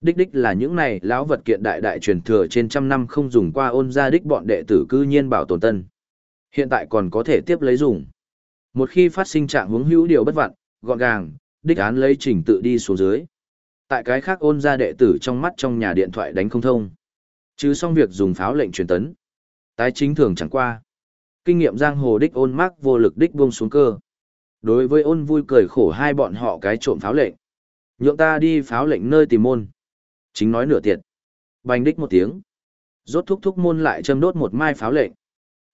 Đích đích là những này lão vật kiện đại đại truyền thừa trên trăm năm không dùng qua ôn gia đích bọn đệ tử cư nhiên bảo tồn tân. Hiện tại còn có thể tiếp lấy dùng. Một khi phát sinh trạng hướng hữu điều bất vặn, gọn gàng, đích án lấy trình tự đi xuống dưới. Tại cái khác ôn gia đệ tử trong mắt trong nhà điện thoại đánh không thông. Chứ xong việc dùng pháo lệnh truyền tấn. Tái chính thường chẳng qua. Kinh nghiệm giang hồ đích ôn mắc vô lực đích buông xuống cơ. Đối với ôn vui cười khổ hai bọn họ cái trộm pháo lệnh. Nhượng ta đi pháo lệnh nơi tìm môn. Chính nói nửa tiệt. Bành đích một tiếng. Rốt thúc thúc môn lại châm đốt một mai pháo lệnh.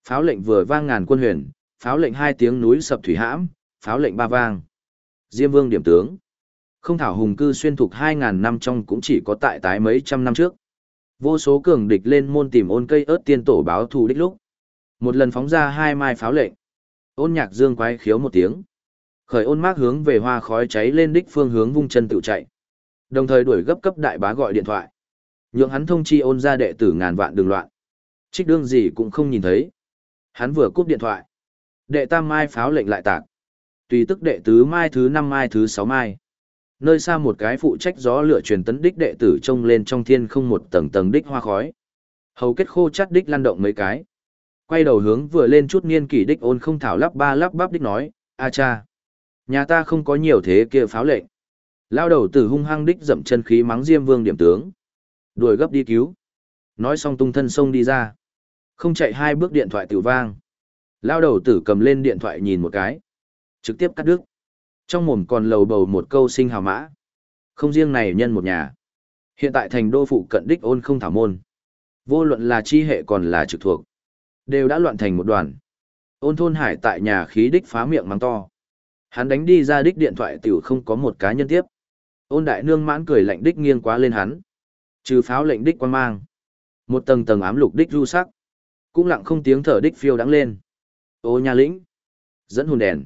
Pháo lệnh vừa vang ngàn quân huyền, pháo lệnh hai tiếng núi sập thủy hãm, pháo lệnh ba vang. Diêm vương điểm tướng. Không thảo hùng cư xuyên thuộc hai ngàn năm trong cũng chỉ có tại tái mấy trăm năm trước. Vô số cường địch lên môn tìm ôn cây ớt tiên tổ báo thù đích lúc. Một lần phóng ra hai mai pháo lệnh. Ôn nhạc dương quái khiếu một tiếng. Khởi ôn mác hướng về hoa khói cháy lên đích phương hướng vung chân tự chạy. Đồng thời đuổi gấp cấp đại bá gọi điện thoại. Nhượng hắn thông chi ôn ra đệ tử ngàn vạn đường loạn. Trích đương gì cũng không nhìn thấy. Hắn vừa cúp điện thoại. Đệ tam mai pháo lệnh lại tạc. Tùy tức đệ tứ mai thứ năm mai thứ sáu mai. Nơi xa một cái phụ trách gió lửa truyền tấn đích đệ tử trông lên trong thiên không một tầng tầng đích hoa khói. Hầu kết khô chắt đích lăn động mấy cái. Quay đầu hướng vừa lên chút niên kỷ đích ôn không thảo lắp ba lắp bắp đích nói, a cha. Nhà ta không có nhiều thế kia pháo lệnh. Lao đầu tử hung hăng đích dậm chân khí mắng Diêm Vương điểm tướng. Đuổi gấp đi cứu. Nói xong tung thân sông đi ra. Không chạy hai bước điện thoại tiểu vang. Lao đầu tử cầm lên điện thoại nhìn một cái. Trực tiếp cắt đứt. Trong mồm còn lầu bầu một câu sinh hào mã. Không riêng này nhân một nhà. Hiện tại thành đô phụ cận đích ôn không thảo môn. Vô luận là chi hệ còn là trực thuộc. Đều đã loạn thành một đoàn. Ôn thôn hải tại nhà khí đích phá miệng mắng to. Hắn đánh đi ra đích điện thoại tiểu không có một cá nhân tiếp. Ôn đại nương mãn cười lạnh đích nghiêng quá lên hắn. Trừ pháo lệnh đích quan mang. Một tầng tầng ám lục đích du sắc. Cũng lặng không tiếng thở đích phiêu đắng lên. Ô nhà lĩnh. Dẫn hồn đèn.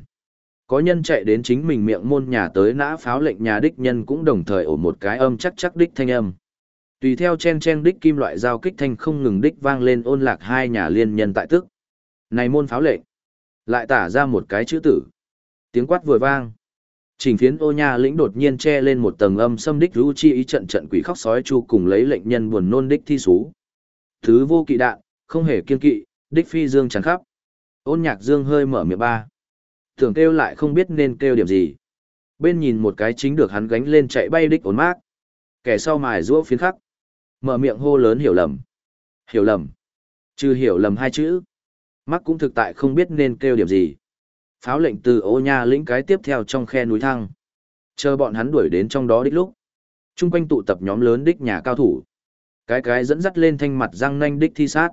Có nhân chạy đến chính mình miệng môn nhà tới nã pháo lệnh nhà đích nhân cũng đồng thời ổ một cái âm chắc chắc đích thanh âm. Tùy theo chen chen đích kim loại giao kích thanh không ngừng đích vang lên ôn lạc hai nhà liên nhân tại tức. Này môn pháo lệnh. Lại tả ra một cái chữ tử. Tiếng quát vừa vang. Trình phiến ô nha lĩnh đột nhiên che lên một tầng âm xâm đích rú chi ý trận trận quỷ khóc sói chu cùng lấy lệnh nhân buồn nôn đích thi xú. Thứ vô kỵ đạn, không hề kiên kỵ, đích phi dương trắng khắp. Ôn nhạc dương hơi mở miệng ba. Tưởng kêu lại không biết nên kêu điểm gì. Bên nhìn một cái chính được hắn gánh lên chạy bay đích ổn mát. Kẻ sau mài rũa phiến khắc. Mở miệng hô lớn hiểu lầm. Hiểu lầm. Trừ hiểu lầm hai chữ. Mắc cũng thực tại không biết nên kêu điểm gì. Pháo lệnh từ ô nha lĩnh cái tiếp theo trong khe núi thăng. Chờ bọn hắn đuổi đến trong đó đích lúc. Trung quanh tụ tập nhóm lớn đích nhà cao thủ. Cái cái dẫn dắt lên thanh mặt răng nanh đích thi sát.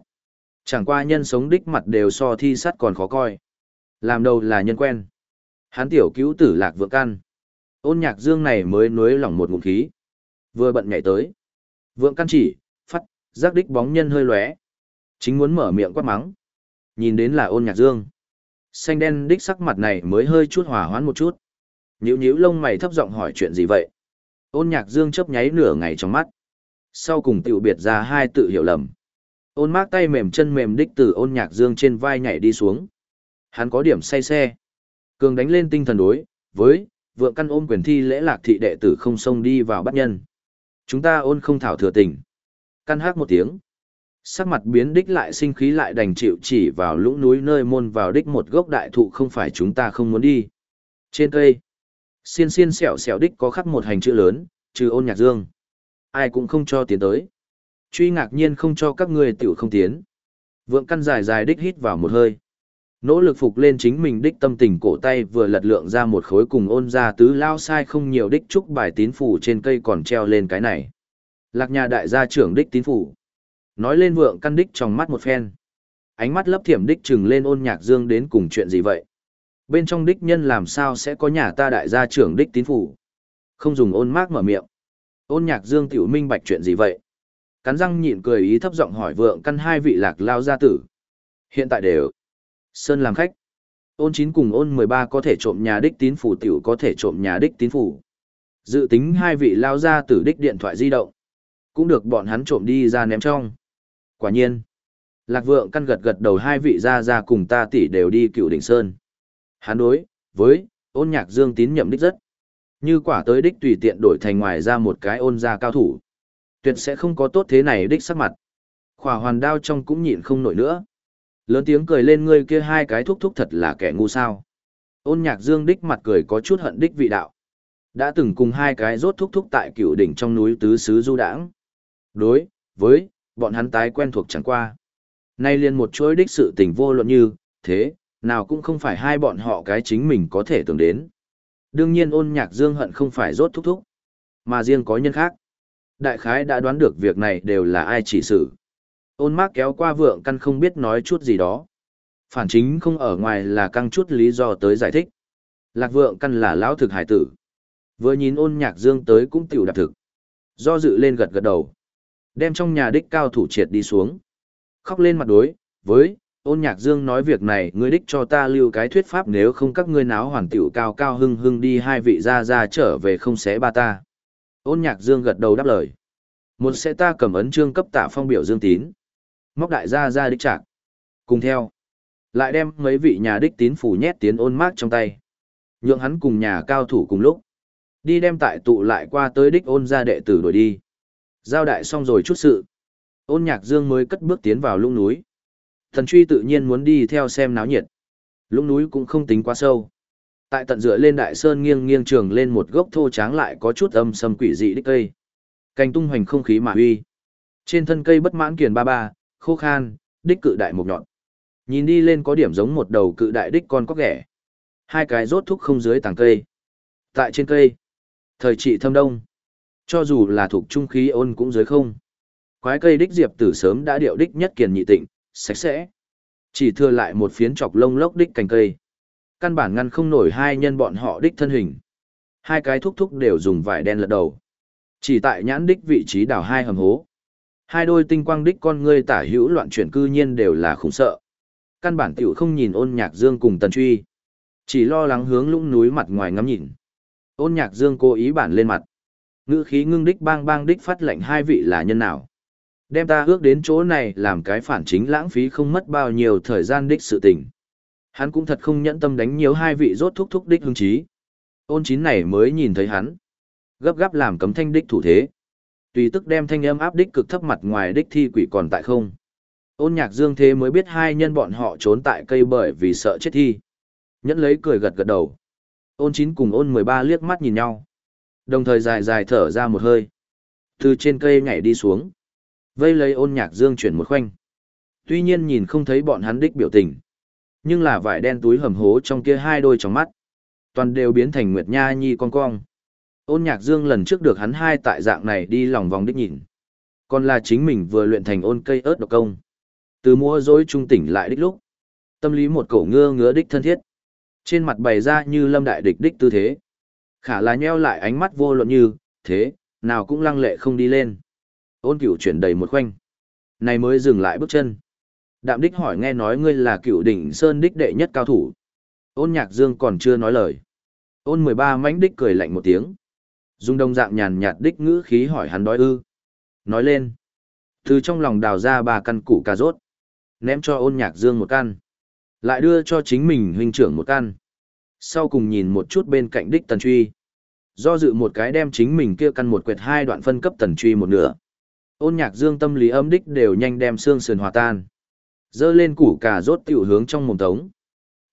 Chẳng qua nhân sống đích mặt đều so thi sát còn khó coi. Làm đầu là nhân quen. Hắn tiểu cứu tử lạc vượng căn. Ôn nhạc dương này mới nuối lỏng một ngụm khí. Vừa bận nhảy tới. Vượng căn chỉ, phát, giác đích bóng nhân hơi lóe. Chính muốn mở miệng quát mắng. Nhìn đến là ôn nhạc dương. Xanh đen đích sắc mặt này mới hơi chút hòa hoãn một chút. Nhíu nhíu lông mày thấp giọng hỏi chuyện gì vậy? Ôn nhạc dương chớp nháy nửa ngày trong mắt. Sau cùng tiểu biệt ra hai tự hiểu lầm. Ôn mát tay mềm chân mềm đích từ ôn nhạc dương trên vai nhảy đi xuống. Hắn có điểm say xe. Cường đánh lên tinh thần đối, với, vượng căn ôm quyền thi lễ lạc thị đệ tử không xông đi vào bắt nhân. Chúng ta ôn không thảo thừa tình. Căn hát một tiếng. Sắc mặt biến đích lại sinh khí lại đành chịu chỉ vào lũng núi nơi môn vào đích một gốc đại thụ không phải chúng ta không muốn đi. Trên cây, xiên xiên xẻo xẻo đích có khắc một hành chữ lớn, trừ ôn nhạc dương. Ai cũng không cho tiến tới. Truy ngạc nhiên không cho các người tiểu không tiến. Vượng căn dài dài đích hít vào một hơi. Nỗ lực phục lên chính mình đích tâm tình cổ tay vừa lật lượng ra một khối cùng ôn ra tứ lao sai không nhiều đích trúc bài tín phủ trên cây còn treo lên cái này. Lạc nhà đại gia trưởng đích tín phủ. Nói lên vượng căn đích trong mắt một phen. Ánh mắt lấp thiểm đích trừng lên ôn nhạc dương đến cùng chuyện gì vậy. Bên trong đích nhân làm sao sẽ có nhà ta đại gia trưởng đích tín phủ. Không dùng ôn mác mở miệng. Ôn nhạc dương tiểu minh bạch chuyện gì vậy. Cắn răng nhịn cười ý thấp giọng hỏi vượng căn hai vị lạc lao gia tử. Hiện tại đều. Sơn làm khách. Ôn chín cùng ôn mười ba có thể trộm nhà đích tín phủ tiểu có thể trộm nhà đích tín phủ. Dự tính hai vị lao gia tử đích điện thoại di động. Cũng được bọn hắn trộm đi ra ném trong. Quả nhiên. Lạc vượng căn gật gật đầu hai vị gia gia cùng ta tỷ đều đi cựu đỉnh sơn. Hắn đối, với, ôn nhạc dương tín nhậm đích rất. Như quả tới đích tùy tiện đổi thành ngoài ra một cái ôn gia cao thủ. Tuyệt sẽ không có tốt thế này đích sắc mặt. Khỏa hoàn đao trong cũng nhịn không nổi nữa. Lớn tiếng cười lên ngươi kia hai cái thúc thúc thật là kẻ ngu sao. Ôn nhạc dương đích mặt cười có chút hận đích vị đạo. Đã từng cùng hai cái rốt thúc thúc tại cựu đỉnh trong núi tứ xứ du đãng. Đối, với, bọn hắn tái quen thuộc chẳng qua. Nay liền một chuỗi đích sự tình vô luận như, thế, nào cũng không phải hai bọn họ cái chính mình có thể tưởng đến. Đương nhiên ôn nhạc dương hận không phải rốt thúc thúc, mà riêng có nhân khác. Đại khái đã đoán được việc này đều là ai chỉ xử. Ôn mác kéo qua vượng căn không biết nói chút gì đó. Phản chính không ở ngoài là căng chút lý do tới giải thích. Lạc vượng căn là lão thực hải tử. Vừa nhìn ôn nhạc dương tới cũng tiểu đạp thực. Do dự lên gật gật đầu. Đem trong nhà đích cao thủ triệt đi xuống. Khóc lên mặt đối, với, ôn nhạc dương nói việc này ngươi đích cho ta lưu cái thuyết pháp nếu không các ngươi náo hoàn tiểu cao cao hưng hưng đi hai vị ra ra trở về không xé ba ta. Ôn nhạc dương gật đầu đáp lời. Một sẽ ta cầm ấn trương cấp tạ phong biểu dương tín. Móc đại gia ra đích trạc. Cùng theo. Lại đem mấy vị nhà đích tín phủ nhét tiến ôn mát trong tay. Nhượng hắn cùng nhà cao thủ cùng lúc. Đi đem tại tụ lại qua tới đích ôn ra đệ tử đổi đi. Giao đại xong rồi chút sự. Ôn nhạc dương mới cất bước tiến vào lũng núi. Thần truy tự nhiên muốn đi theo xem náo nhiệt. Lũng núi cũng không tính quá sâu. Tại tận dựa lên đại sơn nghiêng nghiêng trường lên một gốc thô tráng lại có chút âm sầm quỷ dị đích cây. Cành tung hoành không khí mà huy. Trên thân cây bất mãn kiền ba ba, khô khan, đích cự đại một nhọn. Nhìn đi lên có điểm giống một đầu cự đại đích con có ghẻ. Hai cái rốt thúc không dưới tàng cây. Tại trên cây, thời trị thâm đông. Cho dù là thuộc trung khí ôn cũng dưới không. Quái cây đích diệp tử sớm đã điệu đích nhất kiền nhị tịnh, sạch sẽ. Chỉ thừa lại một phiến chọc lông lốc đích cành cây. Căn bản ngăn không nổi hai nhân bọn họ đích thân hình. Hai cái thúc thúc đều dùng vải đen lật đầu. Chỉ tại nhãn đích vị trí đảo hai hầm hố. Hai đôi tinh quang đích con ngươi tả hữu loạn chuyển cư nhiên đều là khủng sợ. Căn bản tiểu không nhìn ôn nhạc dương cùng tần truy. Chỉ lo lắng hướng lũng núi mặt ngoài ngắm nhìn. Ôn nhạc dương cố ý bản lên mặt. Ngữ khí ngưng đích bang bang đích phát lệnh hai vị là nhân nào. Đem ta ước đến chỗ này làm cái phản chính lãng phí không mất bao nhiêu thời gian đích sự tình. Hắn cũng thật không nhẫn tâm đánh nhiều hai vị rốt thúc thúc đích hưng trí. Ôn chín này mới nhìn thấy hắn. Gấp gáp làm cấm thanh đích thủ thế. Tùy tức đem thanh âm áp đích cực thấp mặt ngoài đích thi quỷ còn tại không. Ôn nhạc dương thế mới biết hai nhân bọn họ trốn tại cây bởi vì sợ chết thi. Nhẫn lấy cười gật gật đầu. Ôn chín cùng ôn mười ba liếc mắt nhìn nhau. Đồng thời dài dài thở ra một hơi. Từ trên cây nhảy đi xuống. Vây lấy ôn nhạc dương chuyển một khoanh. Tuy nhiên nhìn không thấy bọn hắn đích biểu tình. Nhưng là vải đen túi hầm hố trong kia hai đôi trong mắt. Toàn đều biến thành Nguyệt Nha Nhi con cong. Ôn nhạc dương lần trước được hắn hai tại dạng này đi lòng vòng đích nhìn. Còn là chính mình vừa luyện thành ôn cây ớt độc công. Từ mua dối trung tỉnh lại đích lúc. Tâm lý một cổ ngơ ngứa đích thân thiết. Trên mặt bày ra như lâm đại địch đích tư thế. Khả là nheo lại ánh mắt vô luận như, thế, nào cũng lăng lệ không đi lên. Ôn cửu chuyển đầy một khoanh. Này mới dừng lại bước chân. Đạm đích hỏi nghe nói ngươi là cựu đỉnh sơn đích đệ nhất cao thủ. Ôn nhạc dương còn chưa nói lời. Ôn mười ba mánh đích cười lạnh một tiếng. Dung đông dạng nhàn nhạt đích ngữ khí hỏi hắn đói ư. Nói lên. Từ trong lòng đào ra ba căn củ cà rốt. Ném cho ôn nhạc dương một căn. Lại đưa cho chính mình huynh trưởng một căn. Sau cùng nhìn một chút bên cạnh đích tần truy. Do dự một cái đem chính mình kia căn một quyệt hai đoạn phân cấp tần truy một nửa. Ôn nhạc dương tâm lý âm đích đều nhanh đem xương sườn hòa tan. Dơ lên củ cà rốt tiểu hướng trong mồm tống.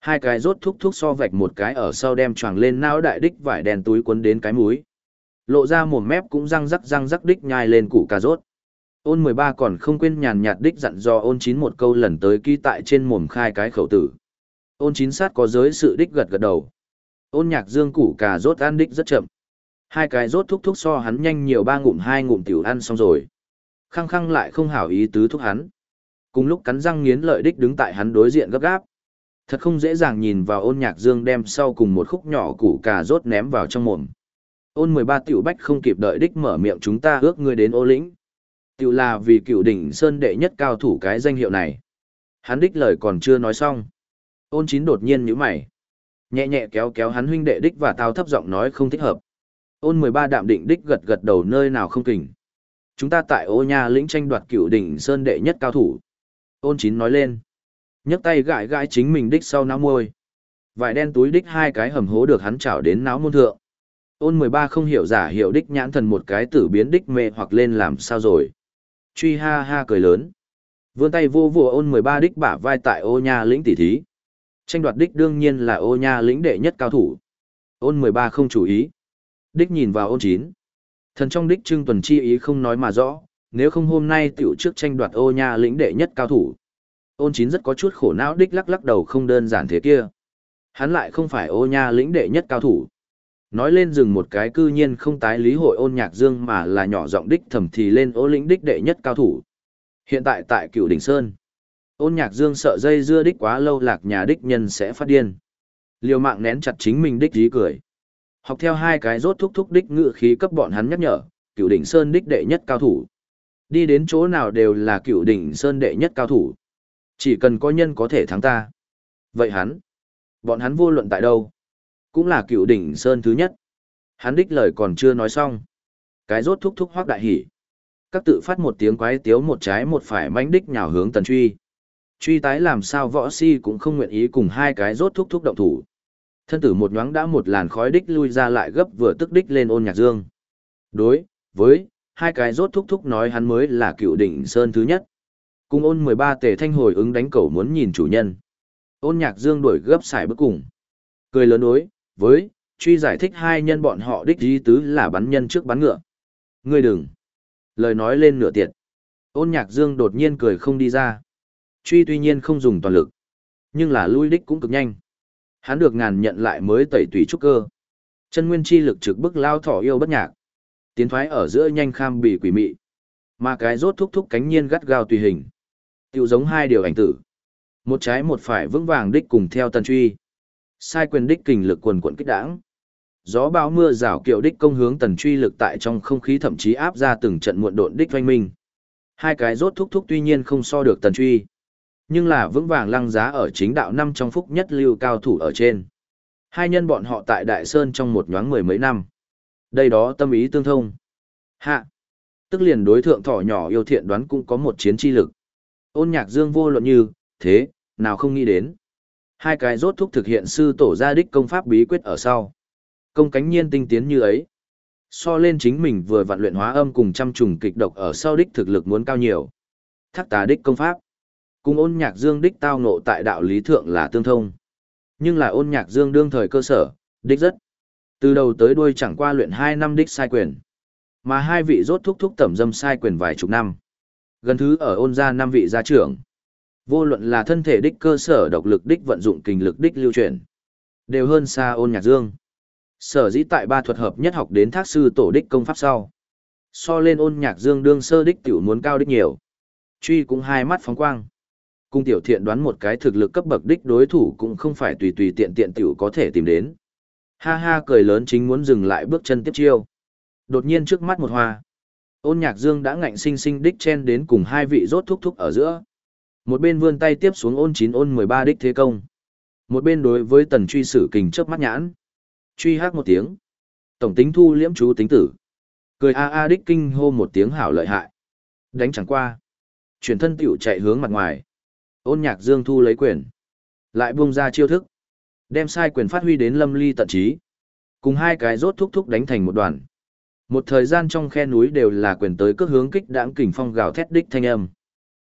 Hai cái rốt thúc thúc so vạch một cái ở sau đem choàng lên não đại đích vải đèn túi quấn đến cái múi. Lộ ra mồm mép cũng răng rắc răng rắc đích nhai lên củ cà rốt. Ôn 13 còn không quên nhàn nhạt đích dặn do ôn chín một câu lần tới ký tại trên mồm khai cái khẩu tử. Ôn chín sát có giới sự đích gật gật đầu. Ôn nhạc dương củ cà rốt ăn đích rất chậm. Hai cái rốt thúc thúc so hắn nhanh nhiều ba ngụm hai ngụm tiểu ăn xong rồi. Khăng khăng lại không hảo ý tứ thúc hắn. Cùng lúc cắn răng nghiến lợi đích đứng tại hắn đối diện gấp gáp. Thật không dễ dàng nhìn vào ôn nhạc dương đem sau cùng một khúc nhỏ củ cà rốt ném vào trong mồm. Ôn 13 tiểu bách không kịp đợi đích mở miệng chúng ta ước ngươi đến ô lĩnh. Tiểu là vì cựu đỉnh sơn đệ nhất cao thủ cái danh hiệu này. Hắn đích lời còn chưa nói xong. Ôn chín đột nhiên nhíu mày. Nhẹ nhẹ kéo kéo hắn huynh đệ đích và tao thấp giọng nói không thích hợp. Ôn 13 đạm định đích gật gật đầu nơi nào không kình. Chúng ta tại ô nhà lĩnh tranh đoạt cựu đỉnh sơn đệ nhất cao thủ. Ôn chín nói lên. nhấc tay gãi gãi chính mình đích sau não môi. Vải đen túi đích hai cái hầm hố được hắn chảo đến não môn thượng. Ôn 13 không hiểu giả hiểu đích nhãn thần một cái tử biến đích mê hoặc lên làm sao rồi. Truy ha ha cười lớn. Vươn tay vô vùa ôn 13 đích bả vai tại ô nhà lĩnh tỷ thí. Tranh đoạt đích đương nhiên là ô nha lĩnh đệ nhất cao thủ. Ôn 13 không chú ý. Đích nhìn vào ôn 9. Thần trong đích trưng tuần chi ý không nói mà rõ, nếu không hôm nay tiểu trước tranh đoạt ô nha lĩnh đệ nhất cao thủ. Ôn 9 rất có chút khổ não đích lắc lắc đầu không đơn giản thế kia. Hắn lại không phải ô nha lĩnh đệ nhất cao thủ. Nói lên dừng một cái cư nhiên không tái lý hội ôn nhạc dương mà là nhỏ giọng đích thầm thì lên ô lĩnh đích đệ nhất cao thủ. Hiện tại tại cựu đỉnh Sơn, ôn nhạc dương sợ dây dưa đích quá lâu lạc nhà đích nhân sẽ phát điên. Liều mạng nén chặt chính mình đích dí cười. Học theo hai cái rốt thúc thúc đích ngự khí cấp bọn hắn nhắc nhở, cựu đỉnh Sơn đích đệ nhất cao thủ. Đi đến chỗ nào đều là cựu đỉnh Sơn đệ nhất cao thủ. Chỉ cần có nhân có thể thắng ta. Vậy hắn, bọn hắn vô luận tại đâu, cũng là cựu đỉnh Sơn thứ nhất. Hắn đích lời còn chưa nói xong. Cái rốt thúc thúc hoác đại hỉ các tự phát một tiếng quái tiếu một trái một phải manh đích nhào hướng tần truy. Truy tái làm sao võ si cũng không nguyện ý cùng hai cái rốt thúc thúc động thủ. Thân tử một nhoáng đã một làn khói đích lui ra lại gấp vừa tức đích lên ôn nhạc dương. Đối, với, hai cái rốt thúc thúc nói hắn mới là cựu đỉnh sơn thứ nhất. Cùng ôn 13 tề thanh hồi ứng đánh cầu muốn nhìn chủ nhân. Ôn nhạc dương đuổi gấp xài bước cùng. Cười lớn đối, với, truy giải thích hai nhân bọn họ đích ý tứ là bắn nhân trước bắn ngựa. Ngươi đừng. Lời nói lên nửa tiệt. Ôn nhạc dương đột nhiên cười không đi ra. Truy tuy nhiên không dùng toàn lực. Nhưng là lui đích cũng cực nhanh. Hắn được ngàn nhận lại mới tẩy tùy trúc cơ. Chân nguyên chi lực trực bức lao thỏ yêu bất nhạc. Tiến thoái ở giữa nhanh kham bị quỷ mị. Mà cái rốt thúc thúc cánh nhiên gắt gao tùy hình. Tiểu giống hai điều ảnh tử. Một trái một phải vững vàng đích cùng theo tần truy. Sai quyền đích kình lực quần quận kích đảng gió bão mưa rào kiệu đích công hướng tần truy lực tại trong không khí thậm chí áp ra từng trận muộn độn đích doanh minh hai cái rốt thúc thúc tuy nhiên không so được tần truy nhưng là vững vàng lăng giá ở chính đạo năm trong phúc nhất lưu cao thủ ở trên. Hai nhân bọn họ tại đại sơn trong một nhoáng mười mấy năm. Đây đó tâm ý tương thông. Hạ. Tức liền đối thượng thỏ nhỏ yêu thiện đoán cũng có một chiến chi lực. Ôn nhạc dương vô luận như, thế, nào không nghĩ đến. Hai cái rốt thúc thực hiện sư tổ gia đích công pháp bí quyết ở sau. Công cánh nhiên tinh tiến như ấy. So lên chính mình vừa vặn luyện hóa âm cùng trăm trùng kịch độc ở sau đích thực lực muốn cao nhiều. Thác tà đích công pháp. Cùng ôn nhạc dương đích tao nộ tại đạo lý thượng là tương thông. Nhưng là ôn nhạc dương đương thời cơ sở, đích rất. Từ đầu tới đuôi chẳng qua luyện hai năm đích sai quyền. Mà hai vị rốt thúc thúc tẩm dâm sai quyền vài chục năm. Gần thứ ở ôn gia năm vị gia trưởng. Vô luận là thân thể đích cơ sở độc lực đích vận dụng kinh lực đích lưu truyền. Đều hơn xa ôn nhạc dương. Sở dĩ tại ba thuật hợp nhất học đến thác sư tổ đích công pháp sau. So lên ôn nhạc dương đương sơ đích tiểu muốn cao đích nhiều. Truy cũng hai mắt phóng quang. Cung tiểu thiện đoán một cái thực lực cấp bậc đích đối thủ cũng không phải tùy tùy tiện tiện tiểu có thể tìm đến. Ha ha cười lớn chính muốn dừng lại bước chân tiếp chiêu. Đột nhiên trước mắt một hoa. Ôn nhạc dương đã ngạnh sinh sinh đích chen đến cùng hai vị rốt thúc thúc ở giữa. Một bên vươn tay tiếp xuống ôn chín ôn mười ba đích thế công. Một bên đối với tần truy sử kình chớp mắt nhãn. Truy hát một tiếng. Tổng tính thu liễm chú tính tử. Cười a a đích kinh hô một tiếng hảo lợi hại. Đánh chẳng qua. Chuyển thân tiểu chạy hướng mặt ngoài. Ôn nhạc dương thu lấy quyền. Lại buông ra chiêu thức. Đem sai quyền phát huy đến lâm ly tận trí. Cùng hai cái rốt thúc thúc đánh thành một đoàn. Một thời gian trong khe núi đều là quyền tới cước hướng kích đãng kình phong gào thét đích thanh âm.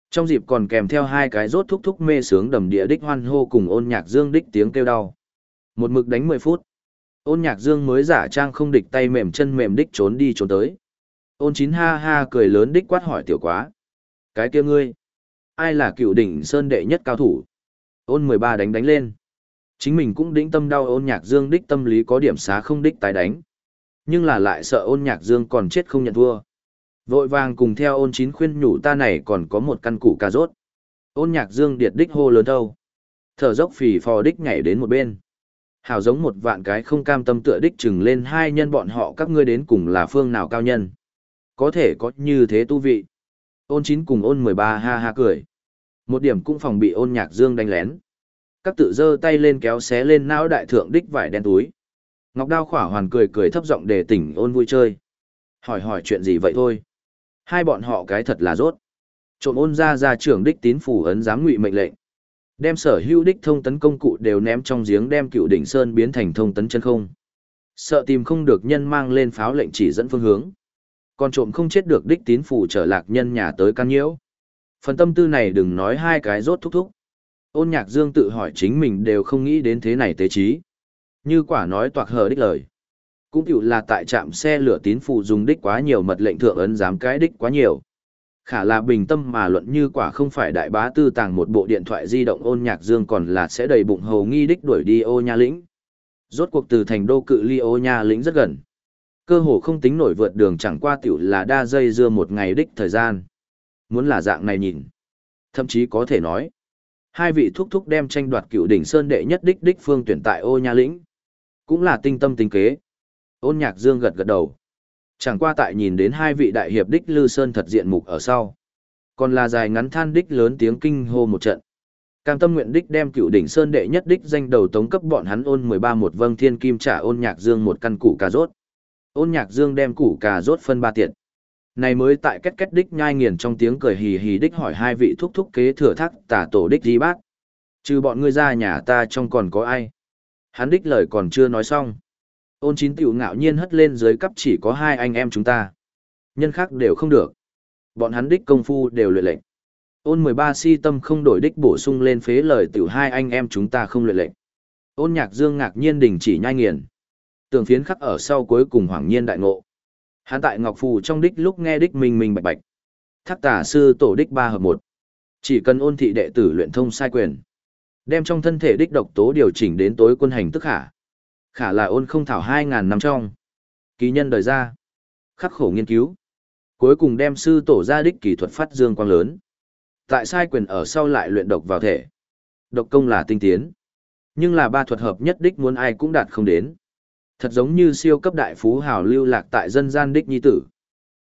Trong dịp còn kèm theo hai cái rốt thúc thúc mê sướng đầm địa đích hoan hô cùng ôn nhạc dương đích tiếng kêu đau. Một mực đánh mười phút. Ôn nhạc dương mới giả trang không địch tay mềm chân mềm đích trốn đi trốn tới. Ôn chín ha ha cười lớn đích quát hỏi tiểu quá. Cái kia ngươi. Ai là cựu đỉnh sơn đệ nhất cao thủ? Ôn mười ba đánh đánh lên. Chính mình cũng đĩnh tâm đau ôn nhạc dương đích tâm lý có điểm xá không đích tái đánh. Nhưng là lại sợ ôn nhạc dương còn chết không nhận thua. Vội vàng cùng theo ôn chín khuyên nhủ ta này còn có một căn củ cà rốt. Ôn nhạc dương điệt đích hô lớn thâu. Thở dốc phì phò đích nhảy đến một bên. Hảo giống một vạn cái không cam tâm tựa đích chừng lên hai nhân bọn họ các ngươi đến cùng là phương nào cao nhân. Có thể có như thế tu vị. Ôn chín cùng ôn mười ba ha ha cười. Một điểm cũng phòng bị ôn nhạc dương đánh lén. Các tự giơ tay lên kéo xé lên não đại thượng đích vải đen túi. Ngọc Đao khỏa hoàn cười cười thấp giọng để tỉnh ôn vui chơi. Hỏi hỏi chuyện gì vậy thôi. Hai bọn họ cái thật là rốt. Trộm ôn ra ra trưởng đích tín phủ ấn giám ngụy mệnh lệnh. Đem sở hữu đích thông tấn công cụ đều ném trong giếng đem cựu đỉnh sơn biến thành thông tấn chân không. Sợ tìm không được nhân mang lên pháo lệnh chỉ dẫn phương hướng. Còn trộm không chết được đích tín phủ trở lạc nhân nhà tới can nhiễu. Phần tâm tư này đừng nói hai cái rốt thúc thúc. Ôn nhạc dương tự hỏi chính mình đều không nghĩ đến thế này tế trí. Như quả nói toạc hờ đích lời. Cũng kiểu là tại trạm xe lửa tín phụ dùng đích quá nhiều mật lệnh thượng ấn dám cái đích quá nhiều. Khả là bình tâm mà luận như quả không phải đại bá tư tàng một bộ điện thoại di động ôn nhạc dương còn là sẽ đầy bụng hầu nghi đích đuổi đi ô nha lĩnh. Rốt cuộc từ thành đô cự ly ô nha lĩnh rất gần. Cơ hồ không tính nổi vượt đường chẳng qua tiểu là đa dây dưa một ngày đích thời gian. Muốn là dạng này nhìn. Thậm chí có thể nói. Hai vị thúc thúc đem tranh đoạt cựu đỉnh sơn đệ nhất đích đích phương tuyển tại ô nha lĩnh. Cũng là tinh tâm tính kế. Ôn nhạc dương gật gật đầu. Chẳng qua tại nhìn đến hai vị đại hiệp đích Lư Sơn thật diện mục ở sau. Còn là dài ngắn than đích lớn tiếng kinh hô một trận. Cam tâm nguyện đích đem cựu đỉnh Sơn đệ nhất đích danh đầu tống cấp bọn hắn ôn 13 một vâng thiên kim trả ôn nhạc dương một căn củ cà rốt. Ôn nhạc dương đem củ cà rốt phân ba tiện. Này mới tại kết kết đích nhai nghiền trong tiếng cười hì hì đích hỏi hai vị thúc thúc kế thừa thác tả tổ đích gì bác. Trừ bọn ngươi ra nhà ta trong còn có ai. Hắn đích lời còn chưa nói xong. Ôn chín tiểu ngạo nhiên hất lên dưới cấp chỉ có hai anh em chúng ta. Nhân khác đều không được. Bọn hắn đích công phu đều luyện lệnh. Ôn 13 si tâm không đổi đích bổ sung lên phế lời tiểu hai anh em chúng ta không luyện lệnh. Ôn nhạc dương ngạc nhiên đình chỉ nhai nghiền. Tường phiến khắc ở sau cuối cùng hoàng nhiên đại ngộ. Hắn tại Ngọc Phù trong đích lúc nghe đích minh minh bạch bạch. Thác tả sư tổ đích ba hợp một. Chỉ cần ôn thị đệ tử luyện thông sai quyền. Đem trong thân thể đích độc tố điều chỉnh đến tối quân hành tức khả. Khả là ôn không thảo hai ngàn năm trong. Ký nhân đời ra. Khắc khổ nghiên cứu. Cuối cùng đem sư tổ ra đích kỹ thuật phát dương quang lớn. Tại sai quyền ở sau lại luyện độc vào thể. Độc công là tinh tiến. Nhưng là ba thuật hợp nhất đích muốn ai cũng đạt không đến. Thật giống như siêu cấp đại phú hào lưu lạc tại dân gian đích nhi tử.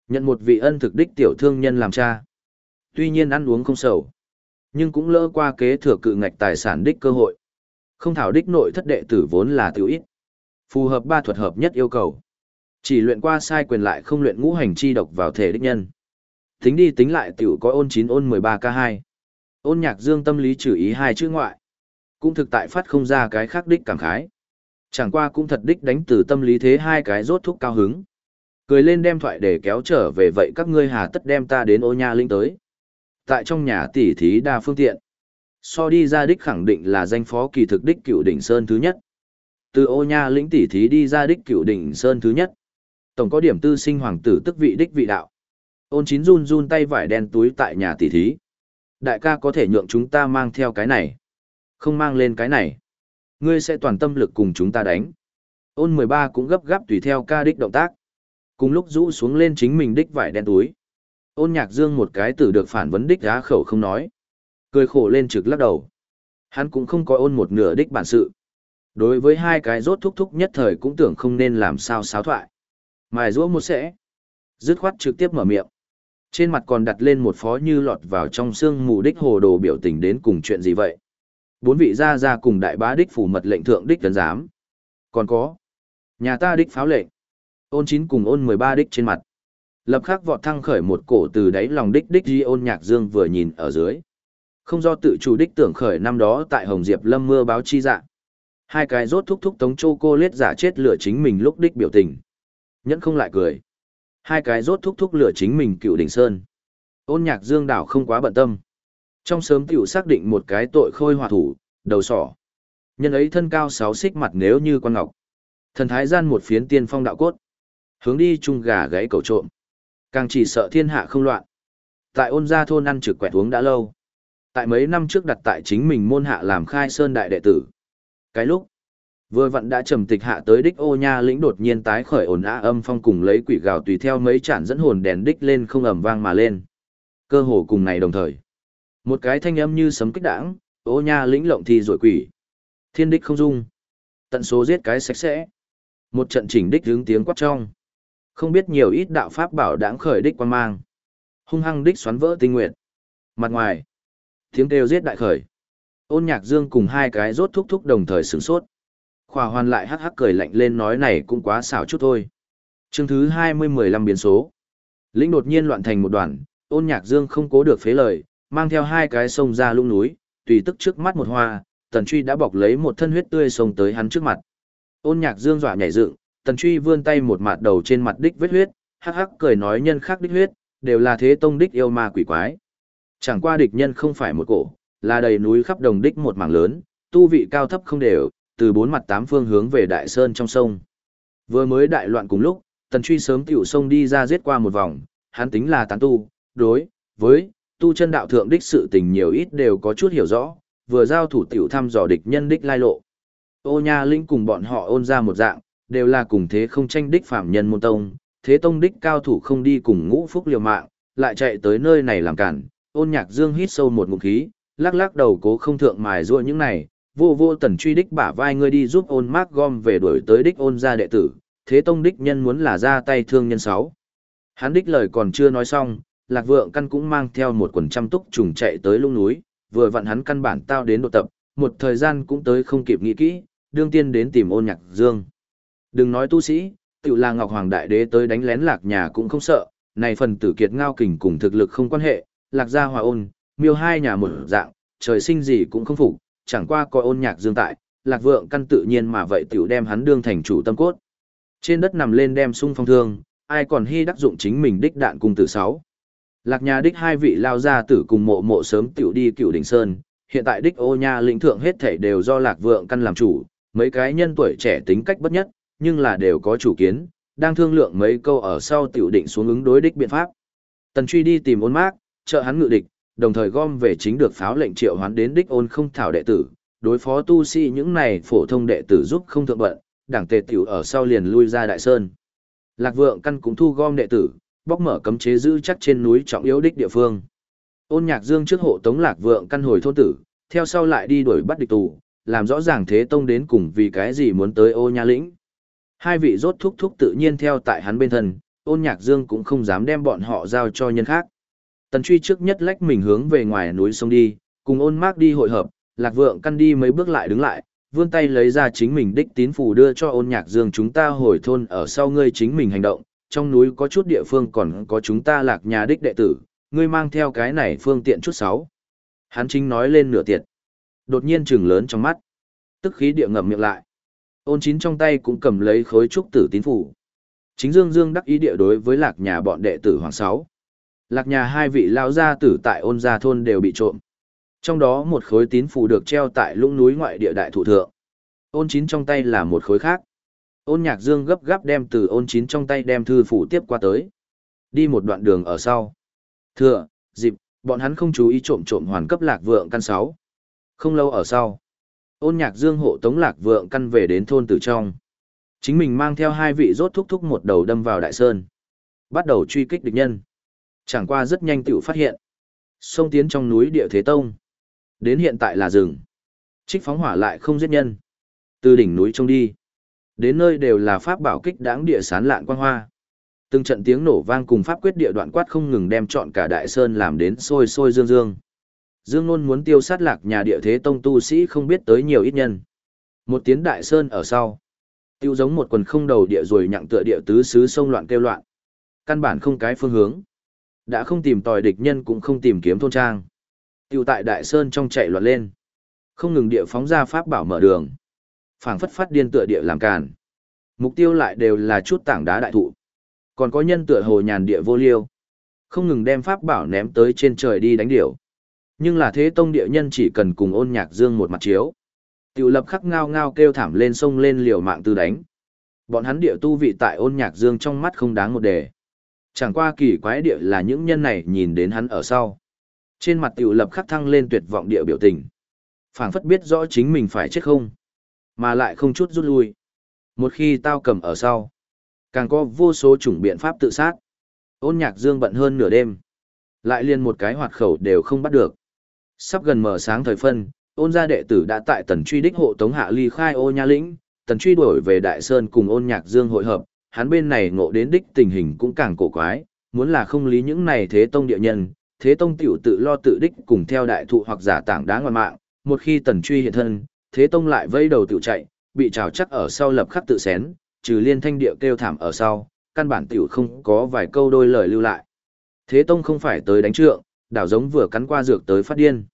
Nhận một vị ân thực đích tiểu thương nhân làm cha. Tuy nhiên ăn uống không sầu. Nhưng cũng lỡ qua kế thừa cự ngạch tài sản đích cơ hội. Không thảo đích nội thất đệ tử vốn là tiểu ít. Phù hợp ba thuật hợp nhất yêu cầu. Chỉ luyện qua sai quyền lại không luyện ngũ hành chi độc vào thể đích nhân. Tính đi tính lại tiểu có ôn 9 ôn 13 k 2 Ôn nhạc dương tâm lý trừ ý hai chữ ngoại. Cũng thực tại phát không ra cái khác đích cảm khái. Chẳng qua cũng thật đích đánh từ tâm lý thế hai cái rốt thúc cao hứng. Cười lên đem thoại để kéo trở về vậy các ngươi hà tất đem ta đến ô nha linh tới. Tại trong nhà tỷ thí đa phương tiện. So đi ra đích khẳng định là danh phó kỳ thực đích cựu đỉnh sơn thứ nhất. Từ ô nha lĩnh tỷ thí đi ra đích cựu đỉnh sơn thứ nhất. Tổng có điểm tư sinh hoàng tử tức vị đích vị đạo. Ôn chín run run tay vải đen túi tại nhà tỷ thí. Đại ca có thể nhượng chúng ta mang theo cái này. Không mang lên cái này ngươi sẽ toàn tâm lực cùng chúng ta đánh. Ôn 13 cũng gấp gáp tùy theo ca đích động tác. Cùng lúc rũ xuống lên chính mình đích vải đen túi. Ôn nhạc dương một cái tử được phản vấn đích giá khẩu không nói. Cười khổ lên trực lắc đầu. Hắn cũng không có ôn một nửa đích bản sự. Đối với hai cái rốt thúc thúc nhất thời cũng tưởng không nên làm sao xáo thoại. Mài rũa một sẽ. Dứt khoát trực tiếp mở miệng. Trên mặt còn đặt lên một phó như lọt vào trong xương mù đích hồ đồ biểu tình đến cùng chuyện gì vậy bốn vị gia gia cùng đại bá đích phủ mật lệnh thượng đích tấn giám. Còn có, nhà ta đích pháo lệnh. Ôn chín cùng ôn mười ba đích trên mặt. Lập khắc vọt thăng khởi một cổ từ đáy lòng đích đích di ôn nhạc dương vừa nhìn ở dưới. Không do tự chủ đích tưởng khởi năm đó tại Hồng Diệp Lâm mưa báo chi dạ. Hai cái rốt thúc thúc tống chô cô lết giả chết lửa chính mình lúc đích biểu tình. Nhẫn không lại cười. Hai cái rốt thúc thúc lửa chính mình cựu đỉnh sơn. Ôn nhạc dương đảo không quá bận tâm. Trong sớm tiểu xác định một cái tội khôi hòa thủ, đầu sỏ. Nhân ấy thân cao sáu xích mặt nếu như quan ngọc. Thần thái gian một phiến tiên phong đạo cốt. Hướng đi chung gà gãy cầu trộm. Càng chỉ sợ thiên hạ không loạn. Tại ôn gia thôn ăn trực quẹt uống đã lâu. Tại mấy năm trước đặt tại chính mình môn hạ làm khai sơn đại đệ tử. Cái lúc, vừa vặn đã trầm tịch hạ tới đích ô nha lĩnh đột nhiên tái khởi ổn á âm phong cùng lấy quỷ gào tùy theo mấy chản dẫn hồn đèn đích lên không ầm vang mà lên. Cơ hồ cùng này đồng thời. Một cái thanh âm như sấm kích đảng, ô nha lĩnh lộng thì rồi quỷ. Thiên đích không dung. Tận số giết cái sạch sẽ. Một trận chỉnh đích hướng tiếng quát trong. Không biết nhiều ít đạo pháp bảo đáng khởi đích quan mang. Hung hăng đích xoắn vỡ tinh nguyện. Mặt ngoài. Tiếng kêu giết đại khởi. Ôn nhạc dương cùng hai cái rốt thúc thúc đồng thời sửng sốt. Khỏa hoàn lại hắc hắc cười lạnh lên nói này cũng quá xảo chút thôi. Chương thứ hai mươi mười lăm biến số. Lĩnh đột nhiên loạn thành một đoàn, ôn nhạc dương không cố được phế lời, mang theo hai cái sông ra lung núi, tùy tức trước mắt một hoa, tần truy đã bọc lấy một thân huyết tươi sông tới hắn trước mặt. Ôn nhạc dương dọa nhảy dựng, Tần Truy vươn tay một mạt đầu trên mặt đích vết huyết, hắc hắc cười nói nhân khác đích huyết, đều là thế tông đích yêu ma quỷ quái. Chẳng qua địch nhân không phải một cổ, là đầy núi khắp đồng đích một mảng lớn, tu vị cao thấp không đều, từ bốn mặt tám phương hướng về đại sơn trong sông. Vừa mới đại loạn cùng lúc, Tần Truy sớm tiểu sông đi ra giết qua một vòng, hắn tính là tán tu, đối với tu chân đạo thượng đích sự tình nhiều ít đều có chút hiểu rõ, vừa giao thủ tiểu thăm dò địch nhân đích lai lộ. Ô Nha Linh cùng bọn họ ôn ra một dạng, đều là cùng thế không tranh đích phạm nhân môn tông, thế tông đích cao thủ không đi cùng ngũ phúc liều mạng, lại chạy tới nơi này làm cản, ôn nhạc dương hít sâu một ngụm khí, lắc lắc đầu cố không thượng mài ruộng những này, vô vô tần truy đích bả vai ngươi đi giúp ôn mác gom về đuổi tới đích ôn ra đệ tử, thế tông đích nhân muốn là ra tay thương nhân sáu. Hắn đích lời còn chưa nói xong, lạc vượng căn cũng mang theo một quần trăm túc trùng chạy tới lung núi, vừa vặn hắn căn bản tao đến độ tập, một thời gian cũng tới không kịp nghĩ kỹ, đương tiên đến tìm ôn nhạc dương. Đừng nói tu sĩ, tiểu là Ngọc Hoàng Đại Đế tới đánh lén lạc nhà cũng không sợ, này phần tử kiệt ngao kình cùng thực lực không quan hệ, lạc gia hòa ôn, miêu hai nhà một dạng, trời sinh gì cũng không phục, chẳng qua coi ôn nhạc dương tại, lạc vượng căn tự nhiên mà vậy tiểu đem hắn đương thành chủ tâm cốt. Trên đất nằm lên đem sung phong thương, ai còn hy đắc dụng chính mình đích đạn cùng tử sáu. Lạc nhà đích hai vị lao gia tử cùng mộ mộ sớm tiểu đi cựu đỉnh sơn, hiện tại đích ô nha lĩnh thượng hết thể đều do lạc vượng căn làm chủ, mấy cái nhân tuổi trẻ tính cách bất nhất, nhưng là đều có chủ kiến, đang thương lượng mấy câu ở sau tiểu định xuống ứng đối đích biện pháp. Tần truy đi tìm ôn mát, trợ hắn ngự địch, đồng thời gom về chính được pháo lệnh triệu hoán đến đích ôn không thảo đệ tử, đối phó tu sĩ những này phổ thông đệ tử giúp không thượng bận, đảng tề tiểu ở sau liền lui ra đại sơn. Lạc vượng căn cũng thu gom đệ tử, bóc mở cấm chế giữ chắc trên núi trọng yếu đích địa phương. Ôn nhạc dương trước hộ tống lạc vượng căn hồi thôn tử, theo sau lại đi đuổi bắt địch tù, làm rõ ràng thế tông đến cùng vì cái gì muốn tới ô nha lĩnh. Hai vị rốt thúc thúc tự nhiên theo tại hắn bên thân, ôn nhạc dương cũng không dám đem bọn họ giao cho nhân khác. Tần truy trước nhất lách mình hướng về ngoài núi sông đi, cùng ôn mác đi hội hợp, lạc vượng căn đi mấy bước lại đứng lại, vươn tay lấy ra chính mình đích tín phù đưa cho ôn nhạc dương chúng ta hồi thôn ở sau ngươi chính mình hành động, trong núi có chút địa phương còn có chúng ta lạc nhà đích đệ tử, ngươi mang theo cái này phương tiện chút sáu. Hắn chính nói lên nửa tiệt. Đột nhiên trừng lớn trong mắt. Tức khí địa ngậm miệng lại. Ôn chín trong tay cũng cầm lấy khối trúc tử tín phủ. Chính Dương Dương đắc ý địa đối với lạc nhà bọn đệ tử hoàng sáu. Lạc nhà hai vị lao gia tử tại ôn gia thôn đều bị trộm. Trong đó một khối tín phủ được treo tại lũng núi ngoại địa đại thủ thượng. Ôn chín trong tay là một khối khác. Ôn nhạc dương gấp gáp đem từ ôn chín trong tay đem thư phủ tiếp qua tới. Đi một đoạn đường ở sau. Thừa, dịp, bọn hắn không chú ý trộm trộm hoàn cấp lạc vượng căn sáu. Không lâu ở sau. Ôn nhạc dương hộ tống lạc vượng căn về đến thôn tử trong. Chính mình mang theo hai vị rốt thúc thúc một đầu đâm vào đại sơn. Bắt đầu truy kích địch nhân. Chẳng qua rất nhanh tiểu phát hiện. Sông tiến trong núi địa thế tông. Đến hiện tại là rừng. Trích phóng hỏa lại không giết nhân. Từ đỉnh núi trông đi. Đến nơi đều là pháp bảo kích đáng địa sán lạn quang hoa. Từng trận tiếng nổ vang cùng pháp quyết địa đoạn quát không ngừng đem trọn cả đại sơn làm đến sôi sôi dương dương. Dương Nôn muốn tiêu sát lạc nhà địa thế tông tu sĩ không biết tới nhiều ít nhân. Một tiếng đại sơn ở sau. Tiêu giống một quần không đầu địa rồi nhặng tựa địa tứ xứ sông loạn kêu loạn. Căn bản không cái phương hướng. Đã không tìm tòi địch nhân cũng không tìm kiếm thôn trang. Tiêu tại đại sơn trong chạy loạn lên. Không ngừng địa phóng ra pháp bảo mở đường phảng phất phát điên tựa địa làm càn. Mục tiêu lại đều là chút tảng đá đại thụ. Còn có nhân tựa hồ nhàn địa vô liêu. Không ngừng đem pháp bảo ném tới trên trời đi đánh điểu. Nhưng là thế tông địa nhân chỉ cần cùng ôn nhạc dương một mặt chiếu. Tiểu lập khắc ngao ngao kêu thảm lên sông lên liều mạng tư đánh. Bọn hắn địa tu vị tại ôn nhạc dương trong mắt không đáng một đề. Chẳng qua kỳ quái địa là những nhân này nhìn đến hắn ở sau. Trên mặt tiểu lập khắc thăng lên tuyệt vọng địa biểu tình. phảng phất biết rõ chính mình phải chết không. Mà lại không chút rút lui. Một khi tao cầm ở sau, càng có vô số chủng biện pháp tự sát. Ôn nhạc dương bận hơn nửa đêm. Lại liền một cái hoạt khẩu đều không bắt được. Sắp gần mở sáng thời phân, ôn gia đệ tử đã tại tần truy đích hộ tống hạ ly khai ô nha lĩnh, tần truy đổi về đại sơn cùng ôn nhạc dương hội hợp, hắn bên này ngộ đến đích tình hình cũng càng cổ quái, muốn là không lý những này thế tông địa nhân, thế tông tiểu tự lo tự đích cùng theo đại thụ hoặc giả tảng đá ngoài mạng, một khi tần truy hiện thân, thế tông lại vây đầu tự chạy, bị trào chắc ở sau lập khắc tự xén, trừ liên thanh địa kêu thảm ở sau, căn bản tiểu không có vài câu đôi lời lưu lại. Thế tông không phải tới đánh trượng, đảo giống vừa cắn qua dược tới phát điên.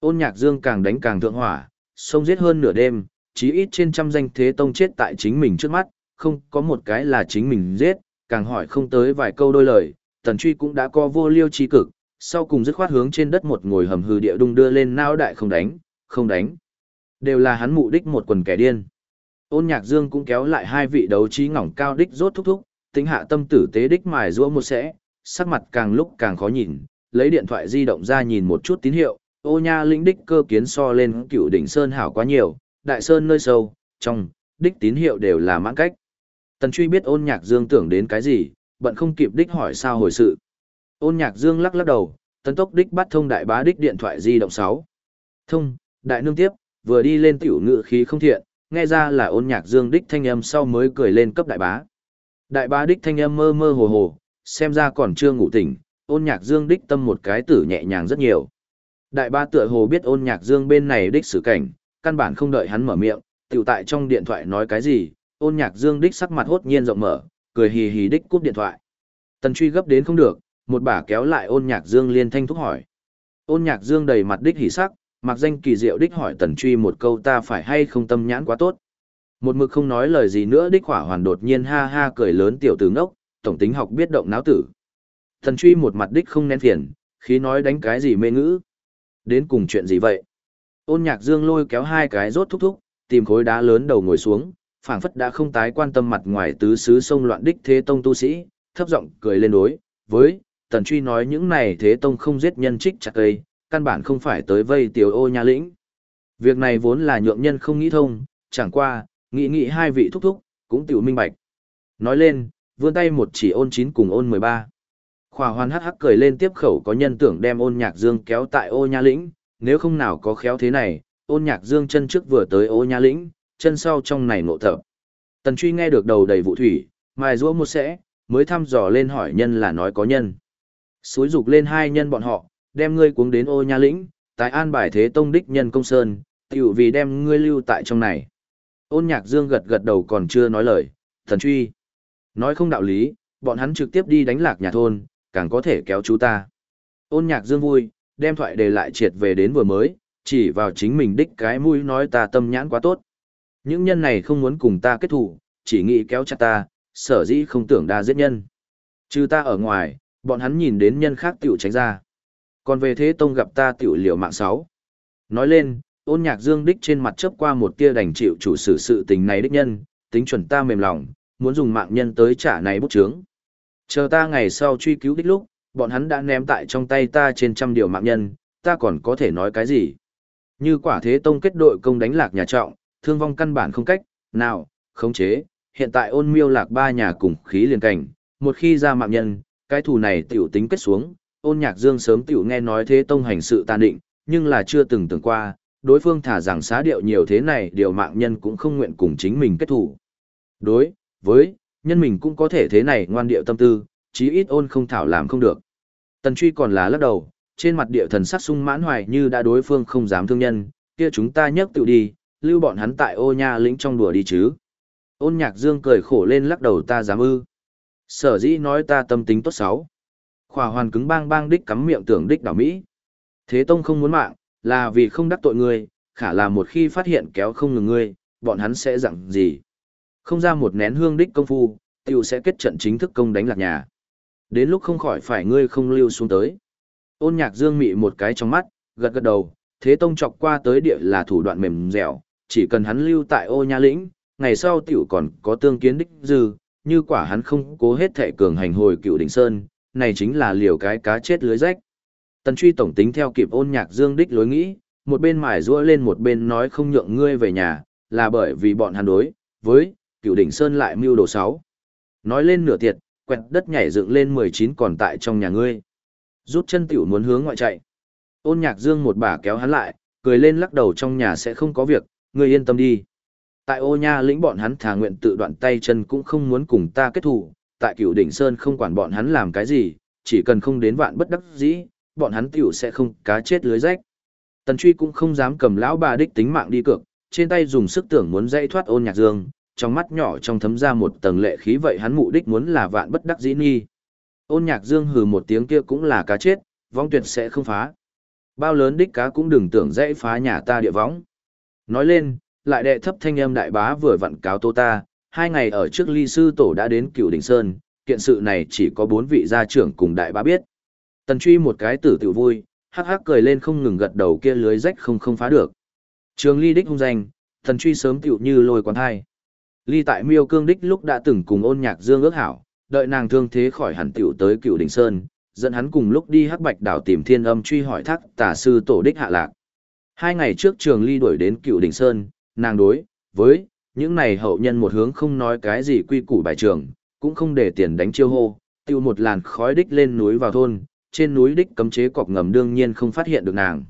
Ôn nhạc dương càng đánh càng thượng hỏa, sông giết hơn nửa đêm, chí ít trên trăm danh thế tông chết tại chính mình trước mắt, không có một cái là chính mình giết, càng hỏi không tới vài câu đôi lời, tần truy cũng đã co vô liêu chi cực, sau cùng dứt khoát hướng trên đất một ngồi hầm hư địa đung đưa lên nao đại không đánh, không đánh. Đều là hắn mục đích một quần kẻ điên. Ôn nhạc dương cũng kéo lại hai vị đấu trí ngỏng cao đích rốt thúc thúc, tính hạ tâm tử tế đích mài rũa một sẽ, sắc mặt càng lúc càng khó nhìn, lấy điện thoại di động ra nhìn một chút tín hiệu, ô nha lĩnh đích cơ kiến so lên cựu đỉnh sơn hảo quá nhiều, đại sơn nơi sâu, trong, đích tín hiệu đều là mãn cách. Tần truy biết ôn nhạc dương tưởng đến cái gì, bận không kịp đích hỏi sao hồi sự. Ôn nhạc dương lắc lắc đầu, tấn tốc đích bắt thông đại bá đích điện thoại di động 6. Thông, đại nương tiếp, vừa đi lên tiểu ngự khí không thiện, nghe ra là ôn nhạc dương đích thanh âm sau mới cười lên cấp đại bá. Đại bá đích thanh âm mơ mơ hồ hồ, xem ra còn chưa ngủ tỉnh, ôn nhạc dương đích tâm một cái tử nhẹ nhàng rất nhiều. Đại bá tựa hồ biết ôn nhạc dương bên này đích xử cảnh, căn bản không đợi hắn mở miệng, tiểu tại trong điện thoại nói cái gì, ôn nhạc dương đích sắc mặt hốt nhiên rộng mở, cười hì hì đích cúp điện thoại. Tần truy gấp đến không được, một bà kéo lại ôn nhạc dương liên thanh thúc hỏi. Ôn nhạc dương đầy mặt đích hỉ sắc, mặc danh kỳ diệu đích hỏi tần truy một câu ta phải hay không tâm nhãn quá tốt. Một mực không nói lời gì nữa đích hỏa hoàn đột nhiên ha ha cười lớn tiểu tử ngốc, tổng tính học biết động náo tử. Tần truy một mặt đích không nén phiền, khí nói đánh cái gì mê ngữ. Đến cùng chuyện gì vậy? Ôn nhạc dương lôi kéo hai cái rốt thúc thúc, tìm khối đá lớn đầu ngồi xuống, phảng phất đã không tái quan tâm mặt ngoài tứ xứ sông loạn đích thế tông tu sĩ, thấp giọng cười lên đối, với, tần truy nói những này thế tông không giết nhân trích chặt cây, căn bản không phải tới vây tiểu ô nha lĩnh. Việc này vốn là nhượng nhân không nghĩ thông, chẳng qua, nghĩ nghĩ hai vị thúc thúc, cũng tiểu minh bạch. Nói lên, vươn tay một chỉ ôn chín cùng ôn mười ba. Khỏa hoàn hắc hắc cười lên tiếp khẩu có nhân tưởng đem ôn nhạc dương kéo tại ô nha lĩnh, nếu không nào có khéo thế này, ôn nhạc dương chân trước vừa tới ô nha lĩnh, chân sau trong này nộ tập. Tần truy nghe được đầu đầy vụ thủy, mài rũa một sẽ, mới thăm dò lên hỏi nhân là nói có nhân. Suối dục lên hai nhân bọn họ, đem ngươi cuống đến ô nha lĩnh, tái an bài thế tông đích nhân công sơn, tiểu vì đem ngươi lưu tại trong này. Ôn nhạc dương gật gật đầu còn chưa nói lời, thần truy. Nói không đạo lý, bọn hắn trực tiếp đi đánh lạc nhà thôn, càng có thể kéo chú ta. Ôn nhạc dương vui, đem thoại đề lại triệt về đến vừa mới, chỉ vào chính mình đích cái mũi nói ta tâm nhãn quá tốt. Những nhân này không muốn cùng ta kết thủ, chỉ nghĩ kéo chặt ta, sở dĩ không tưởng đa giết nhân. Trừ ta ở ngoài, bọn hắn nhìn đến nhân khác tiểu tránh ra. Còn về thế tông gặp ta tiểu liều mạng sáu. Nói lên, ôn nhạc dương đích trên mặt chớp qua một tia đành chịu chủ sự sự tình này đích nhân, tính chuẩn ta mềm lòng, muốn dùng mạng nhân tới trả này bút chướng. Chờ ta ngày sau truy cứu đích lúc, bọn hắn đã ném tại trong tay ta trên trăm điều mạng nhân, ta còn có thể nói cái gì? Như quả thế tông kết đội công đánh lạc nhà trọng, thương vong căn bản không cách, nào, khống chế, hiện tại ôn miêu lạc ba nhà cùng khí liền cảnh, một khi ra mạng nhân, cái thù này tiểu tính kết xuống, ôn nhạc dương sớm tiểu nghe nói thế tông hành sự tàn định, nhưng là chưa từng tưởng qua, đối phương thả rằng xá điệu nhiều thế này điều mạng nhân cũng không nguyện cùng chính mình kết thủ. Đối, với, nhân mình cũng có thể thế này ngoan điệu tâm tư, chí ít ôn không thảo làm không được. Tần truy còn là lắc đầu, trên mặt điệu thần sắc sung mãn hoài như đã đối phương không dám thương nhân, kia chúng ta nhấc tự đi, lưu bọn hắn tại ô nha lĩnh trong đùa đi chứ. Ôn nhạc dương cười khổ lên lắc đầu ta dám ư. Sở dĩ nói ta tâm tính tốt xấu. Khỏa hoàn cứng bang bang đích cắm miệng tưởng đích đảo Mỹ. Thế Tông không muốn mạng, là vì không đắc tội ngươi, khả là một khi phát hiện kéo không ngừng ngươi, bọn hắn sẽ dặn gì. Không ra một nén hương đích công phu, tiểu sẽ kết trận chính thức công đánh lạc nhà. Đến lúc không khỏi phải ngươi không lưu xuống tới. Ôn nhạc dương mị một cái trong mắt, gật gật đầu, thế tông chọc qua tới địa là thủ đoạn mềm dẻo, chỉ cần hắn lưu tại ô nha lĩnh, ngày sau tiểu còn có tương kiến đích dư, như quả hắn không cố hết thể cường hành hồi cựu đỉnh sơn, này chính là liều cái cá chết lưới rách. Tần truy tổng tính theo kịp ôn nhạc dương đích lối nghĩ, một bên mải rua lên một bên nói không nhượng ngươi về nhà, là bởi vì bọn hắn đối, với, cựu đỉnh sơn lại mưu đồ sáu. Nói lên nửa tiệt, quẹt đất nhảy dựng lên 19 còn tại trong nhà ngươi. Rút chân tiểu muốn hướng ngoại chạy. Ôn nhạc dương một bà kéo hắn lại, cười lên lắc đầu trong nhà sẽ không có việc, ngươi yên tâm đi. Tại ô nha lĩnh bọn hắn thà nguyện tự đoạn tay chân cũng không muốn cùng ta kết thủ, tại cựu đỉnh sơn không quản bọn hắn làm cái gì, chỉ cần không đến vạn bất đắc dĩ, bọn hắn tiểu sẽ không cá chết lưới rách. Tần truy cũng không dám cầm lão bà đích tính mạng đi cược, trên tay dùng sức tưởng muốn dãy thoát ôn nhạc dương, trong mắt nhỏ trong thấm ra một tầng lệ khí vậy hắn mục đích muốn là vạn bất đắc dĩ nghi. Ôn nhạc dương hừ một tiếng kia cũng là cá chết, vong tuyệt sẽ không phá. Bao lớn đích cá cũng đừng tưởng dãy phá nhà ta địa võng. Nói lên, lại đệ thấp thanh âm đại bá vừa vặn cáo tô ta, hai ngày ở trước ly sư tổ đã đến cựu đình sơn, kiện sự này chỉ có bốn vị gia trưởng cùng đại bá biết. Tần truy một cái tử tự vui, hắc hắc cười lên không ngừng gật đầu kia lưới rách không không phá được. Trường ly đích hung danh, tần truy sớm tựu như lôi quán hai. Ly tại miêu cương đích lúc đã từng cùng ôn nhạc dương ước hảo, đợi nàng thương thế khỏi hẳn tựu tới cựu đình sơn, dẫn hắn cùng lúc đi hắc bạch đảo tìm thiên âm truy hỏi thác tả sư tổ đích hạ lạc. Hai ngày trước trường ly đuổi đến cựu đình sơn, nàng đối, với, những này hậu nhân một hướng không nói cái gì quy củ bài trường, cũng không để tiền đánh chiêu hô, tiêu một làn khói đích lên núi vào thôn, trên núi đích cấm chế cọc ngầm đương nhiên không phát hiện được nàng.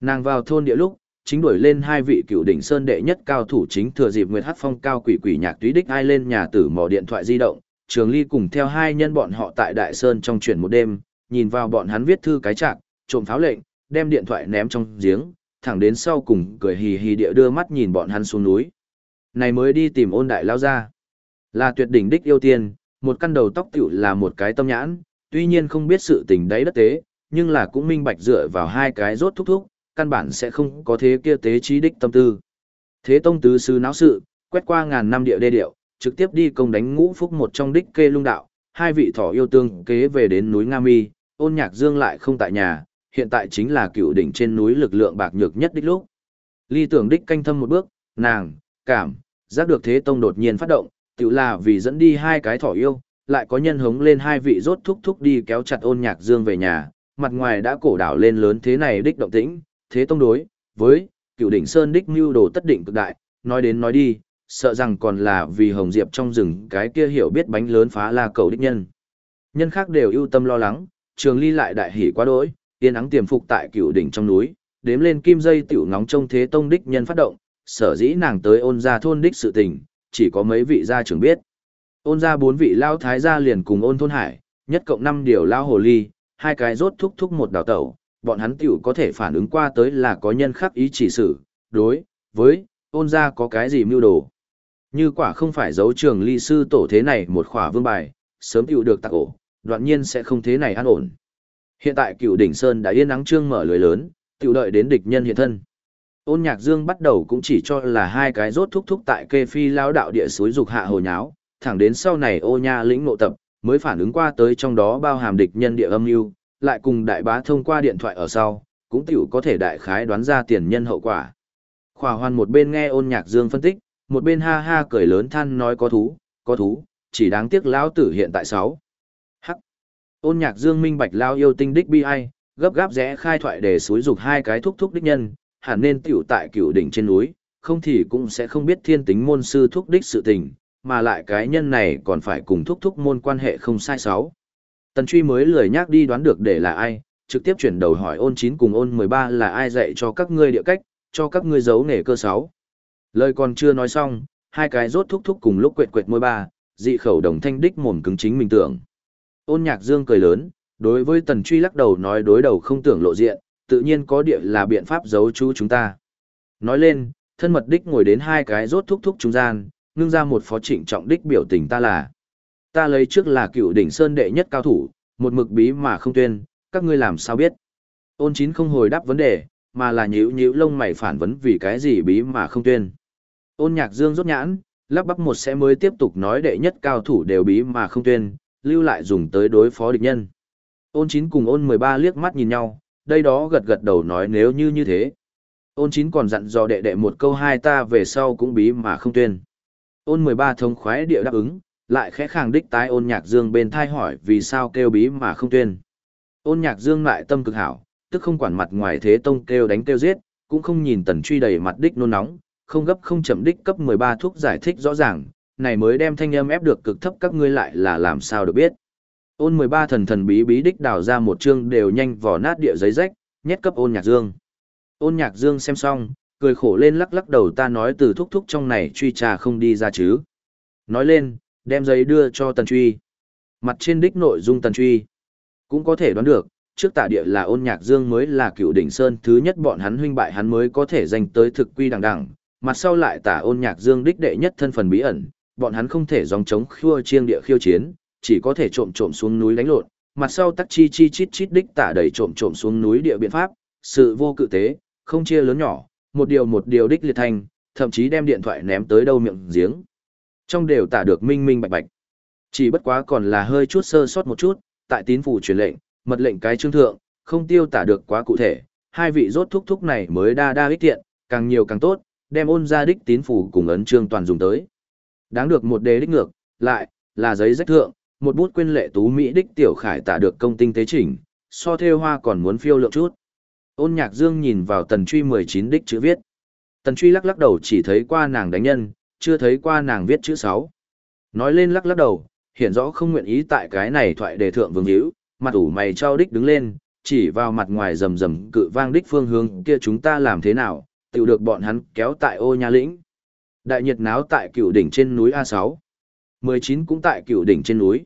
Nàng vào thôn địa lúc, chính đuổi lên hai vị cựu đỉnh sơn đệ nhất cao thủ chính thừa dịp Nguyệt Hắc Phong cao quỷ quỷ nhạc túy đích ai lên nhà tử mò điện thoại di động, Trường Ly cùng theo hai nhân bọn họ tại Đại Sơn trong chuyển một đêm, nhìn vào bọn hắn viết thư cái trạng, trộm pháo lệnh, đem điện thoại ném trong giếng, thẳng đến sau cùng cười hì hì địa đưa mắt nhìn bọn hắn xuống núi. Này mới đi tìm ôn đại lao ra. Là tuyệt đỉnh đích yêu tiên, một căn đầu tóc tiểu là một cái tâm nhãn, tuy nhiên không biết sự tình đấy đất tế, nhưng là cũng minh bạch dựa vào hai cái rốt thúc thúc, căn bản sẽ không có thế kia tế trí đích tâm tư. Thế tông tứ sư náo sự, quét qua ngàn năm địa đê điệu, trực tiếp đi công đánh ngũ phúc một trong đích kê lung đạo, hai vị thỏ yêu tương kế về đến núi Nga Mi, ôn nhạc dương lại không tại nhà, hiện tại chính là cựu đỉnh trên núi lực lượng bạc nhược nhất đích lúc. Ly tưởng đích canh thâm một bước, nàng, cảm, giác được thế tông đột nhiên phát động, tự là vì dẫn đi hai cái thỏ yêu, lại có nhân hống lên hai vị rốt thúc thúc đi kéo chặt ôn nhạc dương về nhà, mặt ngoài đã cổ đảo lên lớn thế này đích động tĩnh, thế tông đối, với, cựu đỉnh sơn đích mưu đồ tất định cực đại, nói đến nói đi, sợ rằng còn là vì hồng diệp trong rừng cái kia hiểu biết bánh lớn phá la cầu đích nhân. Nhân khác đều ưu tâm lo lắng, trường ly lại đại hỉ quá đỗi, yên ắng tiềm phục tại cựu đỉnh trong núi, đếm lên kim dây tiểu ngóng trông thế tông đích nhân phát động, sở dĩ nàng tới ôn gia thôn đích sự tình, chỉ có mấy vị gia trưởng biết. Ôn gia bốn vị lao thái gia liền cùng ôn thôn hải, nhất cộng năm điều lao hồ ly, hai cái rốt thúc thúc một đào tẩu, bọn hắn tiểu có thể phản ứng qua tới là có nhân khắc ý chỉ sự, đối, với, ôn gia có cái gì mưu đồ. Như quả không phải dấu trường ly sư tổ thế này một khỏa vương bài, sớm tiểu được tạc ổ, đoạn nhiên sẽ không thế này an ổn. Hiện tại cựu đỉnh Sơn đã yên nắng trương mở lưới lớn, tiểu đợi đến địch nhân hiện thân. Ôn nhạc dương bắt đầu cũng chỉ cho là hai cái rốt thúc thúc tại kê phi lao đạo địa suối dục hạ hồ nháo, thẳng đến sau này ô nha lĩnh nộ tập, mới phản ứng qua tới trong đó bao hàm địch nhân địa âm mưu lại cùng đại bá thông qua điện thoại ở sau, cũng tiểu có thể đại khái đoán ra tiền nhân hậu quả. Khỏa hoan một bên nghe ôn nhạc dương phân tích, một bên ha ha cười lớn than nói có thú, có thú, chỉ đáng tiếc lão tử hiện tại sáu. Hắc. Ôn nhạc dương minh bạch lao yêu tinh đích bi ai, gấp gáp rẽ khai thoại để suối dục hai cái thúc thúc đích nhân, hẳn nên tiểu tại cửu đỉnh trên núi, không thì cũng sẽ không biết thiên tính môn sư thúc đích sự tình, mà lại cái nhân này còn phải cùng thúc thúc môn quan hệ không sai sáu. Tần truy mới lười nhắc đi đoán được để là ai, trực tiếp chuyển đầu hỏi ôn 9 cùng ôn 13 là ai dạy cho các ngươi địa cách, cho các ngươi giấu nghề cơ sáu. Lời còn chưa nói xong, hai cái rốt thúc thúc cùng lúc quệt quệt môi ba, dị khẩu đồng thanh đích mồm cứng chính mình tưởng. Ôn nhạc dương cười lớn, đối với tần truy lắc đầu nói đối đầu không tưởng lộ diện, tự nhiên có địa là biện pháp giấu chú chúng ta. Nói lên, thân mật đích ngồi đến hai cái rốt thúc thúc trung gian, ngưng ra một phó trịnh trọng đích biểu tình ta là. Ta lấy trước là cựu đỉnh sơn đệ nhất cao thủ, một mực bí mà không tuyên, các ngươi làm sao biết. Ôn chín không hồi đáp vấn đề, mà là nhíu nhíu lông mày phản vấn vì cái gì bí mà không tuyên. Ôn nhạc dương rốt nhãn, lắp bắp một sẽ mới tiếp tục nói đệ nhất cao thủ đều bí mà không tuyên, lưu lại dùng tới đối phó địch nhân. Ôn chín cùng ôn 13 liếc mắt nhìn nhau, đây đó gật gật đầu nói nếu như như thế. Ôn chín còn dặn dò đệ đệ một câu hai ta về sau cũng bí mà không tuyên. Ôn 13 thông khoái địa đáp ứng, lại khẽ khàng đích tái ôn nhạc dương bên thai hỏi vì sao kêu bí mà không tuyên. Ôn nhạc dương lại tâm cực hảo, tức không quản mặt ngoài thế tông kêu đánh kêu giết, cũng không nhìn tần truy đầy mặt đích nôn nóng, không gấp không chậm đích cấp 13 thuốc giải thích rõ ràng, này mới đem thanh âm ép được cực thấp các ngươi lại là làm sao được biết. Ôn 13 thần thần bí bí đích đào ra một chương đều nhanh vỏ nát địa giấy rách, nhét cấp ôn nhạc dương. Ôn nhạc dương xem xong, cười khổ lên lắc lắc đầu ta nói từ thúc thúc trong này truy trà không đi ra chứ. Nói lên, đem giấy đưa cho tần truy. Mặt trên đích nội dung tần truy. Cũng có thể đoán được, trước tạ địa là ôn nhạc dương mới là cựu đỉnh sơn thứ nhất bọn hắn huynh bại hắn mới có thể giành tới thực quy đằng đẳng Mặt sau lại tả ôn nhạc dương đích đệ nhất thân phần bí ẩn, bọn hắn không thể dòng chống khua chiêng địa khiêu chiến, chỉ có thể trộm trộm xuống núi đánh lộn, mặt sau tắc chi chi chít chít đích tả đầy trộm trộm xuống núi địa biện pháp, sự vô cự tế, không chia lớn nhỏ, một điều một điều đích liệt thành, thậm chí đem điện thoại ném tới đâu miệng giếng. Trong đều tả được minh minh bạch bạch. Chỉ bất quá còn là hơi chút sơ sót một chút, tại tín phủ truyền lệnh, mật lệnh cái chương thượng, không tiêu tả được quá cụ thể, hai vị rốt thúc thúc này mới đa đa ích tiện, càng nhiều càng tốt, đem ôn ra đích tín phủ cùng ấn trương toàn dùng tới. Đáng được một đề đích ngược, lại, là giấy rách thượng, một bút quyên lệ tú Mỹ đích tiểu khải tả được công tinh tế chỉnh, so theo hoa còn muốn phiêu lượng chút. Ôn nhạc dương nhìn vào tần truy 19 đích chữ viết. Tần truy lắc lắc đầu chỉ thấy qua nàng đánh nhân, chưa thấy qua nàng viết chữ 6. Nói lên lắc lắc đầu, hiện rõ không nguyện ý tại cái này thoại đề thượng vương hữu, mặt ủ mày trao đích đứng lên, chỉ vào mặt ngoài rầm rầm cự vang đích phương hướng kia chúng ta làm thế nào, tiểu được bọn hắn kéo tại ô nhà lĩnh. Đại nhiệt náo tại cựu đỉnh trên núi A6. 19 cũng tại cựu đỉnh trên núi.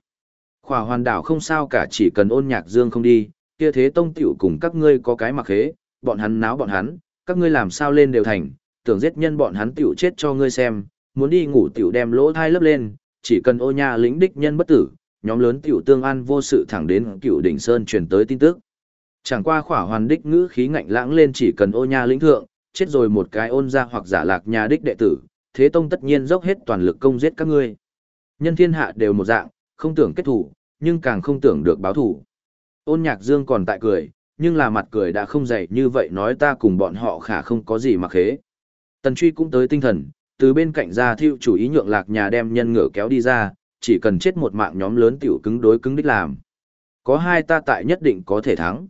Khỏa hoàn đảo không sao cả chỉ cần ôn nhạc dương không đi, kia thế tông tiểu cùng các ngươi có cái mặc hế, bọn hắn náo bọn hắn, các ngươi làm sao lên đều thành, tưởng giết nhân bọn hắn tiểu chết cho ngươi xem, muốn đi ngủ tiểu đem lỗ thai lấp lên, chỉ cần ô nhà lĩnh đích nhân bất tử, nhóm lớn tiểu tương an vô sự thẳng đến cựu đỉnh sơn truyền tới tin tức. Chẳng qua khỏa hoàn đích ngữ khí ngạnh lãng lên chỉ cần ô nhà lĩnh thượng, chết rồi một cái ôn ra hoặc giả lạc nhà đích đệ tử, thế tông tất nhiên dốc hết toàn lực công giết các ngươi. Nhân thiên hạ đều một dạng, không tưởng kết thủ, nhưng càng không tưởng được báo thủ. Ôn nhạc dương còn tại cười, nhưng là mặt cười đã không dậy như vậy nói ta cùng bọn họ khả không có gì mà khế. Tần truy cũng tới tinh thần, từ bên cạnh ra thiêu chủ ý nhượng lạc nhà đem nhân ngựa kéo đi ra, chỉ cần chết một mạng nhóm lớn tiểu cứng đối cứng đích làm. Có hai ta tại nhất định có thể thắng.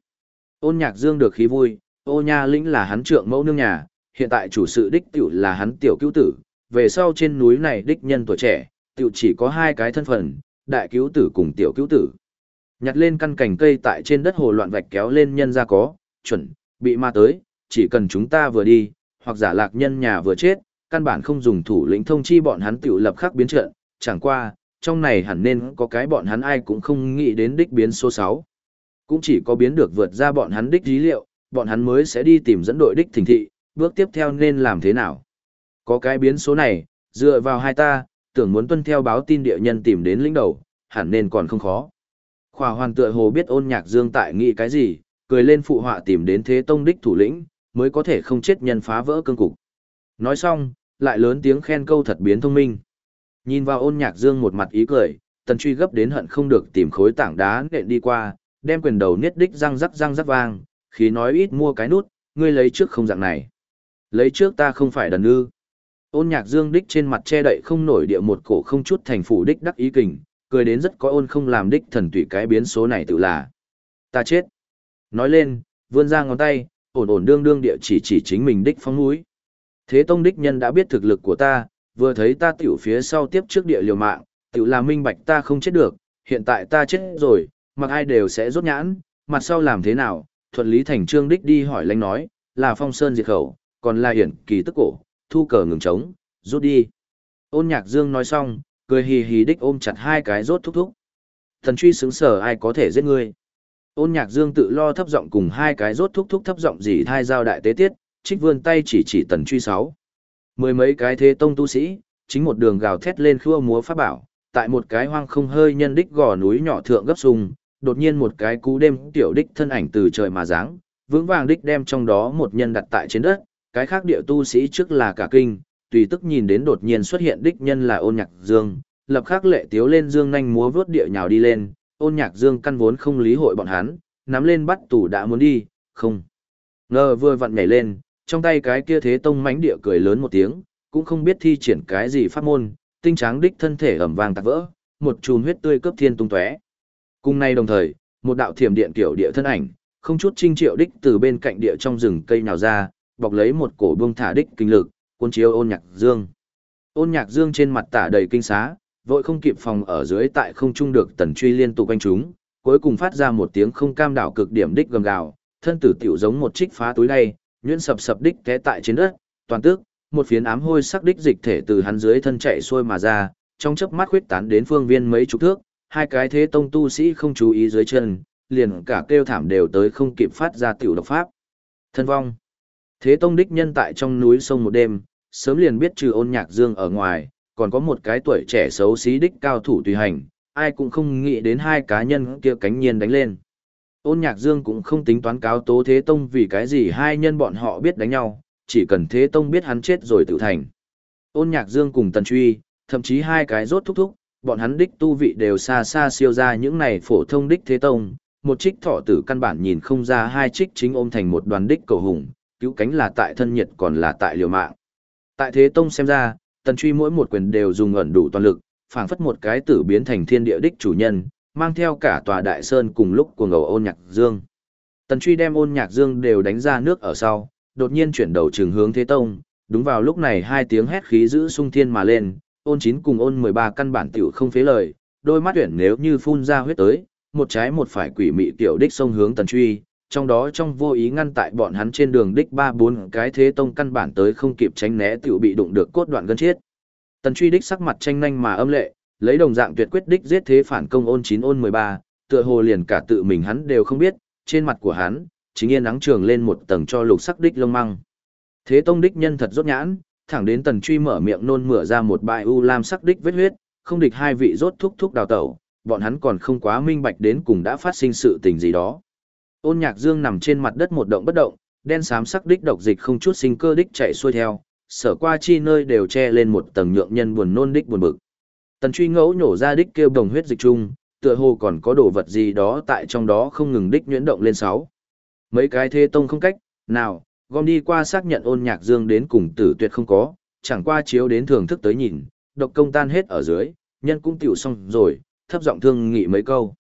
Ôn nhạc dương được khí vui, ô nha lĩnh là hắn trượng mẫu nương nhà, hiện tại chủ sự đích tiểu là hắn tiểu cứu tử, về sau trên núi này đích nhân tuổi trẻ, tiểu chỉ có hai cái thân phận, đại cứu tử cùng tiểu cứu tử. Nhặt lên căn cành cây tại trên đất hồ loạn vạch kéo lên nhân ra có, chuẩn, bị ma tới, chỉ cần chúng ta vừa đi, hoặc giả lạc nhân nhà vừa chết, căn bản không dùng thủ lĩnh thông chi bọn hắn tiểu lập khắc biến trận, chẳng qua, trong này hẳn nên có cái bọn hắn ai cũng không nghĩ đến đích biến số 6. Cũng chỉ có biến được vượt ra bọn hắn đích dí liệu, bọn hắn mới sẽ đi tìm dẫn đội đích thỉnh thị, bước tiếp theo nên làm thế nào. Có cái biến số này, dựa vào hai ta, tưởng muốn tuân theo báo tin địa nhân tìm đến lĩnh đầu, hẳn nên còn không khó. Khỏa hoàn tựa hồ biết ôn nhạc dương tại nghĩ cái gì, cười lên phụ họa tìm đến thế tông đích thủ lĩnh, mới có thể không chết nhân phá vỡ cương cục. Nói xong, lại lớn tiếng khen câu thật biến thông minh. Nhìn vào ôn nhạc dương một mặt ý cười, tần truy gấp đến hận không được tìm khối tảng đá nện đi qua, đem quyền đầu niết đích răng rắc răng rắc vang, khí nói ít mua cái nút, ngươi lấy trước không dạng này. Lấy trước ta không phải đần ư. Ôn nhạc dương đích trên mặt che đậy không nổi địa một cổ không chút thành phủ đích đắc ý kình, cười đến rất có ôn không làm đích thần tùy cái biến số này tự là. Ta chết. Nói lên, vươn ra ngón tay, ổn ổn đương đương địa chỉ chỉ chính mình đích phong núi. Thế tông đích nhân đã biết thực lực của ta, vừa thấy ta tiểu phía sau tiếp trước địa liều mạng, tiểu là minh bạch ta không chết được, hiện tại ta chết rồi, mặc ai đều sẽ rốt nhãn, mặt sau làm thế nào, thuận lý thành trương đích đi hỏi lãnh nói, là phong sơn diệt khẩu, còn là hiển kỳ tức cổ, thu cờ ngừng trống, rút đi. Ôn nhạc dương nói xong, cười hì hì đích ôm chặt hai cái rốt thúc thúc. Thần truy xứng sở ai có thể giết ngươi. Ôn nhạc dương tự lo thấp giọng cùng hai cái rốt thúc thúc thấp giọng gì thai giao đại tế tiết, trích vươn tay chỉ chỉ tần truy sáu. Mười mấy cái thế tông tu sĩ, chính một đường gào thét lên khua múa pháp bảo, tại một cái hoang không hơi nhân đích gò núi nhỏ thượng gấp sùng, đột nhiên một cái cú đêm tiểu đích thân ảnh từ trời mà giáng, vững vàng đích đem trong đó một nhân đặt tại trên đất, cái khác địa tu sĩ trước là cả kinh, tùy tức nhìn đến đột nhiên xuất hiện đích nhân là ôn nhạc dương, lập khắc lệ tiếu lên dương nhanh múa vớt địa nhào đi lên, ôn nhạc dương căn vốn không lý hội bọn hắn, nắm lên bắt tủ đã muốn đi, không. Ngờ vừa vặn nhảy lên, trong tay cái kia thế tông mánh địa cười lớn một tiếng, cũng không biết thi triển cái gì pháp môn, tinh tráng đích thân thể ẩm vàng tạc vỡ, một chùm huyết tươi cướp thiên tung tóe. Cùng nay đồng thời, một đạo thiểm điện tiểu địa thân ảnh, không chút trinh triệu đích từ bên cạnh địa trong rừng cây nào ra, bọc lấy một cổ buông thả đích kinh lực, cuốn chiếu ôn nhạc dương. Ôn nhạc dương trên mặt tả đầy kinh xá, vội không kịp phòng ở dưới tại không trung được tần truy liên tục quanh chúng, cuối cùng phát ra một tiếng không cam đảo cực điểm đích gầm gào, thân tử tiểu giống một trích phá túi đây, nhuyễn sập sập đích té tại trên đất, toàn tức, một phiến ám hôi sắc đích dịch thể từ hắn dưới thân chạy xuôi mà ra, trong chớp mắt khuyết tán đến phương viên mấy chục thước, hai cái thế tông tu sĩ không chú ý dưới chân, liền cả kêu thảm đều tới không kịp phát ra tiểu độc pháp. Thân vong. Thế tông đích nhân tại trong núi sông một đêm, sớm liền biết trừ ôn nhạc dương ở ngoài, còn có một cái tuổi trẻ xấu xí đích cao thủ tùy hành, ai cũng không nghĩ đến hai cá nhân kia cánh nhiên đánh lên. Ôn nhạc dương cũng không tính toán cáo tố thế tông vì cái gì hai nhân bọn họ biết đánh nhau, chỉ cần thế tông biết hắn chết rồi tự thành. Ôn nhạc dương cùng tần truy, thậm chí hai cái rốt thúc thúc, bọn hắn đích tu vị đều xa xa siêu ra những này phổ thông đích thế tông, một trích thọ tử căn bản nhìn không ra hai trích chính ôm thành một đoàn đích cầu hùng, cứu cánh là tại thân nhiệt còn là tại liều mạng. Tại thế tông xem ra, tần truy mỗi một quyền đều dùng ẩn đủ toàn lực, phảng phất một cái tử biến thành thiên địa đích chủ nhân, mang theo cả tòa đại sơn cùng lúc của ngầu ôn nhạc dương. Tần truy đem ôn nhạc dương đều đánh ra nước ở sau, đột nhiên chuyển đầu trường hướng thế tông, đúng vào lúc này hai tiếng hét khí giữ sung thiên mà lên, ôn chín cùng ôn mười ba căn bản tiểu không phế lời, đôi mắt tuyển nếu như phun ra huyết tới, một trái một phải quỷ mị tiểu đích sông hướng tần truy, trong đó trong vô ý ngăn tại bọn hắn trên đường đích ba bốn cái thế tông căn bản tới không kịp tránh né tiểu bị đụng được cốt đoạn gân chết. Tần truy đích sắc mặt tranh nhanh mà âm lệ, lấy đồng dạng tuyệt quyết đích giết thế phản công ôn chín ôn mười ba, tựa hồ liền cả tự mình hắn đều không biết, trên mặt của hắn, chính yên nắng trường lên một tầng cho lục sắc đích lông măng. Thế tông đích nhân thật rốt nhãn, thẳng đến tần truy mở miệng nôn mửa ra một bãi u lam sắc đích vết huyết, không địch hai vị rốt thúc thúc đào tẩu, bọn hắn còn không quá minh bạch đến cùng đã phát sinh sự tình gì đó. Ôn nhạc dương nằm trên mặt đất một động bất động, đen xám sắc đích độc dịch không chút sinh cơ đích chạy xuôi theo, sở qua chi nơi đều che lên một tầng nhượng nhân buồn nôn đích buồn bực. Tần truy ngẫu nhổ ra đích kêu đồng huyết dịch chung, tựa hồ còn có đồ vật gì đó tại trong đó không ngừng đích nhuyễn động lên sáu. Mấy cái thế tông không cách, nào, gom đi qua xác nhận ôn nhạc dương đến cùng tử tuyệt không có, chẳng qua chiếu đến thưởng thức tới nhìn, độc công tan hết ở dưới, nhân cũng tiểu xong rồi, thấp giọng thương nghị mấy câu.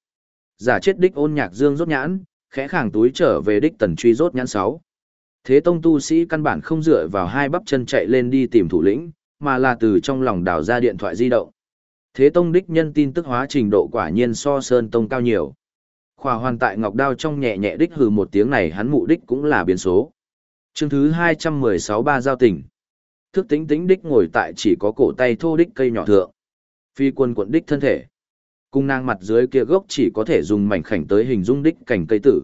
Giả chết đích ôn nhạc dương rốt nhãn, khẽ khàng túi trở về đích tần truy rốt nhãn sáu. Thế tông tu sĩ căn bản không dựa vào hai bắp chân chạy lên đi tìm thủ lĩnh, mà là từ trong lòng đào ra điện thoại di động. Thế tông đích nhân tin tức hóa trình độ quả nhiên so sơn tông cao nhiều. Khỏa hoàn tại ngọc đao trong nhẹ nhẹ đích hừ một tiếng này hắn mụ đích cũng là biến số. Chương thứ 216 ba giao tỉnh. Thức tính tính đích ngồi tại chỉ có cổ tay thô đích cây nhỏ thượng. Phi quân quận đích thân thể. Cung nang mặt dưới kia gốc chỉ có thể dùng mảnh khảnh tới hình dung đích cảnh cây tử.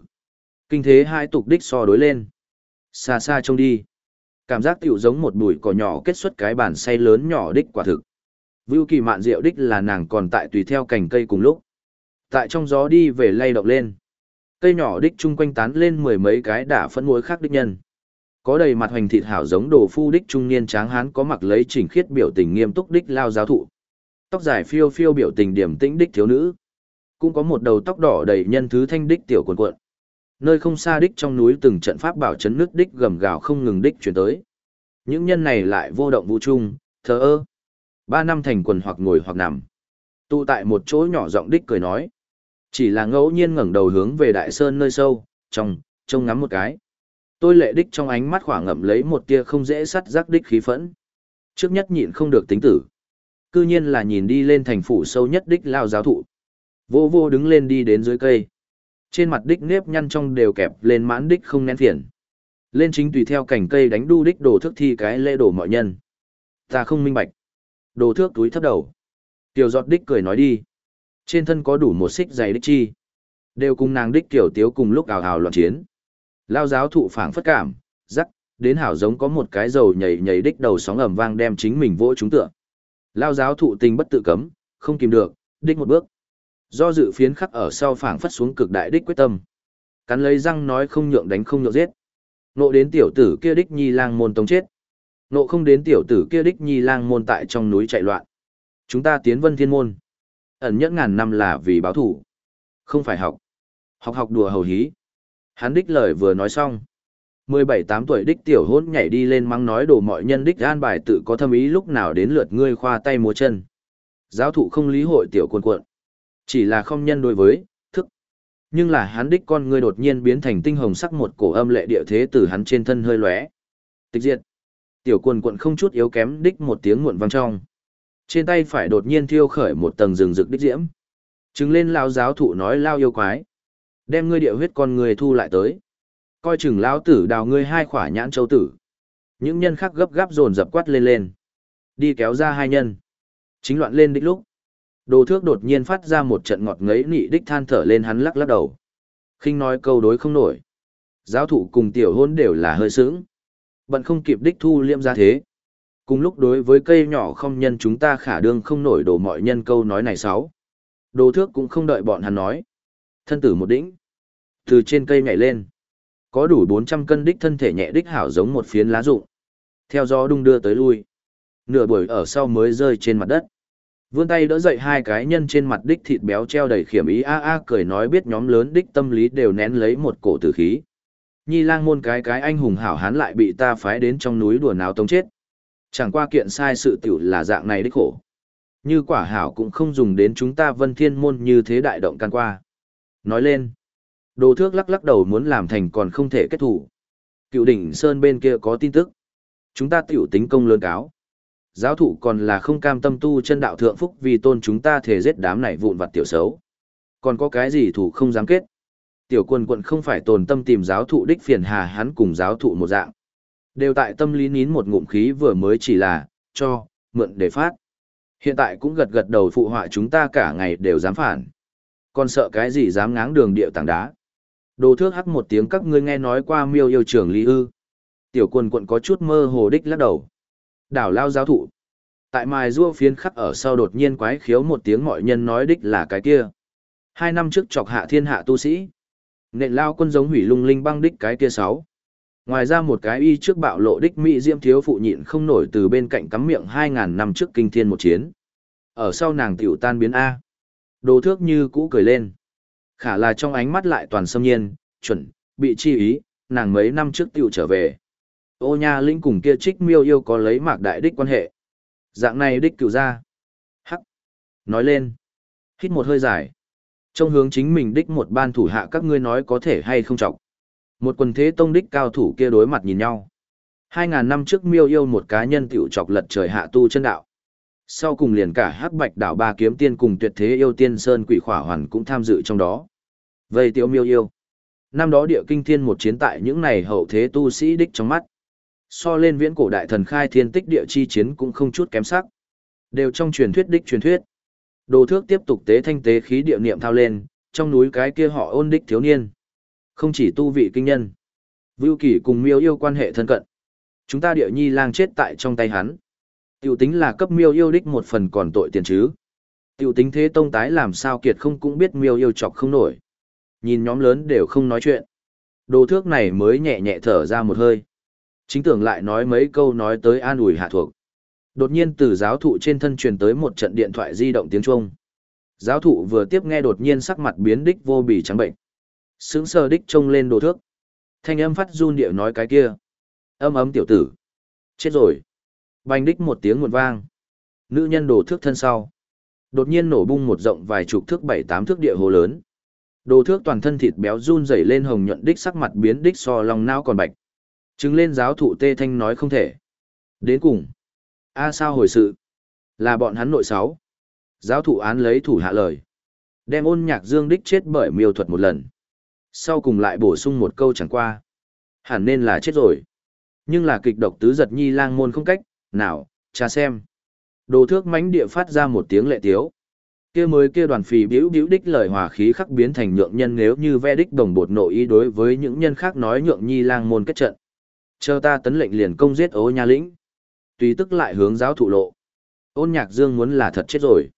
Kinh thế hai tục đích so đối lên. Xa xa trông đi. Cảm giác tiểu giống một bụi cỏ nhỏ kết xuất cái bàn say lớn nhỏ đích quả thực. Vưu kỳ mạn diệu đích là nàng còn tại tùy theo cành cây cùng lúc. Tại trong gió đi về lay động lên. Cây nhỏ đích chung quanh tán lên mười mấy cái đả phân mối khác đích nhân. Có đầy mặt hoành thịt hảo giống đồ phu đích trung niên tráng hán có mặc lấy chỉnh khiết biểu tình nghiêm túc đích lao giáo thụ. Tóc dài phiêu phiêu biểu tình điểm tĩnh đích thiếu nữ. Cũng có một đầu tóc đỏ đầy nhân thứ thanh đích tiểu cuộn cuộn. Nơi không xa đích trong núi từng trận pháp bảo chấn nước đích gầm gào không ngừng đích chuyển tới. Những nhân này lại vô động vũ trung, thờ ơ. Ba năm thành quần hoặc ngồi hoặc nằm. Tụ tại một chỗ nhỏ giọng đích cười nói. Chỉ là ngẫu nhiên ngẩng đầu hướng về đại sơn nơi sâu, trong, trông ngắm một cái tôi lệ đích trong ánh mắt khỏa ngậm lấy một tia không dễ sắt rắc đích khí phẫn. Trước nhất nhịn không được tính tử. Cư nhiên là nhìn đi lên thành phủ sâu nhất đích lao giáo thụ. Vô vô đứng lên đi đến dưới cây. Trên mặt đích nếp nhăn trong đều kẹp lên mãn đích không nén phiền. Lên chính tùy theo cảnh cây đánh đu đích đồ thước thi cái lễ đổ mọi nhân. Ta không minh bạch. Đồ thước túi thấp đầu. Tiểu giọt đích cười nói đi. Trên thân có đủ một xích dày đích chi. Đều cùng nàng đích tiểu tiếu cùng lúc ảo ảo loạn chiến. Lao giáo thụ phảng phất cảm, rắc, đến hảo giống có một cái dầu nhảy nhảy đích đầu sóng ầm vang đem chính mình vỗ chúng tựa. Lao giáo thụ tình bất tự cấm, không kìm được, đích một bước. Do dự phiến khắc ở sau phảng phất xuống cực đại đích quyết tâm. Cắn lấy răng nói không nhượng đánh không nhượng giết. Nộ đến tiểu tử kia đích nhi lang môn tống chết. Nộ không đến tiểu tử kia đích nhi lang môn tại trong núi chạy loạn. Chúng ta tiến vân thiên môn. Ẩn nhẫn ngàn năm là vì báo thủ. Không phải học. Học học đùa hầu hí. Hắn đích lời vừa nói xong. 17-8 tuổi đích tiểu hôn nhảy đi lên mắng nói đồ mọi nhân đích an bài tự có thâm ý lúc nào đến lượt ngươi khoa tay múa chân. Giáo thụ không lý hội tiểu cuồn cuộn. Chỉ là không nhân đối với, thức. Nhưng là hắn đích con ngươi đột nhiên biến thành tinh hồng sắc một cổ âm lệ địa thế từ hắn trên thân hơi lóe. Tịch diệt. Tiểu cuồn cuộn không chút yếu kém đích một tiếng muộn vang trong. Trên tay phải đột nhiên thiêu khởi một tầng rừng rực đích diễm. Trứng lên lao giáo thụ nói lao yêu quái đem ngươi địa huyết con người thu lại tới. Coi chừng lão tử đào ngươi hai khỏa nhãn châu tử. Những nhân khác gấp gáp dồn dập quát lên lên. Đi kéo ra hai nhân. Chính loạn lên đích lúc. Đồ thước đột nhiên phát ra một trận ngọt ngấy nị đích than thở lên hắn lắc lắc đầu. khinh nói câu đối không nổi. Giáo thụ cùng tiểu hôn đều là hơi sướng. Bận không kịp đích thu liêm ra thế. Cùng lúc đối với cây nhỏ không nhân chúng ta khả đương không nổi đổ mọi nhân câu nói này sáu. Đồ thước cũng không đợi bọn hắn nói. Thân tử một đĩnh Từ trên cây nhảy lên. Có đủ 400 cân đích thân thể nhẹ đích hảo giống một phiến lá rụng. Theo gió đung đưa tới lui. nửa buổi ở sau mới rơi trên mặt đất. Vươn tay đỡ dậy hai cái nhân trên mặt đích thịt béo treo đầy khiểm ý a a cười nói biết nhóm lớn đích tâm lý đều nén lấy một cổ tử khí. Nhi lang môn cái cái anh hùng hảo hán lại bị ta phái đến trong núi đùa nào tống chết. Chẳng qua kiện sai sự tiểu là dạng này đích khổ. Như quả hảo cũng không dùng đến chúng ta vân thiên môn như thế đại động can qua. Nói lên, đồ thước lắc lắc đầu muốn làm thành còn không thể kết thủ. Cựu đỉnh Sơn bên kia có tin tức. Chúng ta tiểu tính công lớn cáo. Giáo thụ còn là không cam tâm tu chân đạo thượng phúc vì tôn chúng ta thể giết đám này vụn vặt tiểu xấu. Còn có cái gì thủ không dám kết. Tiểu quân quận không phải tồn tâm tìm giáo thụ đích phiền hà hắn cùng giáo thụ một dạng. Đều tại tâm lý nín một ngụm khí vừa mới chỉ là, cho, mượn để phát. Hiện tại cũng gật gật đầu phụ họa chúng ta cả ngày đều dám phản. Còn sợ cái gì dám ngáng đường điệu tảng đá. Đồ thước hắc một tiếng các ngươi nghe nói qua miêu yêu trưởng lý ư. Tiểu quân quận có chút mơ hồ đích lắc đầu. Đảo lao giáo thụ. Tại mài rua phiến khắc ở sau đột nhiên quái khiếu một tiếng mọi nhân nói đích là cái kia. Hai năm trước chọc hạ thiên hạ tu sĩ. Nện lao quân giống hủy lung linh băng đích cái kia sáu. Ngoài ra một cái y trước bạo lộ đích Mỹ Diễm thiếu phụ nhịn không nổi từ bên cạnh cắm miệng hai ngàn năm trước kinh thiên một chiến. Ở sau nàng tiểu tan biến A. Đồ thước như cũ cười lên. Khả là trong ánh mắt lại toàn xâm nhiên, chuẩn, bị chi ý, nàng mấy năm trước tiểu trở về. Ô nha linh cùng kia trích miêu yêu có lấy mạc đại đích quan hệ. Dạng này đích cựu ra. Hắc. Nói lên. Hít một hơi dài. Trong hướng chính mình đích một ban thủ hạ các ngươi nói có thể hay không trọng. Một quần thế tông đích cao thủ kia đối mặt nhìn nhau. Hai ngàn năm trước miêu yêu một cá nhân tiểu chọc lật trời hạ tu chân đạo. Sau cùng liền cả hắc bạch đảo ba kiếm tiên cùng tuyệt thế yêu tiên sơn quỷ khỏa hoàn cũng tham dự trong đó. Vây tiểu miêu yêu. Năm đó địa kinh thiên một chiến tại những này hậu thế tu sĩ đích trong mắt. So lên viễn cổ đại thần khai thiên tích địa chi chiến cũng không chút kém sắc. Đều trong truyền thuyết đích truyền thuyết. Đồ thước tiếp tục tế thanh tế khí địa niệm thao lên, trong núi cái kia họ ôn đích thiếu niên. Không chỉ tu vị kinh nhân. Vưu Kỳ cùng miêu yêu quan hệ thân cận. Chúng ta địa nhi lang chết tại trong tay hắn. Tiểu tính là cấp miêu yêu đích một phần còn tội tiền chứ. Tiểu tính thế tông tái làm sao kiệt không cũng biết miêu yêu chọc không nổi. Nhìn nhóm lớn đều không nói chuyện. Đồ thước này mới nhẹ nhẹ thở ra một hơi. Chính tưởng lại nói mấy câu nói tới an ủi hạ thuộc. Đột nhiên từ giáo thụ trên thân truyền tới một trận điện thoại di động tiếng Trung. Giáo thụ vừa tiếp nghe đột nhiên sắc mặt biến đích vô bì trắng bệnh. Sướng sờ đích trông lên đồ thước. Thanh âm phát run điệu nói cái kia. Âm ấm tiểu tử. Chết rồi. Bành đích một tiếng nguồn vang. Nữ nhân đồ thước thân sau. Đột nhiên nổ bung một rộng vài chục thước bảy tám thước địa hồ lớn. Đồ thước toàn thân thịt béo run rẩy lên hồng nhuận đích sắc mặt biến đích so lòng não còn bạch. Chứng lên giáo thụ tê thanh nói không thể. Đến cùng. A sao hồi sự? Là bọn hắn nội sáu. Giáo thụ án lấy thủ hạ lời. Đem ôn nhạc dương đích chết bởi miêu thuật một lần. Sau cùng lại bổ sung một câu chẳng qua. Hẳn nên là chết rồi. Nhưng là kịch độc tứ giật nhi lang môn không cách, nào, cha xem. Đồ thước mánh địa phát ra một tiếng lệ tiếu kia mới kia đoàn phì biểu biểu đích lời hòa khí khắc biến thành nhượng nhân nếu như ve đích đồng bột nội ý đối với những nhân khác nói nhượng nhi lang môn kết trận. Chờ ta tấn lệnh liền công giết ố nha lĩnh. Tùy tức lại hướng giáo thụ lộ. Ôn nhạc dương muốn là thật chết rồi.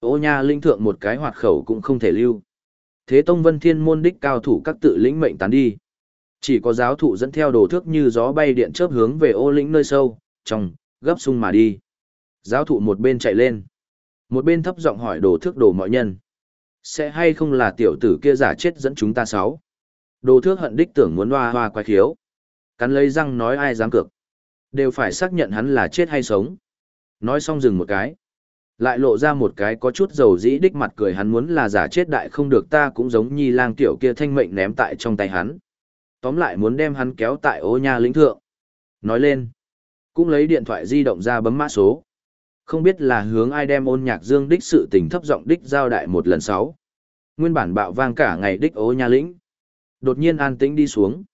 ố nha linh thượng một cái hoạt khẩu cũng không thể lưu. Thế tông vân thiên môn đích cao thủ các tự lĩnh mệnh tán đi. Chỉ có giáo thụ dẫn theo đồ thước như gió bay điện chớp hướng về ô lĩnh nơi sâu, trong, gấp sung mà đi. Giáo thụ một bên chạy lên. Một bên thấp giọng hỏi đồ thước đồ mọi nhân. Sẽ hay không là tiểu tử kia giả chết dẫn chúng ta sáu. Đồ thước hận đích tưởng muốn hoa hoa quái khiếu. Cắn lấy răng nói ai dám cược. Đều phải xác nhận hắn là chết hay sống. Nói xong dừng một cái. Lại lộ ra một cái có chút dầu dĩ đích mặt cười hắn muốn là giả chết đại không được ta cũng giống nhi lang tiểu kia thanh mệnh ném tại trong tay hắn. Tóm lại muốn đem hắn kéo tại ô nha lĩnh thượng. Nói lên. Cũng lấy điện thoại di động ra bấm mã số. Không biết là hướng ai đem ôn nhạc dương đích sự tình thấp giọng đích giao đại một lần sáu. Nguyên bản bạo vang cả ngày đích ố nha lĩnh. Đột nhiên an tĩnh đi xuống.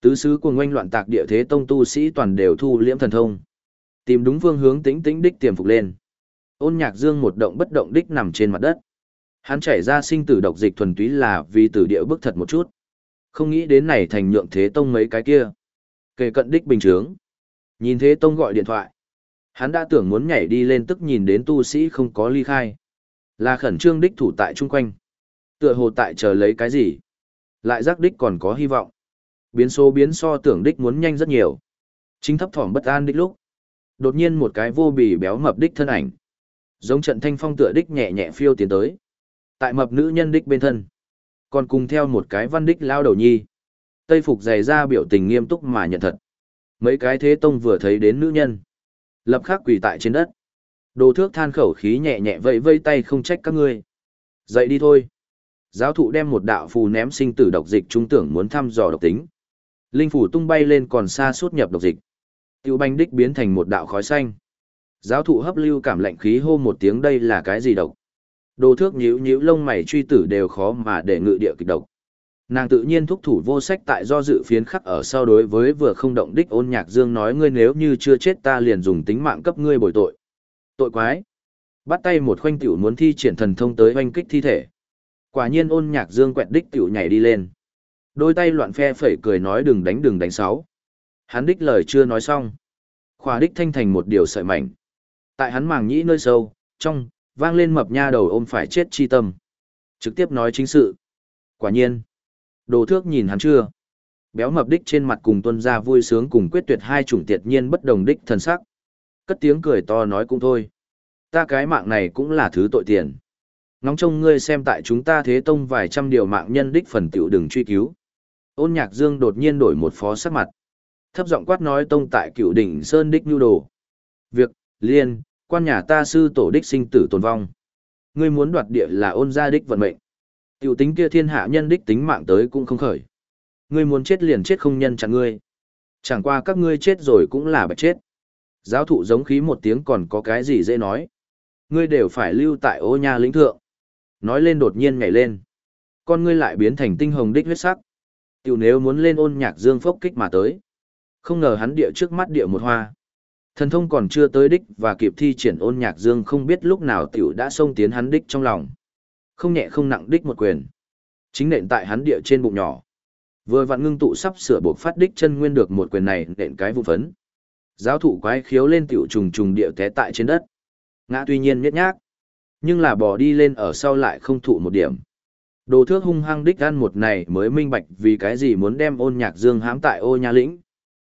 Tứ sứ cuồng ngoanh loạn tạc địa thế tông tu sĩ toàn đều thu liễm thần thông. Tìm đúng phương hướng tĩnh tĩnh đích tiềm phục lên. Ôn Nhạc Dương một động bất động đích nằm trên mặt đất. Hắn chảy ra sinh tử độc dịch thuần túy là vì tử địa bức thật một chút. Không nghĩ đến này thành nhượng thế tông mấy cái kia. Kề cận đích bình trướng. Nhìn thế tông gọi điện thoại. Hắn đã tưởng muốn nhảy đi lên tức nhìn đến tu sĩ không có ly khai. Là khẩn trương đích thủ tại chung quanh. Tựa hồ tại chờ lấy cái gì. Lại giác đích còn có hy vọng biến số biến so tưởng đích muốn nhanh rất nhiều. Chính thấp thỏm bất an đích lúc. Đột nhiên một cái vô bì béo mập đích thân ảnh. Giống trận thanh phong tựa đích nhẹ nhẹ phiêu tiến tới. Tại mập nữ nhân đích bên thân. Còn cùng theo một cái văn đích lao đầu nhi. Tây phục dày ra biểu tình nghiêm túc mà nhận thật. Mấy cái thế tông vừa thấy đến nữ nhân. Lập khắc quỳ tại trên đất. Đồ thước than khẩu khí nhẹ nhẹ vẫy vây tay không trách các ngươi. Dậy đi thôi. Giáo thụ đem một đạo phù ném sinh tử độc dịch trung tưởng muốn thăm dò độc tính. Linh phủ tung bay lên còn xa suốt nhập độc dịch. Tiêu banh đích biến thành một đạo khói xanh. Giáo thụ hấp lưu cảm lạnh khí hô một tiếng đây là cái gì độc. Đồ thước nhíu nhíu lông mày truy tử đều khó mà để ngự địa kịch độc. Nàng tự nhiên thúc thủ vô sách tại do dự phiến khắc ở sau đối với vừa không động đích ôn nhạc dương nói ngươi nếu như chưa chết ta liền dùng tính mạng cấp ngươi bồi tội. Tội quái. Bắt tay một khoanh tiểu muốn thi triển thần thông tới hoanh kích thi thể. Quả nhiên ôn nhạc dương quẹt đích tiểu nhảy đi lên. Đôi tay loạn phe phẩy cười nói đừng đánh đừng đánh sáu. Hắn đích lời chưa nói xong. Khỏa đích thanh thành một điều sợi mảnh. Tại hắn màng nhĩ nơi sâu, trong, vang lên mập nha đầu ôm phải chết chi tâm. Trực tiếp nói chính sự. Quả nhiên. Đồ thước nhìn hắn chưa. Béo mập đích trên mặt cùng tuân ra vui sướng cùng quyết tuyệt hai chủng tiệt nhiên bất đồng đích thần sắc. Cất tiếng cười to nói cũng thôi. Ta cái mạng này cũng là thứ tội tiền. Ngóng trông ngươi xem tại chúng ta thế tông vài trăm điều mạng nhân đích phần tiểu đừng truy cứu. Ôn nhạc dương đột nhiên đổi một phó sắc mặt. Thấp giọng quát nói tông tại cựu đỉnh Sơn đích nhu đồ. Việc, liên, quan nhà ta sư tổ đích sinh tử tồn vong. Ngươi muốn đoạt địa là ôn gia đích vận mệnh. Tiểu tính kia thiên hạ nhân đích tính mạng tới cũng không khởi. Ngươi muốn chết liền chết không nhân chẳng ngươi. Chẳng qua các ngươi chết rồi cũng là bạch chết. Giáo thụ giống khí một tiếng còn có cái gì dễ nói. Ngươi đều phải lưu tại ô nhà lĩnh thượng. Nói lên đột nhiên nhảy lên. Con ngươi lại biến thành tinh hồng đích huyết sắc. Tiểu nếu muốn lên ôn nhạc dương phốc kích mà tới. Không ngờ hắn địa trước mắt địa một hoa. Thần thông còn chưa tới đích và kịp thi triển ôn nhạc dương không biết lúc nào tiểu đã xông tiến hắn đích trong lòng. Không nhẹ không nặng đích một quyền. Chính nện tại hắn địa trên bụng nhỏ. Vừa vặn ngưng tụ sắp sửa buộc phát đích chân nguyên được một quyền này nện cái vụ phấn. Giáo thụ quái khiếu lên tiểu trùng trùng địa té tại trên đất. Ngã tuy nhiên miết nhác. Nhưng là bỏ đi lên ở sau lại không thụ một điểm. Đồ thước hung hăng đích ăn một này mới minh bạch vì cái gì muốn đem ôn nhạc dương hãm tại ô nhà lĩnh.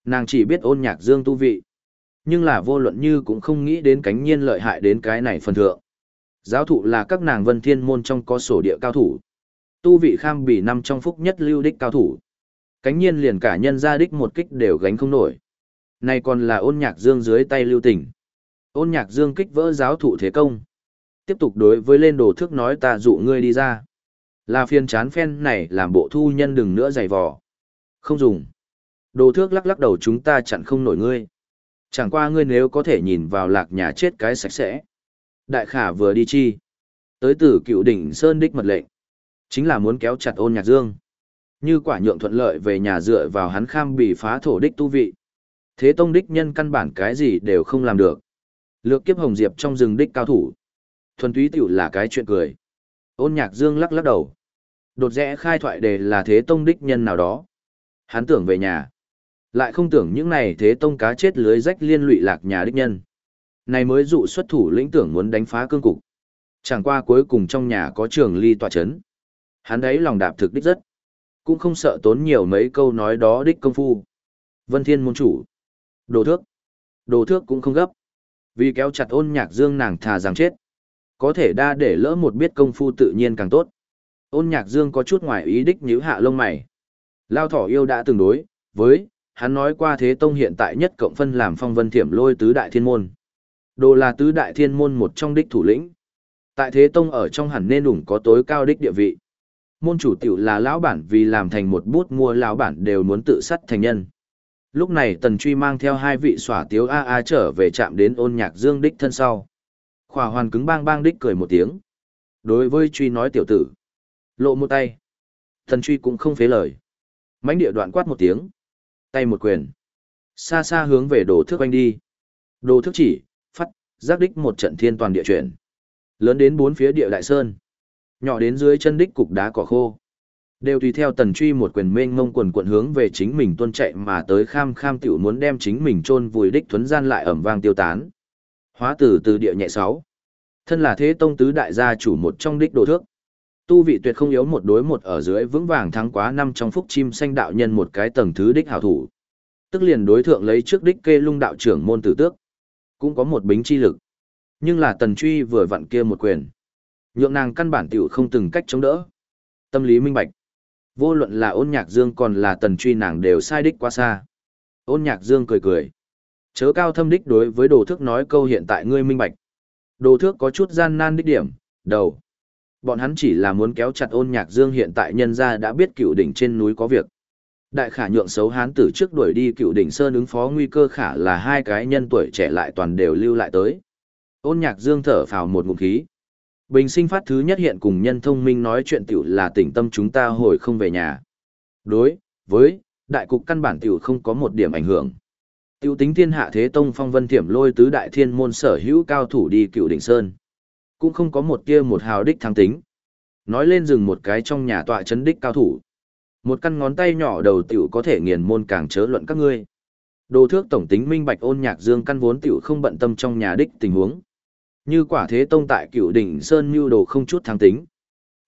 Nàng chỉ biết ôn nhạc dương tu vị. Nhưng là vô luận như cũng không nghĩ đến cánh nhiên lợi hại đến cái này phần thượng. Giáo thụ là các nàng vân thiên môn trong có sổ địa cao thủ. Tu vị kham bỉ năm trong phúc nhất lưu đích cao thủ. Cánh nhiên liền cả nhân gia đích một kích đều gánh không nổi. Này còn là ôn nhạc dương dưới tay lưu tình. Ôn nhạc dương kích vỡ giáo thụ thế công. Tiếp tục đối với lên đồ thước nói ta dụ ngươi đi ra. Là phiên chán phen này làm bộ thu nhân đừng nữa giày vò. Không dùng. Đồ thước lắc lắc đầu chúng ta chặn không nổi ngươi. Chẳng qua ngươi nếu có thể nhìn vào lạc nhà chết cái sạch sẽ. Đại khả vừa đi chi. Tới từ cựu đỉnh Sơn Đích mật lệnh. Chính là muốn kéo chặt ôn nhạc dương. Như quả nhượng thuận lợi về nhà dựa vào hắn kham bị phá thổ đích tu vị. Thế tông đích nhân căn bản cái gì đều không làm được. Lược kiếp hồng diệp trong rừng đích cao thủ. Thuần túy tiểu là cái chuyện cười. Ôn nhạc dương lắc lắc đầu. Đột rẽ khai thoại đề là thế tông đích nhân nào đó. Hắn tưởng về nhà. Lại không tưởng những này thế tông cá chết lưới rách liên lụy lạc nhà đích nhân. Này mới dụ xuất thủ lĩnh tưởng muốn đánh phá cương cục. Chẳng qua cuối cùng trong nhà có trường ly tọa chấn. Hắn đấy lòng đạp thực đích rất. Cũng không sợ tốn nhiều mấy câu nói đó đích công phu. Vân Thiên môn chủ. Đồ thước. Đồ thước cũng không gấp. Vì kéo chặt ôn nhạc dương nàng thà rằng chết. Có thể đa để lỡ một biết công phu tự nhiên càng tốt. Ôn nhạc dương có chút ngoài ý đích nhíu hạ lông mày. Lao thỏ yêu đã từng đối, với, hắn nói qua thế tông hiện tại nhất cộng phân làm phong vân thiểm lôi tứ đại thiên môn. Đồ là tứ đại thiên môn một trong đích thủ lĩnh. Tại thế tông ở trong hẳn nên ủng có tối cao đích địa vị. Môn chủ tiểu là lão bản vì làm thành một bút mua lão bản đều muốn tự sắt thành nhân. Lúc này tần truy mang theo hai vị xỏa tiếu a a trở về chạm đến ôn nhạc dương đích thân sau. Khỏa hoàn cứng bang bang đích cười một tiếng. Đối với truy nói tiểu tử. Lộ một tay. Tần truy cũng không phế lời. mãnh địa đoạn quát một tiếng. Tay một quyền. Xa xa hướng về đồ thước anh đi. Đồ thước chỉ, giác đích một trận thiên toàn địa chuyển. Lớn đến bốn phía địa đại sơn. Nhỏ đến dưới chân đích cục đá cỏ khô. Đều tùy theo tần truy một quyền mênh mông quần quận hướng về chính mình tuân chạy mà tới kham kham tiểu muốn đem chính mình chôn vùi đích thuấn gian lại ẩm vang tiêu tán. Hóa tử từ địa nhẹ sáu. Thân là thế tông tứ đại gia chủ một trong đích đồ thước. Tu vị tuyệt không yếu một đối một ở dưới vững vàng thắng quá năm trong phúc chim xanh đạo nhân một cái tầng thứ đích hảo thủ. Tức liền đối thượng lấy trước đích kê lung đạo trưởng môn tử tước cũng có một bính chi lực. Nhưng là tần truy vừa vặn kia một quyền. Nhượng nàng căn bản tiểu không từng cách chống đỡ. Tâm lý minh bạch. Vô luận là ôn nhạc dương còn là tần truy nàng đều sai đích quá xa. Ôn nhạc dương cười cười. Chớ cao thâm đích đối với đồ thước nói câu hiện tại ngươi minh bạch. Đồ thước có chút gian nan đích điểm, đầu. Bọn hắn chỉ là muốn kéo chặt ôn nhạc dương hiện tại nhân ra đã biết cựu đỉnh trên núi có việc. Đại khả nhượng xấu hán tử trước đuổi đi cựu đỉnh sơn ứng phó nguy cơ khả là hai cái nhân tuổi trẻ lại toàn đều lưu lại tới. Ôn nhạc dương thở phào một ngụm khí. Bình sinh phát thứ nhất hiện cùng nhân thông minh nói chuyện tiểu là tỉnh tâm chúng ta hồi không về nhà. Đối, với, đại cục căn bản tiểu không có một điểm ảnh hưởng. Tiểu tính thiên hạ thế tông phong vân thiểm lôi tứ đại thiên môn sở hữu cao thủ đi cựu đỉnh sơn. Cũng không có một tia một hào đích thắng tính. Nói lên dừng một cái trong nhà tọa chấn đích cao thủ. Một căn ngón tay nhỏ đầu tiểu có thể nghiền môn càng chớ luận các ngươi. Đồ thước tổng tính minh bạch ôn nhạc dương căn vốn tiểu không bận tâm trong nhà đích tình huống. Như quả thế tông tại cựu đỉnh Sơn mưu đồ không chút thắng tính.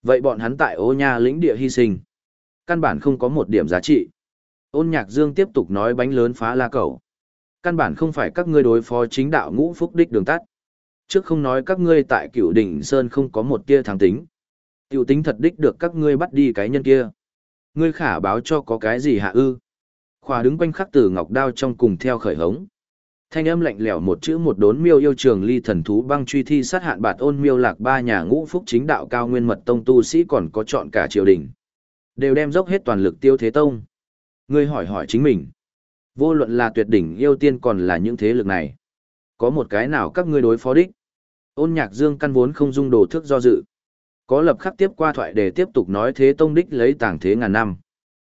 Vậy bọn hắn tại ô nhà lĩnh địa hy sinh. Căn bản không có một điểm giá trị. Ôn nhạc dương tiếp tục nói bánh lớn phá la cầu. Căn bản không phải các ngươi đối phó chính đạo ngũ phúc đích đường tắt. Trước không nói các ngươi tại cựu đỉnh Sơn không có một tia thắng tính. Tiểu tính thật đích được các ngươi bắt đi cái nhân kia. Ngươi khả báo cho có cái gì hạ ư. Khoa đứng quanh khắc tử ngọc đao trong cùng theo khởi hống. Thanh âm lạnh lẽo một chữ một đốn miêu yêu trường ly thần thú băng truy thi sát hạn bạt ôn miêu lạc ba nhà ngũ phúc chính đạo cao nguyên mật tông tu sĩ còn có chọn cả triều đình. Đều đem dốc hết toàn lực tiêu thế tông. Ngươi hỏi hỏi chính mình. Vô luận là tuyệt đỉnh yêu tiên còn là những thế lực này. Có một cái nào các ngươi đối phó đích. Ôn nhạc dương căn vốn không dung đồ thức do dự. Có lập khắc tiếp qua thoại để tiếp tục nói thế tông đích lấy tàng thế ngàn năm.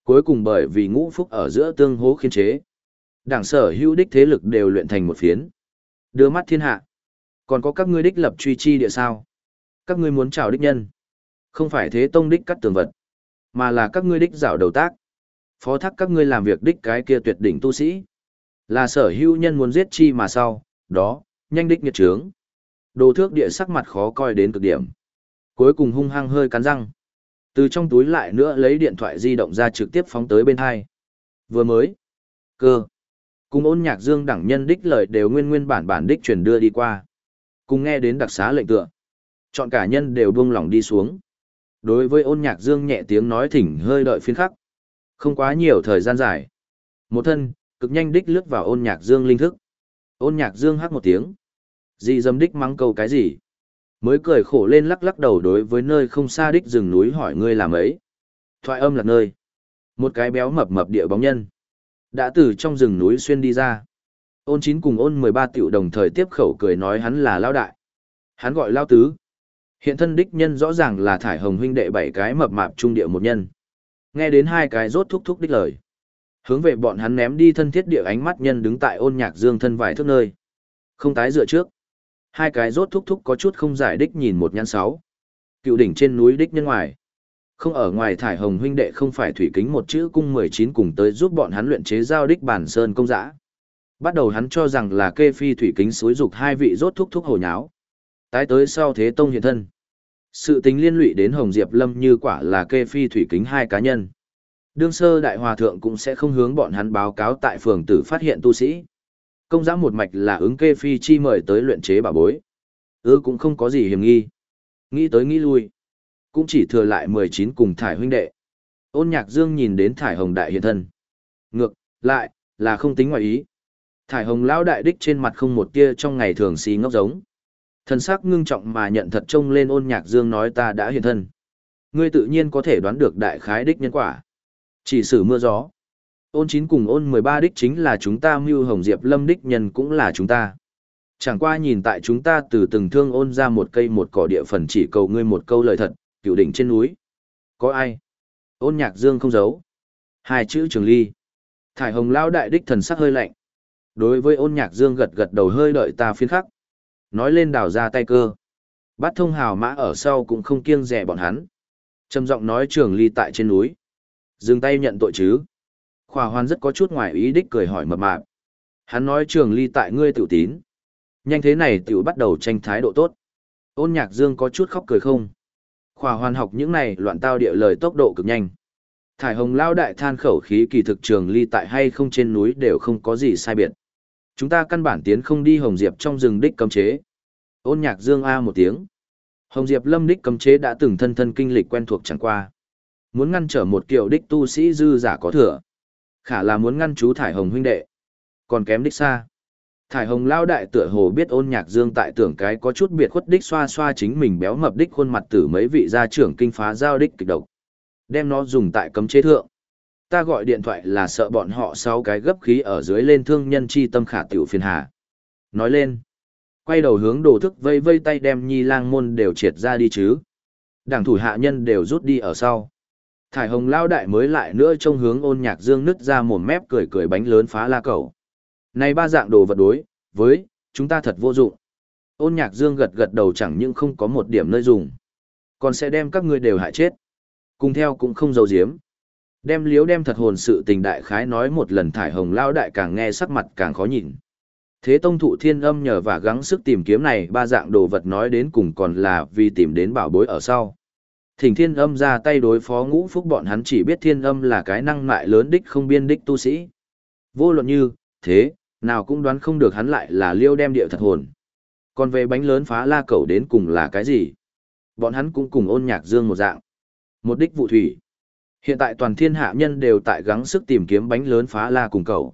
Cuối cùng bởi vì ngũ phúc ở giữa tương hố khiên chế Đảng sở hữu đích thế lực đều luyện thành một phiến. Đưa mắt thiên hạ. Còn có các ngươi đích lập truy chi địa sao? Các ngươi muốn chào đích nhân. Không phải thế tông đích cắt tường vật, mà là các ngươi đích dạo đầu tác. Phó thác các ngươi làm việc đích cái kia tuyệt đỉnh tu sĩ. Là sở hữu nhân muốn giết chi mà sau, đó, nhanh đích nghiệt trướng. Đồ thước địa sắc mặt khó coi đến cực điểm. Cuối cùng hung hăng hơi cắn răng. Từ trong túi lại nữa lấy điện thoại di động ra trực tiếp phóng tới bên hai. Vừa mới. Cơ. Cùng ôn nhạc dương đẳng nhân đích lời đều nguyên nguyên bản bản đích truyền đưa đi qua. Cùng nghe đến đặc xá lệnh tựa. Chọn cả nhân đều buông lỏng đi xuống. Đối với ôn nhạc dương nhẹ tiếng nói thỉnh hơi đợi phiên khắc. Không quá nhiều thời gian dài. Một thân, cực nhanh đích lướt vào ôn nhạc dương linh thức. Ôn nhạc dương hắc một tiếng. gì dâm đích mắng câu cái gì? Mới cười khổ lên lắc lắc đầu đối với nơi không xa đích rừng núi hỏi ngươi làm ấy. Thoại âm là nơi. Một cái béo mập mập địa bóng nhân. Đã từ trong rừng núi xuyên đi ra. Ôn chín cùng ôn 13 tiểu đồng thời tiếp khẩu cười nói hắn là lao đại. Hắn gọi lao tứ. Hiện thân đích nhân rõ ràng là thải hồng huynh đệ bảy cái mập mạp trung địa một nhân. Nghe đến hai cái rốt thúc thúc đích lời. Hướng về bọn hắn ném đi thân thiết địa ánh mắt nhân đứng tại ôn nhạc dương thân vài thước nơi. Không tái dựa trước. Hai cái rốt thúc thúc có chút không giải đích nhìn một nhãn sáu. Cựu đỉnh trên núi đích nhân ngoài. Không ở ngoài thải hồng huynh đệ không phải thủy kính một chữ cung 19 cùng tới giúp bọn hắn luyện chế giao đích bản sơn công dã. Bắt đầu hắn cho rằng là kê phi thủy kính xối dục hai vị rốt thúc thúc hồ nháo. Tái tới sau thế tông hiện thân. Sự tính liên lụy đến Hồng Diệp Lâm như quả là kê phi thủy kính hai cá nhân. Đương sơ đại hòa thượng cũng sẽ không hướng bọn hắn báo cáo tại phường tử phát hiện tu sĩ. Công giã một mạch là ứng kê phi chi mời tới luyện chế bảo bối. ư cũng không có gì hiểm nghi. Nghĩ tới nghĩ lui cũng chỉ thừa lại 19 cùng thải huynh đệ. Ôn nhạc dương nhìn đến thải hồng đại hiện thân. Ngược, lại, là không tính ngoài ý. Thải hồng lão đại đích trên mặt không một tia trong ngày thường xì ngốc giống. Thần sắc ngưng trọng mà nhận thật trông lên ôn nhạc dương nói ta đã hiện thân. Ngươi tự nhiên có thể đoán được đại khái đích nhân quả. Chỉ sử mưa gió. Ôn chín cùng ôn 13 đích chính là chúng ta mưu hồng diệp lâm đích nhân cũng là chúng ta. Chẳng qua nhìn tại chúng ta từ từng thương ôn ra một cây một cỏ địa phần chỉ cầu ngươi một câu lời thật, cựu đỉnh trên núi. Có ai? Ôn nhạc dương không giấu. Hai chữ trường ly. Thải hồng lao đại đích thần sắc hơi lạnh. Đối với ôn nhạc dương gật gật đầu hơi đợi ta phiến khắc. Nói lên đào ra tay cơ. Bắt thông hào mã ở sau cũng không kiêng rẻ bọn hắn. Trầm giọng nói trường ly tại trên núi. Dừng tay nhận tội chứ. Khỏa hoan rất có chút ngoài ý đích cười hỏi mập mạp. Hắn nói, trường ly tại ngươi tiểu tín. Nhanh thế này tiểu bắt đầu tranh thái độ tốt. Ôn nhạc dương có chút khóc cười không. Khỏa hoàn học những này loạn tao địa lời tốc độ cực nhanh. Thải hồng lao đại than khẩu khí kỳ thực trường ly tại hay không trên núi đều không có gì sai biệt. Chúng ta căn bản tiến không đi Hồng Diệp trong rừng đích cấm chế. Ôn nhạc dương A một tiếng. Hồng Diệp lâm đích cấm chế đã từng thân thân kinh lịch quen thuộc chẳng qua. Muốn ngăn trở một kiểu đích tu sĩ dư giả có thừa. Khả là muốn ngăn chú thải hồng huynh đệ. Còn kém đích xa. Thải hồng lao đại tựa hồ biết ôn nhạc dương tại tưởng cái có chút biệt khuất đích xoa xoa chính mình béo mập đích khuôn mặt tử mấy vị gia trưởng kinh phá giao đích kịch độc. Đem nó dùng tại cấm chế thượng. Ta gọi điện thoại là sợ bọn họ sáu cái gấp khí ở dưới lên thương nhân chi tâm khả tiểu phiền hà. Nói lên. Quay đầu hướng đồ thức vây vây tay đem nhi lang môn đều triệt ra đi chứ. Đảng thủ hạ nhân đều rút đi ở sau. Thải hồng lao đại mới lại nữa trông hướng ôn nhạc dương nứt ra mồm mép cười cười bánh lớn phá la cầu. Này ba dạng đồ vật đối, với, chúng ta thật vô dụng. Ôn nhạc dương gật gật đầu chẳng những không có một điểm nơi dùng. Còn sẽ đem các ngươi đều hại chết. Cùng theo cũng không giấu giếm. Đem liếu đem thật hồn sự tình đại khái nói một lần thải hồng lao đại càng nghe sắc mặt càng khó nhìn. Thế tông thụ thiên âm nhờ và gắng sức tìm kiếm này ba dạng đồ vật nói đến cùng còn là vì tìm đến bảo bối ở sau. Thỉnh thiên âm ra tay đối phó ngũ phúc bọn hắn chỉ biết thiên âm là cái năng mại lớn đích không biên đích tu sĩ. Vô luận như, thế, nào cũng đoán không được hắn lại là liêu đem địa thật hồn. Còn về bánh lớn phá la cầu đến cùng là cái gì? Bọn hắn cũng cùng ôn nhạc dương một dạng. Một đích vụ thủy. Hiện tại toàn thiên hạ nhân đều tại gắng sức tìm kiếm bánh lớn phá la cùng cầu.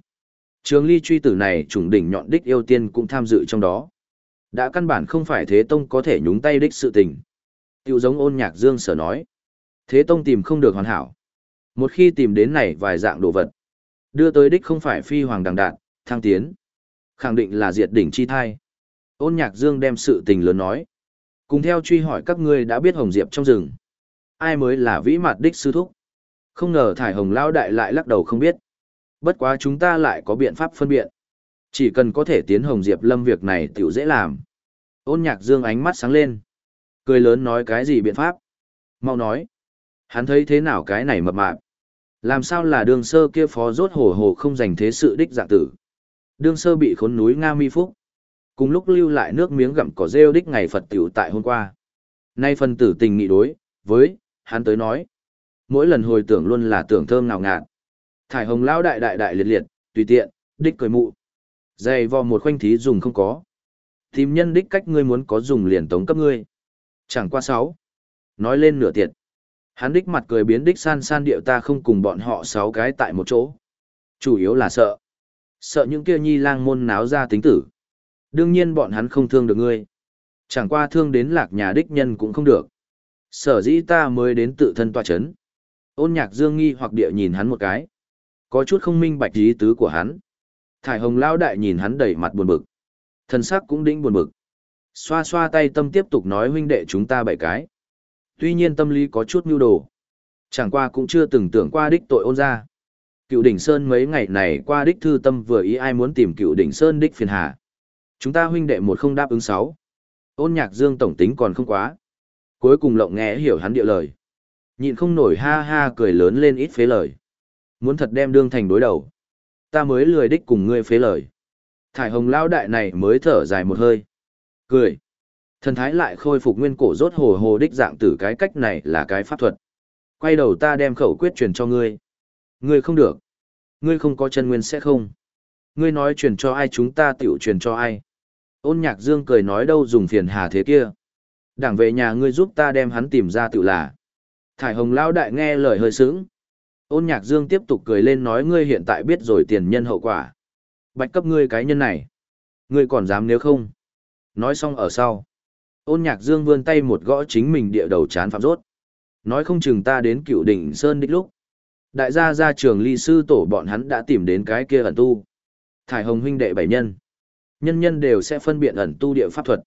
Trường ly truy tử này trùng đỉnh nhọn đích yêu tiên cũng tham dự trong đó. Đã căn bản không phải thế tông có thể nhúng tay đích sự tình. Tiểu giống ôn nhạc dương sở nói. Thế tông tìm không được hoàn hảo. Một khi tìm đến này vài dạng đồ vật. Đưa tới đích không phải phi hoàng đằng đạn, thăng tiến. Khẳng định là diệt đỉnh chi thai. Ôn nhạc dương đem sự tình lớn nói. Cùng theo truy hỏi các ngươi đã biết hồng diệp trong rừng. Ai mới là vĩ mặt đích sư thúc. Không ngờ thải hồng lao đại lại lắc đầu không biết. Bất quá chúng ta lại có biện pháp phân biện. Chỉ cần có thể tiến hồng diệp lâm việc này tiểu dễ làm. Ôn nhạc dương ánh mắt sáng lên. Cười lớn nói cái gì biện pháp? Mau nói. Hắn thấy thế nào cái này mập mạp? Làm sao là đường sơ kia phó rốt hổ hổ không dành thế sự đích dạng tử? Đương sơ bị khốn núi Nga Mi Phúc. Cùng lúc lưu lại nước miếng gặm cỏ rêu đích ngày Phật tiểu tại hôm qua. Nay phần tử tình nghị đối, với, hắn tới nói. Mỗi lần hồi tưởng luôn là tưởng thơm ngào ngạt. Thải hồng lão đại đại đại liệt liệt, tùy tiện, đích cười mụ. Dày vò một khoanh thí dùng không có. Tìm nhân đích cách ngươi muốn có dùng liền tống cấp ngươi. Chẳng qua sáu. Nói lên nửa tiệt. Hắn đích mặt cười biến đích san san điệu ta không cùng bọn họ sáu cái tại một chỗ. Chủ yếu là sợ. Sợ những kia nhi lang môn náo ra tính tử. Đương nhiên bọn hắn không thương được ngươi. Chẳng qua thương đến lạc nhà đích nhân cũng không được. Sở dĩ ta mới đến tự thân tòa chấn. Ôn nhạc dương nghi hoặc địa nhìn hắn một cái. Có chút không minh bạch ý tứ của hắn. Thải hồng lao đại nhìn hắn đẩy mặt buồn bực. Thần sắc cũng đĩnh buồn bực. Xoa xoa tay tâm tiếp tục nói huynh đệ chúng ta bảy cái. Tuy nhiên tâm lý có chút nhu đồ. Chẳng qua cũng chưa từng tưởng qua đích tội ôn ra. Cựu đỉnh Sơn mấy ngày này qua đích thư tâm vừa ý ai muốn tìm cựu đỉnh Sơn đích phiền hà. Chúng ta huynh đệ một không đáp ứng sáu. Ôn nhạc dương tổng tính còn không quá. Cuối cùng lộng nghe hiểu hắn địa lời. Nhịn không nổi ha ha cười lớn lên ít phế lời. Muốn thật đem đương thành đối đầu. Ta mới lười đích cùng ngươi phế lời. Thải hồng lao đại này mới thở dài một hơi. Cười. Thần thái lại khôi phục nguyên cổ rốt hồ hồ đích dạng tử cái cách này là cái pháp thuật. Quay đầu ta đem khẩu quyết truyền cho ngươi. Ngươi không được. Ngươi không có chân nguyên sẽ không. Ngươi nói truyền cho ai chúng ta tiểu truyền cho ai. Ôn nhạc dương cười nói đâu dùng phiền hà thế kia. Đảng về nhà ngươi giúp ta đem hắn tìm ra tiểu là. Thải hồng lao đại nghe lời hơi sướng. Ôn nhạc dương tiếp tục cười lên nói ngươi hiện tại biết rồi tiền nhân hậu quả. Bạch cấp ngươi cái nhân này. Ngươi còn dám nếu không. Nói xong ở sau. Ôn nhạc dương vươn tay một gõ chính mình địa đầu chán phạm rốt. Nói không chừng ta đến cựu đỉnh Sơn đích lúc. Đại gia gia trường ly sư tổ bọn hắn đã tìm đến cái kia ẩn tu. Thải hồng huynh đệ bảy nhân. Nhân nhân đều sẽ phân biện ẩn tu địa pháp thuật.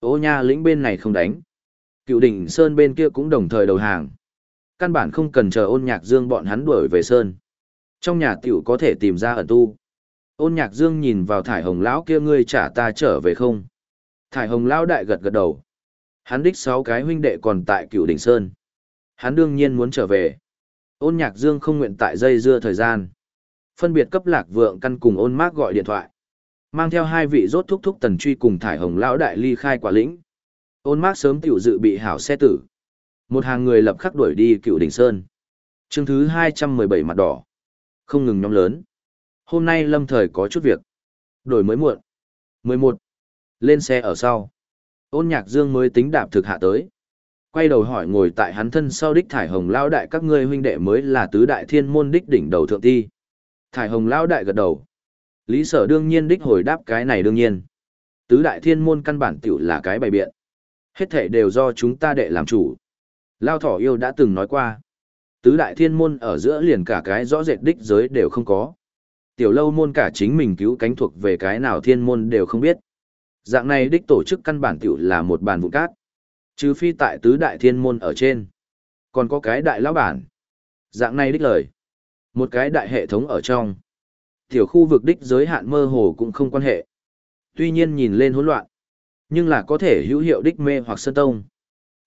Ô nha lĩnh bên này không đánh. Cựu đỉnh Sơn bên kia cũng đồng thời đầu hàng. Căn bản không cần chờ ôn nhạc dương bọn hắn đuổi về Sơn. Trong nhà tiểu có thể tìm ra ẩn tu. Ôn nhạc dương nhìn vào thải hồng lão kia, ngươi trả ta trở về không. Thải hồng lão đại gật gật đầu. Hắn đích sáu cái huynh đệ còn tại cựu đỉnh Sơn. Hắn đương nhiên muốn trở về. Ôn nhạc dương không nguyện tại dây dưa thời gian. Phân biệt cấp lạc vượng căn cùng ôn mác gọi điện thoại. Mang theo hai vị rốt thúc thúc tần truy cùng thải hồng lão đại ly khai quả lĩnh. Ôn mác sớm tiểu dự bị hảo xe tử. Một hàng người lập khắc đuổi đi cựu đỉnh sơn. chương thứ hai trăm mười bảy mặt đỏ. Không ngừng nhóm lớn. Hôm nay lâm thời có chút việc. Đổi mới muộn. 11. Lên xe ở sau. Ôn nhạc dương mới tính đạp thực hạ tới. Quay đầu hỏi ngồi tại hắn thân sau đích thải hồng lao đại, các ngươi huynh đệ mới là tứ đại thiên môn đích đỉnh đầu thượng thi. Thải hồng lao đại gật đầu. Lý sở đương nhiên đích hồi đáp cái này đương nhiên. Tứ đại thiên môn căn bản tiểu là cái bày biện. Hết thể đều do chúng ta đệ làm chủ. Lao thỏ yêu đã từng nói qua. Tứ đại thiên môn ở giữa liền cả cái rõ rệt đích giới đều không có. Tiểu lâu môn cả chính mình cứu cánh thuộc về cái nào thiên môn đều không biết. Dạng này đích tổ chức căn bản tiểu là một bàn vụn cát. Trừ phi tại tứ đại thiên môn ở trên. Còn có cái đại lão bản. Dạng này đích lời. Một cái đại hệ thống ở trong. Tiểu khu vực đích giới hạn mơ hồ cũng không quan hệ. Tuy nhiên nhìn lên hỗn loạn. Nhưng là có thể hữu hiệu đích mê hoặc sơn tông.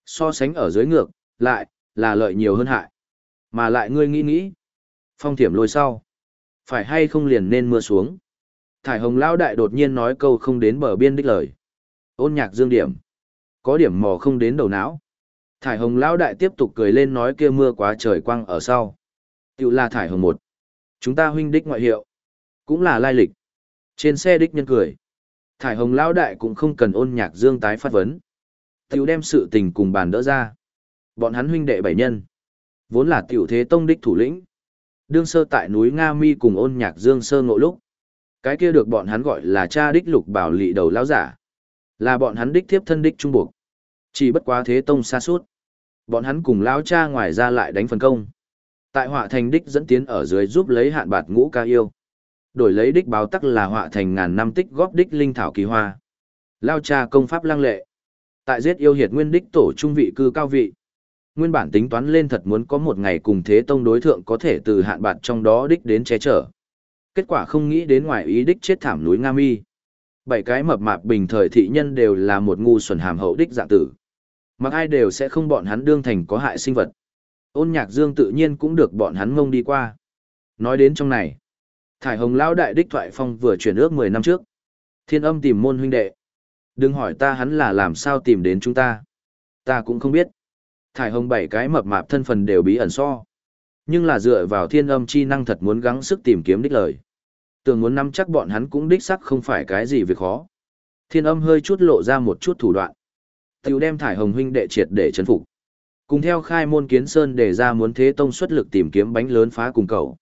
So sánh ở dưới ngược, lại, là lợi nhiều hơn hại. Mà lại ngươi nghĩ nghĩ. Phong thiểm lôi sau. Phải hay không liền nên mưa xuống. Thải hồng lao đại đột nhiên nói câu không đến bờ biên đích lời. Ôn nhạc dương điểm. Có điểm mò không đến đầu não. Thải hồng lao đại tiếp tục cười lên nói kia mưa quá trời quang ở sau. Tiểu là thải hồng một. Chúng ta huynh đích ngoại hiệu. Cũng là lai lịch. Trên xe đích nhân cười. Thải hồng lao đại cũng không cần ôn nhạc dương tái phát vấn. Tiểu đem sự tình cùng bàn đỡ ra. Bọn hắn huynh đệ bảy nhân. Vốn là tiểu thế tông đích thủ lĩnh. Đương sơ tại núi Nga Mi cùng ôn nhạc dương sơ ngộ lúc. Cái kia được bọn hắn gọi là cha đích lục bảo lị đầu lão giả. Là bọn hắn đích thiếp thân đích trung buộc. Chỉ bất quá thế tông xa suốt. Bọn hắn cùng lão cha ngoài ra lại đánh phần công. Tại họa thành đích dẫn tiến ở dưới giúp lấy hạn bạt ngũ ca yêu. Đổi lấy đích báo tắc là họa thành ngàn năm tích góp đích linh thảo kỳ hoa. Lao cha công pháp lăng lệ. Tại giết yêu hiệt nguyên đích tổ trung vị cư cao vị nguyên bản tính toán lên thật muốn có một ngày cùng thế tông đối thượng có thể từ hạn bạt trong đó đích đến che chở. Kết quả không nghĩ đến ngoài ý đích chết thảm núi Nga Mi. Bảy cái mập mạp bình thời thị nhân đều là một ngu xuẩn hàm hậu đích dạng tử. Mặc ai đều sẽ không bọn hắn đương thành có hại sinh vật. Ôn nhạc dương tự nhiên cũng được bọn hắn ngông đi qua. Nói đến trong này, Thải Hồng Lão Đại Đích Thoại Phong vừa chuyển ước 10 năm trước. Thiên âm tìm môn huynh đệ. Đừng hỏi ta hắn là làm sao tìm đến chúng ta. Ta cũng không biết. Thải hồng bảy cái mập mạp thân phần đều bí ẩn so. Nhưng là dựa vào thiên âm chi năng thật muốn gắng sức tìm kiếm đích lời. Tưởng muốn nắm chắc bọn hắn cũng đích sắc không phải cái gì việc khó. Thiên âm hơi chút lộ ra một chút thủ đoạn. Tiểu đem thải hồng huynh đệ triệt để chấn phục. Cùng theo khai môn kiến sơn để ra muốn thế tông xuất lực tìm kiếm bánh lớn phá cùng cầu.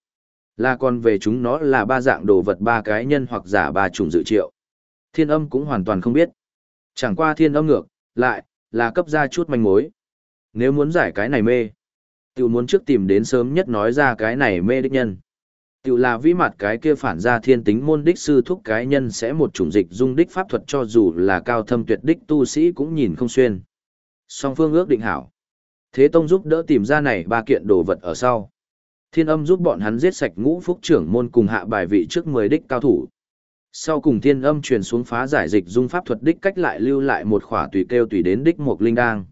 Là còn về chúng nó là ba dạng đồ vật ba cái nhân hoặc giả ba chủng dự triệu. Thiên âm cũng hoàn toàn không biết. Chẳng qua thiên âm ngược, lại, là cấp ra chút manh mối. Nếu muốn giải cái này mê, tiểu muốn trước tìm đến sớm nhất nói ra cái này mê đích nhân. Tiểu là vĩ mặt cái kia phản ra thiên tính môn đích sư thúc cái nhân sẽ một chủng dịch dung đích pháp thuật cho dù là cao thâm tuyệt đích tu sĩ cũng nhìn không xuyên. Song phương ước định hảo. Thế Tông giúp đỡ tìm ra này ba kiện đồ vật ở sau. Thiên âm giúp bọn hắn giết sạch ngũ phúc trưởng môn cùng hạ bài vị trước 10 đích cao thủ. Sau cùng thiên âm truyền xuống phá giải dịch dung pháp thuật đích cách lại lưu lại một khỏa tùy kêu tùy đến đích một linh đang.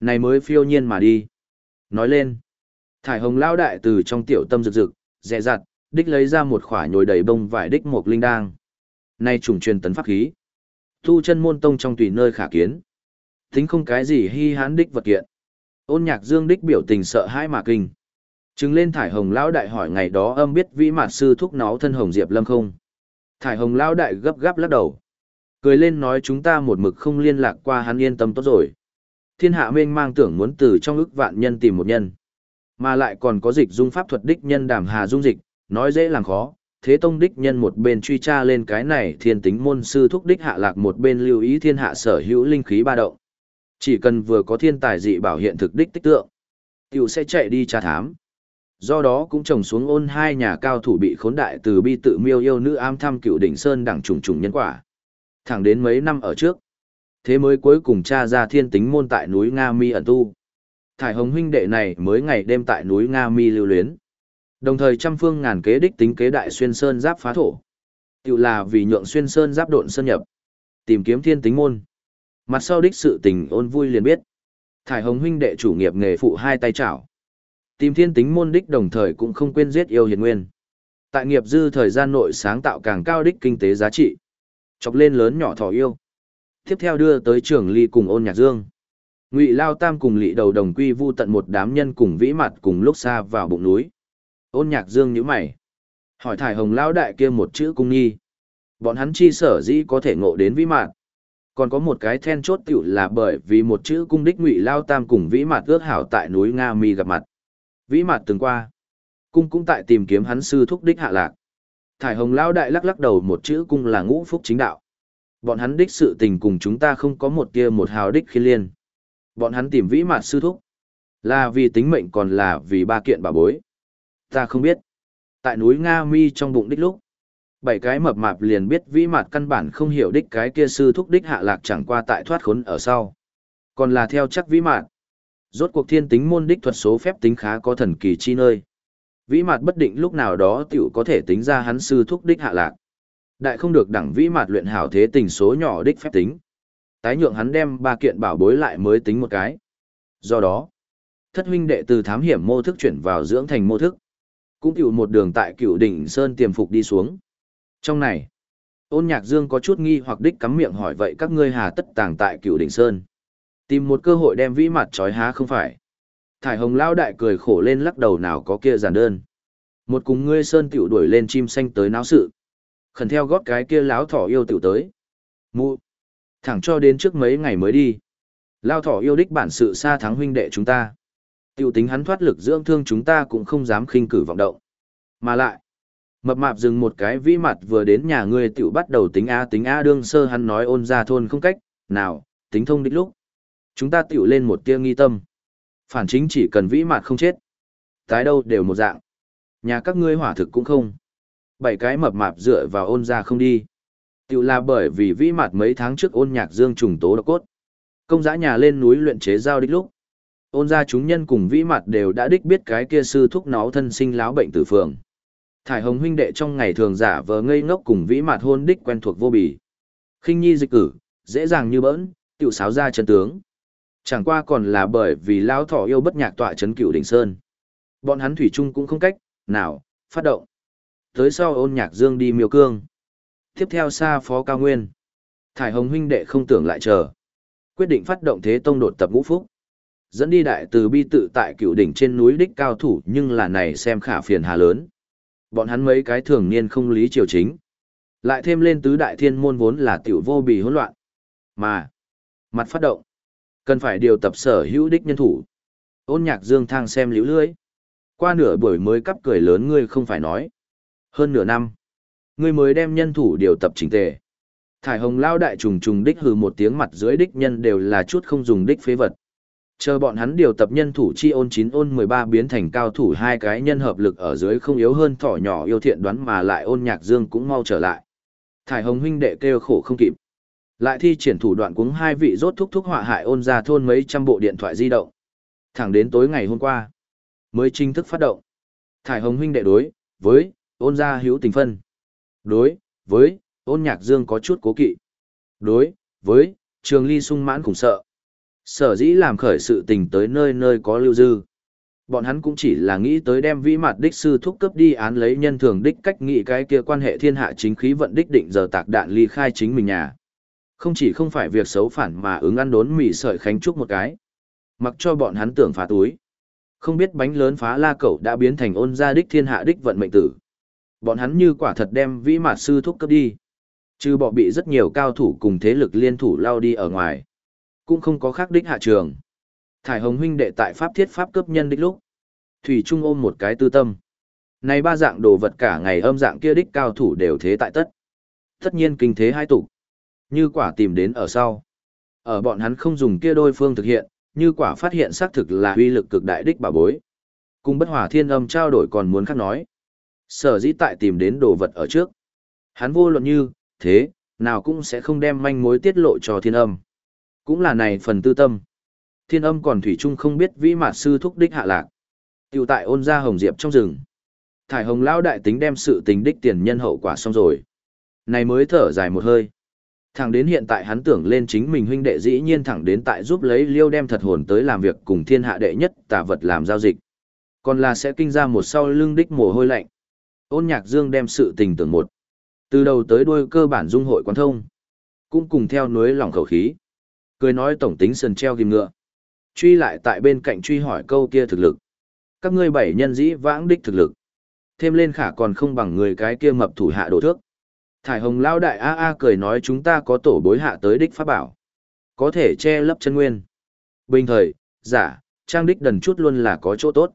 Này mới phiêu nhiên mà đi. Nói lên. Thải hồng lao đại từ trong tiểu tâm rực rực, dẹ dặt, đích lấy ra một khỏa nhồi đầy bông vải đích một linh đang. Nay trùng truyền tấn pháp khí. thu chân môn tông trong tùy nơi khả kiến. Tính không cái gì hy hán đích vật kiện. Ôn nhạc dương đích biểu tình sợ hãi mà kinh. Trừng lên thải hồng lão đại hỏi ngày đó âm biết vĩ mạt sư thúc nó thân hồng diệp lâm không. Thải hồng lão đại gấp gáp lắc đầu. Cười lên nói chúng ta một mực không liên lạc qua hắn yên tâm tốt rồi thiên hạ mênh mang tưởng muốn từ trong ức vạn nhân tìm một nhân. Mà lại còn có dịch dung pháp thuật đích nhân đàm hà dung dịch, nói dễ làm khó, thế tông đích nhân một bên truy tra lên cái này thiên tính môn sư thúc đích hạ lạc một bên lưu ý thiên hạ sở hữu linh khí ba động. Chỉ cần vừa có thiên tài dị bảo hiện thực đích tích tượng, tiểu sẽ chạy đi tra thám. Do đó cũng trồng xuống ôn hai nhà cao thủ bị khốn đại từ bi tự miêu yêu nữ am thăm cựu đỉnh sơn đẳng trùng trùng nhân quả. Thẳng đến mấy năm ở trước, thế mới cuối cùng cha ra thiên tính môn tại núi Nga Mi ẩn tu. Thải hồng huynh đệ này mới ngày đêm tại núi Nga Mi lưu luyến. Đồng thời trăm phương ngàn kế đích tính kế đại xuyên sơn giáp phá thổ. Tự là vì nhượng xuyên sơn giáp độn sơn nhập. Tìm kiếm thiên tính môn. Mặt sau đích sự tình ôn vui liền biết. Thải hồng huynh đệ chủ nghiệp nghề phụ hai tay chảo. Tìm thiên tính môn đích đồng thời cũng không quên giết yêu hiền nguyên. Tại nghiệp dư thời gian nội sáng tạo càng cao đích kinh tế giá trị. Chọc lên lớn nhỏ thỏ yêu tiếp theo đưa tới trưởng ly cùng ôn nhạc dương ngụy lao tam cùng lị đầu đồng quy vu tận một đám nhân cùng vĩ mặt cùng lúc xa vào bụng núi ôn nhạc dương nhíu mày hỏi thải hồng lao đại kia một chữ cung nghi Bọn hắn chi sở dĩ có thể ngộ đến vĩ mạn. Còn có một cái then chốt tiểu là bởi vì một chữ cung đích ngụy lao tam cùng vĩ mặt ước hảo tại núi Nga Mi gặp mặt. Vĩ mặt từng qua. Cung cũng tại tìm kiếm hắn sư thúc đích hạ lạc. Thải hồng lao đại lắc lắc đầu một chữ cung là ngũ phúc chính đạo. Bọn hắn đích sự tình cùng chúng ta không có một tia một hào đích khi liên. Bọn hắn tìm vĩ mạt sư thúc. Là vì tính mệnh còn là vì ba kiện bà bối. Ta không biết. Tại núi Nga Mi trong bụng đích lúc. Bảy cái mập mạp liền biết vĩ mạt căn bản không hiểu đích cái kia sư thúc đích hạ lạc chẳng qua tại thoát khốn ở sau. Còn là theo chắc vĩ mạt. Rốt cuộc thiên tính môn đích thuật số phép tính khá có thần kỳ chi nơi. Vĩ mạt bất định lúc nào đó tiểu có thể tính ra hắn sư thúc đích hạ lạc. Đại không được đẳng vĩ mạt luyện hảo thế tình số nhỏ đích phép tính. Tái nhượng hắn đem ba kiện bảo bối lại mới tính một cái. Do đó, thất huynh đệ từ thám hiểm mô thức chuyển vào dưỡng thành mô thức. Cũng tiểu một đường tại cựu đỉnh Sơn tiềm phục đi xuống. Trong này, ôn nhạc dương có chút nghi hoặc đích cắm miệng hỏi vậy các ngươi hà tất tàng tại cựu đỉnh Sơn. Tìm một cơ hội đem vĩ mặt trói há không phải. Thải hồng lao đại cười khổ lên lắc đầu nào có kia giản đơn. Một cùng ngươi Sơn tiểu đuổi lên chim xanh tới náo sự. Khẩn theo gót cái kia láo thỏ yêu tiểu tới. Mụ. Thẳng cho đến trước mấy ngày mới đi. Lao thỏ yêu đích bản sự xa thắng huynh đệ chúng ta. Tiểu tính hắn thoát lực dưỡng thương chúng ta cũng không dám khinh cử vọng động. Mà lại, mập mạp dừng một cái vĩ mặt vừa đến nhà ngươi tiểu bắt đầu tính A tính A đương sơ hắn nói ôn ra thôn không cách, nào, tính thông đích lúc. Chúng ta tiểu lên một tia nghi tâm. Phản chính chỉ cần vĩ mặt không chết. Tái đâu đều một dạng. Nhà các ngươi hỏa thực cũng không. Bảy cái mập mạp dựa vào ôn ra không đi. Tiểu là bởi vì vĩ mặt mấy tháng trước ôn nhạc dương trùng tố độc cốt. Công giã nhà lên núi luyện chế giao đích lúc ôn ra chúng nhân cùng vĩ mặt đều đã đích biết cái kia sư thúc nó thân sinh láo bệnh tử phường. Thải hồng huynh đệ trong ngày thường giả vờ ngây ngốc cùng vĩ mặt hôn đích quen thuộc vô bì. khinh nhi dịch cử, dễ dàng như bỡn, tiểu sáo ra chân tướng. Chẳng qua còn là bởi vì lao thỏ yêu bất nhạc tọa chấn cửu đỉnh sơn. Bọn hắn thủy chung cũng không cách, nào, phát động. Tới sau ôn nhạc dương đi miêu cương. Tiếp theo xa phó cao nguyên. Thải hồng huynh đệ không tưởng lại chờ. Quyết định phát động thế tông đột tập ngũ phúc dẫn đi đại từ bi tự tại cựu đỉnh trên núi đích cao thủ nhưng là này xem khả phiền hà lớn. Bọn hắn mấy cái thường niên không lý triều chính. Lại thêm lên tứ đại thiên môn vốn là tiểu vô bì hỗn loạn. Mà, mặt phát động, cần phải điều tập sở hữu đích nhân thủ. Ôn nhạc dương thang xem liễu lưới. Qua nửa buổi mới cắp cười lớn ngươi không phải nói. Hơn nửa năm, ngươi mới đem nhân thủ điều tập chính tề. Thải hồng lao đại trùng trùng đích hừ một tiếng mặt dưới đích nhân đều là chút không dùng đích phế vật. Chờ bọn hắn điều tập nhân thủ chi ôn 9 ôn 13 biến thành cao thủ hai cái nhân hợp lực ở dưới không yếu hơn thỏ nhỏ yêu thiện đoán mà lại ôn nhạc dương cũng mau trở lại. Thải hồng huynh đệ kêu khổ không kịp. Lại thi triển thủ đoạn cuống hai vị rốt thúc thúc họa hại ôn ra thôn mấy trăm bộ điện thoại di động. Thẳng đến tối ngày hôm qua, mới chính thức phát động. Thải hồng huynh đệ đối, với, ôn gia hữu tình phân. Đối, với, ôn nhạc dương có chút cố kỵ. Đối, với, trường ly sung mãn khủng sợ. Sở dĩ làm khởi sự tình tới nơi nơi có lưu dư. Bọn hắn cũng chỉ là nghĩ tới đem vĩ mặt đích sư thúc cấp đi án lấy nhân thường đích cách nghĩ cái kia quan hệ thiên hạ chính khí vận đích định giờ tạc đạn ly khai chính mình nhà. Không chỉ không phải việc xấu phản mà ứng ăn đốn mì sợi khánh trúc một cái. Mặc cho bọn hắn tưởng phá túi. Không biết bánh lớn phá la cẩu đã biến thành ôn gia đích thiên hạ đích vận mệnh tử. Bọn hắn như quả thật đem vĩ mạt sư thúc cấp đi. Chứ bỏ bị rất nhiều cao thủ cùng thế lực liên thủ lao đi ở ngoài cũng không có khác đích hạ trường. Thải Hồng huynh đệ tại pháp thiết pháp cấp nhân đích lúc. Thủy Trung ôm một cái tư tâm. Này ba dạng đồ vật cả ngày âm dạng kia đích cao thủ đều thế tại tất. Tất nhiên kinh thế hai tục. Như quả tìm đến ở sau. Ở bọn hắn không dùng kia đôi phương thực hiện, như quả phát hiện xác thực là uy lực cực đại đích bảo bối. Cùng bất hòa thiên âm trao đổi còn muốn khác nói. Sở dĩ tại tìm đến đồ vật ở trước. Hắn vô luận như, thế, nào cũng sẽ không đem manh mối tiết lộ cho thiên âm. Cũng là này phần tư tâm. Thiên âm còn Thủy Trung không biết vĩ mạt sư thúc đích hạ lạc. Tiểu tại ôn ra hồng diệp trong rừng. Thải hồng lão đại tính đem sự tình đích tiền nhân hậu quả xong rồi. Này mới thở dài một hơi. Thẳng đến hiện tại hắn tưởng lên chính mình huynh đệ dĩ nhiên thẳng đến tại giúp lấy liêu đem thật hồn tới làm việc cùng thiên hạ đệ nhất tà vật làm giao dịch. Còn là sẽ kinh ra một sau lưng đích mồ hôi lạnh. Ôn nhạc dương đem sự tình tưởng một. Từ đầu tới đuôi cơ bản dung hội quan thông. Cũng cùng theo núi lòng khẩu khí cười nói tổng tính sần treo ghim ngựa. Truy lại tại bên cạnh truy hỏi câu kia thực lực. Các ngươi bảy nhân dĩ vãng đích thực lực. Thêm lên khả còn không bằng người cái kia mập thủ hạ đồ thước. Thải hồng lao đại a a cười nói chúng ta có tổ bối hạ tới đích pháp bảo. Có thể che lấp chân nguyên. Bình thời, giả, trang đích đần chút luôn là có chỗ tốt.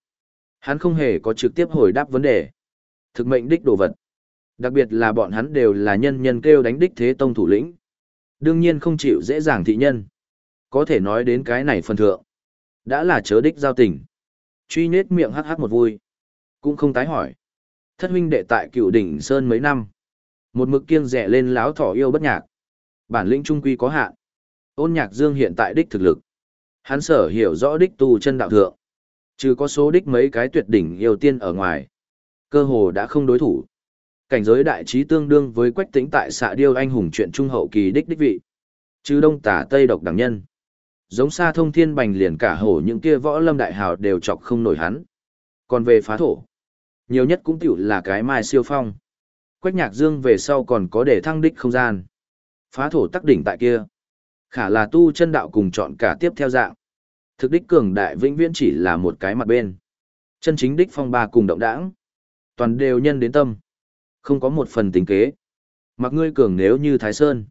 Hắn không hề có trực tiếp hồi đáp vấn đề. Thực mệnh đích đồ vật. Đặc biệt là bọn hắn đều là nhân nhân kêu đánh đích thế tông thủ lĩnh. Đương nhiên không chịu dễ dàng thị nhân. Có thể nói đến cái này phần thượng. Đã là chớ đích giao tình. Truy nết miệng hắc hắc một vui. Cũng không tái hỏi. Thất huynh đệ tại cựu đỉnh Sơn mấy năm. Một mực kiêng rẻ lên láo thỏ yêu bất nhạc. Bản lĩnh trung quy có hạn. Ôn nhạc dương hiện tại đích thực lực. Hắn sở hiểu rõ đích tu chân đạo thượng. Trừ có số đích mấy cái tuyệt đỉnh yêu tiên ở ngoài. Cơ hồ đã không đối thủ. Cảnh giới đại trí tương đương với quách tĩnh tại xạ điêu anh hùng chuyện trung hậu kỳ đích đích vị. Chứ đông tả tây độc đẳng nhân. Giống xa thông thiên bành liền cả hổ những kia võ lâm đại hào đều chọc không nổi hắn. Còn về phá thổ. Nhiều nhất cũng tiểu là cái mai siêu phong. Quách nhạc dương về sau còn có để thăng đích không gian. Phá thổ tắc đỉnh tại kia. Khả là tu chân đạo cùng chọn cả tiếp theo dạng. Thực đích cường đại vĩnh viễn chỉ là một cái mặt bên. Chân chính đích phong ba cùng động đảng. Toàn đều nhân đến tâm. Không có một phần tính kế. Mặc ngươi cường nếu như Thái Sơn.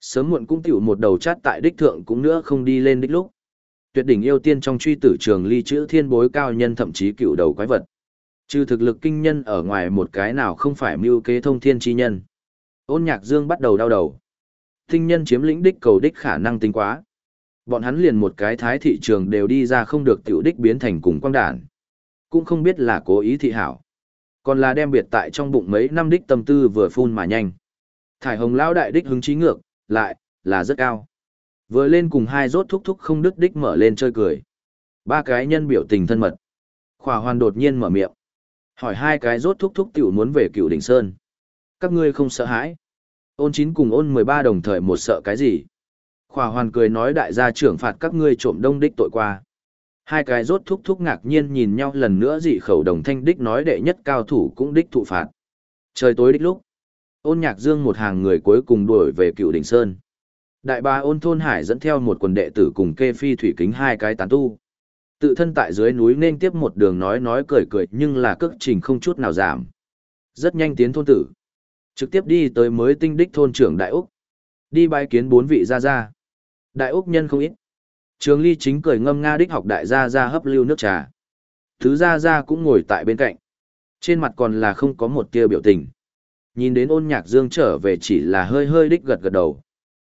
Sớm muộn cũng tiểu một đầu chát tại đích thượng cũng nữa không đi lên đích lúc. Tuyệt đỉnh yêu tiên trong truy tử trường ly chữ thiên bối cao nhân thậm chí cựu đầu quái vật. Trừ thực lực kinh nhân ở ngoài một cái nào không phải mưu kế thông thiên chi nhân. Ôn nhạc dương bắt đầu đau đầu. Tinh nhân chiếm lĩnh đích cầu đích khả năng tính quá. Bọn hắn liền một cái thái thị trường đều đi ra không được tiểu đích biến thành cùng quang đản. Cũng không biết là cố ý thị hảo. Còn là đem biệt tại trong bụng mấy năm đích tâm tư vừa phun mà nhanh. Thải hồng lão đại đích hứng chí ngược, lại, là rất cao. Vừa lên cùng hai rốt thúc thúc không đứt đích mở lên chơi cười. Ba cái nhân biểu tình thân mật. Khỏa hoàn đột nhiên mở miệng. Hỏi hai cái rốt thúc thúc tiểu muốn về cựu đỉnh sơn. Các ngươi không sợ hãi. Ôn chín cùng ôn mười ba đồng thời một sợ cái gì. Khỏa hoàn cười nói đại gia trưởng phạt các ngươi trộm đông đích tội qua. Hai cái rốt thúc thúc ngạc nhiên nhìn nhau lần nữa dị khẩu đồng thanh đích nói đệ nhất cao thủ cũng đích thụ phạt. Trời tối đích lúc. Ôn nhạc dương một hàng người cuối cùng đuổi về cựu đỉnh sơn. Đại ba ôn thôn hải dẫn theo một quần đệ tử cùng kê phi thủy kính hai cái tán tu. Tự thân tại dưới núi nên tiếp một đường nói nói cười cười nhưng là cước trình không chút nào giảm. Rất nhanh tiến thôn tử. Trực tiếp đi tới mới tinh đích thôn trưởng Đại Úc. Đi bái kiến bốn vị ra ra Đại Úc nhân không ít. Trường Ly chính cười ngâm nga đích học đại gia gia hấp lưu nước trà. Thứ gia gia cũng ngồi tại bên cạnh. Trên mặt còn là không có một tia biểu tình. Nhìn đến ôn nhạc dương trở về chỉ là hơi hơi đích gật gật đầu.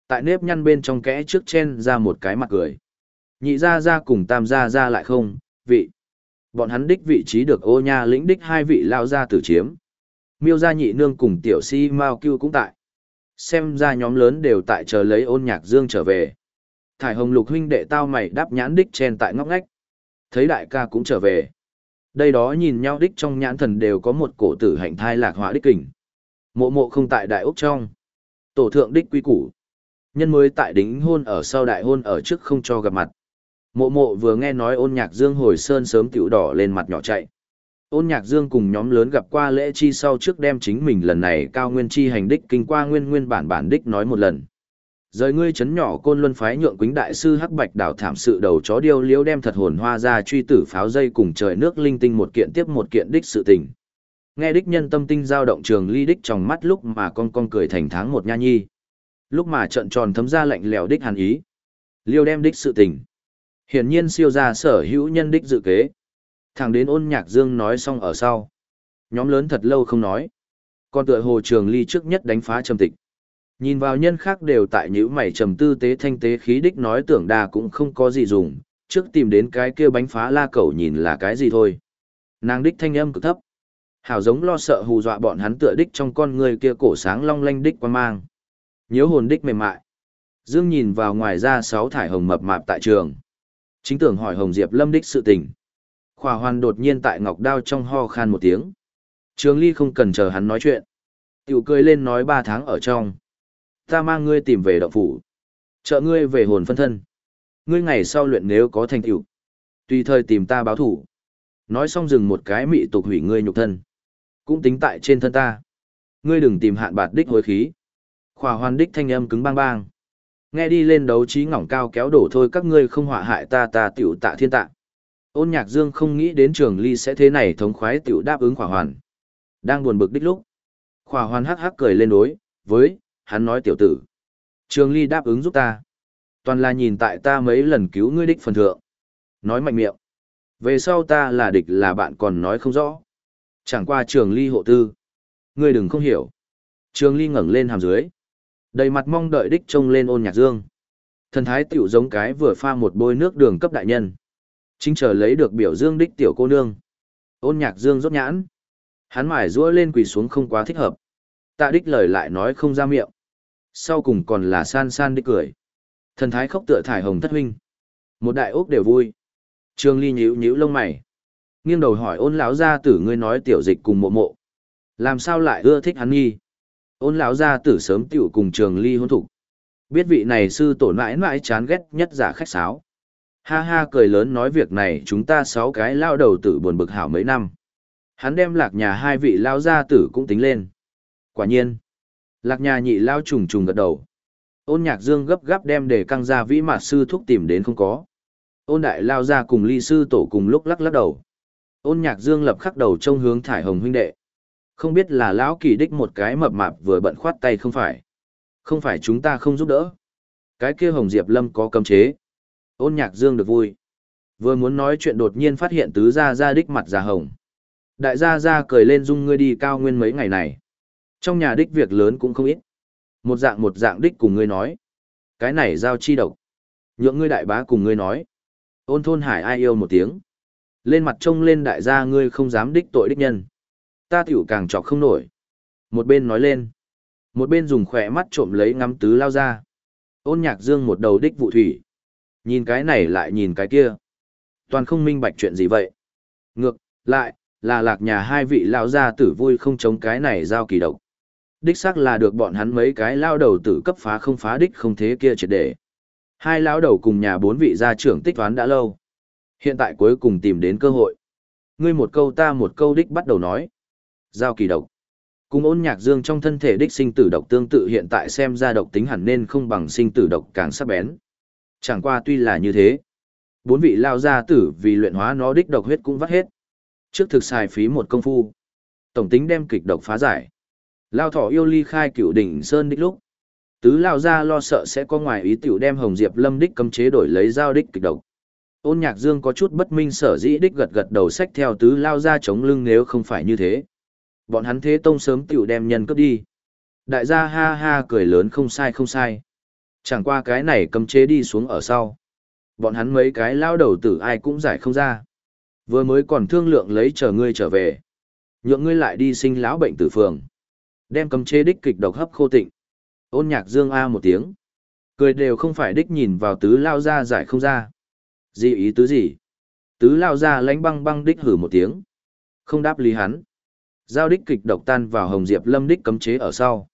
Tại nếp nhăn bên trong kẽ trước chen ra một cái mặt cười. Nhị gia gia cùng tam gia gia lại không, vị. Bọn hắn đích vị trí được ô nha lĩnh đích hai vị lao gia tử chiếm. Miêu gia nhị nương cùng tiểu si mao cưu cũng tại. Xem ra nhóm lớn đều tại chờ lấy ôn nhạc dương trở về. Thải hồng lục huynh đệ tao mày đáp nhãn đích chen tại ngóc ngách. Thấy đại ca cũng trở về. Đây đó nhìn nhau đích trong nhãn thần đều có một cổ tử hạnh thai lạc hỏa đích kình. Mộ mộ không tại đại úc trong. Tổ thượng đích quy củ. Nhân mới tại đính hôn ở sau đại hôn ở trước không cho gặp mặt. Mộ mộ vừa nghe nói ôn nhạc dương hồi sơn sớm tiểu đỏ lên mặt nhỏ chạy. Ôn nhạc dương cùng nhóm lớn gặp qua lễ chi sau trước đem chính mình lần này cao nguyên chi hành đích kinh qua nguyên nguyên bản bản đích nói một lần. Rời ngươi chấn nhỏ côn luân phái nhượng quính đại sư hắc bạch đảo thảm sự đầu chó điêu liễu đem thật hồn hoa ra truy tử pháo dây cùng trời nước linh tinh một kiện tiếp một kiện đích sự tình. Nghe đích nhân tâm tinh dao động trường ly đích trong mắt lúc mà con con cười thành tháng một nha nhi. Lúc mà trận tròn thấm ra lạnh lèo đích hàn ý. Liêu đem đích sự tình. Hiển nhiên siêu ra sở hữu nhân đích dự kế. Thẳng đến ôn nhạc dương nói xong ở sau. Nhóm lớn thật lâu không nói. Còn tựa hồ trường ly trước nhất đánh phá trầm tịch. Nhìn vào nhân khác đều tại nhữ mày trầm tư tế thanh tế khí đích nói tưởng đà cũng không có gì dùng, trước tìm đến cái kia bánh phá la cẩu nhìn là cái gì thôi. Nàng đích thanh âm cực thấp. Hảo giống lo sợ hù dọa bọn hắn tựa đích trong con người kia cổ sáng long lanh đích quan mang. Nhớ hồn đích mềm mại. Dương nhìn vào ngoài ra sáu thải hồng mập mạp tại trường. Chính tưởng hỏi Hồng Diệp Lâm đích sự tình. Khỏa hoàn đột nhiên tại ngọc đao trong ho khan một tiếng. Trường Ly không cần chờ hắn nói chuyện. Tiểu cười lên nói ba tháng ở trong. Ta mang ngươi tìm về động phủ. Trợ ngươi về hồn phân thân. Ngươi ngày sau luyện nếu có thành tựu, tùy thời tìm ta báo thủ. Nói xong dừng một cái mị tục hủy ngươi nhục thân. Cũng tính tại trên thân ta. Ngươi đừng tìm hạn bạt đích hối khí. Khỏa hoàn đích thanh âm cứng bang bang. Nghe đi lên đấu trí ngỏng cao kéo đổ thôi các ngươi không họa hại ta ta tiểu tạ thiên tạ. Ôn nhạc dương không nghĩ đến trường ly sẽ thế này thống khoái tiểu đáp ứng khỏa hoàn. Đang buồn bực đích lúc. Khỏa hoàn hắc hắc cười lên đối, Với, hắn nói tiểu tử. Trường Ly đáp ứng giúp ta. Toàn là nhìn tại ta mấy lần cứu ngươi đích phần thượng. Nói mạnh miệng. Về sau ta là địch là bạn còn nói không rõ. Chẳng qua trường Ly hộ tư. Ngươi đừng không hiểu. Trường Ly ngẩng lên hàm dưới. Đầy mặt mong đợi đích trông lên ôn nhạc dương. Thần thái tiểu giống cái vừa pha một bôi nước đường cấp đại nhân. Chính chờ lấy được biểu dương đích tiểu cô nương. Ôn nhạc dương rốt nhãn. Hắn mải rũa lên quỳ xuống không quá thích hợp. Tạ đích lời lại nói không ra miệng. Sau cùng còn là san san đi cười. Thần thái khóc tựa thải hồng thất huynh. Một đại ốc đều vui. Trường ly nhíu nhíu lông mày. Nghiêng đầu hỏi ôn lão gia tử ngươi nói tiểu dịch cùng mộ mộ. Làm sao lại ưa thích hắn nghi? Ôn lão gia tử sớm tiểu cùng trường ly hôn thục. Biết vị này sư tổ mãi mãi chán ghét nhất giả khách sáo. Ha ha cười lớn nói việc này chúng ta sáu cái lao đầu tử buồn bực hảo mấy năm. Hắn đem lạc nhà hai vị lao gia tử cũng tính lên. Quả nhiên. Lạc nhà nhị lao trùng trùng gật đầu. Ôn nhạc dương gấp gáp đem để căng ra vĩ mạt sư thúc tìm đến không có. Ôn đại lao ra cùng ly sư tổ cùng lúc lắc lắc đầu. Ôn nhạc dương lập khắc đầu trông hướng thải hồng huynh đệ. Không biết là lão kỳ đích một cái mập mạp vừa bận khoát tay không phải. Không phải chúng ta không giúp đỡ. Cái kia hồng diệp lâm có cấm chế. Ôn nhạc dương được vui. Vừa muốn nói chuyện đột nhiên phát hiện tứ gia gia đích mặt già hồng. Đại gia gia cười lên dung ngươi đi cao nguyên mấy ngày này. Trong nhà đích việc lớn cũng không ít. Một dạng một dạng đích cùng ngươi nói. Cái này giao chi độc. Nhượng ngươi đại bá cùng ngươi nói. Ôn thôn hải ai yêu một tiếng. Lên mặt trông lên đại gia ngươi không dám đích tội đích nhân. Ta tiểu càng trọc không nổi. Một bên nói lên. Một bên dùng khỏe mắt trộm lấy ngắm tứ lao ra. Ôn nhạc dương một đầu đích vụ thủy. Nhìn cái này lại nhìn cái kia. Toàn không minh bạch chuyện gì vậy. Ngược, lại, là lạc nhà hai vị lao gia tử vui không chống cái này giao kỳ độc. Đích xác là được bọn hắn mấy cái lao đầu tử cấp phá không phá đích không thế kia triệt để. Hai lao đầu cùng nhà bốn vị gia trưởng tích toán đã lâu. Hiện tại cuối cùng tìm đến cơ hội. Ngươi một câu ta một câu đích bắt đầu nói. Giao kỳ độc. Cùng ôn nhạc dương trong thân thể đích sinh tử độc tương tự hiện tại xem ra độc tính hẳn nên không bằng sinh tử độc càng sắc bén. Chẳng qua tuy là như thế. Bốn vị lao gia tử vì luyện hóa nó đích độc huyết cũng vắt hết. Trước thực xài phí một công phu. Tổng tính đem kịch độc phá giải. Lao thỏ yêu ly khai cựu đỉnh sơn đích lúc. Tứ lao ra lo sợ sẽ có ngoài ý tiểu đem Hồng Diệp Lâm đích cấm chế đổi lấy giao đích kịch độc. Ôn Nhạc Dương có chút bất minh sở dĩ đích gật gật đầu sách theo tứ lao ra chống lưng nếu không phải như thế. Bọn hắn thế tông sớm tiểu đem nhân cướp đi. Đại gia ha ha cười lớn không sai không sai. Chẳng qua cái này cấm chế đi xuống ở sau. Bọn hắn mấy cái lao đầu tử ai cũng giải không ra. Vừa mới còn thương lượng lấy chờ ngươi trở về. Nhượng ngươi lại đi sinh lão bệnh tử phường. Đem cấm chế đích kịch độc hấp khô tịnh. Ôn nhạc dương A một tiếng. Cười đều không phải đích nhìn vào tứ lao ra giải không ra. Gì ý tứ gì? Tứ lao ra lánh băng băng đích hử một tiếng. Không đáp lý hắn. Giao đích kịch độc tan vào hồng diệp lâm đích cấm chế ở sau.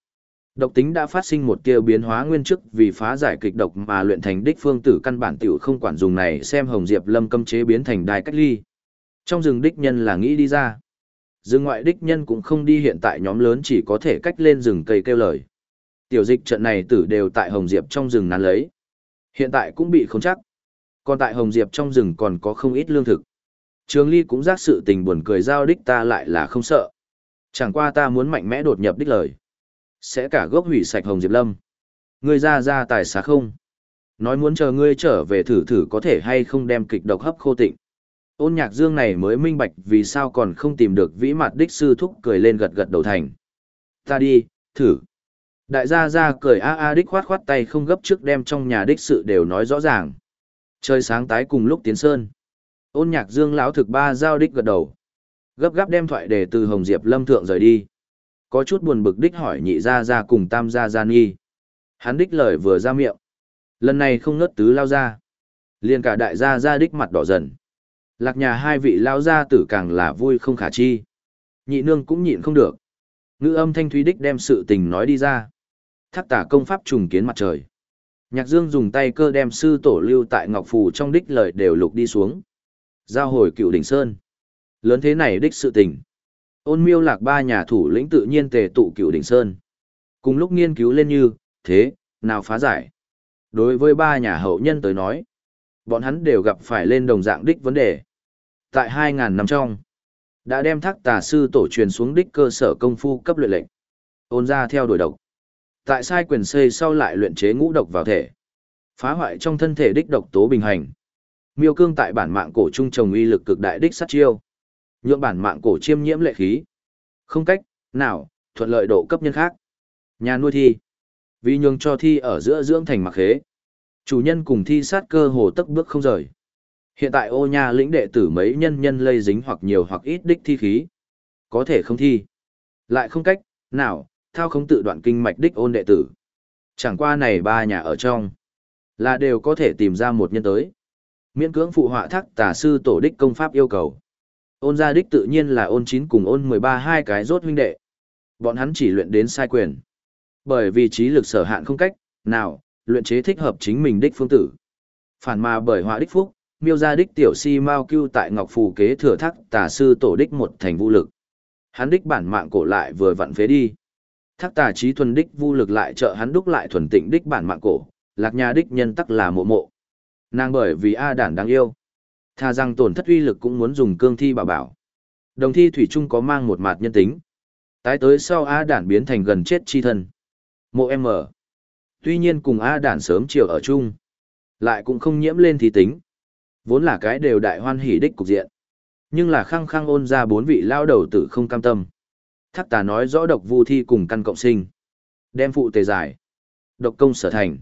Độc tính đã phát sinh một kia biến hóa nguyên chức vì phá giải kịch độc mà luyện thành đích phương tử căn bản tiểu không quản dùng này xem hồng diệp lâm cấm chế biến thành đài cách ly. Trong rừng đích nhân là nghĩ đi ra. Rừng ngoại đích nhân cũng không đi hiện tại nhóm lớn chỉ có thể cách lên rừng cây kêu lời. Tiểu dịch trận này tử đều tại Hồng Diệp trong rừng nán lấy. Hiện tại cũng bị không chắc. Còn tại Hồng Diệp trong rừng còn có không ít lương thực. Trường Ly cũng giác sự tình buồn cười giao đích ta lại là không sợ. Chẳng qua ta muốn mạnh mẽ đột nhập đích lời. Sẽ cả gốc hủy sạch Hồng Diệp Lâm. Ngươi ra ra tài xá không? Nói muốn chờ ngươi trở về thử thử có thể hay không đem kịch độc hấp khô tịnh. Ôn nhạc dương này mới minh bạch vì sao còn không tìm được vĩ mặt đích sư thúc cười lên gật gật đầu thành. Ta đi, thử. Đại gia gia cười a a đích khoát khoát tay không gấp trước đem trong nhà đích sự đều nói rõ ràng. Trời sáng tái cùng lúc tiến sơn. Ôn nhạc dương lão thực ba giao đích gật đầu. Gấp gáp đem thoại để từ Hồng Diệp Lâm Thượng rời đi. Có chút buồn bực đích hỏi nhị gia gia cùng tam gia gia nghi. Hắn đích lời vừa ra miệng. Lần này không ngớt tứ lao ra. liền cả đại gia gia đích mặt đỏ dần. Lạc nhà hai vị lao gia tử càng là vui không khả chi. Nhị nương cũng nhịn không được. Ngữ âm thanh thúy đích đem sự tình nói đi ra. Thác tả công pháp trùng kiến mặt trời. Nhạc Dương dùng tay cơ đem sư tổ lưu tại Ngọc Phù trong đích lời đều lục đi xuống. Giao hồi cựu đỉnh Sơn. Lớn thế này đích sự tình. Ôn miêu lạc ba nhà thủ lĩnh tự nhiên tề tụ cựu đỉnh Sơn. Cùng lúc nghiên cứu lên như, thế, nào phá giải. Đối với ba nhà hậu nhân tới nói, bọn hắn đều gặp phải lên đồng dạng đích vấn đề. Tại 2.000 năm trong, đã đem thác tà sư tổ truyền xuống đích cơ sở công phu cấp luyện lệnh. Ôn ra theo đuổi độc. Tại sai quyền xây sau lại luyện chế ngũ độc vào thể. Phá hoại trong thân thể đích độc tố bình hành. Miêu cương tại bản mạng cổ trung trồng uy lực cực đại đích sát chiêu. Nhượng bản mạng cổ chiêm nhiễm lệ khí. Không cách, nào, thuận lợi độ cấp nhân khác. Nhà nuôi thi. Vì nhường cho thi ở giữa dưỡng thành mặc khế. Chủ nhân cùng thi sát cơ hồ tức bước không rời. Hiện tại ô nha lĩnh đệ tử mấy nhân nhân lây dính hoặc nhiều hoặc ít đích thi khí. Có thể không thi. Lại không cách, nào, thao không tự đoạn kinh mạch đích ôn đệ tử. Chẳng qua này ba nhà ở trong. Là đều có thể tìm ra một nhân tới. Miễn cưỡng phụ họa thác tà sư tổ đích công pháp yêu cầu. Ôn gia đích tự nhiên là ôn chín cùng ôn mười ba hai cái rốt huynh đệ. Bọn hắn chỉ luyện đến sai quyền. Bởi vì trí lực sở hạn không cách, nào, luyện chế thích hợp chính mình đích phương tử. Phản mà bởi họa đích phúc, miêu gia đích tiểu si mao cưu tại ngọc phù kế thừa thác tà sư tổ đích một thành vũ lực. Hắn đích bản mạng cổ lại vừa vặn phế đi. Thác tà trí thuần đích vũ lực lại trợ hắn đúc lại thuần tịnh đích bản mạng cổ, lạc nhà đích nhân tắc là mộ mộ. Nàng bởi vì A đản đáng yêu. Tha rằng tổn thất uy lực cũng muốn dùng cương thi bảo bảo. Đồng thi thủy trung có mang một mặt nhân tính. Tái tới sau A đản biến thành gần chết chi thân. Mộ mở Tuy nhiên cùng A đản sớm chiều ở chung. Lại cũng không nhiễm lên thì tính. Vốn là cái đều đại hoan hỉ đích cục diện. Nhưng là khăng khăng ôn ra bốn vị lao đầu tử không cam tâm. Thác tà nói rõ độc vu thi cùng căn cộng sinh. Đem phụ tề giải. Độc công sở thành.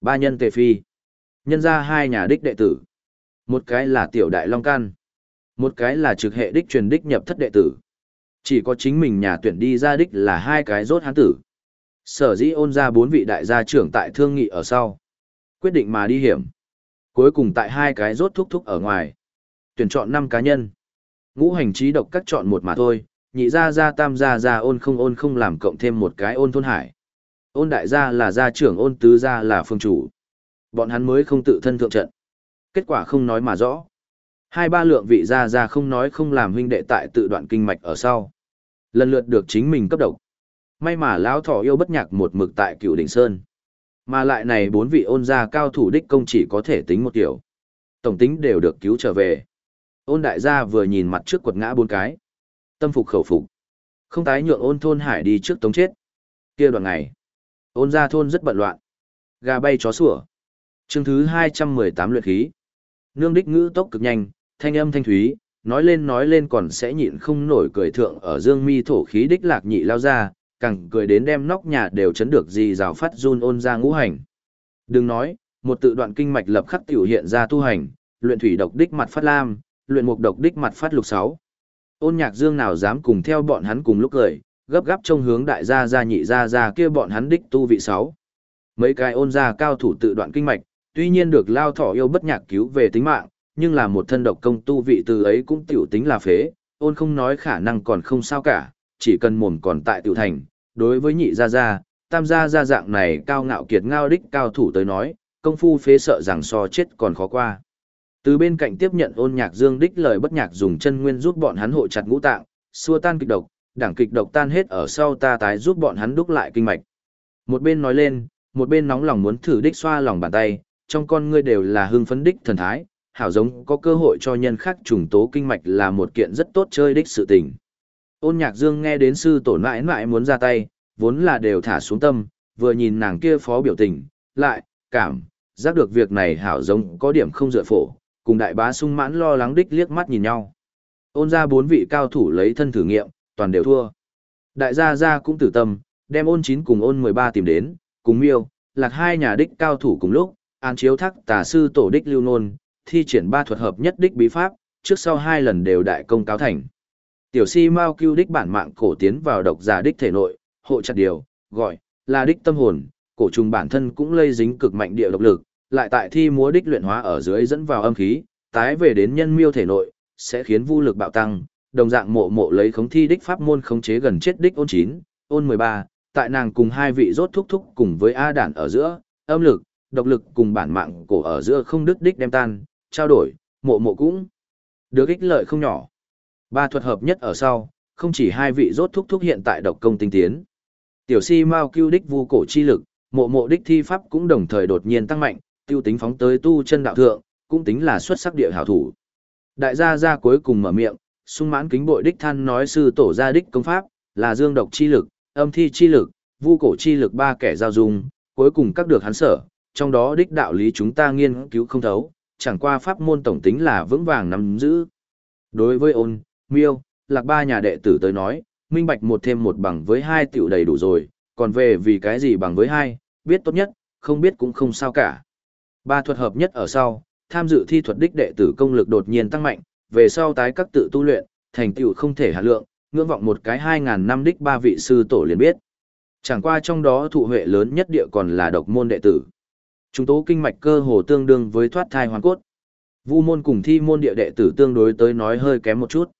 Ba nhân tề phi. Nhân ra hai nhà đích đệ tử. Một cái là tiểu đại long can. Một cái là trực hệ đích truyền đích nhập thất đệ tử. Chỉ có chính mình nhà tuyển đi ra đích là hai cái rốt hán tử. Sở dĩ ôn ra bốn vị đại gia trưởng tại thương nghị ở sau. Quyết định mà đi hiểm. Cuối cùng tại hai cái rốt thúc thúc ở ngoài. Tuyển chọn năm cá nhân. Ngũ hành trí độc cắt chọn một mà thôi, nhị gia gia tam gia gia ôn không ôn không làm cộng thêm một cái ôn thôn hải. Ôn đại gia là gia trưởng ôn tứ gia là phương chủ. Bọn hắn mới không tự thân thượng trận. Kết quả không nói mà rõ. Hai ba lượng vị gia gia không nói không làm huynh đệ tại tự đoạn kinh mạch ở sau. Lần lượt được chính mình cấp độc. May mà lão thọ yêu bất nhạc một mực tại cựu đỉnh sơn. Mà lại này bốn vị ôn gia cao thủ đích công chỉ có thể tính một kiểu. Tổng tính đều được cứu trở về. Ôn đại gia vừa nhìn mặt trước quật ngã bốn cái. Tâm phục khẩu phục. Không tái nhượng ôn thôn hải đi trước tống chết. kia đoạn ngày. Ôn gia thôn rất bận loạn. Gà bay chó sủa. chương thứ hai trăm mười tám luyện khí. Nương đích ngữ tốc cực nhanh, thanh âm thanh thúy, nói lên nói lên còn sẽ nhịn không nổi cười thượng ở dương mi thổ khí đích lạc nhị lao ra, càng cười đến đem nóc nhà đều chấn được gì rào phát run ôn ra ngũ hành. Đừng nói, một tự đoạn kinh mạch lập khắc tiểu hiện ra tu hành, luyện thủy độc đích mặt phát lam, luyện mục độc đích mặt phát lục sáu. Ôn nhạc dương nào dám cùng theo bọn hắn cùng lúc cười, gấp gáp trông hướng đại gia gia nhị gia gia kia bọn hắn đích tu vị sáu. Mấy cái ôn gia cao thủ tự đoạn kinh mạch, tuy nhiên được lao thỏ yêu bất nhạc cứu về tính mạng, nhưng là một thân độc công tu vị từ ấy cũng tiểu tính là phế, ôn không nói khả năng còn không sao cả, chỉ cần mồm còn tại tiểu thành, đối với nhị gia gia, tam gia gia dạng này cao ngạo kiệt ngao đích cao thủ tới nói, công phu phế sợ rằng so chết còn khó qua. Từ bên cạnh tiếp nhận ôn nhạc dương đích lời bất nhạc dùng chân nguyên giúp bọn hắn hộ chặt ngũ tạng, xua tan kịch độc, đảng kịch độc tan hết ở sau ta tái giúp bọn hắn đúc lại kinh mạch. Một bên nói lên, một bên nóng lòng muốn thử đích xoa lòng bàn tay, trong con ngươi đều là hưng phấn đích thần thái, hảo giống có cơ hội cho nhân khác trùng tố kinh mạch là một kiện rất tốt chơi đích sự tình. Ôn nhạc dương nghe đến sư tổ mãi mãi muốn ra tay, vốn là đều thả xuống tâm, vừa nhìn nàng kia phó biểu tình, lại, cảm, giác được việc này hảo giống có điểm không dựa phổ, cùng đại bá sung mãn lo lắng đích liếc mắt nhìn nhau. Ôn ra bốn vị cao thủ lấy thân thử nghiệm, toàn đều thua. Đại gia gia cũng tử tâm, đem ôn chín cùng ôn 13 tìm đến, cùng miêu, lạc hai nhà đích cao thủ cùng lúc, an chiếu thắc tà sư tổ đích lưu nôn, thi triển ba thuật hợp nhất đích bí pháp, trước sau hai lần đều đại công cáo thành. Tiểu si mau cứu đích bản mạng cổ tiến vào độc giả đích thể nội, hộ chặt điều, gọi, là đích tâm hồn, cổ trùng bản thân cũng lây dính cực mạnh địa độc lực, lại tại thi múa đích luyện hóa ở dưới dẫn vào âm khí, tái về đến nhân miêu thể nội, sẽ khiến vu lực bạo tăng, đồng dạng mộ mộ lấy khống thi đích pháp môn khống chế gần chết đích ôn 9, ôn 13, tại nàng cùng hai vị rốt thúc thúc cùng với A đản ở giữa, âm lực, độc lực cùng bản mạng cổ ở giữa không đứt đích đem tan, trao đổi, mộ mộ cũng được ích lợi không nhỏ. Ba thuật hợp nhất ở sau, không chỉ hai vị rốt thúc thúc hiện tại độc công tinh tiến. Tiểu si mau cứu đích vu cổ chi lực, mộ mộ đích thi pháp cũng đồng thời đột nhiên tăng mạnh, tiêu tính phóng tới tu chân đạo thượng, cũng tính là xuất sắc địa hảo thủ. Đại gia gia cuối cùng mở miệng, sung mãn kính bội đích than nói sư tổ gia đích công pháp, là dương độc chi lực, âm thi chi lực, vu cổ chi lực ba kẻ giao dung, cuối cùng các được hắn sở, trong đó đích đạo lý chúng ta nghiên cứu không thấu, chẳng qua pháp môn tổng tính là vững vàng nắm giữ. Đối với ôn, miêu, lạc ba nhà đệ tử tới nói, minh bạch một thêm một bằng với hai tiểu đầy đủ rồi, còn về vì cái gì bằng với hai, biết tốt nhất, không biết cũng không sao cả. Ba thuật hợp nhất ở sau, tham dự thi thuật đích đệ tử công lực đột nhiên tăng mạnh, về sau tái các tự tu luyện, thành tựu không thể hạ lượng, ngưỡng vọng một cái 2000 năm đích ba vị sư tổ liền biết. Chẳng qua trong đó thụ huệ lớn nhất địa còn là độc môn đệ tử. Chúng tố kinh mạch cơ hồ tương đương với thoát thai hoàn cốt. Vu môn cùng thi môn địa đệ tử tương đối tới nói hơi kém một chút.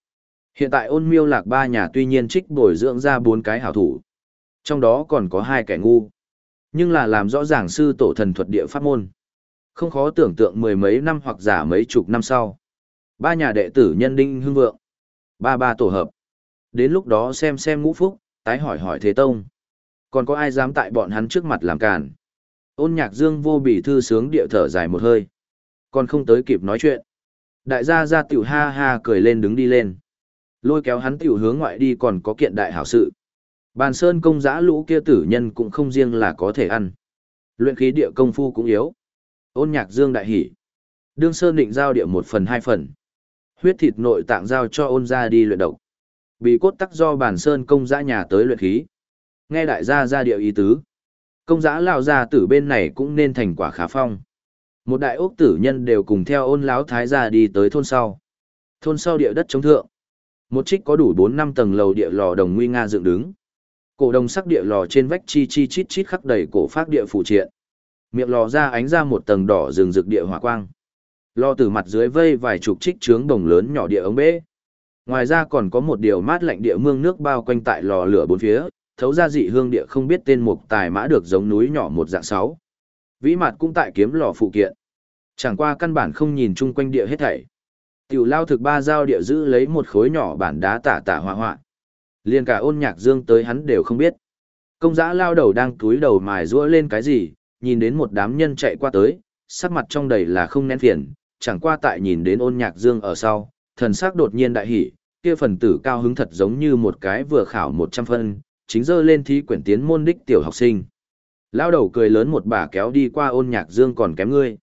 Hiện tại ôn miêu lạc ba nhà tuy nhiên trích bồi dưỡng ra bốn cái hảo thủ. Trong đó còn có hai kẻ ngu. Nhưng là làm rõ ràng sư tổ thần thuật địa pháp môn. Không khó tưởng tượng mười mấy năm hoặc giả mấy chục năm sau. Ba nhà đệ tử nhân đinh hưng vượng. Ba ba tổ hợp. Đến lúc đó xem xem ngũ phúc, tái hỏi hỏi thế tông. Còn có ai dám tại bọn hắn trước mặt làm càn. Ôn nhạc dương vô bỉ thư sướng địa thở dài một hơi. Còn không tới kịp nói chuyện. Đại gia gia tiểu ha ha cười lên đứng đi lên. Lôi kéo hắn tiểu hướng ngoại đi còn có kiện đại hảo sự. Bàn sơn công giã lũ kia tử nhân cũng không riêng là có thể ăn. Luyện khí địa công phu cũng yếu. Ôn nhạc dương đại hỉ. Đương sơn định giao địa một phần hai phần. Huyết thịt nội tạng giao cho ôn ra đi luyện độc. Bị cốt tắc do bàn sơn công giã nhà tới luyện khí. Nghe đại gia ra địa ý tứ. Công giã lao ra tử bên này cũng nên thành quả khá phong. Một đại ốc tử nhân đều cùng theo ôn láo thái gia đi tới thôn sau. Thôn sau địa đất chống thượng. Một trích có đủ bốn năm tầng lầu địa lò đồng nguy nga dựng đứng. Cổ đồng sắc địa lò trên vách chi chi chít chít khắc đầy cổ phác địa phụ triện. Miệng lò ra ánh ra một tầng đỏ rừng rực địa hỏa quang. Lò từ mặt dưới vây vài chục trích trướng đồng lớn nhỏ địa ống bể. Ngoài ra còn có một điều mát lạnh địa mương nước bao quanh tại lò lửa bốn phía, thấu ra dị hương địa không biết tên mục tài mã được giống núi nhỏ một dạng sáu. Vĩ mặt cũng tại kiếm lò phụ kiện. Chẳng qua căn bản không nhìn chung quanh địa hết thảy. Tiểu lao thực ba giao địa giữ lấy một khối nhỏ bản đá tả tả hoa hoa. Liên cả ôn nhạc dương tới hắn đều không biết. Công giã lao đầu đang túi đầu mài rũa lên cái gì, nhìn đến một đám nhân chạy qua tới, sắc mặt trong đầy là không nén phiền, chẳng qua tại nhìn đến ôn nhạc dương ở sau, thần sắc đột nhiên đại hỉ, kia phần tử cao hứng thật giống như một cái vừa khảo 100 phân, chính dơ lên thí quyển tiến môn đích tiểu học sinh. Lao đầu cười lớn một bà kéo đi qua ôn nhạc dương còn kém ngươi.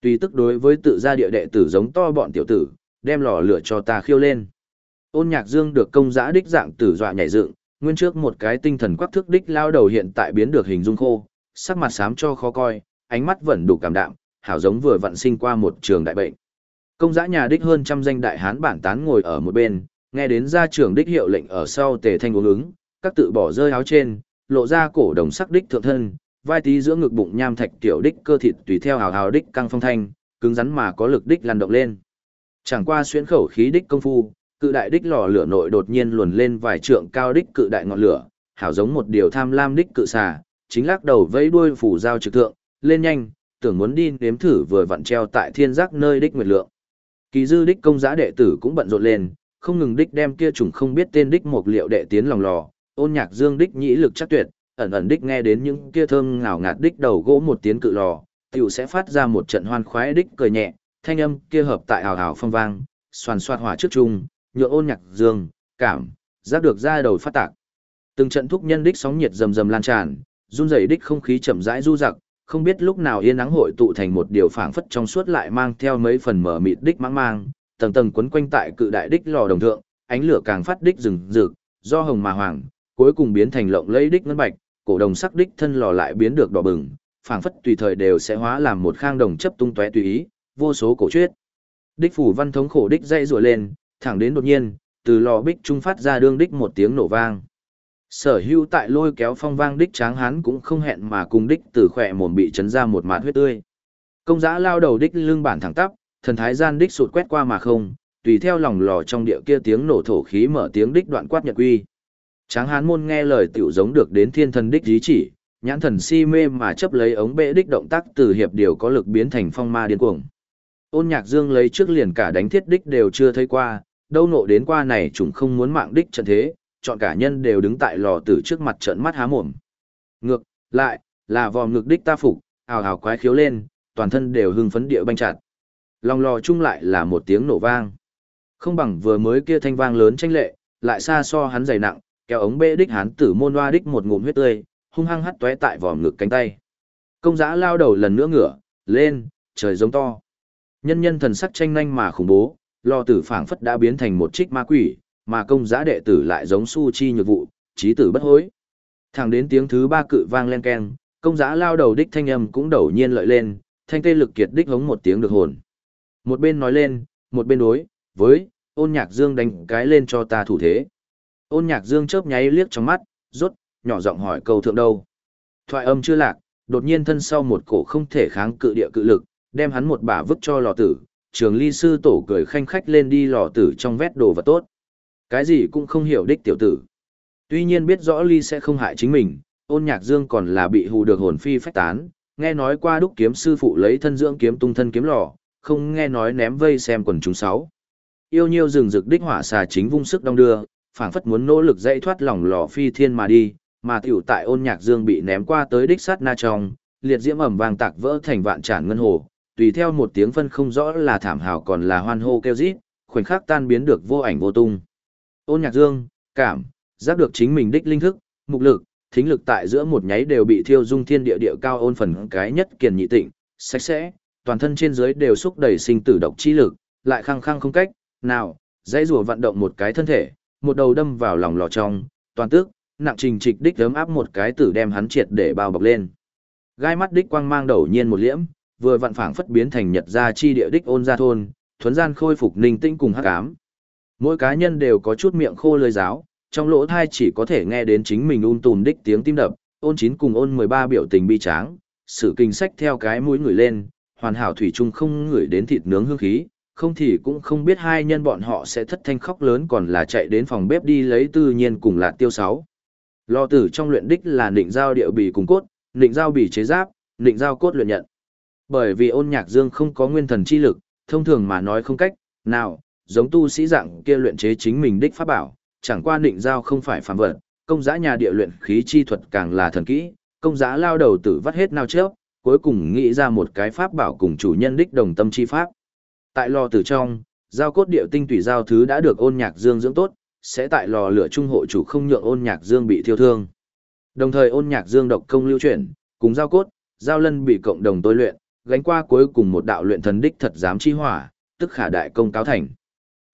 tuy tức đối với tự gia địa đệ tử giống to bọn tiểu tử, đem lò lửa cho ta khiêu lên. Ôn nhạc dương được công giã đích dạng tử dọa nhảy dựng, nguyên trước một cái tinh thần quắc thước đích lao đầu hiện tại biến được hình dung khô, sắc mặt xám cho khó coi, ánh mắt vẫn đủ cảm đạm, hảo giống vừa vận sinh qua một trường đại bệnh. Công giã nhà đích hơn trăm danh đại hán bản tán ngồi ở một bên, nghe đến gia trưởng đích hiệu lệnh ở sau tề thanh uống ứng, các tự bỏ rơi áo trên, lộ ra cổ đồng sắc đích thượng thân, vai tí giữa ngực bụng nham thạch tiểu đích cơ thịt tùy theo hào hào đích căng phong thanh, cứng rắn mà có lực đích lăn động lên. Chẳng qua xuyên khẩu khí đích công phu, cự đại đích lò lửa nội đột nhiên luồn lên vài trượng cao đích cự đại ngọn lửa, hảo giống một điều tham lam đích cự xà, chính lắc đầu vẫy đuôi phủ dao trực thượng, lên nhanh, tưởng muốn đi nếm thử vừa vặn treo tại thiên giác nơi đích nguyệt lượng. Kỳ dư đích công giá đệ tử cũng bận rộn lên, không ngừng đích đem kia trùng không biết tên đích một liệu đệ tiến lòng lò, ôn nhạc dương đích nhĩ lực chắc tuyệt, ẩn ẩn đích nghe đến những kia thơm ngào ngạt đích đầu gỗ một tiếng cự lò, tiểu sẽ phát ra một trận hoan khoái đích cười nhẹ, thanh âm kia hợp tại hào hào phong vang, xoàn xoạt hỏa trước trung, nhượng ôn nhạc dương, cảm, giác được ra đầu phát tạc. Từng trận thúc nhân đích sóng nhiệt rầm rầm lan tràn, run rẩy đích không khí chậm rãi du dặc, không biết lúc nào yên nắng hội tụ thành một điều phảng phất trong suốt lại mang theo mấy phần mở mịt đích mang mang, tầng tầng quấn quanh tại cự đại đích lò đồng thượng, ánh lửa càng phát đích rừng rực, do hồng mà hoàng, cuối cùng biến thành lộng lẫy đích ngân bạch, cổ đồng sắc đích thân lò lại biến được đỏ bừng, phảng phất tùy thời đều sẽ hóa làm một khang đồng chấp tung tóe tùy ý, vô số cổ truyết. Đích phủ văn thống khổ đích dây rùa lên, thẳng đến đột nhiên, từ lò bích trung phát ra đương đích một tiếng nổ vang. Sở hưu tại lôi kéo phong vang đích tráng hán cũng không hẹn mà cùng đích từ khỏe mồm bị chấn ra một mạt huyết tươi. Công giã lao đầu đích lưng bản thẳng tắp, thần thái gian đích sụt quét qua mà không, tùy theo lòng lò trong địa kia tiếng nổ thổ khí mở tiếng đích đoạn quát nhật quy. Tráng hán môn nghe lời tiểu giống được đến thiên thần đích dí chỉ, nhãn thần si mê mà chấp lấy ống bệ đích động tác từ hiệp điều có lực biến thành phong ma điên cuồng. Ôn nhạc dương lấy trước liền cả đánh thiết đích đều chưa thấy qua, đâu nộ đến qua này chúng không muốn mạng đích trận thế, chọn cả nhân đều đứng tại lò tử trước mặt trận mắt há mồm. Ngược, lại, là vòm ngược đích ta phục, ào ào quái khiếu lên, toàn thân đều hưng phấn địa banh chặt. Lòng lò chung lại là một tiếng nổ vang. Không bằng vừa mới kia thanh vang lớn tranh lệ, lại xa so hắn dày nặng, kéo ống bê đích hắn tử môn hoa đích một ngụm huyết tươi, hung hăng hắt tóe tại vòm ngực cánh tay. Công giã lao đầu lần nữa ngửa, lên, trời giống to. Nhân nhân thần sắc tranh nhanh mà khủng bố, lò tử phảng phất đã biến thành một trích ma quỷ, mà công giá đệ tử lại giống su chi nhược vụ, trí tử bất hối. Thẳng đến tiếng thứ ba cự vang len keng, công giá lao đầu đích thanh âm cũng đầu nhiên lợi lên, thanh tê lực kiệt đích hống một tiếng được hồn. Một bên nói lên, một bên đối, với, ôn nhạc dương đánh cái lên cho ta thủ thế. Ôn nhạc dương chớp nháy liếc trong mắt, rốt, nhỏ giọng hỏi câu thượng đâu. Thoại âm chưa lạc, đột nhiên thân sau một cổ không thể kháng cự địa cự lực, đem hắn một bả vứt cho lò tử, trường ly sư tổ cười khanh khách lên đi lò tử trong vét đồ vật tốt. Cái gì cũng không hiểu đích tiểu tử. Tuy nhiên biết rõ ly sẽ không hại chính mình, ôn nhạc dương còn là bị hù được hồn phi phách tán, nghe nói qua đúc kiếm sư phụ lấy thân dưỡng kiếm tung thân kiếm lò, không nghe nói ném vây xem quần chúng sáu. Yêu nhiêu rừng rực đích hỏa xà chính vung sức đong đưa, phảng phất muốn nỗ lực dậy thoát lòng lò phi thiên mà đi, mà tiểu tại ôn nhạc dương bị ném qua tới đích sát na trong, liệt diễm ẩm vàng tạc vỡ thành vạn tràn ngân hồ, tùy theo một tiếng phân không rõ là thảm hào còn là hoan hô kêu rít, khoảnh khắc tan biến được vô ảnh vô tung. Ôn nhạc dương, cảm, giác được chính mình đích linh thức, mục lực, thính lực tại giữa một nháy đều bị thiêu dung thiên địa địa cao ôn phần cái nhất kiền nhị tịnh, sạch sẽ, toàn thân trên dưới đều xúc đầy sinh tử độc chi lực, lại khăng khăng không cách, nào, dãy rùa vận động một cái thân thể, một đầu đâm vào lòng lò trong, toàn tức, nặng trình trịch đích ấm áp một cái tử đem hắn triệt để bao bọc lên. Gai mắt đích quang mang đầu nhiên một liễm, vừa vặn phảng phất biến thành nhật gia chi địa đích ôn gia thôn, thuấn gian khôi phục ninh tĩnh cùng hắc ám. Mỗi cá nhân đều có chút miệng khô lưỡi giáo, trong lỗ thai chỉ có thể nghe đến chính mình un tùn đích tiếng tim đập, ôn chín cùng ôn 13 biểu tình bi tráng, sự kinh sách theo cái mũi người lên, hoàn hảo thủy chung không ngửi đến thịt nướng hương khí, không thì cũng không biết hai nhân bọn họ sẽ thất thanh khóc lớn còn là chạy đến phòng bếp đi lấy tư nhiên cùng là tiêu sáu. Lò tử trong luyện đích là nịnh giao điệu bì cùng cốt, nịnh giao bì chế giáp, nịnh giao cốt luyện nhận. Bởi vì ôn nhạc dương không có nguyên thần chi lực, thông thường mà nói không cách, nào, giống tu sĩ dạng kia luyện chế chính mình đích pháp bảo, chẳng qua định giao không phải phàm vật, công giã nhà địa luyện khí chi thuật càng là thần kỹ, công giã lao đầu tử vắt hết nào trước, cuối cùng nghĩ ra một cái pháp bảo cùng chủ nhân đích đồng tâm chi pháp. Tại lò tử trong, giao cốt điệu tinh tủy giao thứ đã được ôn nhạc dương dưỡng tốt, sẽ tại lò lửa trung hộ chủ không nhượng ôn nhạc dương bị thiêu thương. Đồng thời ôn nhạc dương độc công lưu chuyển, cùng giao cốt, giao lân bị cộng đồng tôi luyện, gánh qua cuối cùng một đạo luyện thần đích thật dám chi hỏa, tức khả đại công cáo thành.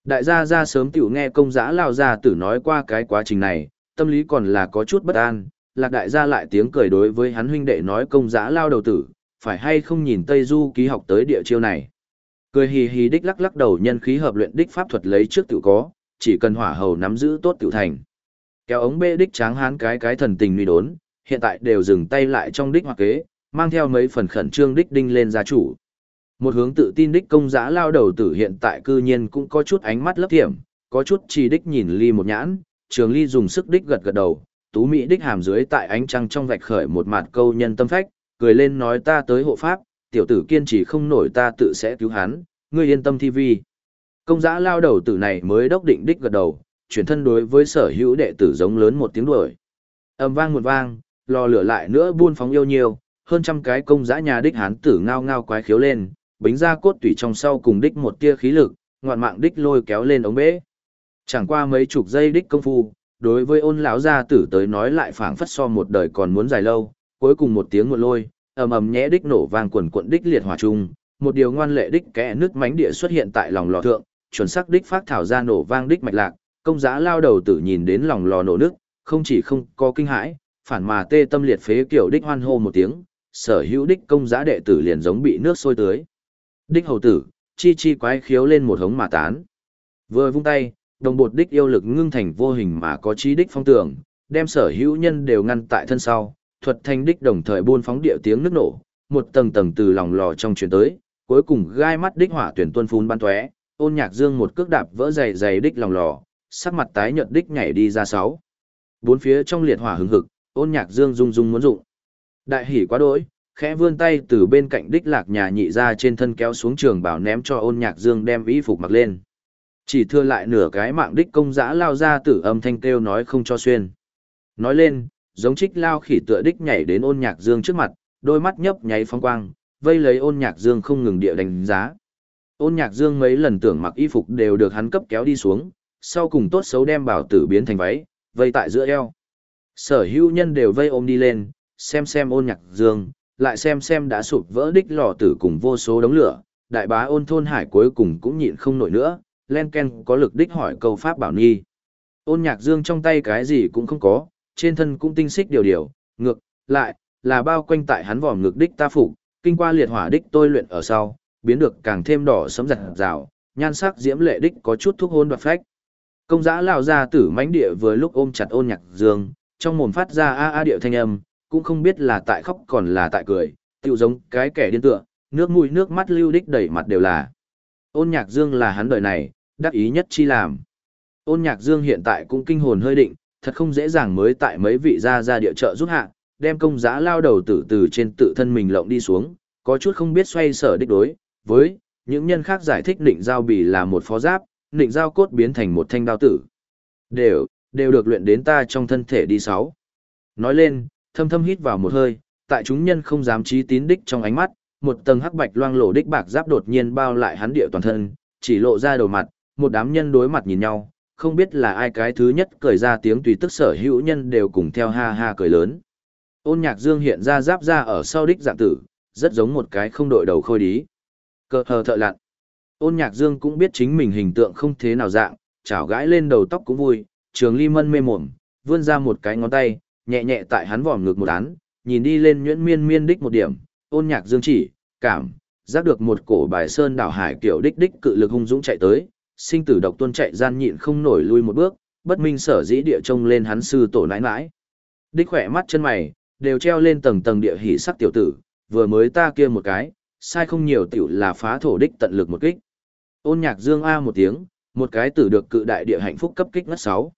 Đại gia ra sớm tiểu nghe công giã lao ra tử nói qua cái quá trình này, tâm lý còn là có chút bất an, lạc đại gia lại tiếng cười đối với hắn huynh đệ nói công giã lao đầu tử, phải hay không nhìn Tây Du ký học tới địa chiêu này. Cười hì hì đích lắc lắc đầu nhân khí hợp luyện đích pháp thuật lấy trước tiểu có, chỉ cần hỏa hầu nắm giữ tốt tiểu thành. Kéo ống bê đích tráng hán cái cái thần tình nguy đốn, hiện tại đều dừng tay lại trong đích hoặc kế, mang theo mấy phần khẩn trương đích đinh lên gia chủ. Một hướng tự tin đích công giã lao đầu tử hiện tại cư nhiên cũng có chút ánh mắt lấp thiểm, có chút chỉ đích nhìn ly một nhãn, trường ly dùng sức đích gật gật đầu, tú mỹ đích hàm dưới tại ánh trăng trong vạch khởi một mặt câu nhân tâm phách, cười lên nói ta tới hộ pháp, tiểu tử kiên trì không nổi ta tự sẽ cứu hắn, ngươi yên tâm thi vi. Công giã lao đầu tử này mới đốc định đích gật đầu, chuyển thân đối với sở hữu đệ tử giống lớn một tiếng đuổi. Âm vang một vang, lò lửa lại nữa buôn phóng yêu nhiều, hơn trăm cái công giã nhà đích hán tử ngao ngao quái khiếu lên, bính ra cốt tủy trong sau cùng đích một tia khí lực, ngoạn mạng đích lôi kéo lên ống bể. Chẳng qua mấy chục giây đích công phu, đối với ôn lão gia tử tới nói lại phảng phất so một đời còn muốn dài lâu, cuối cùng một tiếng một lôi, ầm ầm nhẽ đích nổ vang quần quận đích liệt hỏa trung, một điều ngoan lệ đích kẽ nước mánh địa xuất hiện tại lòng lò thượng, chuẩn xác đích phát thảo ra nổ vang đích mạch lạc, công giá lao đầu tử nhìn đến lòng lò nổ nước, không chỉ không có kinh hãi, phản mà tê tâm liệt phế kiểu đích hoan hô một tiếng, sở hữu đích công giá đệ tử liền giống bị nước sôi tưới. Đích hầu tử, chi chi quái khiếu lên một hống mà tán. Vừa vung tay, đồng bột đích yêu lực ngưng thành vô hình mà có trí đích phong tưởng, đem sở hữu nhân đều ngăn tại thân sau, thuật thanh đích đồng thời buôn phóng địa tiếng nước nổ, một tầng tầng từ lòng lò trong truyền tới, cuối cùng gai mắt đích hỏa tuyển tuôn phun ban tóe, ôn nhạc dương một cước đạp vỡ dày dày đích lòng lò, sắc mặt tái nhợt đích nhảy đi ra sáu. Bốn phía trong liệt hỏa hứng hực, ôn nhạc dương rung rung muốn rụng. Đại hỉ quá đỗi, khẽ vươn tay từ bên cạnh đích lạc nhà nhị ra trên thân kéo xuống trường bảo ném cho ôn nhạc dương đem y phục mặc lên. Chỉ thưa lại nửa cái mạng đích công giã lao ra tử âm thanh kêu nói không cho xuyên. Nói lên, giống trích lao khỉ tựa đích nhảy đến ôn nhạc dương trước mặt, đôi mắt nhấp nháy phong quang, vây lấy ôn nhạc dương không ngừng địa đánh giá. Ôn nhạc dương mấy lần tưởng mặc y phục đều được hắn cấp kéo đi xuống, sau cùng tốt xấu đem bảo tử biến thành váy, vây tại giữa eo. Sở hữu nhân đều vây ôm đi lên, xem xem ôn nhạc dương, lại xem xem đã sụp vỡ đích lò tử cùng vô số đống lửa, đại bá ôn thôn hải cuối cùng cũng nhịn không nổi nữa, len ken có lực đích hỏi câu pháp bảo nghi. Ôn nhạc dương trong tay cái gì cũng không có, trên thân cũng tinh xích điều điều, ngược, lại, là bao quanh tại hắn vòm ngực đích ta phục, kinh qua liệt hỏa đích tôi luyện ở sau, biến được càng thêm đỏ sấm giật rào, nhan sắc diễm lệ đích có chút thuốc hôn đoạt phách. Công giã lao ra tử mãnh địa vừa lúc ôm chặt ôn nhạc dương, trong mồm phát ra a a điệu thanh âm, cũng không biết là tại khóc còn là tại cười, tiêu giống cái kẻ điên tựa, nước mũi nước mắt lưu đích đầy mặt đều là. Ôn nhạc dương là hắn đời này, đắc ý nhất chi làm. Ôn nhạc dương hiện tại cũng kinh hồn hơi định, thật không dễ dàng mới tại mấy vị gia gia địa trợ giúp hạ, đem công giá lao đầu tử từ trên tự thân mình lộng đi xuống, có chút không biết xoay sở đích đối, với những nhân khác giải thích định giao bì là một phó giáp, định giao cốt biến thành một thanh đao tử. Đều, đều được luyện đến ta trong thân thể đi sáu. Nói lên, thâm thâm hít vào một hơi, tại chúng nhân không dám trí tín đích trong ánh mắt, một tầng hắc bạch loang lổ đích bạc giáp đột nhiên bao lại hắn địa toàn thân, chỉ lộ ra đầu mặt, một đám nhân đối mặt nhìn nhau, không biết là ai cái thứ nhất cười ra tiếng tùy tức sở hữu nhân đều cùng theo ha ha cười lớn. Ôn nhạc dương hiện ra giáp ra ở sau đích dạng tử, rất giống một cái không đội đầu khôi đí. Cơ hờ thợ lặn. Ôn nhạc dương cũng biết chính mình hình tượng không thế nào dạng, chảo gãi lên đầu tóc cũng vui, trường ly mân mê mồm, vươn ra một cái ngón tay, nhẹ nhẹ tại hắn vòm ngực một án, nhìn đi lên nhuyễn miên miên đích một điểm, ôn nhạc dương chỉ, cảm, giác được một cổ bài sơn đảo hải kiểu đích đích cự lực hung dũng chạy tới, sinh tử độc tuân chạy gian nhịn không nổi lui một bước, bất minh sở dĩ địa trông lên hắn sư tổ nãi nãi. Đích khỏe mắt chân mày, đều treo lên tầng tầng địa hỉ sắc tiểu tử, vừa mới ta kia một cái, sai không nhiều tiểu là phá thổ đích tận lực một kích. Ôn nhạc dương A một tiếng, một cái tử được cự đại địa hạnh phúc cấp kích ngất sáu.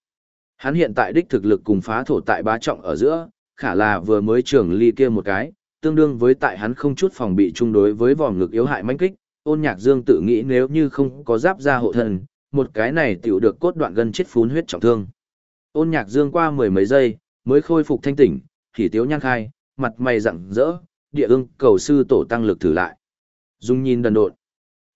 Hắn hiện tại đích thực lực cùng phá thổ tại bá trọng ở giữa, khả là vừa mới trưởng ly kia một cái, tương đương với tại hắn không chút phòng bị chung đối với vòng ngực yếu hại mãnh kích, ôn nhạc dương tự nghĩ nếu như không có giáp ra hộ thân, một cái này tiểu được cốt đoạn gân chết phún huyết trọng thương. Ôn nhạc dương qua mười mấy giây, mới khôi phục thanh tỉnh, thì tiếu nhang khai, mặt mày rặng rỡ, địa ương cầu sư tổ tăng lực thử lại. Dung nhìn đần độn,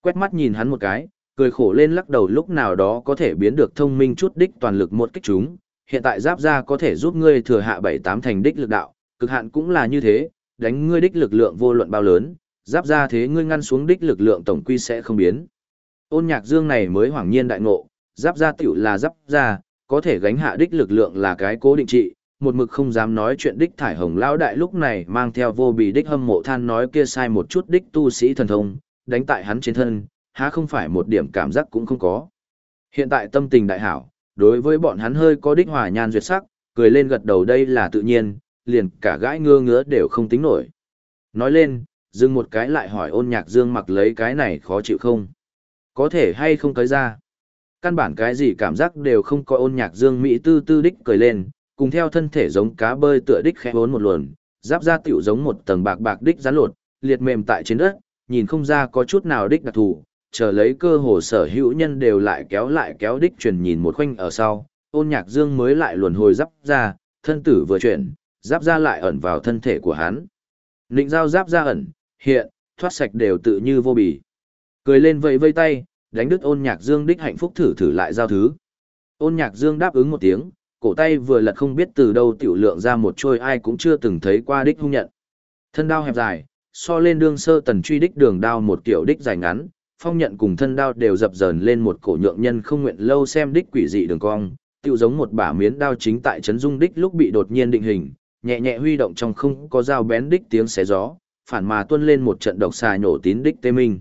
quét mắt nhìn hắn một cái, cười khổ lên lắc đầu lúc nào đó có thể biến được thông minh chút đích toàn lực một kích chúng, hiện tại giáp ra có thể giúp ngươi thừa hạ bảy tám thành đích lực đạo, cực hạn cũng là như thế, đánh ngươi đích lực lượng vô luận bao lớn, giáp ra thế ngươi ngăn xuống đích lực lượng tổng quy sẽ không biến. Ôn nhạc dương này mới hoảng nhiên đại ngộ, giáp ra tiểu là giáp ra, có thể gánh hạ đích lực lượng là cái cố định trị, một mực không dám nói chuyện đích thải hồng lão đại lúc này mang theo vô bì đích hâm mộ than nói kia sai một chút đích tu sĩ thần thông, đánh tại hắn trên thân, há không phải một điểm cảm giác cũng không có. Hiện tại tâm tình đại hảo, đối với bọn hắn hơi có đích hòa nhan duyệt sắc, cười lên gật đầu đây là tự nhiên, liền cả gãi ngơ ngứa đều không tính nổi. Nói lên, dừng một cái lại hỏi ôn nhạc dương mặc lấy cái này khó chịu không? Có thể hay không tới ra? Căn bản cái gì cảm giác đều không có ôn nhạc dương Mỹ tư tư đích cười lên, cùng theo thân thể giống cá bơi tựa đích khẽ bốn một luồn, giáp ra tiểu giống một tầng bạc bạc đích rắn lột, liệt mềm tại trên đất, nhìn không ra có chút nào đích đặc thù, chờ lấy cơ hồ sở hữu nhân đều lại kéo lại kéo đích truyền nhìn một khoanh ở sau, ôn nhạc dương mới lại luồn hồi giáp ra, thân tử vừa chuyển, giáp ra lại ẩn vào thân thể của hắn. Nịnh giao giáp ra ẩn, hiện, thoát sạch đều tự như vô bì. Cười lên vẫy vây tay, đánh đứt ôn nhạc dương đích hạnh phúc thử thử lại giao thứ. Ôn nhạc dương đáp ứng một tiếng, cổ tay vừa lật không biết từ đâu tiểu lượng ra một trôi ai cũng chưa từng thấy qua đích hung nhận. Thân đao hẹp dài, so lên đương sơ tần truy đích đường đao một kiểu đích dài ngắn, phong nhận cùng thân đao đều dập dờn lên một cổ nhượng nhân không nguyện lâu xem đích quỷ dị đường cong, tựu giống một bả miến đao chính tại chấn dung đích lúc bị đột nhiên định hình, nhẹ nhẹ huy động trong không có dao bén đích tiếng xé gió, phản mà tuôn lên một trận độc xà nhổ tín đích tê minh.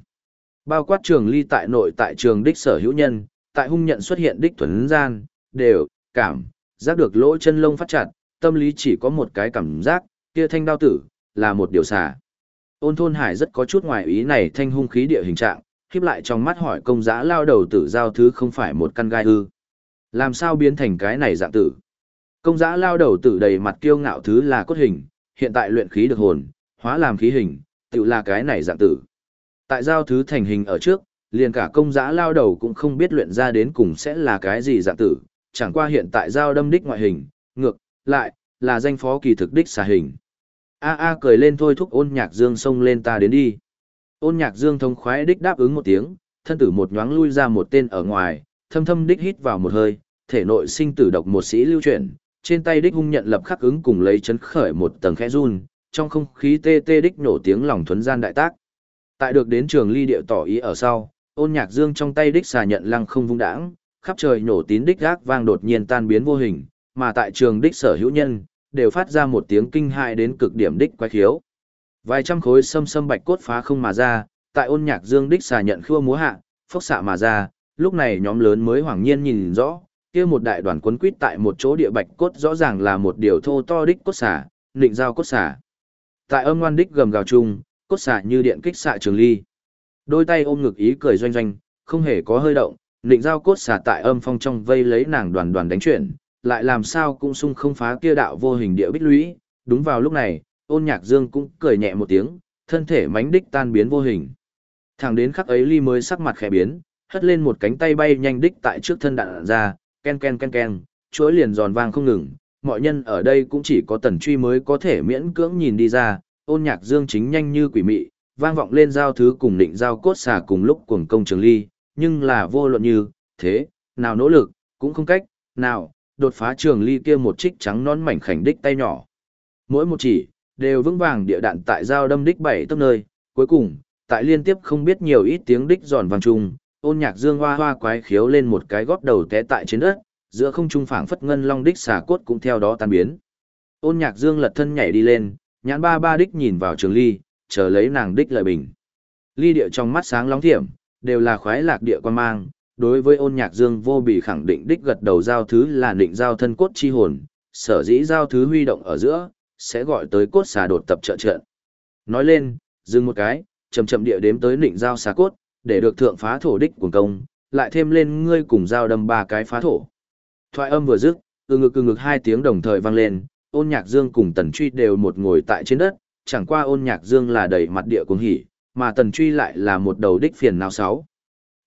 Bao quát trường ly tại nội tại trường đích sở hữu nhân, tại hung nhận xuất hiện đích thuần gian, đều, cảm, giác được lỗ chân lông phát chặt, tâm lý chỉ có một cái cảm giác, kia thanh đao tử, là một điều xà. Ôn thôn hải rất có chút ngoài ý này thanh hung khí địa hình trạng, khiếp lại trong mắt hỏi công giã lao đầu tử giao thứ không phải một căn gai ư. Làm sao biến thành cái này dạng tử? Công giã lao đầu tử đầy mặt kiêu ngạo thứ là cốt hình, hiện tại luyện khí được hồn, hóa làm khí hình, tự là cái này dạng tử. Tại giao thứ thành hình ở trước, liền cả công giã lao đầu cũng không biết luyện ra đến cùng sẽ là cái gì dạng tử, chẳng qua hiện tại giao đâm đích ngoại hình, ngược, lại, là danh phó kỳ thực đích xà hình. A A cười lên thôi thúc ôn nhạc dương sông lên ta đến đi. Ôn nhạc dương thông khoái đích đáp ứng một tiếng, thân tử một nhoáng lui ra một tên ở ngoài, thâm thâm đích hít vào một hơi, thể nội sinh tử độc một sĩ lưu chuyển, trên tay đích hung nhận lập khắc ứng cùng lấy chấn khởi một tầng khẽ run, trong không khí tê tê đích nổ tiếng lòng thuấn gian đại tác. Tại được đến trường ly điệu tỏ ý ở sau, ôn nhạc dương trong tay đích xà nhận lăng không vung đãng, khắp trời nổ tín đích gác vang đột nhiên tan biến vô hình, mà tại trường đích sở hữu nhân, đều phát ra một tiếng kinh hại đến cực điểm đích quái khiếu. Vài trăm khối sâm sâm bạch cốt phá không mà ra, tại ôn nhạc dương đích xà nhận khua múa hạ, phốc xạ mà ra, lúc này nhóm lớn mới hoảng nhiên nhìn rõ, kia một đại đoàn quấn quýt tại một chỗ địa bạch cốt rõ ràng là một điều thô to đích cốt xà, định giao cốt xà. Tại âm ngoan đích gầm gào chung, cốt xà như điện kích xạ trường ly. Đôi tay ôm ngực ý cười doanh doanh, không hề có hơi động, định giao cốt xà tại âm phong trong vây lấy nàng đoàn đoàn đánh chuyển, lại làm sao cũng sung không phá kia đạo vô hình địa bích lũy. Đúng vào lúc này, ôn nhạc dương cũng cười nhẹ một tiếng, thân thể mánh đích tan biến vô hình. Thẳng đến khắc ấy ly mới sắc mặt khẽ biến, hất lên một cánh tay bay nhanh đích tại trước thân đạn ra, ken ken ken ken, chuỗi liền giòn vang không ngừng. Mọi nhân ở đây cũng chỉ có tần truy mới có thể miễn cưỡng nhìn đi ra, ôn nhạc dương chính nhanh như quỷ mị, vang vọng lên giao thứ cùng định giao cốt xà cùng lúc cuồng công trường ly, nhưng là vô luận như, thế, nào nỗ lực, cũng không cách, nào, đột phá trường ly kia một trích trắng non mảnh khảnh đích tay nhỏ. Mỗi một chỉ, đều vững vàng địa đạn tại giao đâm đích bảy tấp nơi, cuối cùng, tại liên tiếp không biết nhiều ít tiếng đích giòn vang chung, ôn nhạc dương hoa hoa quái khiếu lên một cái góp đầu té tại trên đất, giữa không trung phảng phất ngân long đích xà cốt cũng theo đó tan biến. Ôn nhạc dương lật thân nhảy đi lên, nhãn ba ba đích nhìn vào trường ly, chờ lấy nàng đích lợi bình. Ly địa trong mắt sáng lóng thiểm, đều là khoái lạc địa quan mang, đối với ôn nhạc dương vô bị khẳng định đích gật đầu giao thứ là định giao thân cốt chi hồn, sở dĩ giao thứ huy động ở giữa, sẽ gọi tới cốt xà đột tập trợ trận. Nói lên, dừng một cái, chậm chậm địa đếm tới định giao xà cốt, để được thượng phá thổ đích cuồng công, lại thêm lên ngươi cùng giao đâm ba cái phá thổ. Thoại âm vừa dứt, từ ngực từ ngực hai tiếng đồng thời vang lên, ôn nhạc dương cùng tần truy đều một ngồi tại trên đất, chẳng qua ôn nhạc dương là đầy mặt địa cuồng hỉ, mà tần truy lại là một đầu đích phiền não sáu.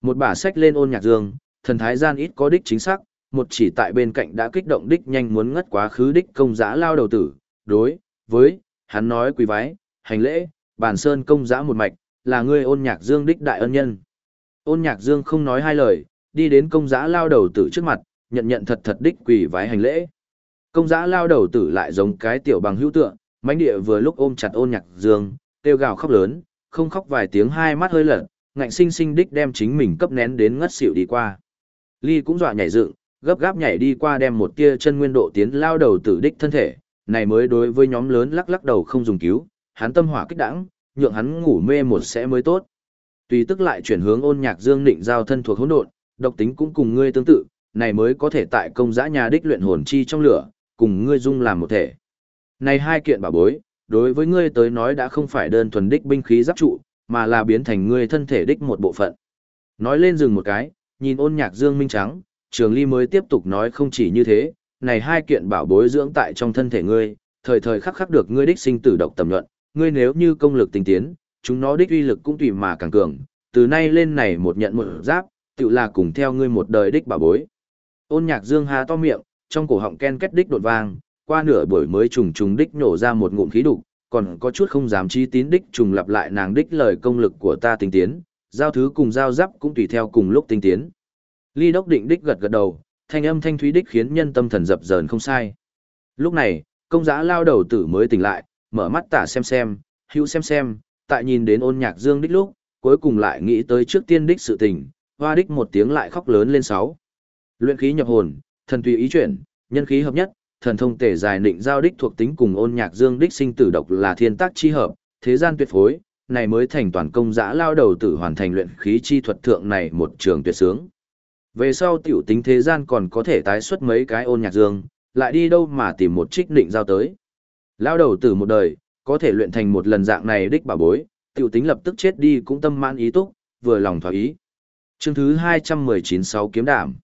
Một bả sách lên ôn nhạc dương, thần thái gian ít có đích chính xác, một chỉ tại bên cạnh đã kích động đích nhanh muốn ngất quá khứ đích công giá lao đầu tử, đối, với, hắn nói quý vái, hành lễ, bản sơn công giã một mạch, là ngươi ôn nhạc dương đích đại ân nhân. Ôn nhạc dương không nói hai lời, đi đến công giã lao đầu tử trước mặt, nhận nhận thật thật đích quỳ vái hành lễ. Công giã lao đầu tử lại giống cái tiểu bằng hữu tượng, mãnh địa vừa lúc ôm chặt ôn nhạc dương, kêu gào khóc lớn, không khóc vài tiếng hai mắt hơi lật, ngạnh sinh sinh đích đem chính mình cấp nén đến ngất xỉu đi qua. Ly cũng dọa nhảy dựng, gấp gáp nhảy đi qua đem một tia chân nguyên độ tiến lao đầu tử đích thân thể, này mới đối với nhóm lớn lắc lắc đầu không dùng cứu, hắn tâm hỏa kích đãng, nhượng hắn ngủ mê một sẽ mới tốt. Tùy tức lại chuyển hướng ôn nhạc dương định giao thân thuộc hỗn độn, độc tính cũng cùng ngươi tương tự, này mới có thể tại công giã nhà đích luyện hồn chi trong lửa, cùng ngươi dung làm một thể. Này hai kiện bảo bối, đối với ngươi tới nói đã không phải đơn thuần đích binh khí giáp trụ, mà là biến thành ngươi thân thể đích một bộ phận. Nói lên dừng một cái, nhìn ôn nhạc dương minh trắng, trường ly mới tiếp tục nói không chỉ như thế, này hai kiện bảo bối dưỡng tại trong thân thể ngươi, thời thời khắc khắc được ngươi đích sinh tử độc tầm luận, ngươi nếu như công lực tinh tiến, chúng nó đích uy lực cũng tùy mà càng cường, từ nay lên này một nhận một giáp, tự là cùng theo ngươi một đời đích bảo bối. Ôn nhạc dương hà to miệng, trong cổ họng ken kết đích đột vang, qua nửa buổi mới trùng trùng đích nổ ra một ngụm khí đục, còn có chút không dám chi tín đích trùng lặp lại nàng đích lời công lực của ta tinh tiến, giao thứ cùng giao giáp cũng tùy theo cùng lúc tinh tiến. Ly đốc định đích gật gật đầu, thanh âm thanh thúy đích khiến nhân tâm thần dập dờn không sai. Lúc này, công giã lao đầu tử mới tỉnh lại, mở mắt tả xem xem, hữu xem xem, tại nhìn đến ôn nhạc dương đích lúc, cuối cùng lại nghĩ tới trước tiên đích sự tình, hoa đích một tiếng lại khóc lớn lên sáu. Luyện khí nhập hồn, thần tùy ý chuyển, nhân khí hợp nhất, thần thông tể dài định giao đích thuộc tính cùng ôn nhạc dương đích sinh tử độc là thiên tác chi hợp, thế gian tuyệt phối, này mới thành toàn công giã lao đầu tử hoàn thành luyện khí chi thuật thượng này một trường tuyệt sướng. Về sau tiểu tính thế gian còn có thể tái xuất mấy cái ôn nhạc dương, lại đi đâu mà tìm một trích định giao tới. Lao đầu tử một đời, có thể luyện thành một lần dạng này đích bà bối, tiểu tính lập tức chết đi cũng tâm mãn ý túc, vừa lòng thỏa ý. Chương thứ 219 sáu kiếm đảm.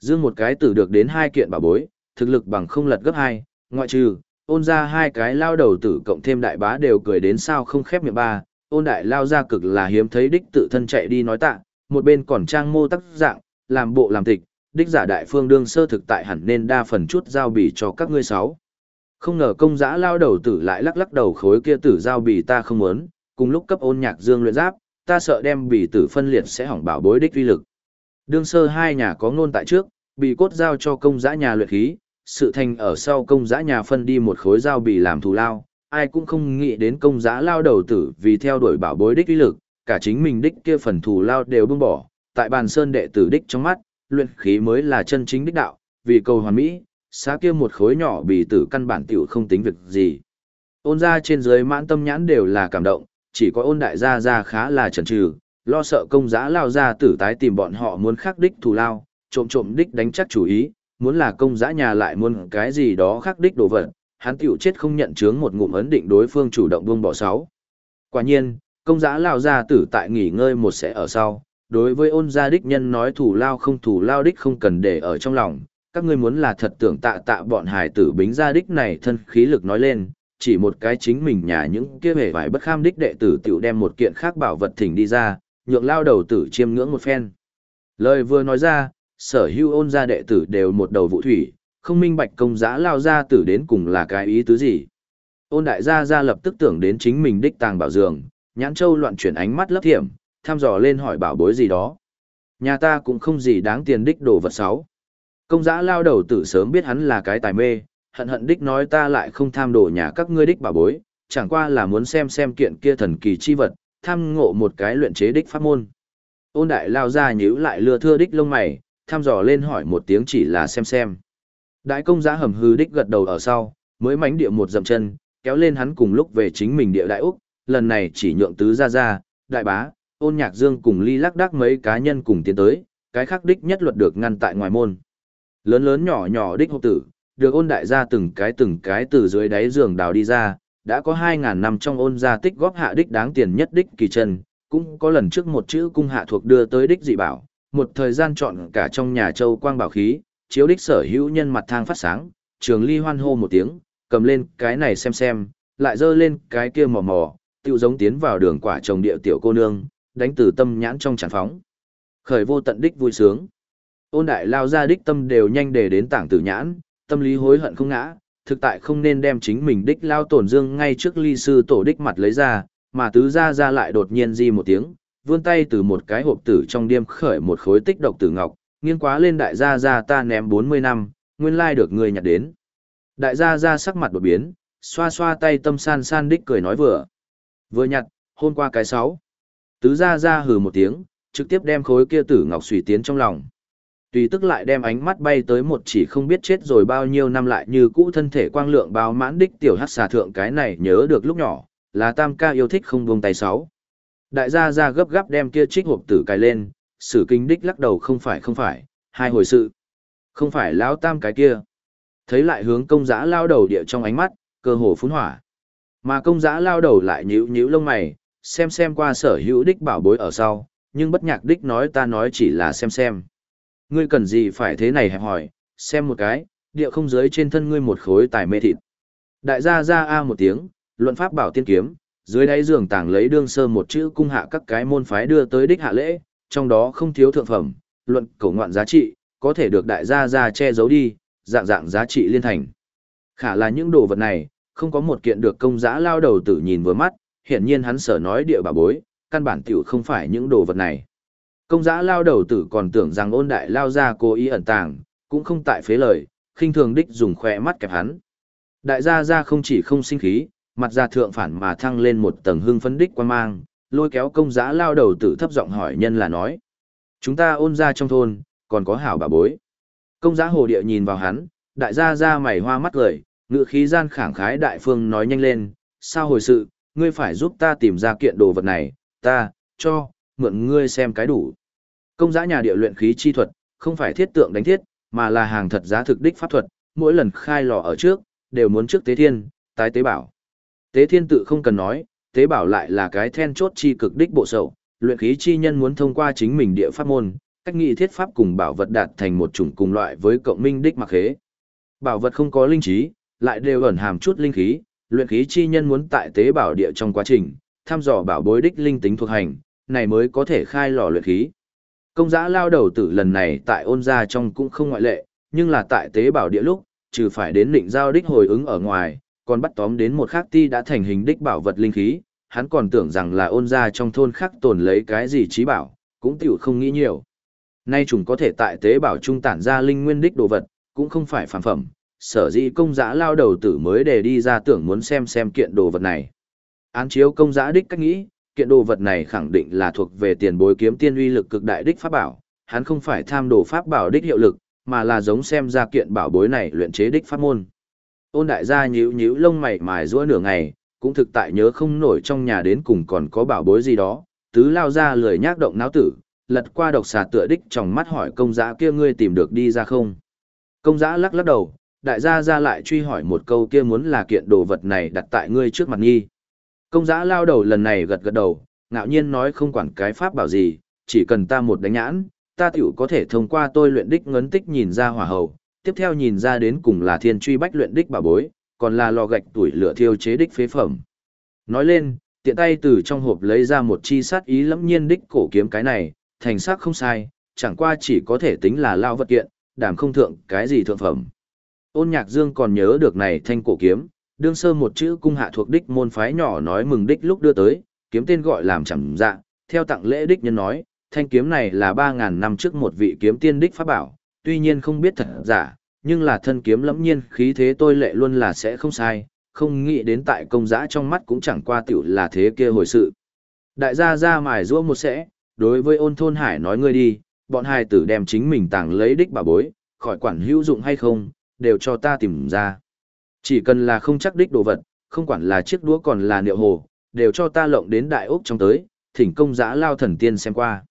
Dương một cái tử được đến hai kiện bà bối, thực lực bằng không lật gấp hai, ngoại trừ, ôn ra hai cái lao đầu tử cộng thêm đại bá đều cười đến sao không khép miệng ba, ôn đại lao ra cực là hiếm thấy đích tự thân chạy đi nói tạ, một bên còn trang mô tắc dạng, làm bộ làm tịch, đích giả đại phương đương sơ thực tại hẳn nên đa phần chút giao bì cho các ngươi sáu. Không ngờ công giã lao đầu tử lại lắc lắc đầu khối kia tử giao bì ta không muốn, cùng lúc cấp ôn nhạc dương luyện giáp, ta sợ đem bì tử phân liệt sẽ hỏng bảo bối đích vi lực. Đương sơ hai nhà có ngôn tại trước, bị cốt giao cho công giã nhà luyện khí, sự thành ở sau công giã nhà phân đi một khối dao bì làm thù lao, ai cũng không nghĩ đến công giã lao đầu tử vì theo đuổi bảo bối đích uy lực, cả chính mình đích kia phần thù lao đều buông bỏ, tại bàn sơn đệ tử đích trong mắt, luyện khí mới là chân chính đích đạo, vì cầu hoàn mỹ, xá kia một khối nhỏ bị tử căn bản tiểu không tính việc gì. Ôn ra trên dưới mãn tâm nhãn đều là cảm động, chỉ có ôn đại gia gia khá là chần chừ, lo sợ công giã lao ra tử tái tìm bọn họ muốn khắc đích thù lao, trộm trộm đích đánh chắc chủ ý, muốn là công giã nhà lại muốn cái gì đó khắc đích đồ vật, hắn tiểu chết không nhận chướng một ngụm ấn định đối phương chủ động buông bỏ sáu. Quả nhiên, công giã lao ra tử tại nghỉ ngơi một sẽ ở sau, đối với ôn gia đích nhân nói thủ lao không thủ lao đích không cần để ở trong lòng, các ngươi muốn là thật tưởng tạ tạ bọn hải tử bính gia đích này thân khí lực nói lên, chỉ một cái chính mình nhà những kia hề vải bất kham đích đệ tử tiểu đem một kiện khác bảo vật thỉnh đi ra, nhượng lao đầu tử chiêm ngưỡng một phen. Lời vừa nói ra, sở hữu ôn gia đệ tử đều một đầu vụ thủy, không minh bạch công giã lao ra tử đến cùng là cái ý tứ gì. Ôn đại gia gia lập tức tưởng đến chính mình đích tàng bảo dường, nhãn châu loạn chuyển ánh mắt lấp thiểm, thăm dò lên hỏi bảo bối gì đó. Nhà ta cũng không gì đáng tiền đích đồ vật sáu. Công giã lao đầu tử sớm biết hắn là cái tài mê, hận hận đích nói ta lại không tham đồ nhà các ngươi đích bảo bối, chẳng qua là muốn xem xem kiện kia thần kỳ chi vật, tham ngộ một cái luyện chế đích pháp môn. Ôn đại lao ra nhíu lại lừa thưa đích lông mày, tham dò lên hỏi một tiếng chỉ là xem xem. Đại công giã hầm hư đích gật đầu ở sau, mới mánh địa một dậm chân, kéo lên hắn cùng lúc về chính mình địa đại Úc, lần này chỉ nhượng tứ ra ra, đại bá, ôn nhạc dương cùng ly lắc đắc mấy cá nhân cùng tiến tới, cái khác đích nhất luật được ngăn tại ngoài môn. Lớn lớn nhỏ nhỏ đích hộp tử, được ôn đại gia từng cái từng cái từ dưới đáy giường đào đi ra, đã có 2.000 năm trong ôn gia tích góp hạ đích đáng tiền nhất đích kỳ chân, cũng có lần trước một chữ cung hạ thuộc đưa tới đích dị bảo, một thời gian chọn cả trong nhà châu quang bảo khí, chiếu đích sở hữu nhân mặt thang phát sáng, trường ly hoan hô một tiếng, cầm lên cái này xem xem, lại dơ lên cái kia mò mò, tiêu giống tiến vào đường quả trồng địa tiểu cô nương, đánh từ tâm nhãn trong tràn phóng. Khởi vô tận đích vui sướng. Ôn đại lao ra đích tâm đều nhanh để đến tảng tử nhãn, tâm lý hối hận không ngã, thực tại không nên đem chính mình đích lao tổn dương ngay trước ly sư tổ đích mặt lấy ra, mà tứ ra ra lại đột nhiên di một tiếng, vươn tay từ một cái hộp tử trong đêm khởi một khối tích độc tử ngọc, nghiêng quá lên đại gia gia ta ném 40 năm, nguyên lai được người nhặt đến. Đại gia gia sắc mặt đột biến, xoa xoa tay tâm san san đích cười nói vừa. Vừa nhặt, hôm qua cái sáu. Tứ gia gia hừ một tiếng, trực tiếp đem khối kia tử ngọc xùy tiến trong lòng. Tùy tức lại đem ánh mắt bay tới một chỉ không biết chết rồi bao nhiêu năm lại như cũ thân thể quang lượng bao mãn đích tiểu hát xà thượng cái này nhớ được lúc nhỏ, là tam ca yêu thích không buông tay sáu. Đại gia gia gấp gáp đem kia trích hộp tử cài lên, sử kinh đích lắc đầu không phải không phải, hai hồi sự. Không phải lão tam cái kia. Thấy lại hướng công giã lao đầu địa trong ánh mắt, cơ hồ phun hỏa. Mà công giã lao đầu lại nhíu nhíu lông mày, xem xem qua sở hữu đích bảo bối ở sau, nhưng bất nhạc đích nói ta nói chỉ là xem xem. Ngươi cần gì phải thế này hẹp hỏi, xem một cái, địa không dưới trên thân ngươi một khối tài mê thịt. Đại gia ra a một tiếng, luận pháp bảo tiên kiếm, dưới đáy giường tảng lấy đương sơ một chữ cung hạ các cái môn phái đưa tới đích hạ lễ, trong đó không thiếu thượng phẩm, luận cổ ngoạn giá trị, có thể được đại gia ra che giấu đi, dạng dạng giá trị liên thành. Khả là những đồ vật này, không có một kiện được công giá lao đầu tử nhìn vừa mắt, hiện nhiên hắn sở nói địa bà bối, căn bản tiểu không phải những đồ vật này. Công giã lao đầu tử còn tưởng rằng ôn đại lao ra cố ý ẩn tàng, cũng không tại phế lời, khinh thường đích dùng khỏe mắt kẹp hắn. Đại gia gia không chỉ không sinh khí, mặt ra thượng phản mà thăng lên một tầng hương phấn đích quan mang, lôi kéo công giã lao đầu tử thấp giọng hỏi nhân là nói. Chúng ta ôn ra trong thôn, còn có hảo bà bối. Công giã hồ địa nhìn vào hắn, đại gia gia mày hoa mắt gửi, ngự khí gian khẳng khái đại phương nói nhanh lên, sao hồi sự, ngươi phải giúp ta tìm ra kiện đồ vật này, ta, cho, mượn ngươi xem cái đủ. Công giã nhà địa luyện khí chi thuật, không phải thiết tượng đánh thiết, mà là hàng thật giá thực đích pháp thuật, mỗi lần khai lò ở trước, đều muốn trước tế thiên, tái tế bảo. Tế thiên tự không cần nói, tế bảo lại là cái then chốt chi cực đích bộ sậu, luyện khí chi nhân muốn thông qua chính mình địa pháp môn, cách nghị thiết pháp cùng bảo vật đạt thành một chủng cùng loại với cộng minh đích mặc khế. Bảo vật không có linh trí, lại đều ẩn hàm chút linh khí, luyện khí chi nhân muốn tại tế bảo địa trong quá trình, thăm dò bảo bối đích linh tính thuộc hành, này mới có thể khai lò luyện khí. Công giã lao đầu tử lần này tại ôn gia trong cũng không ngoại lệ, nhưng là tại tế bảo địa lúc, trừ phải đến định giao đích hồi ứng ở ngoài, còn bắt tóm đến một khắc ti đã thành hình đích bảo vật linh khí, hắn còn tưởng rằng là ôn gia trong thôn khác tồn lấy cái gì trí bảo, cũng tiểu không nghĩ nhiều. Nay chúng có thể tại tế bảo trung tản ra linh nguyên đích đồ vật, cũng không phải phản phẩm, sở dĩ công giã lao đầu tử mới để đi ra tưởng muốn xem xem kiện đồ vật này. Án chiếu công giã đích cách nghĩ, kiện đồ vật này khẳng định là thuộc về tiền bối kiếm tiên uy lực cực đại đích pháp bảo, hắn không phải tham đồ pháp bảo đích hiệu lực, mà là giống xem ra kiện bảo bối này luyện chế đích pháp môn. Ôn đại gia nhíu nhíu lông mày mài rũa nửa ngày, cũng thực tại nhớ không nổi trong nhà đến cùng còn có bảo bối gì đó, tứ lao ra lười nhác động náo tử, lật qua độc xà tựa đích trong mắt hỏi công giã kia ngươi tìm được đi ra không. Công giã lắc lắc đầu, đại gia ra lại truy hỏi một câu kia muốn là kiện đồ vật này đặt tại ngươi trước mặt nghi. Công giã lao đầu lần này gật gật đầu, ngạo nhiên nói không quản cái pháp bảo gì, chỉ cần ta một đánh nhãn, ta tiểu có thể thông qua tôi luyện đích ngấn tích nhìn ra hỏa hầu, tiếp theo nhìn ra đến cùng là thiên truy bách luyện đích bảo bối, còn là lò gạch tuổi lửa thiêu chế đích phế phẩm. Nói lên, tiện tay từ trong hộp lấy ra một chi sát ý lẫm nhiên đích cổ kiếm cái này, thành sắc không sai, chẳng qua chỉ có thể tính là lao vật kiện, đảm không thượng cái gì thượng phẩm. Ôn nhạc dương còn nhớ được này thanh cổ kiếm, đương sơ một chữ cung hạ thuộc đích môn phái nhỏ nói mừng đích lúc đưa tới, kiếm tên gọi làm chẳng dạ, theo tặng lễ đích nhân nói, thanh kiếm này là 3.000 năm trước một vị kiếm tiên đích pháp bảo, tuy nhiên không biết thật giả, nhưng là thân kiếm lẫm nhiên khí thế tôi lệ luôn là sẽ không sai, không nghĩ đến tại công giã trong mắt cũng chẳng qua tiểu là thế kia hồi sự. Đại gia ra mài rua một sẽ, đối với ôn thôn hải nói ngươi đi, bọn hai tử đem chính mình tàng lấy đích bà bối, khỏi quản hữu dụng hay không, đều cho ta tìm ra. Chỉ cần là không chắc đích đồ vật, không quản là chiếc đũa còn là niệu hồ, đều cho ta lộng đến đại ốc trong tới, thỉnh công giã lao thần tiên xem qua.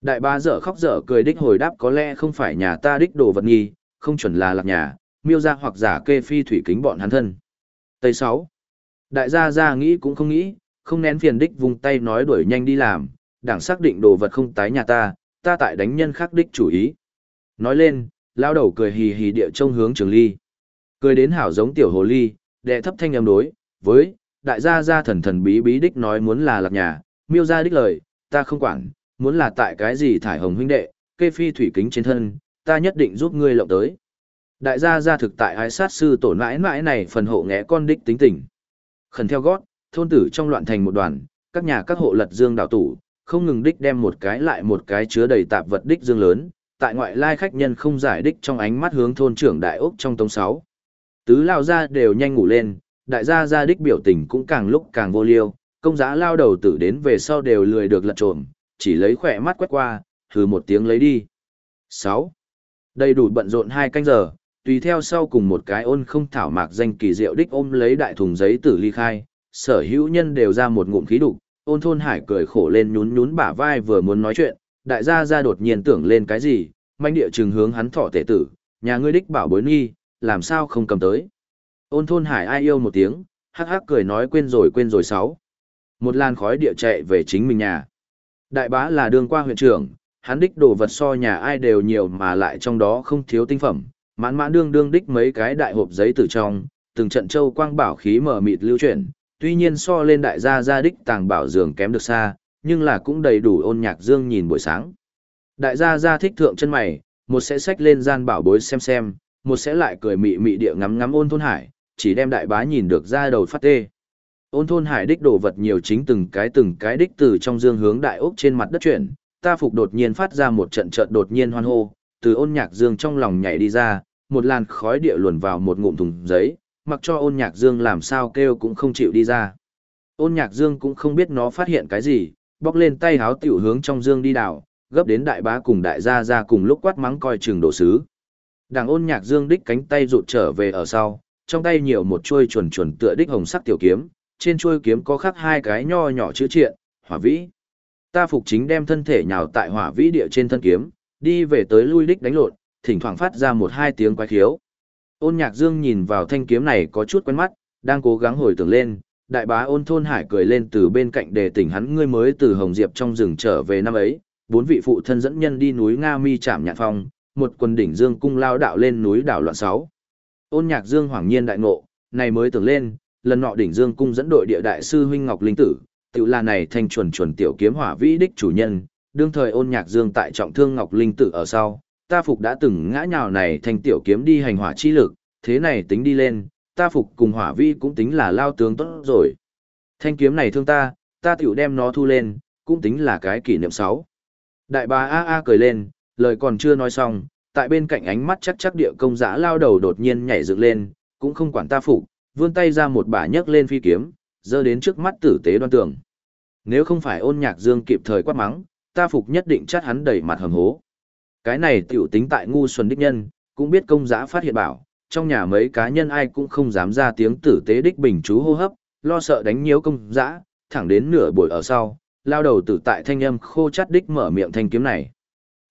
Đại ba dở khóc dở cười đích hồi đáp có lẽ không phải nhà ta đích đồ vật nghi, không chuẩn là lạc nhà, miêu ra hoặc giả kê phi thủy kính bọn hắn thân. Tây 6. Đại gia gia nghĩ cũng không nghĩ, không nén phiền đích vùng tay nói đuổi nhanh đi làm, đảng xác định đồ vật không tái nhà ta, ta tại đánh nhân khác đích chủ ý. Nói lên, lao đầu cười hì hì địa trông hướng trường ly. Cười đến hảo giống tiểu hồ ly, đệ thấp thanh âm đối, với, đại gia gia thần thần bí bí đích nói muốn là lạc nhà, miêu ra đích lời, ta không quản, muốn là tại cái gì thải hồng huynh đệ, kê phi thủy kính trên thân, ta nhất định giúp ngươi lộng tới. Đại gia gia thực tại ái sát sư tổn mãi mãi này phần hộ nghẽ con đích tính tình. Khẩn theo gót, thôn tử trong loạn thành một đoàn, các nhà các hộ lật dương đảo tủ, không ngừng đích đem một cái lại một cái chứa đầy tạp vật đích dương lớn, tại ngoại lai khách nhân không giải đích trong ánh mắt hướng thôn trưởng đại ốc trong tống sáu. Tứ lao ra đều nhanh ngủ lên, đại gia gia đích biểu tình cũng càng lúc càng vô liêu, công giá lao đầu tử đến về sau đều lười được lật trộm, chỉ lấy khỏe mắt quét qua, hừ một tiếng lấy đi. sáu Đầy đủ bận rộn hai canh giờ, tùy theo sau cùng một cái ôn không thảo mạc danh kỳ diệu đích ôm lấy đại thùng giấy tử ly khai, sở hữu nhân đều ra một ngụm khí đục, ôn thôn hải cười khổ lên nhún nhún bả vai vừa muốn nói chuyện, đại gia gia đột nhiên tưởng lên cái gì, manh địa trừng hướng hắn thọ tể tử, nhà ngươi đích bảo bối nghi, làm sao không cầm tới. Ôn thôn hải ai yêu một tiếng, hắc hắc cười nói quên rồi quên rồi sáu. Một làn khói địa chạy về chính mình nhà. Đại bá là đường qua huyện trưởng, hắn đích đồ vật so nhà ai đều nhiều mà lại trong đó không thiếu tinh phẩm, mãn mãn đương đương đích mấy cái đại hộp giấy từ trong, từng trận châu quang bảo khí mở mịt lưu chuyển, tuy nhiên so lên đại gia gia đích tàng bảo dường kém được xa, nhưng là cũng đầy đủ ôn nhạc dương nhìn buổi sáng. Đại gia gia thích thượng chân mày, một sẽ xách lên gian bảo bối xem xem, một sẽ lại cười mị mị địa ngắm ngắm ôn thôn hải, chỉ đem đại bá nhìn được ra đầu phát tê. Ôn thôn hải đích đồ vật nhiều chính từng cái từng cái đích từ trong dương hướng đại ốc trên mặt đất chuyển, ta phục đột nhiên phát ra một trận trận đột nhiên hoan hô, từ ôn nhạc dương trong lòng nhảy đi ra, một làn khói địa luồn vào một ngụm thùng giấy, mặc cho ôn nhạc dương làm sao kêu cũng không chịu đi ra. Ôn nhạc dương cũng không biết nó phát hiện cái gì, bóc lên tay háo tiểu hướng trong dương đi đảo, gấp đến đại bá cùng đại gia ra cùng lúc quát mắng coi chừng đổ sứ. Đảng ôn nhạc dương đích cánh tay rụt trở về ở sau, trong tay nhiều một chuôi chuẩn chuẩn tựa đích hồng sắc tiểu kiếm, trên chuôi kiếm có khắc hai cái nho nhỏ chữ triện, hỏa vĩ. Ta phục chính đem thân thể nhào tại hỏa vĩ địa trên thân kiếm, đi về tới lui đích đánh lộn, thỉnh thoảng phát ra một hai tiếng quái khiếu. Ôn nhạc dương nhìn vào thanh kiếm này có chút quen mắt, đang cố gắng hồi tưởng lên, đại bá ôn thôn hải cười lên từ bên cạnh để tỉnh hắn ngươi mới từ Hồng Diệp trong rừng trở về năm ấy, bốn vị phụ thân dẫn nhân đi núi Nga Mi chạm nhạn phong, một quần đỉnh dương cung lao đạo lên núi đảo loạn sáu. Ôn nhạc dương hoàng nhiên đại ngộ, này mới tưởng lên, lần nọ đỉnh dương cung dẫn đội địa đại sư huynh Ngọc Linh Tử, tự là này thanh chuẩn chuẩn tiểu kiếm hỏa vĩ đích chủ nhân, đương thời ôn nhạc dương tại trọng thương Ngọc Linh Tử ở sau, ta phục đã từng ngã nhào này thanh tiểu kiếm đi hành hỏa chi lực, thế này tính đi lên, ta phục cùng hỏa vi cũng tính là lao tướng tốt rồi. Thanh kiếm này thương ta, ta tiểu đem nó thu lên, cũng tính là cái kỷ niệm 6. Đại bá A A cười lên, lời còn chưa nói xong, tại bên cạnh ánh mắt chắc chắc địa công giã lao đầu đột nhiên nhảy dựng lên, cũng không quản ta phục, vươn tay ra một bả nhấc lên phi kiếm, dơ đến trước mắt tử tế đoan tường. Nếu không phải ôn nhạc dương kịp thời quát mắng, ta phục nhất định chắc hắn đầy mặt hầm hố. Cái này tiểu tính tại ngu xuân đích nhân, cũng biết công giã phát hiện bảo, trong nhà mấy cá nhân ai cũng không dám ra tiếng tử tế đích bình chú hô hấp, lo sợ đánh nhiễu công dã, thẳng đến nửa buổi ở sau, lao đầu tử tại thanh âm khô chát đích mở miệng thanh kiếm này.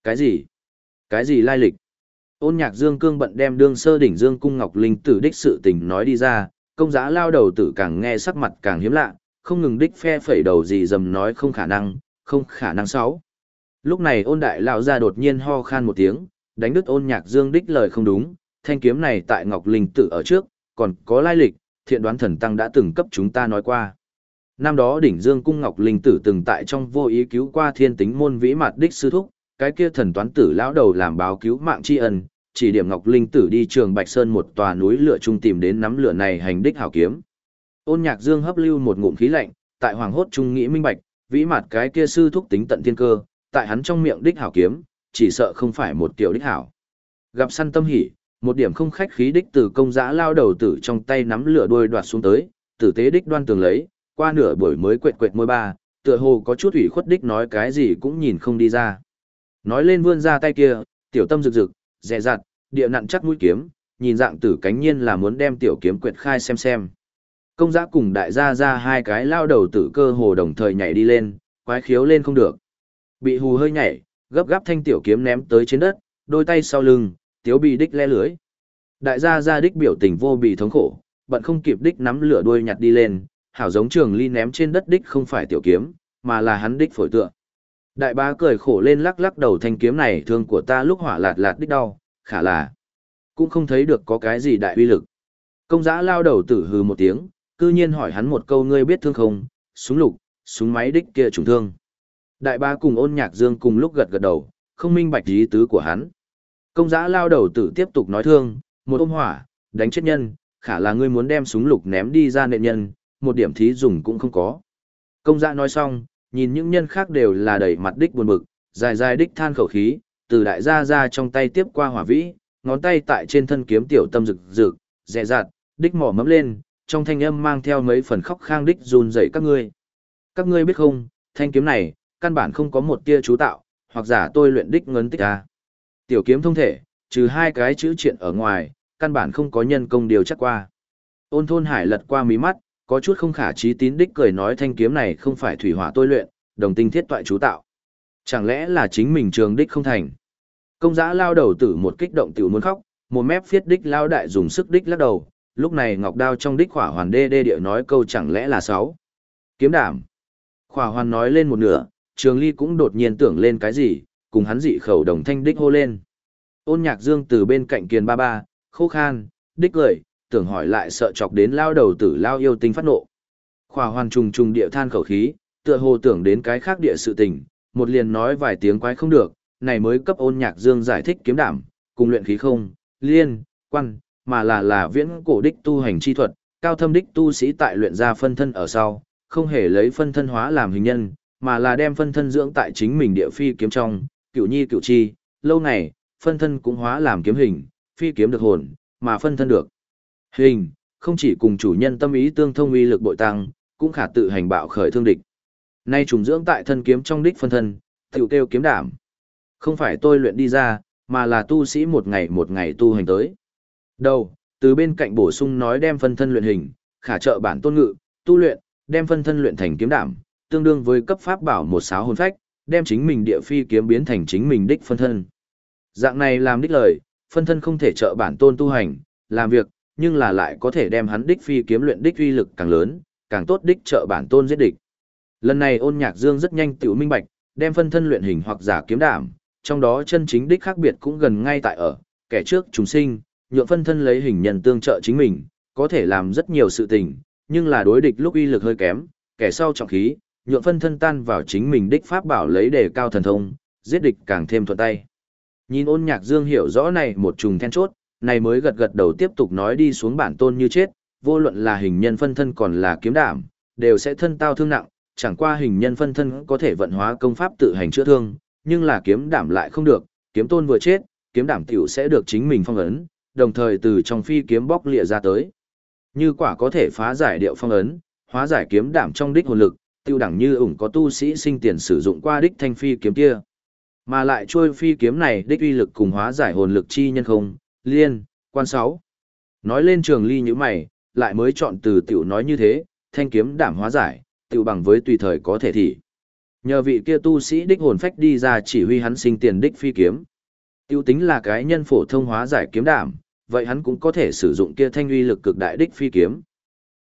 Cái gì? Cái gì lai lịch? Ôn nhạc dương cương bận đem đương sơ đỉnh dương cung ngọc linh tử đích sự tình nói đi ra, công giã lao đầu tử càng nghe sắc mặt càng hiếm lạ, không ngừng đích phe phẩy đầu gì dầm nói không khả năng, không khả năng sáu. Lúc này ôn đại lão ra đột nhiên ho khan một tiếng, đánh đứt ôn nhạc dương đích lời không đúng, thanh kiếm này tại ngọc linh tử ở trước, còn có lai lịch, thiện đoán thần tăng đã từng cấp chúng ta nói qua. Năm đó đỉnh dương cung ngọc linh tử từng tại trong vô ý cứu qua thiên tính môn vĩ mặt đích sư thúc, cái kia thần toán tử lão đầu làm báo cứu mạng tri ân, chỉ điểm ngọc linh tử đi trường bạch sơn một tòa núi lửa trung tìm đến nắm lửa này hành đích hảo kiếm. Ôn nhạc dương hấp lưu một ngụm khí lạnh, tại hoàng hốt trung nghĩ minh bạch, vĩ mặt cái kia sư thúc tính tận thiên cơ, tại hắn trong miệng đích hảo kiếm, chỉ sợ không phải một tiểu đích hảo. Gặp săn tâm hỉ, một điểm không khách khí đích từ công giã lao đầu tử trong tay nắm lửa đuôi đoạt xuống tới, tử tế đích đoan tường lấy, qua nửa buổi mới quệt quệt môi ba, tựa hồ có chút ủy khuất đích nói cái gì cũng nhìn không đi ra. Nói lên vươn ra tay kia, tiểu tâm rực rực, dè dặt, địa nặn chắc mũi kiếm, nhìn dạng tử cánh nhiên là muốn đem tiểu kiếm quệt khai xem xem. Công giã cùng đại gia ra hai cái lao đầu tử cơ hồ đồng thời nhảy đi lên, quái khiếu lên không được. Bị hù hơi nhảy, gấp gáp thanh tiểu kiếm ném tới trên đất, đôi tay sau lưng, tiếu bị đích le lưới. Đại gia ra đích biểu tình vô bị thống khổ, bận không kịp đích nắm lửa đuôi nhặt đi lên, hảo giống trường ly ném trên đất đích không phải tiểu kiếm, mà là hắn đích phổi tựa. Đại bá cười khổ lên lắc lắc đầu thanh kiếm này thương của ta lúc hỏa lạt lạt đích đau, khả là cũng không thấy được có cái gì đại uy lực. Công giã lao đầu tử hừ một tiếng, cư nhiên hỏi hắn một câu ngươi biết thương không, súng lục, súng máy đích kia trùng thương. Đại bá cùng ôn nhạc dương cùng lúc gật gật đầu, không minh bạch ý tứ của hắn. Công giã lao đầu tử tiếp tục nói thương, một ôm hỏa, đánh chết nhân, khả là ngươi muốn đem súng lục ném đi ra nệ nhân, một điểm thí dùng cũng không có. Công giã nói xong, nhìn những nhân khác đều là đầy mặt đích buồn bực, dài dài đích than khẩu khí, từ đại gia ra trong tay tiếp qua hỏa vĩ, ngón tay tại trên thân kiếm tiểu tâm rực rực, dẹ dạt, đích mỏ mẫm lên, trong thanh âm mang theo mấy phần khóc khang đích run dậy các ngươi. Các ngươi biết không, thanh kiếm này, căn bản không có một tia chú tạo, hoặc giả tôi luyện đích ngấn tích ra. Tiểu kiếm thông thể, trừ hai cái chữ triện ở ngoài, căn bản không có nhân công điều chắc qua. Ôn thôn hải lật qua mí mắt, có chút không khả trí tín đích cười nói thanh kiếm này không phải thủy hỏa tôi luyện, đồng tinh thiết toại chú tạo. Chẳng lẽ là chính mình trường đích không thành? Công giã lao đầu tử một kích động tiểu muốn khóc, một mép phiết đích lao đại dùng sức đích lắc đầu, lúc này ngọc đao trong đích khỏa hoàn đê đê địa nói câu chẳng lẽ là sáu. Kiếm đảm. Khỏa hoàn nói lên một nửa, trường ly cũng đột nhiên tưởng lên cái gì, cùng hắn dị khẩu đồng thanh đích hô lên. Ôn nhạc dương từ bên cạnh kiền ba ba, khô khan, đích cười, tưởng hỏi lại sợ chọc đến lao đầu tử lao yêu tinh phát nộ. Khỏa hoàn trùng trùng địa than khẩu khí, tựa hồ tưởng đến cái khác địa sự tình, một liền nói vài tiếng quái không được, này mới cấp ôn nhạc dương giải thích kiếm đảm, cùng luyện khí không, liên, quan, mà là là viễn cổ đích tu hành chi thuật, cao thâm đích tu sĩ tại luyện ra phân thân ở sau, không hề lấy phân thân hóa làm hình nhân, mà là đem phân thân dưỡng tại chính mình địa phi kiếm trong, cựu nhi cựu chi, lâu này, phân thân cũng hóa làm kiếm hình, phi kiếm được hồn, mà phân thân được. Hình, không chỉ cùng chủ nhân tâm ý tương thông uy lực bội tăng, cũng khả tự hành bạo khởi thương địch. Nay trùng dưỡng tại thân kiếm trong đích phân thân, tiểu kêu kiếm đảm. Không phải tôi luyện đi ra, mà là tu sĩ một ngày một ngày tu hành tới. Đầu, từ bên cạnh bổ sung nói đem phân thân luyện hình, khả trợ bản tôn ngự, tu luyện, đem phân thân luyện thành kiếm đảm, tương đương với cấp pháp bảo một sáo hồn phách, đem chính mình địa phi kiếm biến thành chính mình đích phân thân. Dạng này làm đích lời, phân thân không thể trợ bản tôn tu hành, làm việc, nhưng là lại có thể đem hắn đích phi kiếm luyện đích uy lực càng lớn, càng tốt đích trợ bản tôn giết địch. Lần này ôn nhạc dương rất nhanh tiểu minh bạch, đem phân thân luyện hình hoặc giả kiếm đảm, trong đó chân chính đích khác biệt cũng gần ngay tại ở, kẻ trước chúng sinh, nhượng phân thân lấy hình nhân tương trợ chính mình, có thể làm rất nhiều sự tình, nhưng là đối địch lúc uy lực hơi kém, kẻ sau trọng khí, nhượng phân thân tan vào chính mình đích pháp bảo lấy đề cao thần thông, giết địch càng thêm thuận tay. Nhìn ôn nhạc dương hiểu rõ này một trùng then chốt, này mới gật gật đầu tiếp tục nói đi xuống bản tôn như chết, vô luận là hình nhân phân thân còn là kiếm đảm, đều sẽ thân tao thương nặng, chẳng qua hình nhân phân thân có thể vận hóa công pháp tự hành chữa thương, nhưng là kiếm đảm lại không được, kiếm tôn vừa chết, kiếm đảm tiểu sẽ được chính mình phong ấn, đồng thời từ trong phi kiếm bóc lìa ra tới. Như quả có thể phá giải điệu phong ấn, hóa giải kiếm đảm trong đích hồn lực, tiêu đẳng như ủng có tu sĩ sinh tiền sử dụng qua đích thanh phi kiếm kia. Mà lại trôi phi kiếm này đích uy lực cùng hóa giải hồn lực chi nhân không, liên, quan sáu. Nói lên trường ly như mày, lại mới chọn từ tiểu nói như thế, thanh kiếm đảm hóa giải, tiểu bằng với tùy thời có thể thị. Nhờ vị kia tu sĩ đích hồn phách đi ra chỉ huy hắn sinh tiền đích phi kiếm. Tiêu tính là cái nhân phổ thông hóa giải kiếm đảm, vậy hắn cũng có thể sử dụng kia thanh uy lực cực đại đích phi kiếm.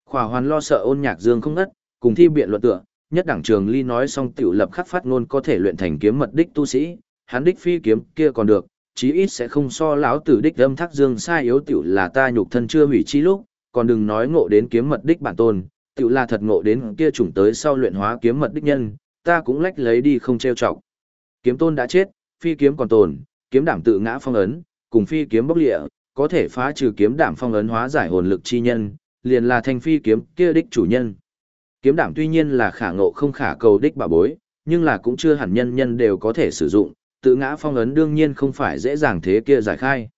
Khỏa hoàn lo sợ ôn nhạc dương không ngất, cùng thi biện luận tựa, nhất đẳng trường ly nói xong tiểu lập khắc phát ngôn có thể luyện thành kiếm mật đích tu sĩ, hắn đích phi kiếm kia còn được, chí ít sẽ không so lão tử đích âm thác dương sai yếu tiểu là ta nhục thân chưa hủy chi lúc, còn đừng nói ngộ đến kiếm mật đích bản tôn, tiểu là thật ngộ đến kia chủng tới sau luyện hóa kiếm mật đích nhân, ta cũng lách lấy đi không trêu chọc. Kiếm tôn đã chết, phi kiếm còn tồn, kiếm đảm tự ngã phong ấn, cùng phi kiếm bốc lịa, có thể phá trừ kiếm đảm phong ấn hóa giải hồn lực chi nhân, liền là thanh phi kiếm kia đích chủ nhân. Kiếm đảm tuy nhiên là khả ngộ không khả cầu đích bà bối, nhưng là cũng chưa hẳn nhân nhân đều có thể sử dụng, tự ngã phong ấn đương nhiên không phải dễ dàng thế kia giải khai.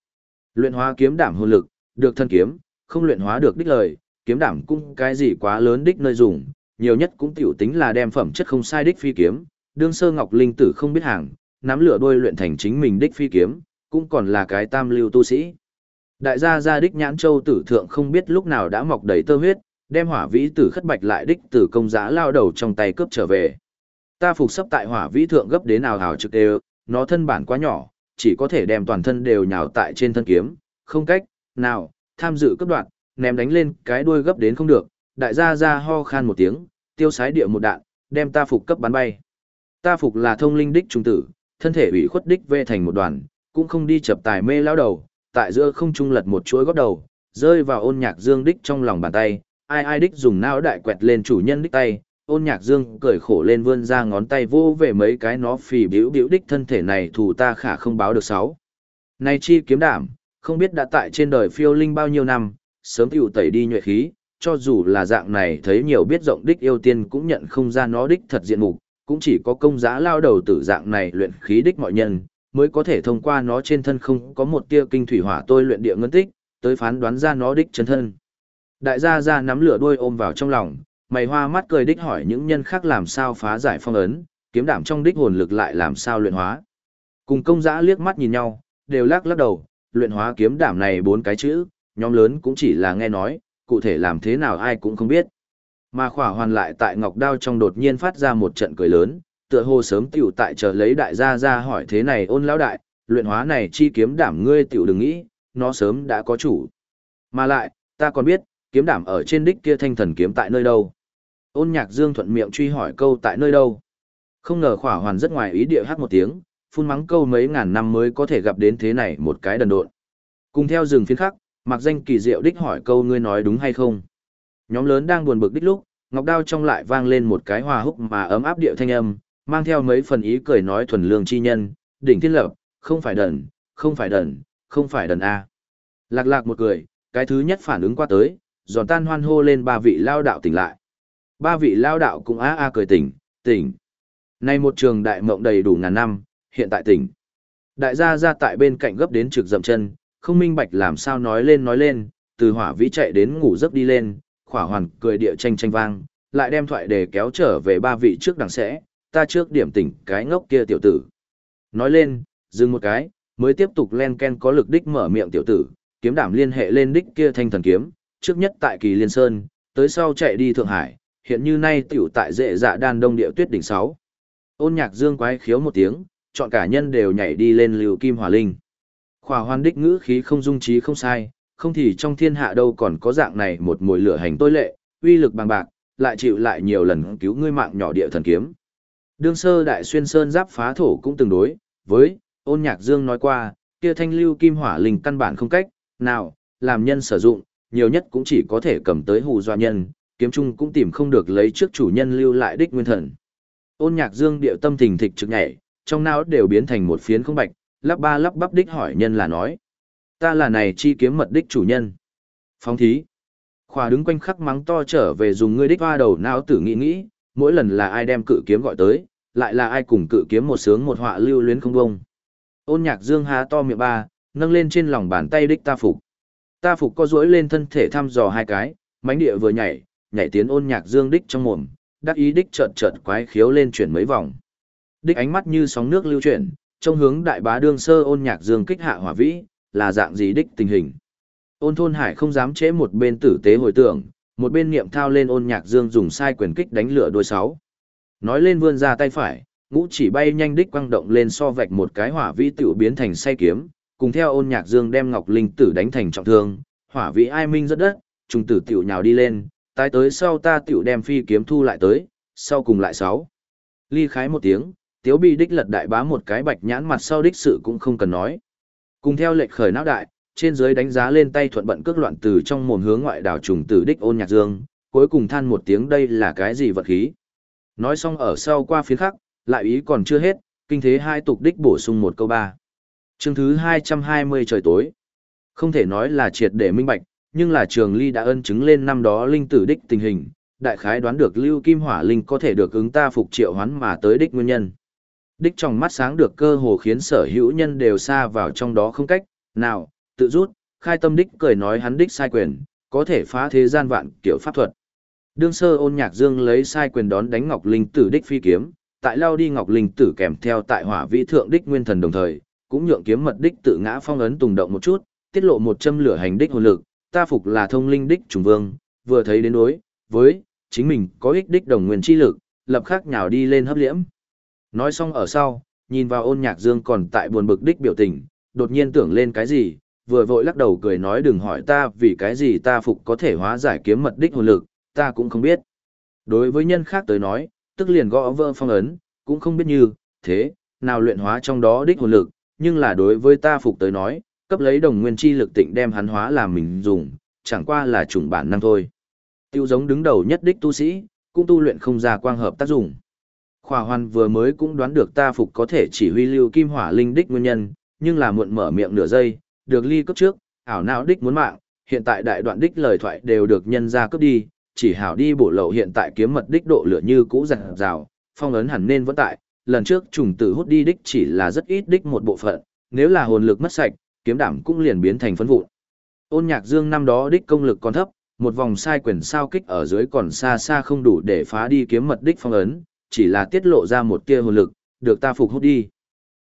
Luyện hóa kiếm đảm hồn lực, được thân kiếm, không luyện hóa được đích lời, kiếm đảm cũng cái gì quá lớn đích nơi dùng, nhiều nhất cũng tiểu tính là đem phẩm chất không sai đích phi kiếm, đương sơ ngọc linh tử không biết hàng, nắm lửa đôi luyện thành chính mình đích phi kiếm, cũng còn là cái tam lưu tu sĩ. Đại gia gia đích nhãn châu tử thượng không biết lúc nào đã mọc đầy tơ huyết, đem hỏa vĩ tử khất bạch lại đích tử công giá lao đầu trong tay cướp trở về. Ta phục sắp tại hỏa vĩ thượng gấp đến nào hào trực đều, nó thân bản quá nhỏ, chỉ có thể đem toàn thân đều nhào tại trên thân kiếm, không cách, nào, tham dự cấp đoạn, ném đánh lên cái đuôi gấp đến không được, đại gia ra ho khan một tiếng, tiêu sái địa một đạn, đem ta phục cấp bắn bay. Ta phục là thông linh đích trung tử, thân thể ủy khuất đích vê thành một đoàn, cũng không đi chập tài mê lao đầu, tại giữa không trung lật một chuỗi gót đầu, rơi vào ôn nhạc dương đích trong lòng bàn tay, ai ai đích dùng não đại quẹt lên chủ nhân đích tay, ôn nhạc dương cười khổ lên vươn ra ngón tay vô về mấy cái nó phì biểu biểu đích thân thể này thủ ta khả không báo được sáu. Này chi kiếm đảm, không biết đã tại trên đời phiêu linh bao nhiêu năm, sớm tiểu tẩy đi nhuệ khí, cho dù là dạng này thấy nhiều biết rộng đích yêu tiên cũng nhận không ra nó đích thật diện mục, cũng chỉ có công giá lao đầu tử dạng này luyện khí đích mọi nhân, mới có thể thông qua nó trên thân không có một tia kinh thủy hỏa tôi luyện địa ngân tích, tới phán đoán ra nó đích chân thân. Đại gia gia nắm lửa đuôi ôm vào trong lòng, mày hoa mắt cười đích hỏi những nhân khác làm sao phá giải phong ấn, kiếm đảm trong đích hồn lực lại làm sao luyện hóa. Cùng công giã liếc mắt nhìn nhau, đều lắc lắc đầu, luyện hóa kiếm đảm này bốn cái chữ, nhóm lớn cũng chỉ là nghe nói, cụ thể làm thế nào ai cũng không biết. Mà khỏa hoàn lại tại ngọc đao trong đột nhiên phát ra một trận cười lớn, tựa hồ sớm tiểu tại chờ lấy đại gia ra hỏi thế này ôn lão đại, luyện hóa này chi kiếm đảm ngươi tiểu đừng nghĩ, nó sớm đã có chủ. Mà lại, ta còn biết, kiếm đảm ở trên đích kia thanh thần kiếm tại nơi đâu. Ôn nhạc dương thuận miệng truy hỏi câu tại nơi đâu. Không ngờ khỏa hoàn rất ngoài ý địa hát một tiếng, phun mắng câu mấy ngàn năm mới có thể gặp đến thế này một cái đần độn. Cùng theo rừng phiến khắc, mặc danh kỳ diệu đích hỏi câu ngươi nói đúng hay không. Nhóm lớn đang buồn bực đích lúc, ngọc đao trong lại vang lên một cái hòa húc mà ấm áp điệu thanh âm, mang theo mấy phần ý cười nói thuần lương chi nhân, đỉnh thiên lập, không phải đần, không phải đần, không phải đần a. Lạc lạc một cười, cái thứ nhất phản ứng qua tới, giòn tan hoan hô lên ba vị lao đạo tỉnh lại. Ba vị lao đạo cũng a a cười tỉnh, tỉnh. Nay một trường đại mộng đầy đủ ngàn năm, hiện tại tỉnh. Đại gia ra tại bên cạnh gấp đến trực dậm chân, không minh bạch làm sao nói lên nói lên, từ hỏa vĩ chạy đến ngủ giấc đi lên, khỏa hoàn cười địa tranh tranh vang, lại đem thoại để kéo trở về ba vị trước đằng sẽ, ta trước điểm tỉnh cái ngốc kia tiểu tử. Nói lên, dừng một cái, mới tiếp tục len ken có lực đích mở miệng tiểu tử, kiếm đảm liên hệ lên đích kia thanh thần kiếm, trước nhất tại kỳ liên sơn, tới sau chạy đi Thượng Hải, hiện như nay tiểu tại dệ dạ đan đông địa tuyết đỉnh 6. Ôn nhạc dương quái khiếu một tiếng, chọn cả nhân đều nhảy đi lên liều kim hỏa linh. Khỏa hoàn đích ngữ khí không dung trí không sai, không thì trong thiên hạ đâu còn có dạng này một mùi lửa hành tôi lệ, uy lực bằng bạc, lại chịu lại nhiều lần cứu ngươi mạng nhỏ địa thần kiếm. Đương sơ đại xuyên sơn giáp phá thổ cũng tương đối, với, ôn nhạc dương nói qua, kia thanh lưu kim hỏa linh căn bản không cách, nào, làm nhân sử dụng, nhiều nhất cũng chỉ có thể cầm tới hù doa nhân, kiếm trung cũng tìm không được lấy trước chủ nhân lưu lại đích nguyên thần. Ôn nhạc dương điệu tâm thình thịch trực nhảy, trong não đều biến thành một phiến không bạch, lắp ba lắp bắp đích hỏi nhân là nói. Ta là này chi kiếm mật đích chủ nhân. Phóng thí. Khỏa đứng quanh khắc mắng to trở về dùng ngươi đích hoa đầu não tử nghĩ nghĩ, mỗi lần là ai đem cự kiếm gọi tới, lại là ai cùng cự kiếm một sướng một họa lưu luyến không bông. Ôn nhạc dương há to miệng ba, nâng lên trên lòng bàn tay đích ta phục. Ta phục co duỗi lên thân thể thăm dò hai cái, mánh địa vừa nhảy, nhảy tiến ôn nhạc dương đích trong mồm, đắc ý đích chợt chợt quái khiếu lên chuyển mấy vòng. Đích ánh mắt như sóng nước lưu chuyển, trong hướng đại bá đương sơ ôn nhạc dương kích hạ hỏa vĩ, là dạng gì đích tình hình. Ôn thôn hải không dám chế một bên tử tế hồi tưởng, một bên niệm thao lên ôn nhạc dương dùng sai quyền kích đánh lửa đôi sáu. Nói lên vươn ra tay phải, ngũ chỉ bay nhanh đích quăng động lên so vạch một cái hỏa vĩ tiểu biến thành say kiếm, cùng theo ôn nhạc dương đem ngọc linh tử đánh thành trọng thương, hỏa vị ai minh rất đất, trùng tử tiểu nhào đi lên, tái tới sau ta tiểu đem phi kiếm thu lại tới, sau cùng lại sáu. Ly khái một tiếng, tiếu bị đích lật đại bá một cái bạch nhãn mặt sau đích sự cũng không cần nói. Cùng theo lệch khởi não đại, trên dưới đánh giá lên tay thuận bận cước loạn từ trong mồm hướng ngoại đảo trùng tử đích ôn nhạc dương, cuối cùng than một tiếng đây là cái gì vật khí. Nói xong ở sau qua phía khắc, lại ý còn chưa hết, kinh thế hai tục đích bổ sung một câu ba. Chương thứ 220 trời tối. Không thể nói là triệt để minh bạch, nhưng là trường ly đã ân chứng lên năm đó linh tử đích tình hình, đại khái đoán được lưu kim hỏa linh có thể được ứng ta phục triệu hoán mà tới đích nguyên nhân. Đích trong mắt sáng được cơ hồ khiến sở hữu nhân đều xa vào trong đó không cách, nào, tự rút, khai tâm đích cười nói hắn đích sai quyền, có thể phá thế gian vạn kiểu pháp thuật. Đương sơ ôn nhạc dương lấy sai quyền đón đánh Ngọc Linh tử đích phi kiếm, tại lao đi Ngọc Linh tử kèm theo tại hỏa vĩ thượng đích nguyên thần đồng thời, cũng nhượng kiếm mật đích tự ngã phong ấn tùng động một chút, tiết lộ một châm lửa hành đích hồn lực, ta phục là thông linh đích trùng vương, vừa thấy đến đối, với, chính mình có ích đích đồng nguyên chi lực, lập khắc nhào đi lên hấp liễm. Nói xong ở sau, nhìn vào ôn nhạc dương còn tại buồn bực đích biểu tình, đột nhiên tưởng lên cái gì, vừa vội lắc đầu cười nói đừng hỏi ta vì cái gì ta phục có thể hóa giải kiếm mật đích hồn lực, ta cũng không biết. Đối với nhân khác tới nói, tức liền gõ vỡ phong ấn, cũng không biết như, thế, nào luyện hóa trong đó đích hồn lực, nhưng là đối với ta phục tới nói, cấp lấy đồng nguyên chi lực tịnh đem hắn hóa làm mình dùng, chẳng qua là chủng bản năng thôi. Tiêu giống đứng đầu nhất đích tu sĩ, cũng tu luyện không ra quang hợp tác dụng. Khỏa hoàn vừa mới cũng đoán được ta phục có thể chỉ huy lưu kim hỏa linh đích nguyên nhân, nhưng là muộn mở miệng nửa giây, được ly cấp trước, ảo não đích muốn mạng, hiện tại đại đoạn đích lời thoại đều được nhân ra cấp đi, chỉ hảo đi bổ lậu hiện tại kiếm mật đích độ lửa như cũ giặt rào, phong ấn hẳn nên vẫn tại, lần trước trùng tử hút đi đích chỉ là rất ít đích một bộ phận, nếu là hồn lực mất sạch, kiếm đảm cũng liền biến thành phấn vụn. Ôn Nhạc Dương năm đó đích công lực còn thấp, một vòng sai quyền sao kích ở dưới còn xa xa không đủ để phá đi kiếm mật đích phong ấn, chỉ là tiết lộ ra một tia hồn lực, được ta phục hút đi.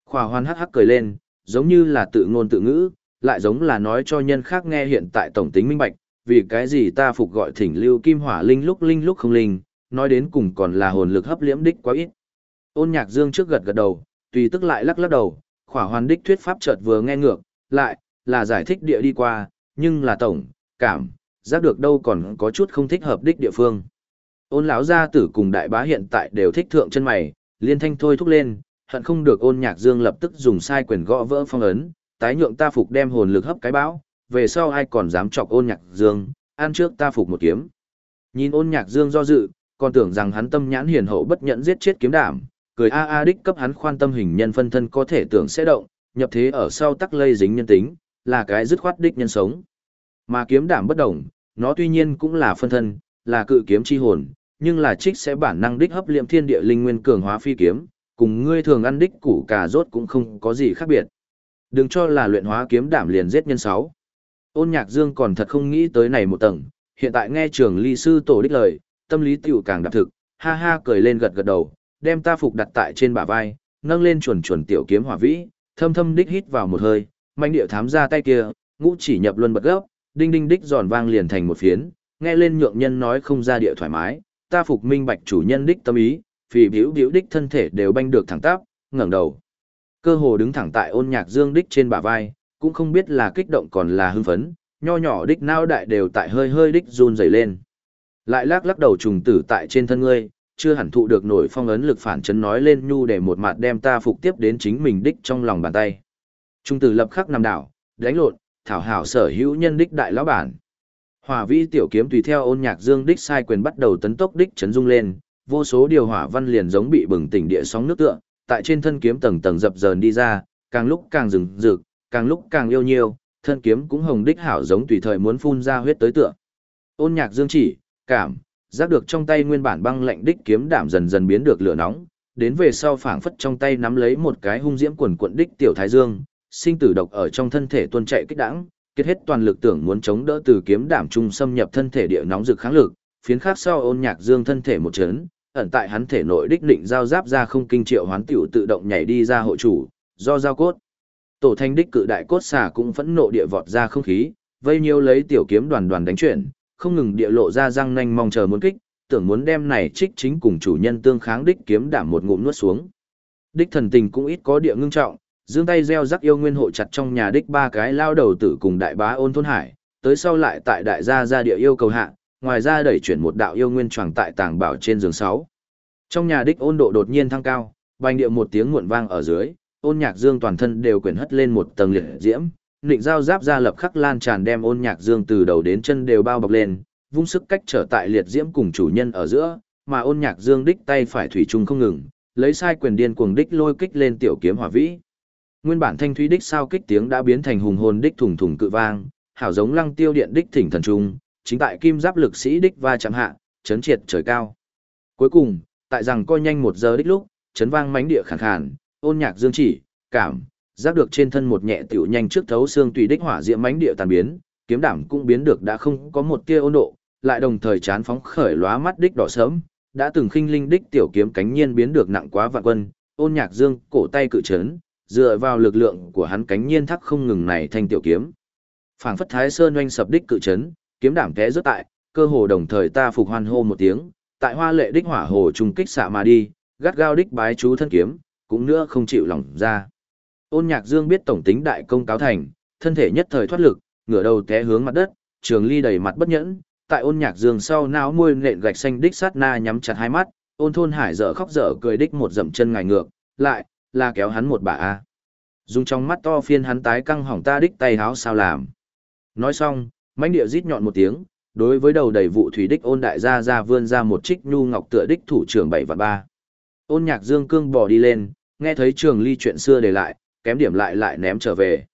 Khỏa Hoan hắc hắc cười lên, giống như là tự ngôn tự ngữ, lại giống là nói cho nhân khác nghe hiện tại tổng tính minh bạch, vì cái gì ta phục gọi thỉnh lưu kim hỏa linh lúc linh lúc không linh, nói đến cùng còn là hồn lực hấp liễm đích quá ít. Ôn nhạc dương trước gật gật đầu, tùy tức lại lắc lắc đầu, khỏa hoàn đích thuyết pháp chợt vừa nghe ngược, lại, là giải thích địa đi qua, nhưng là tổng, cảm, giác được đâu còn có chút không thích hợp đích địa phương. Ôn lão gia tử cùng đại bá hiện tại đều thích thượng chân mày, liên thanh thôi thúc lên, hận không được ôn nhạc dương lập tức dùng sai quyền gõ vỡ phong ấn, tái nhượng ta phục đem hồn lực hấp cái bão, về sau ai còn dám chọc ôn nhạc dương, ăn trước ta phục một kiếm. Nhìn ôn nhạc dương do dự, còn tưởng rằng hắn tâm nhãn hiền hậu bất nhẫn giết chết kiếm đảm, cười a a đích cấp hắn khoan tâm hình nhân phân thân có thể tưởng sẽ động, nhập thế ở sau tắc lây dính nhân tính, là cái dứt khoát đích nhân sống. Mà kiếm đảm bất động, nó tuy nhiên cũng là phân thân, là cự kiếm chi hồn, nhưng là trích sẽ bản năng đích hấp liệm thiên địa linh nguyên cường hóa phi kiếm, cùng ngươi thường ăn đích củ cà rốt cũng không có gì khác biệt. Đừng cho là luyện hóa kiếm đảm liền giết nhân sáu. Ôn nhạc dương còn thật không nghĩ tới này một tầng, hiện tại nghe trường ly sư tổ đích lời, tâm lý tiểu càng đạp thực, ha ha cười lên gật gật đầu, đem ta phục đặt tại trên bả vai, nâng lên chuẩn chuẩn tiểu kiếm hỏa vĩ, thâm thâm đích hít vào một hơi, manh điệu thám ra tay kia, ngũ chỉ nhập luân bật gốc, đinh đinh đích giòn vang liền thành một phiến, nghe lên nhượng nhân nói không ra địa thoải mái, ta phục minh bạch chủ nhân đích tâm ý, phì biểu biểu đích thân thể đều banh được thẳng tắp, ngẩng đầu. Cơ hồ đứng thẳng tại ôn nhạc dương đích trên bả vai, cũng không biết là kích động còn là hưng phấn, nho nhỏ đích nao đại đều tại hơi hơi đích run rẩy lên. Lại lắc lắc đầu trùng tử tại trên thân ngươi, chưa hẳn thụ được nổi phong ấn lực phản chấn nói lên nhu để một mặt đem ta phục tiếp đến chính mình đích trong lòng bàn tay. Trung tử lập khắc nằm đảo, đánh lộn, thảo hảo sở hữu nhân đích đại lão bản. Hỏa vi tiểu kiếm tùy theo ôn nhạc dương đích sai quyền bắt đầu tấn tốc đích chấn dung lên, vô số điều hỏa văn liền giống bị bừng tỉnh địa sóng nước tựa, tại trên thân kiếm tầng tầng dập dờn đi ra, càng lúc càng rừng rực, càng lúc càng yêu nhiều, thân kiếm cũng hồng đích hảo giống tùy thời muốn phun ra huyết tới tựa. Ôn nhạc dương chỉ, cảm, giác được trong tay nguyên bản băng lạnh đích kiếm đảm dần dần biến được lửa nóng, đến về sau phảng phất trong tay nắm lấy một cái hung diễm quần quận đích tiểu thái dương, sinh tử độc ở trong thân thể tuôn chạy kích đãng, kết hết toàn lực tưởng muốn chống đỡ từ kiếm đảm trung xâm nhập thân thể địa nóng rực kháng lực, phiến khác sau ôn nhạc dương thân thể một chấn, ẩn tại hắn thể nội đích định giao giáp ra không kinh triệu hoán tiểu tự động nhảy đi ra hộ chủ, do giao cốt. Tổ thanh đích cự đại cốt xà cũng phẫn nộ địa vọt ra không khí, vây nhiêu lấy tiểu kiếm đoàn đoàn đánh chuyển, không ngừng địa lộ ra răng nanh mong chờ muốn kích, tưởng muốn đem này trích chính cùng chủ nhân tương kháng đích kiếm đảm một ngụm nuốt xuống. Đích thần tình cũng ít có địa ngưng trọng, giương tay gieo rắc yêu nguyên hộ chặt trong nhà đích ba cái lao đầu tử cùng đại bá ôn thôn hải, tới sau lại tại đại gia gia địa yêu cầu hạ, ngoài ra đẩy chuyển một đạo yêu nguyên tràng tại tàng bảo trên giường 6. Trong nhà đích ôn độ đột nhiên thăng cao, bành địa một tiếng muộn vang ở dưới, ôn nhạc dương toàn thân đều quyển hất lên một tầng liệt diễm, Nịnh giao giáp ra lập khắc lan tràn đem ôn nhạc dương từ đầu đến chân đều bao bọc lên, vung sức cách trở tại liệt diễm cùng chủ nhân ở giữa, mà ôn nhạc dương đích tay phải thủy chung không ngừng, lấy sai quyền điên cuồng đích lôi kích lên tiểu kiếm hỏa vĩ. Nguyên bản thanh thúy đích sao kích tiếng đã biến thành hùng hồn đích thùng thùng cự vang, hảo giống lăng tiêu điện đích thỉnh thần trung, chính tại kim giáp lực sĩ đích va chạm hạ, chấn triệt trời cao. Cuối cùng, tại rằng coi nhanh một giờ đích lúc, chấn vang mánh địa khàn khàn, ôn nhạc dương chỉ, cảm, giác được trên thân một nhẹ tiểu nhanh trước thấu xương tùy đích hỏa diễm mánh địa tàn biến, kiếm đảm cũng biến được đã không có một tia ôn độ, lại đồng thời chán phóng khởi lóa mắt đích đỏ sớm, đã từng khinh linh đích tiểu kiếm cánh nhiên biến được nặng quá vạn quân, ôn nhạc dương cổ tay cự chấn, dựa vào lực lượng của hắn cánh nhiên thắc không ngừng này thanh tiểu kiếm. Phảng phất Thái Sơn oanh sập đích cự chấn, kiếm đảm té rớt tại, cơ hồ đồng thời ta phục hoan hô một tiếng, tại hoa lệ đích hỏa hồ trung kích xạ mà đi, gắt gao đích bái chú thân kiếm, cũng nữa không chịu lòng ra. Ôn Nhạc Dương biết tổng tính đại công cáo thành, thân thể nhất thời thoát lực, ngửa đầu té hướng mặt đất, Trường Ly đầy mặt bất nhẫn, tại Ôn Nhạc Dương sau não môi nện gạch xanh đích sát na nhắm chặt hai mắt, Ôn Thôn Hải dở khóc dở cười đích một dậm chân ngài ngược, lại là kéo hắn một bà a. Dùng trong mắt to phiên hắn tái căng hỏng ta đích tay háo sao làm. Nói xong, mãnh địa rít nhọn một tiếng, đối với đầu đầy vụ thủy đích ôn đại gia ra vươn ra một trích nhu ngọc tựa đích thủ trưởng bảy và ba. Ôn nhạc dương cương bò đi lên, nghe thấy trường ly chuyện xưa để lại, kém điểm lại lại ném trở về.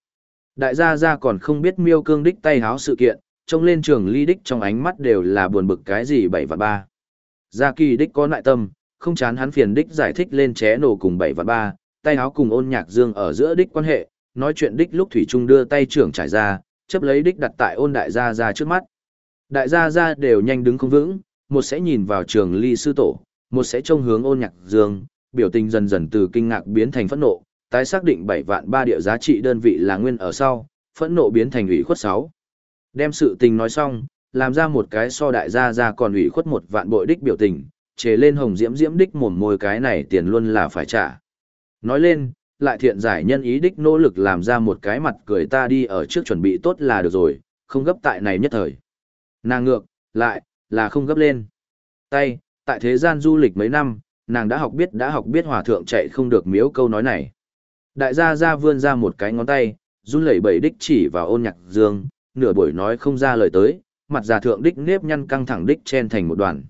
Đại gia gia còn không biết miêu cương đích tay háo sự kiện, trông lên trường ly đích trong ánh mắt đều là buồn bực cái gì bảy và ba. Gia kỳ đích có nại tâm, không chán hắn phiền đích giải thích lên ché nổ cùng bảy và ba, tay háo cùng ôn nhạc dương ở giữa đích quan hệ, nói chuyện đích lúc Thủy Trung đưa tay trưởng trải ra, chấp lấy đích đặt tại ôn đại gia gia trước mắt. Đại gia gia đều nhanh đứng không vững, một sẽ nhìn vào trường ly sư tổ, một sẽ trông hướng ôn nhạc dương, biểu tình dần dần từ kinh ngạc biến thành phẫn nộ, tái xác định 7 vạn ba địa giá trị đơn vị là nguyên ở sau, phẫn nộ biến thành ủy khuất 6. Đem sự tình nói xong, làm ra một cái so đại gia ra còn ủy khuất một vạn bội đích biểu tình, chế lên hồng diễm diễm đích mồm môi cái này tiền luôn là phải trả. Nói lên, lại thiện giải nhân ý đích nỗ lực làm ra một cái mặt cười ta đi ở trước chuẩn bị tốt là được rồi, không gấp tại này nhất thời. Nàng ngược, lại, là không gấp lên. Tay, tại thế gian du lịch mấy năm, nàng đã học biết đã học biết hòa thượng chạy không được miếu câu nói này. Đại gia ra vươn ra một cái ngón tay, run lẩy bẩy đích chỉ vào ôn nhạc dương, nửa buổi nói không ra lời tới, mặt già thượng đích nếp nhăn căng thẳng đích chen thành một đoàn.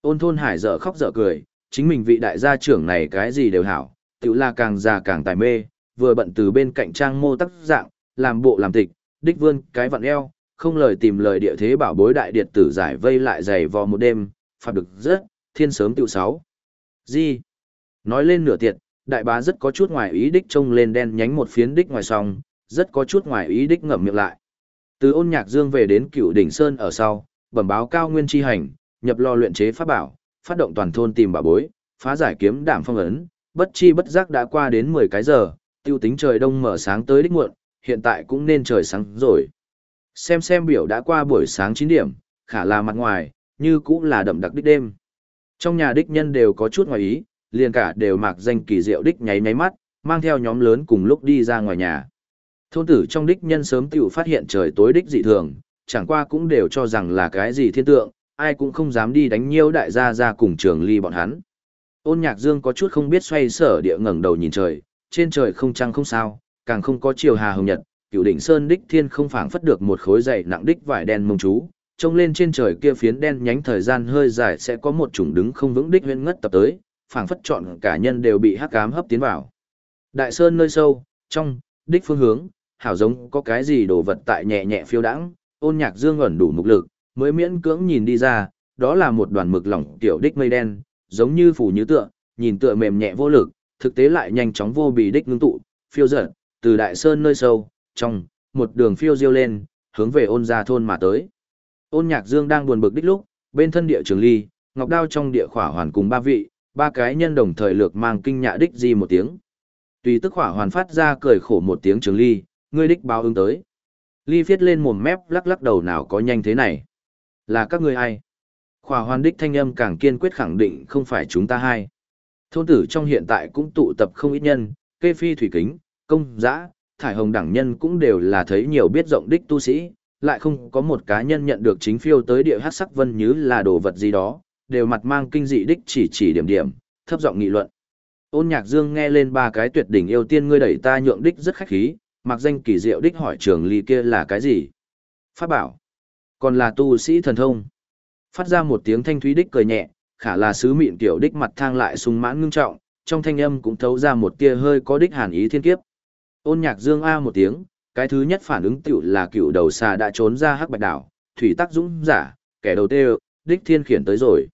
Ôn thôn hải dở khóc dở cười, chính mình vị đại gia trưởng này cái gì đều hảo, tự là càng già càng tài mê, vừa bận từ bên cạnh trang mô tác dạng, làm bộ làm tịch, đích vươn cái vặn eo, không lời tìm lời địa thế bảo bối đại điệt tử giải vây lại giày vò một đêm, phạt được rất, thiên sớm tiêu sáu. Gì? Nói lên nửa tiệt, đại bá rất có chút ngoài ý đích trông lên đen nhánh một phiến đích ngoài song, rất có chút ngoài ý đích ngậm miệng lại. Từ ôn nhạc dương về đến cựu đỉnh sơn ở sau, bẩm báo cao nguyên chi hành, nhập lo luyện chế pháp bảo, phát động toàn thôn tìm bảo bối, phá giải kiếm đảm phong ấn, bất chi bất giác đã qua đến 10 cái giờ, tiêu tính trời đông mở sáng tới đích muộn, hiện tại cũng nên trời sáng rồi. Xem xem biểu đã qua buổi sáng 9 điểm, khả là mặt ngoài, như cũng là đậm đặc đích đêm. Trong nhà đích nhân đều có chút ngoài ý, liền cả đều mặc danh kỳ diệu đích nháy nháy mắt, mang theo nhóm lớn cùng lúc đi ra ngoài nhà. Thôn tử trong đích nhân sớm tiểu phát hiện trời tối đích dị thường, chẳng qua cũng đều cho rằng là cái gì thiên tượng, ai cũng không dám đi đánh nhiêu đại gia ra cùng trường ly bọn hắn. Ôn nhạc dương có chút không biết xoay sở địa ngẩng đầu nhìn trời, trên trời không trăng không sao, càng không có chiều hà hồng nhật, cửu đỉnh sơn đích thiên không phảng phất được một khối dày nặng đích vải đen mông chú, trông lên trên trời kia phiến đen nhánh thời gian hơi dài sẽ có một chủng đứng không vững đích huyên ngất tập tới, phảng phất chọn cả nhân đều bị hắc ám hấp tiến vào. Đại sơn nơi sâu, trong, đích phương hướng, hảo giống có cái gì đồ vật tại nhẹ nhẹ phiêu đãng, ôn nhạc dương ẩn đủ mục lực, mới miễn cưỡng nhìn đi ra, đó là một đoàn mực lỏng tiểu đích mây đen, giống như phủ như tựa, nhìn tựa mềm nhẹ vô lực, thực tế lại nhanh chóng vô bì đích ngưng tụ, phiêu dở. từ đại sơn nơi sâu, trong, một đường phiêu diêu lên, hướng về ôn gia thôn mà tới. Ôn nhạc dương đang buồn bực đích lúc, bên thân địa trường ly, ngọc đao trong địa khỏa hoàn cùng ba vị, ba cái nhân đồng thời lược mang kinh nhạ đích di một tiếng. Tùy tức khỏa hoàn phát ra cười khổ một tiếng trường ly, ngươi đích báo ứng tới. Ly viết lên mồm mép lắc lắc đầu nào có nhanh thế này. Là các ngươi ai? Khỏa hoàn đích thanh âm càng kiên quyết khẳng định không phải chúng ta hai. Thôn tử trong hiện tại cũng tụ tập không ít nhân, kê phi thủy kính, công, giã, thải hồng đẳng nhân cũng đều là thấy nhiều biết rộng đích tu sĩ, lại không có một cá nhân nhận được chính phiêu tới địa hát sắc vân như là đồ vật gì đó, đều mặt mang kinh dị đích chỉ chỉ điểm điểm, thấp giọng nghị luận. Ôn nhạc dương nghe lên ba cái tuyệt đỉnh yêu tiên ngươi đẩy ta nhượng đích rất khách khí, mặc danh kỳ diệu đích hỏi trường ly kia là cái gì? Phát bảo. Còn là tu sĩ thần thông. Phát ra một tiếng thanh thúy đích cười nhẹ, khả là sứ mịn tiểu đích mặt thang lại sung mãn ngưng trọng, trong thanh âm cũng thấu ra một tia hơi có đích hàn ý thiên kiếp. Ôn nhạc dương a một tiếng, cái thứ nhất phản ứng tiểu là cựu đầu xà đã trốn ra hắc bạch đảo, thủy tắc dũng giả, kẻ đầu tê đích thiên khiển tới rồi.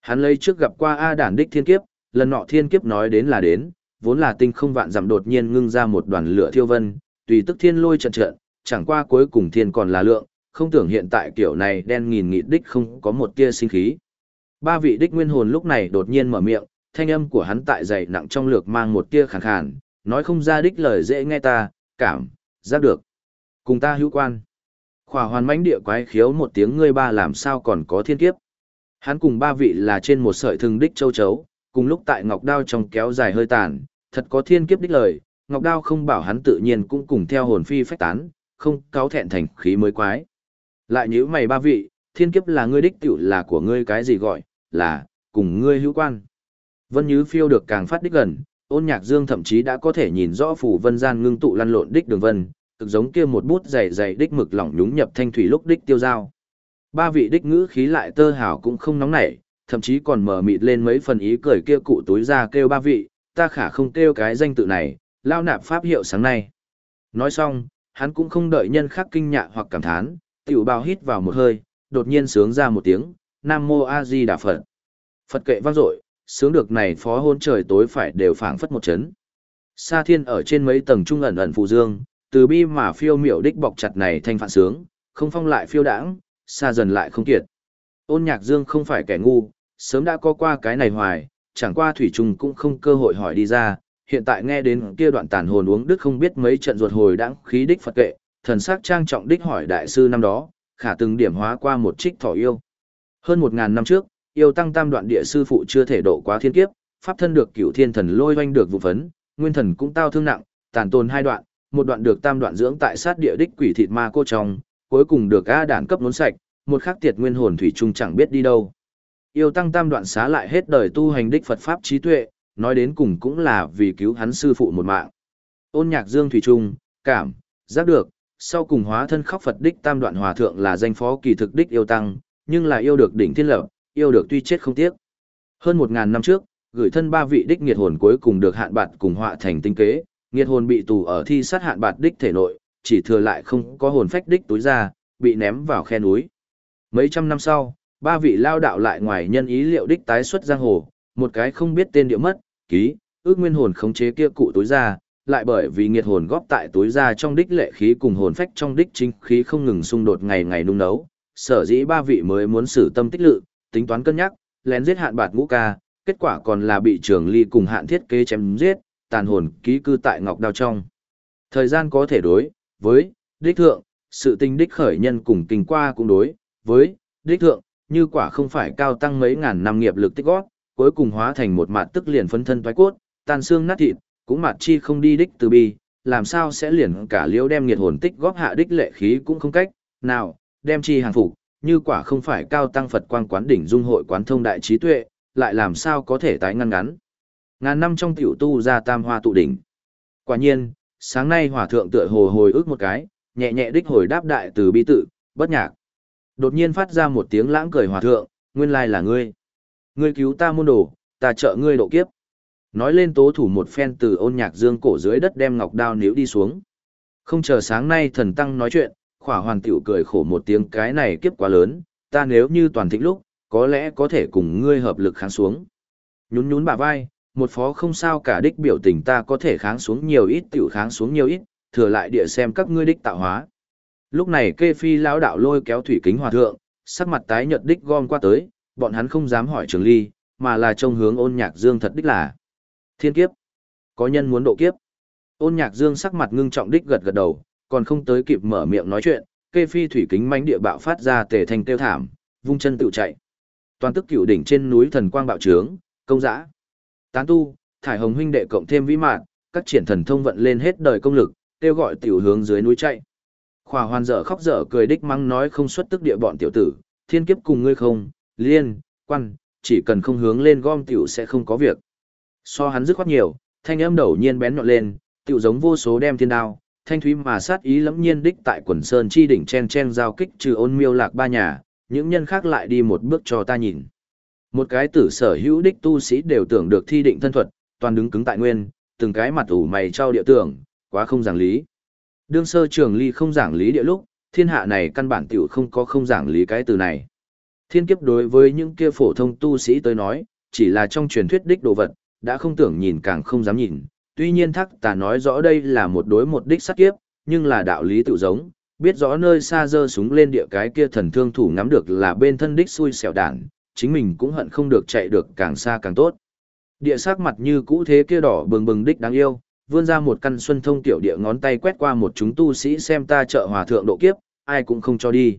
Hắn lấy trước gặp qua A đản đích thiên kiếp, lần nọ thiên kiếp nói đến là đến, vốn là tinh không vạn giảm đột nhiên ngưng ra một đoàn lửa thiêu vân, tùy tức thiên lôi trận trận, chẳng qua cuối cùng thiên còn là lượng, không tưởng hiện tại kiểu này đen nghìn nghị đích không có một tia sinh khí. Ba vị đích nguyên hồn lúc này đột nhiên mở miệng, thanh âm của hắn tại dày nặng trong lược mang một tia khàn khàn, nói không ra đích lời dễ nghe ta, cảm, giác được. Cùng ta hữu quan. Khỏa hoàn mãnh địa quái khiếu một tiếng ngươi ba làm sao còn có thiên kiếp. Hắn cùng ba vị là trên một sợi thừng đích châu chấu, cùng lúc tại ngọc đao trong kéo dài hơi tàn, thật có thiên kiếp đích lời, ngọc đao không bảo hắn tự nhiên cũng cùng theo hồn phi phách tán, không cáo thẹn thành khí mới quái. Lại nhíu mày ba vị, thiên kiếp là ngươi đích tiểu là của ngươi cái gì gọi, là, cùng ngươi hữu quan. Vân Như phiêu được càng phát đích gần, ôn nhạc dương thậm chí đã có thể nhìn rõ phủ vân gian ngưng tụ lăn lộn đích đường vân, cực giống kia một bút dày dày đích mực lỏng nhúng nhập thanh thủy lúc đích tiêu dao. Ba vị đích ngữ khí lại tơ hào cũng không nóng nảy, thậm chí còn mở mịt lên mấy phần ý cười kia cụ túi ra kêu ba vị, ta khả không kêu cái danh tự này, lao nạp pháp hiệu sáng nay. Nói xong, hắn cũng không đợi nhân khác kinh nhạ hoặc cảm thán, tiểu bào hít vào một hơi, đột nhiên sướng ra một tiếng, Nam Mô A Di Đà Phật. Phật kệ vang dội, sướng được này phó hôn trời tối phải đều phảng phất một chấn. Sa thiên ở trên mấy tầng trung ẩn ẩn phù dương, từ bi mà phiêu miểu đích bọc chặt này thanh phản sướng, không phong lại phiêu đãng, xa dần lại không kiệt. Ôn nhạc dương không phải kẻ ngu, sớm đã có qua cái này hoài, chẳng qua thủy trung cũng không cơ hội hỏi đi ra, hiện tại nghe đến kia đoạn tàn hồn uống đức không biết mấy trận ruột hồi đãng khí đích Phật kệ, thần sắc trang trọng đích hỏi đại sư năm đó, khả từng điểm hóa qua một trích thỏ yêu. Hơn một ngàn năm trước, yêu tăng tam đoạn địa sư phụ chưa thể độ quá thiên kiếp, pháp thân được cửu thiên thần lôi doanh được vụ phấn, nguyên thần cũng tao thương nặng, tàn tồn hai đoạn, một đoạn được tam đoạn dưỡng tại sát địa đích quỷ thịt ma cô trong, cuối cùng được A đản cấp nốn sạch, một khắc tiệt nguyên hồn thủy trung chẳng biết đi đâu. Yêu tăng tam đoạn xá lại hết đời tu hành đích Phật pháp trí tuệ, nói đến cùng cũng là vì cứu hắn sư phụ một mạng. Ôn nhạc dương thủy trung, cảm, giác được, sau cùng hóa thân khóc Phật đích tam đoạn hòa thượng là danh phó kỳ thực đích yêu tăng, nhưng là yêu được đỉnh thiên lập, yêu được tuy chết không tiếc. Hơn một ngàn năm trước, gửi thân ba vị đích nghiệt hồn cuối cùng được hạn bạt cùng họa thành tinh kế, nghiệt hồn bị tù ở thi sát hạn bạt đích thể nội, chỉ thừa lại không có hồn phách đích túi ra, bị ném vào khe núi. Mấy trăm năm sau, ba vị lao đạo lại ngoài nhân ý liệu đích tái xuất giang hồ, một cái không biết tên địa mất, ký, ước nguyên hồn khống chế kia cụ túi ra, lại bởi vì nghiệt hồn góp tại túi ra trong đích lệ khí cùng hồn phách trong đích chính khí không ngừng xung đột ngày ngày nung nấu, sở dĩ ba vị mới muốn xử tâm tích lự, tính toán cân nhắc, lén giết hạn bạt ngũ ca, kết quả còn là bị trường ly cùng hạn thiết kế chém giết, tàn hồn ký cư tại ngọc đao trong. Thời gian có thể đối, với, đích thượng, sự tinh đích khởi nhân cùng kinh qua cũng đối, với, đích thượng, như quả không phải cao tăng mấy ngàn năm nghiệp lực tích gót, cuối cùng hóa thành một mạt tức liền phân thân toái cốt, tan xương nát thịt, cũng mạt chi không đi đích từ bi, làm sao sẽ liền cả liễu đem nghiệt hồn tích góp hạ đích lệ khí cũng không cách, nào, đem chi hàng phục, như quả không phải cao tăng Phật quang quán đỉnh dung hội quán thông đại trí tuệ, lại làm sao có thể tái ngăn ngắn. Ngàn năm trong tiểu tu ra tam hoa tụ đỉnh. Quả nhiên, sáng nay hòa thượng tựa hồ hồi ức một cái, nhẹ nhẹ đích hồi đáp đại từ bi tự, bất nhạc. Đột nhiên phát ra một tiếng lãng cười hòa thượng, nguyên lai là ngươi. Ngươi cứu ta môn đồ, ta trợ ngươi độ kiếp. Nói lên tố thủ một phen từ ôn nhạc dương cổ dưới đất đem ngọc đao níu đi xuống. Không chờ sáng nay thần tăng nói chuyện, khỏa hoàn tiểu cười khổ một tiếng cái này kiếp quá lớn, ta nếu như toàn thịnh lúc, có lẽ có thể cùng ngươi hợp lực kháng xuống. Nhún nhún bả vai, một phó không sao cả đích biểu tình ta có thể kháng xuống nhiều ít tiểu kháng xuống nhiều ít, thừa lại địa xem các ngươi đích tạo hóa. Lúc này kê phi lão đạo lôi kéo thủy kính hòa thượng, sắc mặt tái nhợt đích gom qua tới, bọn hắn không dám hỏi trường ly, mà là trông hướng ôn nhạc dương thật đích là. Thiên kiếp. Có nhân muốn độ kiếp. Ôn nhạc dương sắc mặt ngưng trọng đích gật gật đầu, còn không tới kịp mở miệng nói chuyện, kê phi thủy kính mánh địa bạo phát ra tề thành tiêu thảm, vung chân tự chạy. Toàn tức cựu đỉnh trên núi thần quang bạo trướng, công dã. Tán tu, thải hồng huynh đệ cộng thêm vĩ mạn, các triển thần thông vận lên hết đời công lực, kêu gọi tiểu hướng dưới núi chạy. Khỏa hoàn dở khóc dở cười đích mắng nói không xuất tức địa bọn tiểu tử, thiên kiếp cùng ngươi không, liên, quan, chỉ cần không hướng lên gom tiểu sẽ không có việc. So hắn dứt khoát nhiều, thanh âm đầu nhiên bén nhọn lên, tiểu giống vô số đem thiên đao, thanh thúy mà sát ý lẫm nhiên đích tại quần sơn chi đỉnh chen chen giao kích trừ ôn miêu lạc ba nhà, những nhân khác lại đi một bước cho ta nhìn. Một cái tử sở hữu đích tu sĩ đều tưởng được thi định thân thuật, toàn đứng cứng tại nguyên, từng cái mặt ủ mày trao địa tưởng, quá không giảng lý. Đương sơ trường ly không giảng lý địa lúc, thiên hạ này căn bản tiểu không có không giảng lý cái từ này. Thiên kiếp đối với những kia phổ thông tu sĩ tới nói, chỉ là trong truyền thuyết đích đồ vật, đã không tưởng nhìn càng không dám nhìn. Tuy nhiên thắc tà nói rõ đây là một đối một đích sát kiếp, nhưng là đạo lý tự giống, biết rõ nơi xa dơ súng lên địa cái kia thần thương thủ ngắm được là bên thân đích xui xẻo đản, chính mình cũng hận không được chạy được càng xa càng tốt. Địa sắc mặt như cũ thế kia đỏ bừng bừng đích đáng yêu, vươn ra một căn xuân thông tiểu địa ngón tay quét qua một chúng tu sĩ xem ta trợ hòa thượng độ kiếp, ai cũng không cho đi.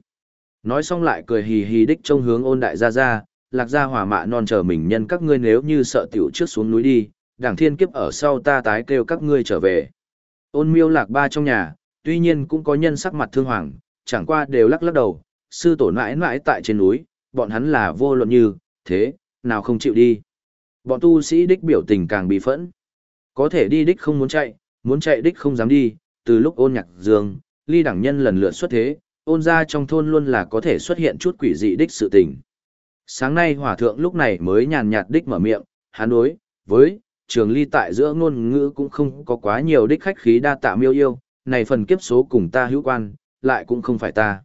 Nói xong lại cười hì hì đích trông hướng ôn đại gia gia, lạc gia hỏa mạ non chờ mình nhân các ngươi nếu như sợ tiểu trước xuống núi đi, đảng thiên kiếp ở sau ta tái kêu các ngươi trở về. Ôn miêu lạc ba trong nhà, tuy nhiên cũng có nhân sắc mặt thương hoàng, chẳng qua đều lắc lắc đầu, sư tổ mãi mãi tại trên núi, bọn hắn là vô luận như, thế, nào không chịu đi. Bọn tu sĩ đích biểu tình càng bị phẫn. Có thể đi đích không muốn chạy, muốn chạy đích không dám đi, từ lúc ôn nhạc dương, ly đẳng nhân lần lượt xuất thế, ôn ra trong thôn luôn là có thể xuất hiện chút quỷ dị đích sự tình. Sáng nay hòa thượng lúc này mới nhàn nhạt đích mở miệng, hắn đối, với, trường ly tại giữa ngôn ngữ cũng không có quá nhiều đích khách khí đa tạ miêu yêu, này phần kiếp số cùng ta hữu quan, lại cũng không phải ta.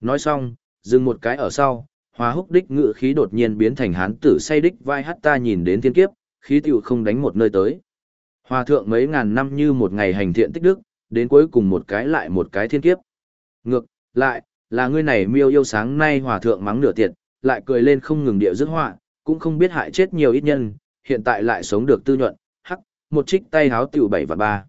Nói xong, dừng một cái ở sau, Hoa húc đích ngự khí đột nhiên biến thành hán tử say đích vai hát ta nhìn đến thiên kiếp, khí tiểu không đánh một nơi tới. Hòa thượng mấy ngàn năm như một ngày hành thiện tích đức, đến cuối cùng một cái lại một cái thiên kiếp. Ngược, lại, là ngươi này miêu yêu sáng nay hòa thượng mắng nửa tiệt, lại cười lên không ngừng địa dứt họa, cũng không biết hại chết nhiều ít nhân, hiện tại lại sống được tư nhuận, hắc, một trích tay háo tiểu bảy và ba.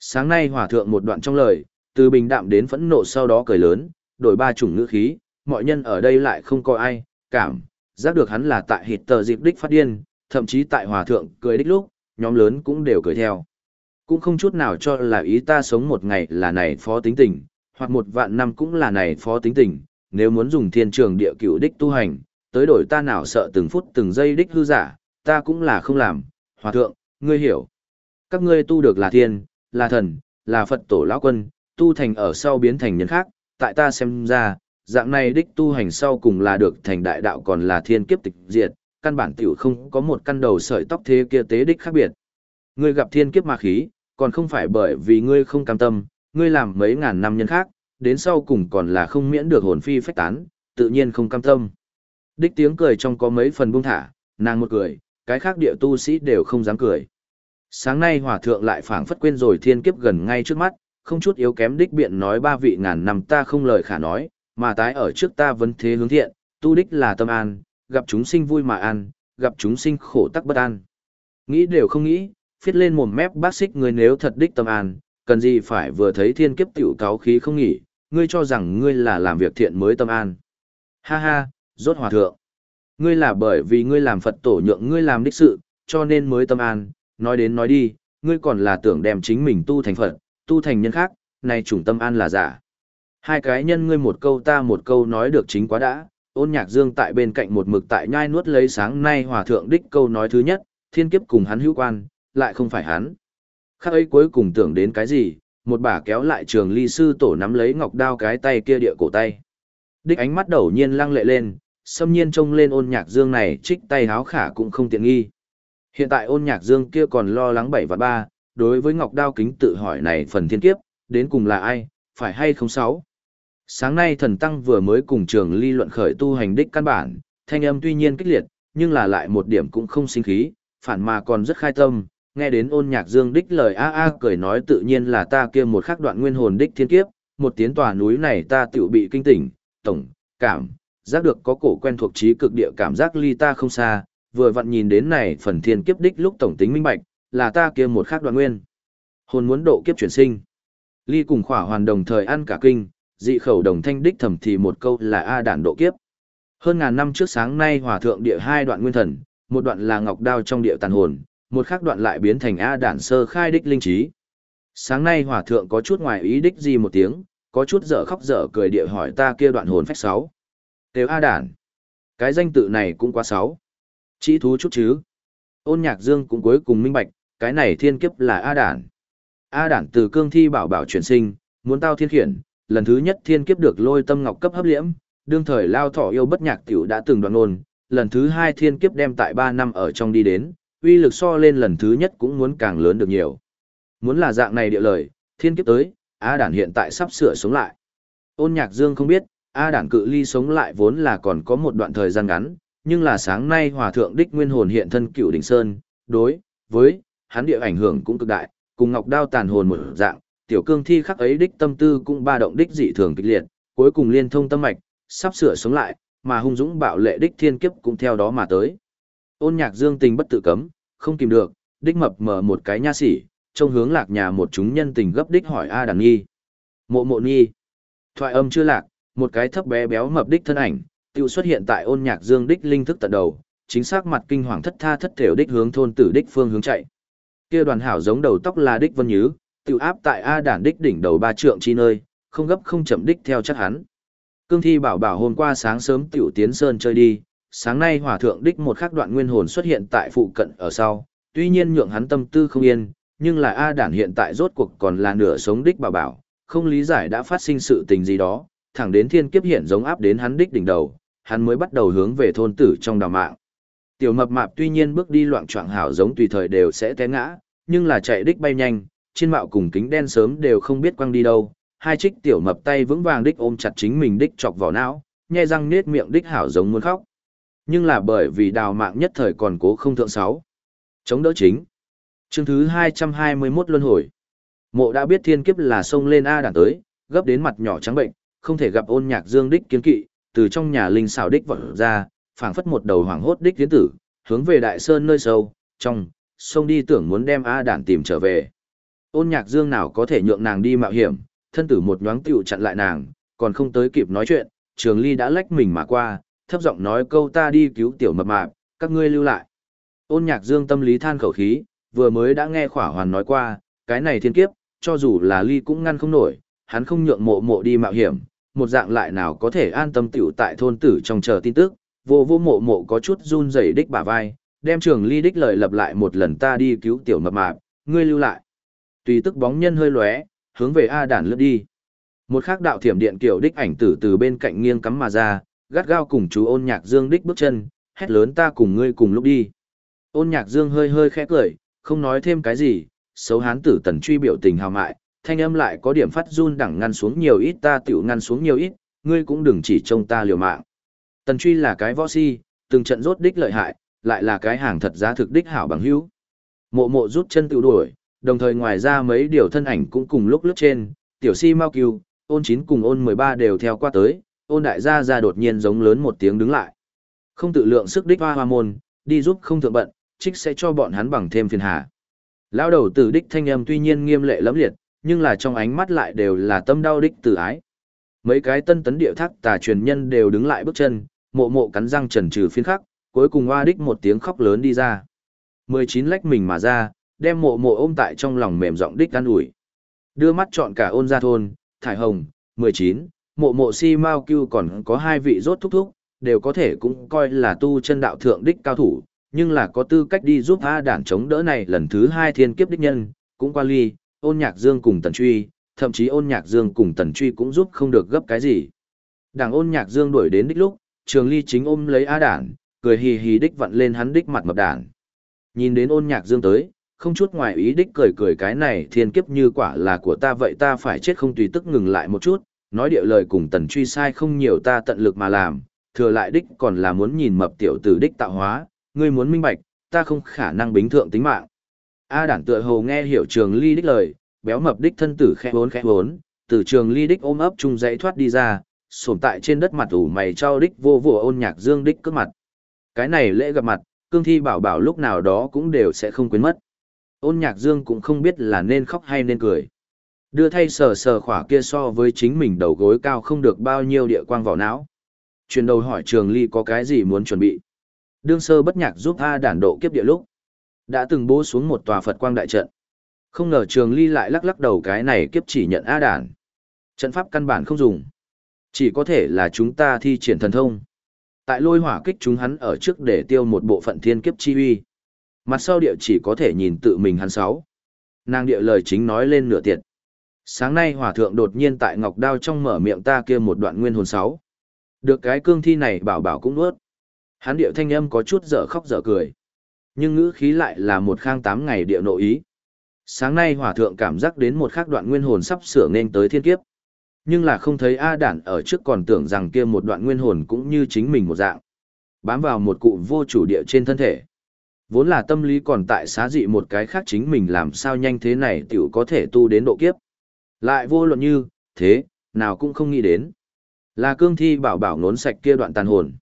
Sáng nay hòa thượng một đoạn trong lời, từ bình đạm đến phẫn nộ sau đó cười lớn, đổi ba chủng ngữ khí, mọi nhân ở đây lại không có ai, cảm, giác được hắn là tại hịt tờ dịp đích phát điên, thậm chí tại hòa thượng cười đích lúc, nhóm lớn cũng đều cười theo. Cũng không chút nào cho là ý ta sống một ngày là này phó tính tình, hoặc một vạn năm cũng là này phó tính tình, nếu muốn dùng thiên trường địa cửu đích tu hành, tới đổi ta nào sợ từng phút từng giây đích hư giả, ta cũng là không làm, hòa thượng, ngươi hiểu. Các ngươi tu được là thiên, là thần, là Phật tổ lão quân, tu thành ở sau biến thành nhân khác, tại ta xem ra, dạng này đích tu hành sau cùng là được thành đại đạo còn là thiên kiếp tịch diệt, căn bản tiểu không có một căn đầu sợi tóc thế kia tế đích khác biệt. Ngươi gặp thiên kiếp ma khí, còn không phải bởi vì ngươi không cam tâm, ngươi làm mấy ngàn năm nhân khác, đến sau cùng còn là không miễn được hồn phi phách tán, tự nhiên không cam tâm. Đích tiếng cười trong có mấy phần buông thả, nàng một cười, cái khác địa tu sĩ đều không dám cười. Sáng nay hòa thượng lại phảng phất quên rồi thiên kiếp gần ngay trước mắt, không chút yếu kém đích biện nói ba vị ngàn năm ta không lời khả nói, mà tái ở trước ta vẫn thế hướng thiện, tu đích là tâm an, gặp chúng sinh vui mà an, gặp chúng sinh khổ tắc bất an. Nghĩ đều không nghĩ, phiết lên mồm mép bác xích người nếu thật đích tâm an, cần gì phải vừa thấy thiên kiếp tiểu cáo khí không nghỉ, ngươi cho rằng ngươi là làm việc thiện mới tâm an. Ha ha, rốt hòa thượng. Ngươi là bởi vì ngươi làm Phật tổ nhượng ngươi làm đích sự, cho nên mới tâm an, nói đến nói đi, ngươi còn là tưởng đem chính mình tu thành Phật, tu thành nhân khác, này chủng tâm an là giả. Hai cái nhân ngươi một câu ta một câu nói được chính quá đã, ôn nhạc dương tại bên cạnh một mực tại nhai nuốt lấy sáng nay hòa thượng đích câu nói thứ nhất, thiên kiếp cùng hắn hữu quan, lại không phải hắn. Khắc ấy cuối cùng tưởng đến cái gì, một bà kéo lại trường ly sư tổ nắm lấy ngọc đao cái tay kia địa cổ tay. Đích ánh mắt đầu nhiên lăng lệ lên, xâm nhiên trông lên ôn nhạc dương này trích tay háo khả cũng không tiện nghi. Hiện tại ôn nhạc dương kia còn lo lắng bảy và ba, đối với ngọc đao kính tự hỏi này phần thiên kiếp, đến cùng là ai, phải hay không sáu. Sáng nay thần tăng vừa mới cùng trường ly luận khởi tu hành đích căn bản, thanh âm tuy nhiên kích liệt, nhưng là lại một điểm cũng không sinh khí, phản mà còn rất khai tâm, nghe đến ôn nhạc dương đích lời a a cười nói tự nhiên là ta kia một khắc đoạn nguyên hồn đích thiên kiếp, một tiếng tòa núi này ta tiểu bị kinh tỉnh, tổng, cảm, giác được có cổ quen thuộc trí cực địa cảm giác ly ta không xa, vừa vặn nhìn đến này phần thiên kiếp đích lúc tổng tính minh bạch, là ta kia một khắc đoạn nguyên. Hồn muốn độ kiếp chuyển sinh. Ly cùng khỏa hoàn đồng thời ăn cả kinh, dị khẩu đồng thanh đích thầm thì một câu là A đản độ kiếp. Hơn ngàn năm trước sáng nay hòa thượng địa hai đoạn nguyên thần, một đoạn là ngọc đao trong địa tàn hồn, một khác đoạn lại biến thành A đản sơ khai đích linh trí. Sáng nay hòa thượng có chút ngoài ý đích gì một tiếng, có chút dở khóc dở cười địa hỏi ta kia đoạn hồn phách sáu. Tếu A đản. Cái danh tự này cũng quá sáu. Chỉ thú chút chứ. Ôn nhạc dương cũng cuối cùng minh bạch, cái này thiên kiếp là A đản. A đản từ cương thi bảo bảo chuyển sinh, muốn tao thiên khiển, lần thứ nhất thiên kiếp được lôi tâm ngọc cấp hấp liễm, đương thời lao thọ yêu bất nhạc tiểu đã từng đoạn ôn. lần thứ hai thiên kiếp đem tại 3 năm ở trong đi đến, uy lực so lên lần thứ nhất cũng muốn càng lớn được nhiều. Muốn là dạng này địa lời, thiên kiếp tới, A đản hiện tại sắp sửa sống lại. Ôn nhạc dương không biết, A đản cự ly sống lại vốn là còn có một đoạn thời gian ngắn, nhưng là sáng nay hòa thượng đích nguyên hồn hiện thân cựu đỉnh sơn, đối, với, hắn địa ảnh hưởng cũng cực đại, cùng ngọc đao tàn hồn một dạng, tiểu cương thi khắc ấy đích tâm tư cũng ba động đích dị thường kịch liệt, cuối cùng liên thông tâm mạch, sắp sửa sống lại, mà hung dũng bạo lệ đích thiên kiếp cũng theo đó mà tới. Ôn nhạc dương tình bất tự cấm, không kìm được, đích mập mở một cái nha sỉ, trông hướng lạc nhà một chúng nhân tình gấp đích hỏi A đàn nghi. Mộ mộ nghi. Thoại âm chưa lạc, một cái thấp bé béo mập đích thân ảnh, tiêu xuất hiện tại ôn nhạc dương đích linh thức tận đầu, chính xác mặt kinh hoàng thất tha thất thểu đích hướng thôn tử đích phương hướng chạy. Kia đoàn hảo giống đầu tóc là đích vân nhứ, Tiểu áp tại A đản đích đỉnh đầu ba trượng chi nơi, không gấp không chậm đích theo chắc hắn. Cương thi bảo bảo hôm qua sáng sớm tiểu tiến sơn chơi đi, sáng nay hỏa thượng đích một khắc đoạn nguyên hồn xuất hiện tại phụ cận ở sau, tuy nhiên nhượng hắn tâm tư không yên, nhưng là A đản hiện tại rốt cuộc còn là nửa sống đích bảo bảo, không lý giải đã phát sinh sự tình gì đó, thẳng đến thiên kiếp hiện giống áp đến hắn đích đỉnh đầu, hắn mới bắt đầu hướng về thôn tử trong đào mạng. Tiểu mập mạp tuy nhiên bước đi loạn trọng hảo giống tùy thời đều sẽ té ngã, nhưng là chạy đích bay nhanh, trên mạo cùng kính đen sớm đều không biết quăng đi đâu, hai trích tiểu mập tay vững vàng đích ôm chặt chính mình đích chọc vào não, nhe răng nết miệng đích hảo giống muốn khóc. Nhưng là bởi vì đào mạng nhất thời còn cố không thượng sáu. Chống đỡ chính. Chương thứ 221 luân hồi. Mộ đã biết thiên kiếp là sông lên A đàn tới, gấp đến mặt nhỏ trắng bệnh, không thể gặp ôn nhạc dương đích kiến kỵ, từ trong nhà linh xào đích vọt ra, phảng phất một đầu hoàng hốt đích tiến tử, hướng về đại sơn nơi sâu, trong, sông đi tưởng muốn đem A đàn tìm trở về. Ôn nhạc dương nào có thể nhượng nàng đi mạo hiểm, thân tử một nhoáng tiểu chặn lại nàng, còn không tới kịp nói chuyện, trường ly đã lách mình mà qua, thấp giọng nói câu ta đi cứu tiểu mập mạp, các ngươi lưu lại. Ôn nhạc dương tâm lý than khẩu khí, vừa mới đã nghe khỏa hoàn nói qua, cái này thiên kiếp, cho dù là ly cũng ngăn không nổi, hắn không nhượng mộ mộ đi mạo hiểm, một dạng lại nào có thể an tâm tiểu tại thôn tử trong chờ tin tức, vô vô mộ mộ có chút run rẩy đích bả vai, đem trường ly đích lời lập lại một lần ta đi cứu tiểu mập mạp, ngươi lưu lại. Tùy tức bóng nhân hơi lóe, hướng về A đàn lướt đi. Một khắc đạo thiểm điện kiểu đích ảnh tử từ bên cạnh nghiêng cắm mà ra, gắt gao cùng chú ôn nhạc dương đích bước chân, hét lớn ta cùng ngươi cùng lúc đi. Ôn nhạc dương hơi hơi khẽ cười, không nói thêm cái gì, xấu hán tử tần truy biểu tình hào mại, thanh âm lại có điểm phát run đẳng ngăn xuống nhiều ít ta tiểu ngăn xuống nhiều ít, ngươi cũng đừng chỉ trông ta liều mạng. Tần truy là cái võ si, từng trận rốt đích lợi hại, lại là cái hàng thật giá thực đích hảo bằng hữu. Mộ mộ rút chân tự đuổi, đồng thời ngoài ra mấy điều thân ảnh cũng cùng lúc lướt trên, tiểu si mau cứu, ôn chín cùng ôn 13 đều theo qua tới, ôn đại gia ra đột nhiên giống lớn một tiếng đứng lại. Không tự lượng sức đích hoa hoa môn, đi giúp không thượng bận, trích sẽ cho bọn hắn bằng thêm phiền hà. Lão đầu tử đích thanh âm tuy nhiên nghiêm lệ lẫm liệt, nhưng là trong ánh mắt lại đều là tâm đau đích tử ái. Mấy cái tân tấn địa thác tà truyền nhân đều đứng lại bước chân, mộ mộ cắn răng trần trừ phiến khắc, cuối cùng hoa đích một tiếng khóc lớn đi ra. 19 lách mình mà ra, đem mộ mộ ôm tại trong lòng mềm giọng đích an ủi. Đưa mắt chọn cả ôn gia thôn, thải hồng, 19, mộ mộ si mau cưu còn có hai vị rốt thúc thúc, đều có thể cũng coi là tu chân đạo thượng đích cao thủ, nhưng là có tư cách đi giúp A đảng chống đỡ này lần thứ hai thiên kiếp đích nhân, cũng qua ly, ôn nhạc dương cùng tần truy, thậm chí ôn nhạc dương cùng tần truy cũng giúp không được gấp cái gì. Đảng ôn nhạc dương đuổi đến đích lúc, trường ly chính ôm lấy A đảng, cười hì hì đích vặn lên hắn đích mặt mập đảng, Nhìn đến ôn nhạc dương tới, không chút ngoài ý đích cười cười cái này thiên kiếp như quả là của ta vậy ta phải chết không tùy tức ngừng lại một chút, nói địa lời cùng tần truy sai không nhiều ta tận lực mà làm, thừa lại đích còn là muốn nhìn mập tiểu tử đích tạo hóa, ngươi muốn minh bạch, ta không khả năng bính thượng tính mạng. A đản tựa hồ nghe hiểu trường ly đích lời, béo mập đích thân tử khẽ bốn khẽ bốn, từ trường ly đích ôm ấp chung dãy thoát đi ra, sổm tại trên đất mặt ủ mày trao đích vô vụ ôn nhạc dương đích cướp mặt. Cái này lễ gặp mặt, cương thi bảo bảo lúc nào đó cũng đều sẽ không quên mất. Ôn nhạc dương cũng không biết là nên khóc hay nên cười. Đưa thay sờ sờ khỏa kia so với chính mình đầu gối cao không được bao nhiêu địa quang vào não. Chuyển đầu hỏi trường ly có cái gì muốn chuẩn bị. Đương sơ bất nhạc giúp A đản độ kiếp địa lúc. Đã từng bố xuống một tòa Phật quang đại trận. Không ngờ trường ly lại lắc lắc đầu cái này kiếp chỉ nhận A đản. Trận pháp căn bản không dùng. Chỉ có thể là chúng ta thi triển thần thông. Tại lôi hỏa kích chúng hắn ở trước để tiêu một bộ phận thiên kiếp chi uy. Mặt sau địa chỉ có thể nhìn tự mình hắn sáu. Nàng địa lời chính nói lên nửa tiệt. Sáng nay hỏa thượng đột nhiên tại ngọc đao trong mở miệng ta kia một đoạn nguyên hồn sáu. Được cái cương thi này bảo bảo cũng nuốt. Hắn điệu thanh âm có chút dở khóc dở cười. Nhưng ngữ khí lại là một khang tám ngày địa nội ý. Sáng nay hỏa thượng cảm giác đến một khắc đoạn nguyên hồn sắp sửa nên tới thiên kiếp. Nhưng là không thấy A đản ở trước còn tưởng rằng kia một đoạn nguyên hồn cũng như chính mình một dạng. Bám vào một cụ vô chủ địa trên thân thể. Vốn là tâm lý còn tại xá dị một cái khác chính mình làm sao nhanh thế này tiểu có thể tu đến độ kiếp. Lại vô luận như, thế, nào cũng không nghĩ đến. Là cương thi bảo bảo nốn sạch kia đoạn tàn hồn.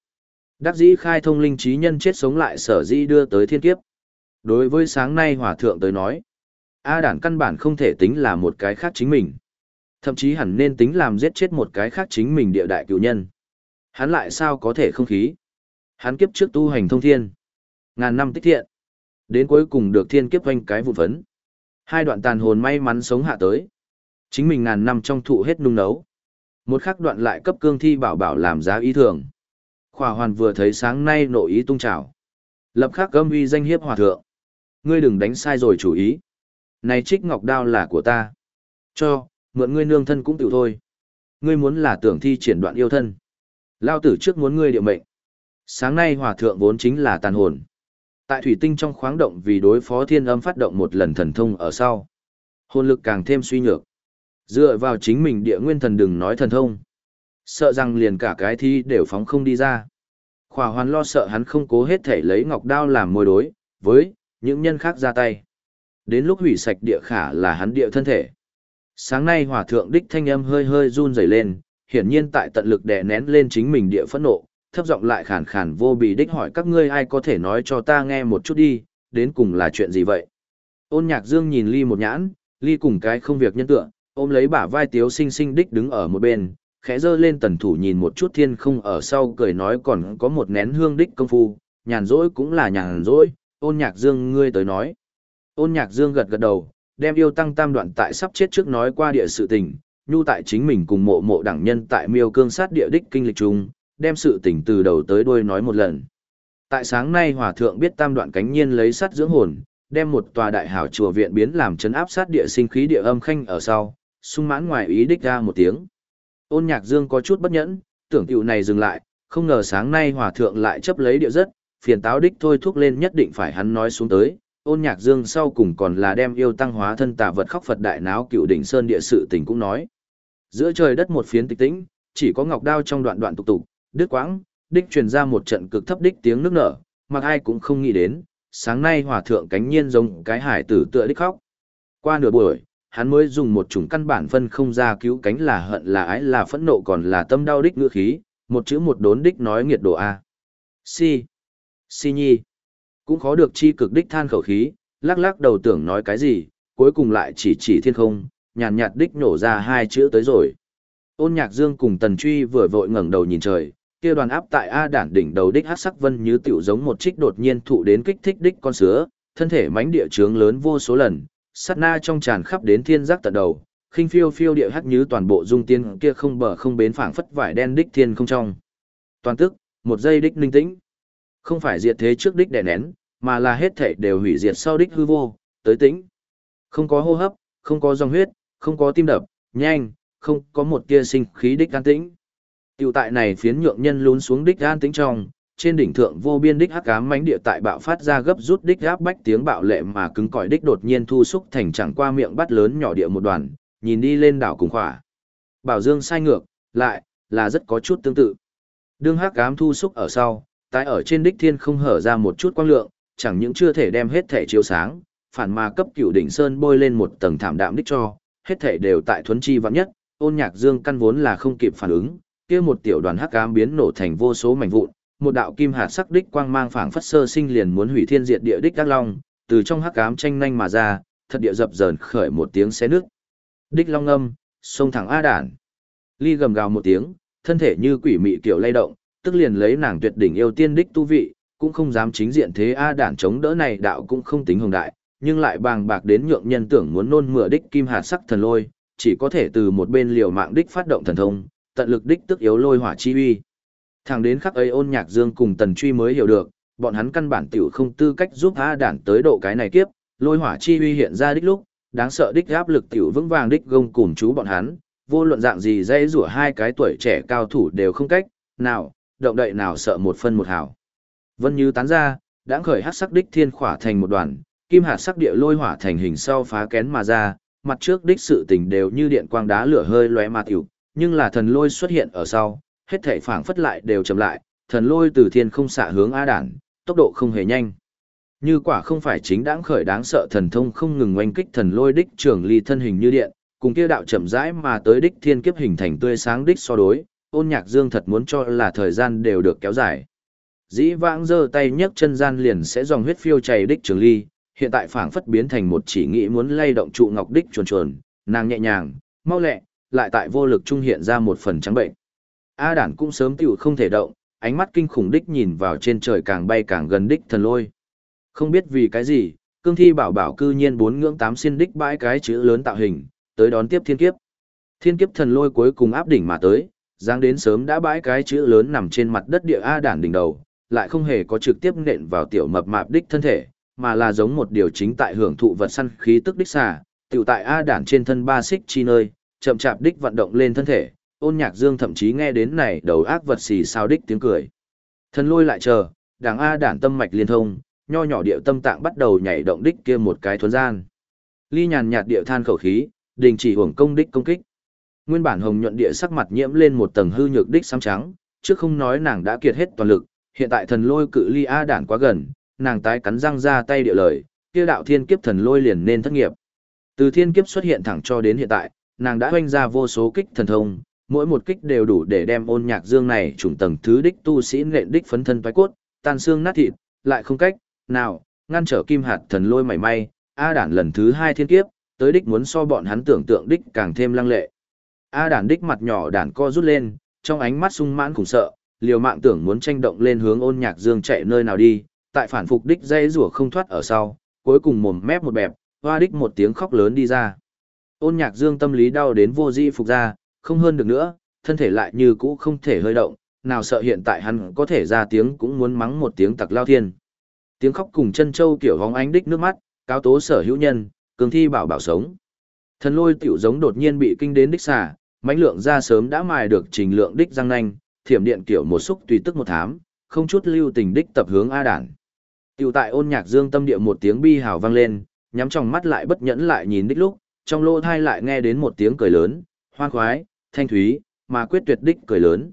Đắc dĩ khai thông linh trí nhân chết sống lại sở dĩ đưa tới thiên kiếp. Đối với sáng nay hòa thượng tới nói, A đản căn bản không thể tính là một cái khác chính mình. Thậm chí hẳn nên tính làm giết chết một cái khác chính mình địa đại cựu nhân. Hắn lại sao có thể không khí? Hắn kiếp trước tu hành thông thiên. Ngàn năm tích thiện. Đến cuối cùng được thiên kiếp quanh cái vụn phấn. Hai đoạn tàn hồn may mắn sống hạ tới. Chính mình ngàn năm trong thụ hết nung nấu. Một khắc đoạn lại cấp cương thi bảo bảo làm giá ý thường. Khỏa hoàn vừa thấy sáng nay nội ý tung trào. Lập khắc gâm uy danh hiếp hòa thượng. Ngươi đừng đánh sai rồi chủ ý. Này trích ngọc đao là của ta. Cho, mượn ngươi nương thân cũng tiểu thôi. Ngươi muốn là tưởng thi triển đoạn yêu thân. Lao tử trước muốn ngươi địa mệnh. Sáng nay hòa thượng vốn chính là tàn hồn. Tại thủy tinh trong khoáng động vì đối phó thiên âm phát động một lần thần thông ở sau. Hồn lực càng thêm suy nhược. Dựa vào chính mình địa nguyên thần đừng nói thần thông. Sợ rằng liền cả cái thi đều phóng không đi ra. Khỏa hoàn lo sợ hắn không cố hết thể lấy ngọc đao làm môi đối, với, những nhân khác ra tay. Đến lúc hủy sạch địa khả là hắn địa thân thể. Sáng nay hỏa thượng đích thanh âm hơi hơi run rẩy lên, hiển nhiên tại tận lực đè nén lên chính mình địa phẫn nộ, thấp giọng lại khàn khàn vô bì đích hỏi các ngươi ai có thể nói cho ta nghe một chút đi, đến cùng là chuyện gì vậy? Ôn nhạc dương nhìn ly một nhãn, ly cùng cái không việc nhân tựa, ôm lấy bả vai tiếu sinh sinh đích đứng ở một bên, khẽ dơ lên tần thủ nhìn một chút thiên không ở sau cười nói còn có một nén hương đích công phu, nhàn rỗi cũng là nhàn rỗi, ôn nhạc dương ngươi tới nói. Ôn nhạc dương gật gật đầu, đem yêu tăng tam đoạn tại sắp chết trước nói qua địa sự tình, nhu tại chính mình cùng mộ mộ đẳng nhân tại miêu cương sát địa đích kinh lịch chung, đem sự tình từ đầu tới đuôi nói một lần. Tại sáng nay hòa thượng biết tam đoạn cánh nhiên lấy sắt dưỡng hồn, đem một tòa đại hảo chùa viện biến làm chấn áp sát địa sinh khí địa âm khanh ở sau, sung mãn ngoài ý đích ra một tiếng. Ôn nhạc dương có chút bất nhẫn, tưởng tiểu này dừng lại, không ngờ sáng nay hòa thượng lại chấp lấy địa rất, phiền táo đích thôi thúc lên nhất định phải hắn nói xuống tới. Ôn nhạc dương sau cùng còn là đem yêu tăng hóa thân tà vật khóc Phật đại náo cựu đỉnh sơn địa sự tình cũng nói. Giữa trời đất một phiến tịch tĩnh, chỉ có ngọc đao trong đoạn đoạn tục tục, đứt quãng, đích truyền ra một trận cực thấp đích tiếng nước nở, mà ai cũng không nghĩ đến, sáng nay hòa thượng cánh nhiên giống cái hải tử tựa đích khóc. Qua nửa buổi, hắn mới dùng một chủng căn bản phân không ra cứu cánh là hận là ái là phẫn nộ còn là tâm đau đích ngữ khí, một chữ một đốn đích nói nghiệt độ A. Si. Si nhi. Cũng khó được chi cực đích than khẩu khí, lắc lắc đầu tưởng nói cái gì, cuối cùng lại chỉ chỉ thiên không, nhàn nhạt đích nổ ra hai chữ tới rồi. Ôn nhạc dương cùng tần truy vừa vội ngẩng đầu nhìn trời, kia đoàn áp tại A đản đỉnh đầu đích hắc sắc vân như tiểu giống một trích đột nhiên thụ đến kích thích đích con sứa, thân thể mánh địa trướng lớn vô số lần, sát na trong tràn khắp đến thiên giác tận đầu, khinh phiêu phiêu địa hắc như toàn bộ dung tiên kia không bờ không bến phảng phất vải đen đích thiên không trong. Toàn tức, một giây đích linh tĩnh. Không phải diệt thế trước đích đè nén, mà là hết thể đều hủy diệt sau đích hư vô, tới tĩnh. Không có hô hấp, không có dòng huyết, không có tim đập, nhanh, không có một tia sinh khí đích an tĩnh. Tiểu tại này phiến nhượng nhân lún xuống đích an tĩnh trong, trên đỉnh thượng vô biên đích hắc ám mãnh địa tại bạo phát ra gấp rút đích áp bách tiếng bạo lệ mà cứng cỏi đích đột nhiên thu xúc thành chẳng qua miệng bắt lớn nhỏ địa một đoàn, nhìn đi lên đảo cùng khỏa. Bảo Dương sai ngược, lại là rất có chút tương tự. Đương hắc ám thu xúc ở sau, tái ở trên đích thiên không hở ra một chút quang lượng, chẳng những chưa thể đem hết thể chiếu sáng, phản mà cấp cửu đỉnh sơn bôi lên một tầng thảm đạm đích cho, hết thể đều tại thuấn chi vạn nhất, ôn nhạc dương căn vốn là không kịp phản ứng, kia một tiểu đoàn hắc ám biến nổ thành vô số mảnh vụn, một đạo kim hạt sắc đích quang mang phảng phất sơ sinh liền muốn hủy thiên diệt địa đích đắc long, từ trong hắc ám tranh nhanh mà ra, thật địa dập dờn khởi một tiếng xé nước. Đích long âm, xông thẳng A đản. Ly gầm gào một tiếng, thân thể như quỷ mị kiểu lay động, tức liền lấy nàng tuyệt đỉnh yêu tiên đích tu vị, cũng không dám chính diện thế A đản chống đỡ này đạo cũng không tính hồng đại, nhưng lại bàng bạc đến nhượng nhân tưởng muốn nôn mửa đích kim hạt sắc thần lôi, chỉ có thể từ một bên liều mạng đích phát động thần thông, tận lực đích tức yếu lôi hỏa chi uy. Thẳng đến khắc ấy ôn nhạc dương cùng tần truy mới hiểu được, bọn hắn căn bản tiểu không tư cách giúp A đản tới độ cái này kiếp, lôi hỏa chi uy hiện ra đích lúc, đáng sợ đích áp lực tiểu vững vàng đích gông cùng chú bọn hắn, vô luận dạng gì dây rủa hai cái tuổi trẻ cao thủ đều không cách, nào, động đậy nào sợ một phân một hảo, Vân như tán ra, đã khởi hát sắc đích thiên khỏa thành một đoàn, kim hạt sắc địa lôi hỏa thành hình sau phá kén mà ra, mặt trước đích sự tình đều như điện quang đá lửa hơi lóe mà tiểu, nhưng là thần lôi xuất hiện ở sau, hết thảy phảng phất lại đều chậm lại, thần lôi từ thiên không xạ hướng A đản, tốc độ không hề nhanh. Như quả không phải chính đáng khởi đáng sợ thần thông không ngừng oanh kích thần lôi đích trường ly thân hình như điện, cùng kia đạo chậm rãi mà tới đích thiên kiếp hình thành tươi sáng đích so đối, ôn nhạc dương thật muốn cho là thời gian đều được kéo dài. Dĩ vãng giơ tay nhấc chân gian liền sẽ dòng huyết phiêu chảy đích trường ly, hiện tại phảng phất biến thành một chỉ nghĩ muốn lay động trụ ngọc đích chuồn chuồn, nàng nhẹ nhàng, mau lẹ, lại tại vô lực trung hiện ra một phần trắng bệnh. A đản cũng sớm tiểu không thể động, ánh mắt kinh khủng đích nhìn vào trên trời càng bay càng gần đích thần lôi. Không biết vì cái gì, cương thi bảo bảo cư nhiên bốn ngưỡng tám xin đích bãi cái chữ lớn tạo hình, tới đón tiếp thiên kiếp. Thiên kiếp thần lôi cuối cùng áp đỉnh mà tới, giáng đến sớm đã bãi cái chữ lớn nằm trên mặt đất địa A đản đỉnh đầu, lại không hề có trực tiếp nện vào tiểu mập mạp đích thân thể, mà là giống một điều chính tại hưởng thụ vật săn khí tức đích xà, tiểu tại A đản trên thân ba xích chi nơi, chậm chạp đích vận động lên thân thể, ôn nhạc dương thậm chí nghe đến này đầu ác vật xì sao đích tiếng cười. Thần lôi lại chờ, đảng A đản tâm mạch liên thông, nho nhỏ điệu tâm tạng bắt đầu nhảy động đích kia một cái thuần gian. Ly nhàn nhạt điệu than khẩu khí, đình chỉ hưởng công đích công kích. Nguyên bản hồng nhuận địa sắc mặt nhiễm lên một tầng hư nhược đích xám trắng, trước không nói nàng đã kiệt hết toàn lực, hiện tại thần lôi cự ly A đản quá gần, nàng tái cắn răng ra tay địa lời, kia đạo thiên kiếp thần lôi liền nên thất nghiệp. Từ thiên kiếp xuất hiện thẳng cho đến hiện tại, nàng đã hoanh ra vô số kích thần thông, mỗi một kích đều đủ để đem ôn nhạc dương này trùng tầng thứ đích tu sĩ nện đích phấn thân toái cốt, tan xương nát thịt, lại không cách, nào, ngăn trở kim hạt thần lôi mảy may, A đản lần thứ hai thiên kiếp, tới đích muốn so bọn hắn tưởng tượng đích càng thêm lăng lệ. A đản đích mặt nhỏ đản co rút lên, trong ánh mắt sung mãn khủng sợ, liều mạng tưởng muốn tranh động lên hướng ôn nhạc dương chạy nơi nào đi, tại phản phục đích dây rủa không thoát ở sau, cuối cùng mồm mép một bẹp, hoa đích một tiếng khóc lớn đi ra. Ôn nhạc dương tâm lý đau đến vô di phục ra, không hơn được nữa, thân thể lại như cũ không thể hơi động, nào sợ hiện tại hắn có thể ra tiếng cũng muốn mắng một tiếng tặc lao thiên. Tiếng khóc cùng chân châu kiểu hóng ánh đích nước mắt, cáo tố sở hữu nhân, cường thi bảo bảo sống. Thần lôi tiểu giống đột nhiên bị kinh đến đích xả, mãnh lượng ra sớm đã mài được trình lượng đích răng nanh, thiểm điện kiểu một xúc tùy tức một thám, không chút lưu tình đích tập hướng A đản. Tiểu tại ôn nhạc dương tâm địa một tiếng bi hào vang lên, nhắm trong mắt lại bất nhẫn lại nhìn đích lúc, trong lỗ thai lại nghe đến một tiếng cười lớn, hoan khoái, thanh thúy, mà quyết tuyệt đích cười lớn.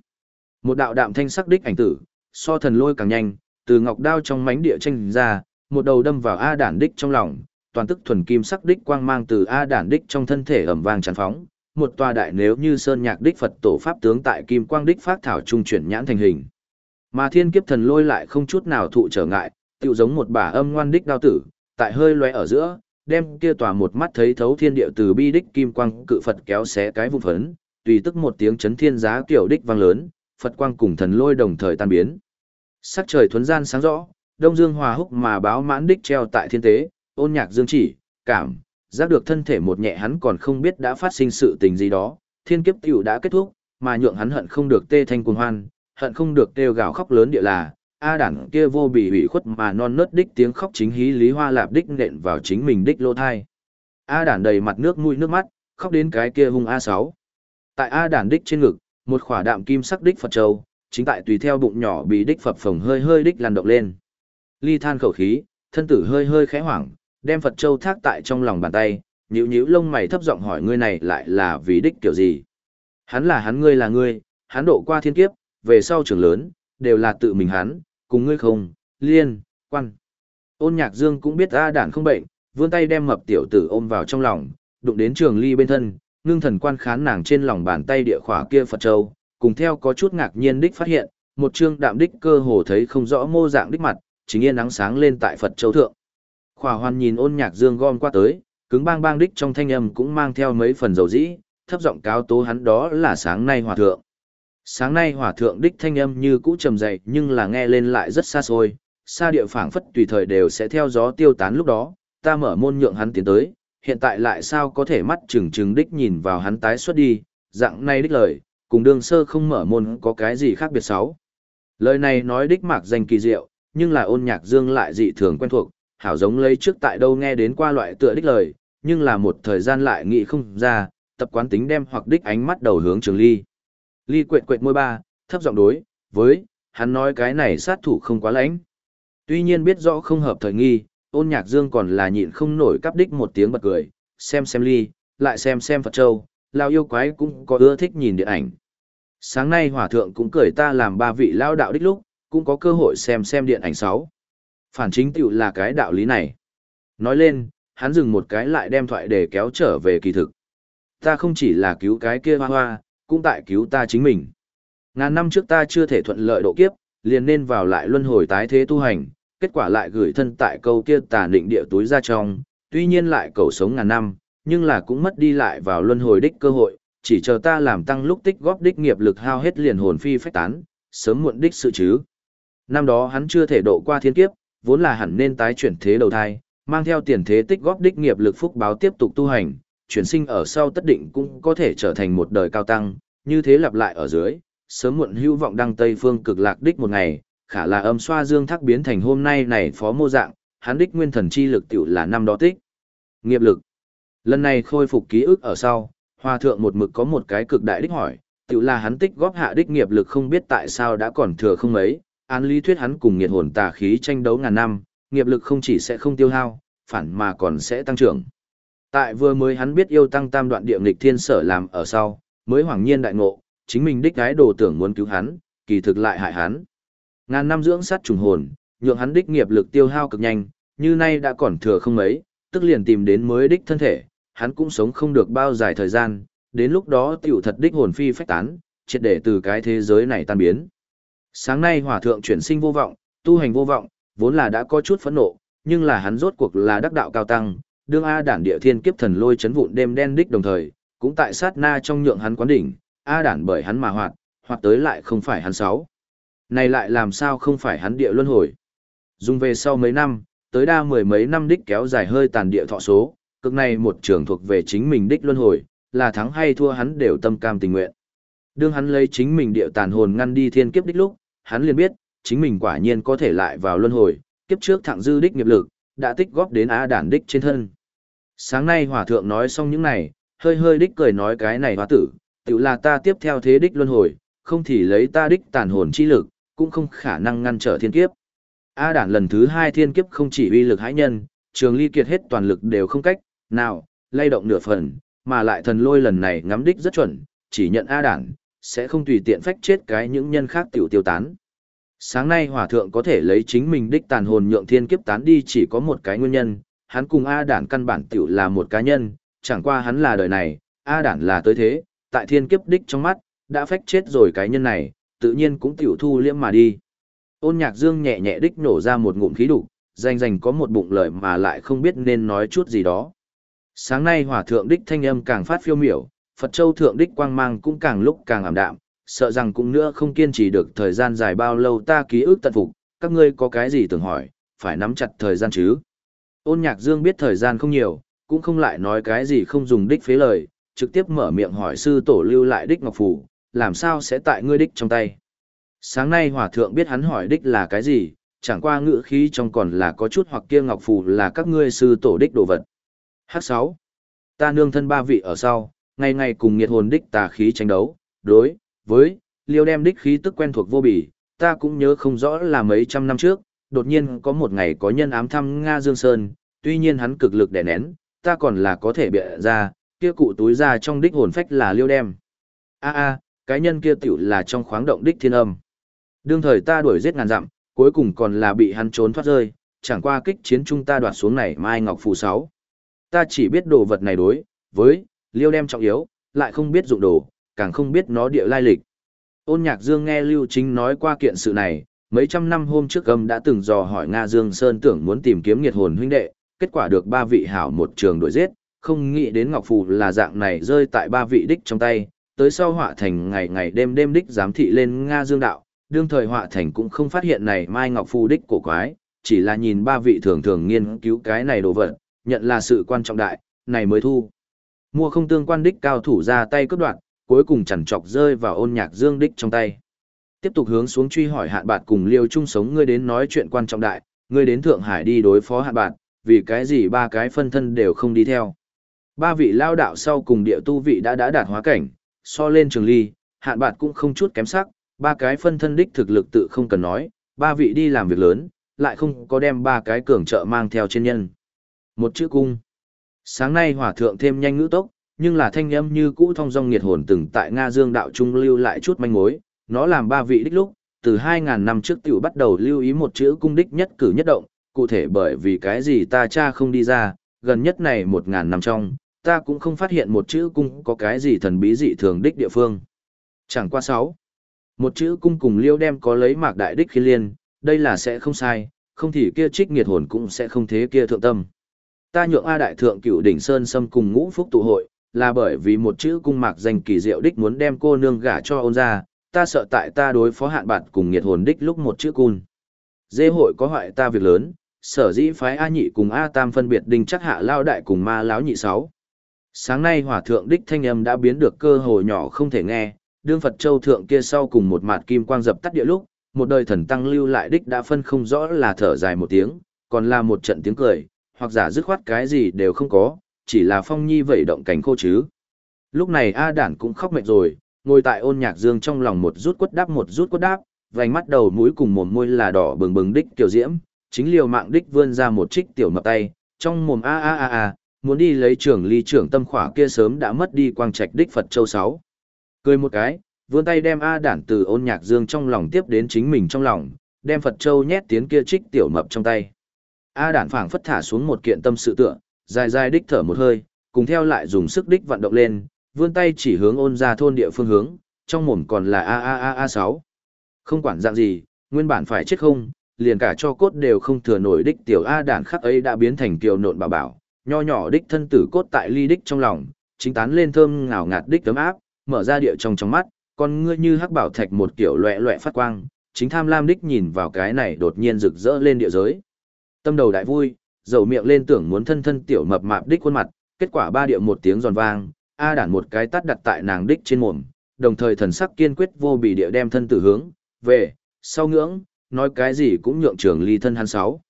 Một đạo đạm thanh sắc đích ảnh tử, so thần lôi càng nhanh, từ ngọc đao trong mánh địa tranh ra, một đầu đâm vào A đản đích trong lòng, toàn tức thuần kim sắc đích quang mang từ A đản đích trong thân thể ẩm vang tràn phóng, một tòa đại nếu như sơn nhạc đích Phật tổ pháp tướng tại kim quang đích phát thảo trung chuyển nhãn thành hình. Mà thiên kiếp thần lôi lại không chút nào thụ trở ngại, tựu giống một bà âm ngoan đích đao tử, tại hơi lóe ở giữa, đem kia tòa một mắt thấy thấu thiên địa từ bi đích kim quang cự Phật kéo xé cái vụn phấn, tùy tức một tiếng chấn thiên giá kiểu đích vang lớn, Phật quang cùng thần lôi đồng thời tan biến. Sắc trời thuấn gian sáng rõ, Đông Dương hòa húc mà báo mãn đích treo tại thiên tế, ôn nhạc dương chỉ, cảm, giác được thân thể một nhẹ hắn còn không biết đã phát sinh sự tình gì đó, thiên kiếp tiểu đã kết thúc, mà nhượng hắn hận không được tê thanh cuồng hoan, hận không được kêu gào khóc lớn địa là, A đản kia vô bị hủy khuất mà non nớt đích tiếng khóc chính hí lý hoa lạp đích nện vào chính mình đích lô thai. A đản đầy mặt nước mũi nước mắt, khóc đến cái kia hung A6. Tại A đản đích trên ngực, một khỏa đạm kim sắc đích Phật Châu, chính tại tùy theo bụng nhỏ bị đích phập phồng hơi hơi đích lăn động lên. Ly than khẩu khí, thân tử hơi hơi khẽ hoảng, đem Phật Châu thác tại trong lòng bàn tay, nhíu nhíu lông mày thấp giọng hỏi ngươi này lại là vì đích kiểu gì. Hắn là hắn ngươi là ngươi, hắn độ qua thiên kiếp, về sau trưởng lớn, đều là tự mình hắn, cùng ngươi không, liên, quan. Ôn nhạc dương cũng biết A đản không bệnh, vươn tay đem mập tiểu tử ôm vào trong lòng, đụng đến trường ly bên thân, ngưng thần quan khán nàng trên lòng bàn tay địa khỏa kia Phật Châu, cùng theo có chút ngạc nhiên đích phát hiện, một chương đạm đích cơ hồ thấy không rõ mô dạng đích mặt, chính yên nắng sáng lên tại Phật Châu thượng. Khỏa hoàn nhìn ôn nhạc dương gom qua tới, cứng bang bang đích trong thanh âm cũng mang theo mấy phần dầu dĩ, thấp giọng cáo tố hắn đó là sáng nay hòa thượng. Sáng nay hỏa thượng đích thanh âm như cũ trầm dậy nhưng là nghe lên lại rất xa xôi, xa địa phảng phất tùy thời đều sẽ theo gió tiêu tán lúc đó, ta mở môn nhượng hắn tiến tới, hiện tại lại sao có thể mắt chừng chừng đích nhìn vào hắn tái xuất đi, dạng này đích lời, cùng đương sơ không mở môn có cái gì khác biệt sáu. Lời này nói đích mạc danh kỳ diệu, nhưng là ôn nhạc dương lại dị thường quen thuộc, hảo giống lấy trước tại đâu nghe đến qua loại tựa đích lời, nhưng là một thời gian lại nghĩ không ra, tập quán tính đem hoặc đích ánh mắt đầu hướng trường ly. Ly quệt quệt môi ba, thấp giọng đối, với, hắn nói cái này sát thủ không quá lãnh. Tuy nhiên biết rõ không hợp thời nghi, ôn nhạc dương còn là nhịn không nổi cắp đích một tiếng bật cười, xem xem ly, lại xem xem Phật Châu, lao yêu quái cũng có ưa thích nhìn điện ảnh. Sáng nay hỏa thượng cũng cười ta làm ba vị lao đạo đích lúc, cũng có cơ hội xem xem điện ảnh sáu. Phản chính tiểu là cái đạo lý này. Nói lên, hắn dừng một cái lại đem thoại để kéo trở về kỳ thực. Ta không chỉ là cứu cái kia hoa hoa, cũng tại cứu ta chính mình. Ngàn năm trước ta chưa thể thuận lợi độ kiếp, liền nên vào lại luân hồi tái thế tu hành, kết quả lại gửi thân tại câu kia tà định địa túi ra trong, tuy nhiên lại cầu sống ngàn năm, nhưng là cũng mất đi lại vào luân hồi đích cơ hội, chỉ chờ ta làm tăng lúc tích góp đích nghiệp lực hao hết liền hồn phi phách tán, sớm muộn đích sự chứ. Năm đó hắn chưa thể độ qua thiên kiếp, vốn là hẳn nên tái chuyển thế đầu thai, mang theo tiền thế tích góp đích nghiệp lực phúc báo tiếp tục tu hành, chuyển sinh ở sau tất định cũng có thể trở thành một đời cao tăng, như thế lặp lại ở dưới, sớm muộn hữu vọng đăng Tây phương cực lạc đích một ngày, khả là âm xoa dương thác biến thành hôm nay này phó mô dạng, hắn đích nguyên thần chi lực tiểu là năm đó tích. Nghiệp lực. Lần này khôi phục ký ức ở sau, hòa thượng một mực có một cái cực đại đích hỏi, tiểu là hắn tích góp hạ đích nghiệp lực không biết tại sao đã còn thừa không mấy, án lý thuyết hắn cùng nghiệt hồn tà khí tranh đấu ngàn năm, nghiệp lực không chỉ sẽ không tiêu hao, phản mà còn sẽ tăng trưởng. Tại vừa mới hắn biết yêu tăng tam đoạn địa nghịch thiên sở làm ở sau, mới hoàng nhiên đại ngộ, chính mình đích cái đồ tưởng muốn cứu hắn, kỳ thực lại hại hắn. Ngàn năm dưỡng sát trùng hồn, nhượng hắn đích nghiệp lực tiêu hao cực nhanh, như nay đã còn thừa không mấy, tức liền tìm đến mới đích thân thể, hắn cũng sống không được bao dài thời gian, đến lúc đó tiểu thật đích hồn phi phách tán, triệt để từ cái thế giới này tan biến. Sáng nay hỏa thượng chuyển sinh vô vọng, tu hành vô vọng, vốn là đã có chút phẫn nộ, nhưng là hắn rốt cuộc là đắc đạo cao tăng, đương A đản địa thiên kiếp thần lôi chấn vụn đêm đen đích đồng thời, cũng tại sát na trong nhượng hắn quán đỉnh, A đản bởi hắn mà hoạt, hoạt tới lại không phải hắn sáu. Này lại làm sao không phải hắn địa luân hồi. Dùng về sau mấy năm, tới đa mười mấy năm đích kéo dài hơi tàn địa thọ số, cực này một trường thuộc về chính mình đích luân hồi, là thắng hay thua hắn đều tâm cam tình nguyện. Đương hắn lấy chính mình địa tàn hồn ngăn đi thiên kiếp đích lúc, hắn liền biết, chính mình quả nhiên có thể lại vào luân hồi, kiếp trước thẳng dư đích nghiệp lực, đã tích góp đến A đản đích trên thân. Sáng nay hòa thượng nói xong những này, hơi hơi đích cười nói cái này hóa tử, tự là ta tiếp theo thế đích luân hồi, không thì lấy ta đích tàn hồn chi lực, cũng không khả năng ngăn trở thiên kiếp. A đản lần thứ hai thiên kiếp không chỉ uy lực hãi nhân, trường ly kiệt hết toàn lực đều không cách, nào, lay động nửa phần, mà lại thần lôi lần này ngắm đích rất chuẩn, chỉ nhận A đản, sẽ không tùy tiện phách chết cái những nhân khác tiểu tiêu tán. Sáng nay hỏa thượng có thể lấy chính mình đích tàn hồn nhượng thiên kiếp tán đi chỉ có một cái nguyên nhân, hắn cùng A đản căn bản tiểu là một cá nhân, chẳng qua hắn là đời này, A đản là tới thế, tại thiên kiếp đích trong mắt, đã phách chết rồi cái nhân này, tự nhiên cũng tiểu thu liễm mà đi. Ôn nhạc dương nhẹ nhẹ đích nổ ra một ngụm khí đủ, danh danh có một bụng lời mà lại không biết nên nói chút gì đó. Sáng nay hỏa thượng đích thanh âm càng phát phiêu miểu, Phật Châu thượng đích quang mang cũng càng lúc càng ảm đạm, sợ rằng cũng nữa không kiên trì được thời gian dài bao lâu ta ký ức tận phục, các ngươi có cái gì tưởng hỏi, phải nắm chặt thời gian chứ. Ôn nhạc dương biết thời gian không nhiều, cũng không lại nói cái gì không dùng đích phế lời, trực tiếp mở miệng hỏi sư tổ lưu lại đích ngọc phủ, làm sao sẽ tại ngươi đích trong tay. Sáng nay hòa thượng biết hắn hỏi đích là cái gì, chẳng qua ngữ khí trong còn là có chút hoặc kia ngọc phù là các ngươi sư tổ đích đồ vật. H6. Ta nương thân ba vị ở sau, ngày ngày cùng nghiệt hồn đích tà khí tranh đấu, đối, với, liêu đem đích khí tức quen thuộc vô bỉ, ta cũng nhớ không rõ là mấy trăm năm trước, đột nhiên có một ngày có nhân ám thăm Nga Dương Sơn, tuy nhiên hắn cực lực đè nén, ta còn là có thể bịa ra, kia cụ túi ra trong đích hồn phách là liêu đem. A a, cái nhân kia tiểu là trong khoáng động đích thiên âm. Đương thời ta đuổi giết ngàn dặm, cuối cùng còn là bị hắn trốn thoát rơi, chẳng qua kích chiến chúng ta đoạt xuống này Mai Ngọc Phù 6. Ta chỉ biết đồ vật này đối, với, liêu đem trọng yếu, lại không biết dụng đồ, càng không biết nó địa lai lịch. Ôn nhạc dương nghe Lưu Chính nói qua kiện sự này, mấy trăm năm hôm trước âm đã từng dò hỏi Nga Dương Sơn tưởng muốn tìm kiếm nghiệt hồn huynh đệ, kết quả được ba vị hảo một trường đuổi giết, không nghĩ đến Ngọc Phù là dạng này rơi tại ba vị đích trong tay, tới sau họa thành ngày ngày đêm đêm đích giám thị lên Nga Dương đạo, đương thời họa thành cũng không phát hiện này Mai Ngọc Phù đích cổ quái, chỉ là nhìn ba vị thường thường nghiên cứu cái này đồ vật, nhận là sự quan trọng đại, này mới thu. Mua không tương quan đích cao thủ ra tay cướp đoạt, cuối cùng chẳng chọc rơi vào ôn nhạc dương đích trong tay. Tiếp tục hướng xuống truy hỏi hạn bạc cùng liêu chung sống ngươi đến nói chuyện quan trọng đại, ngươi đến Thượng Hải đi đối phó hạn bạc, vì cái gì ba cái phân thân đều không đi theo. Ba vị lao đạo sau cùng địa tu vị đã đã đạt hóa cảnh, so lên trường ly, hạn bạc cũng không chút kém sắc, ba cái phân thân đích thực lực tự không cần nói, ba vị đi làm việc lớn, lại không có đem ba cái cường trợ mang theo trên nhân. Một chữ cung. Sáng nay hỏa thượng thêm nhanh ngữ tốc, nhưng là thanh âm như cũ thông dong nghiệt hồn từng tại Nga Dương đạo trung lưu lại chút manh mối, nó làm ba vị đích lúc, từ 2.000 năm trước tiểu bắt đầu lưu ý một chữ cung đích nhất cử nhất động, cụ thể bởi vì cái gì ta cha không đi ra, gần nhất này 1.000 năm trong, ta cũng không phát hiện một chữ cung có cái gì thần bí dị thường đích địa phương. Chẳng qua sáu, một chữ cung cùng liêu đem có lấy mạc đại đích khi liên, đây là sẽ không sai, không thì kia trích nghiệt hồn cũng sẽ không thế kia thượng tâm. Ta nhượng A đại thượng cửu đỉnh sơn xâm cùng ngũ phúc tụ hội, là bởi vì một chữ cung mạc danh kỳ diệu đích muốn đem cô nương gả cho ôn ra, ta sợ tại ta đối phó hạn bạt cùng nghiệt hồn đích lúc một chữ cun. Dê hội có hoại ta việc lớn, sở dĩ phái A nhị cùng A tam phân biệt đinh chắc hạ lao đại cùng ma lão nhị sáu. Sáng nay hỏa thượng đích thanh âm đã biến được cơ hồ nhỏ không thể nghe, đương Phật Châu thượng kia sau cùng một mạt kim quang dập tắt địa lúc, một đời thần tăng lưu lại đích đã phân không rõ là thở dài một tiếng, còn là một trận tiếng cười, hoặc giả dứt khoát cái gì đều không có, chỉ là phong nhi vẩy động cánh khô chứ. Lúc này A đản cũng khóc mệt rồi, ngồi tại ôn nhạc dương trong lòng một rút quất đáp một rút quất đáp, vành mắt đầu mũi cùng mồm môi là đỏ bừng bừng đích tiểu diễm, chính liều mạng đích vươn ra một trích tiểu mập tay, trong mồm a a a a, muốn đi lấy trưởng ly trưởng tâm khỏa kia sớm đã mất đi quang trạch đích Phật Châu sáu. Cười một cái, vươn tay đem A đản từ ôn nhạc dương trong lòng tiếp đến chính mình trong lòng, đem Phật Châu nhét tiến kia trích tiểu mập trong tay. A đản phảng phất thả xuống một kiện tâm sự tựa, dài dài đích thở một hơi, cùng theo lại dùng sức đích vận động lên, vươn tay chỉ hướng ôn ra thôn địa phương hướng, trong mồm còn là A A A A 6. Không quản dạng gì, nguyên bản phải chết không, liền cả cho cốt đều không thừa nổi đích tiểu A đản khắc ấy đã biến thành kiều nộn bảo bảo, nho nhỏ đích thân tử cốt tại ly đích trong lòng, chính tán lên thơm ngào ngạt đích tấm áp, mở ra địa trong trong mắt, con ngươi như hắc bảo thạch một kiểu loẹ loẹ phát quang, chính tham lam đích nhìn vào cái này đột nhiên rực rỡ lên địa giới. Tâm đầu đại vui, dầu miệng lên tưởng muốn thân thân tiểu mập mạp đích khuôn mặt, kết quả ba địa một tiếng giòn vang, A đản một cái tát đặt tại nàng đích trên mồm, đồng thời thần sắc kiên quyết vô bị địa đem thân tử hướng, về, sau ngưỡng, nói cái gì cũng nhượng trường ly thân hắn sáu.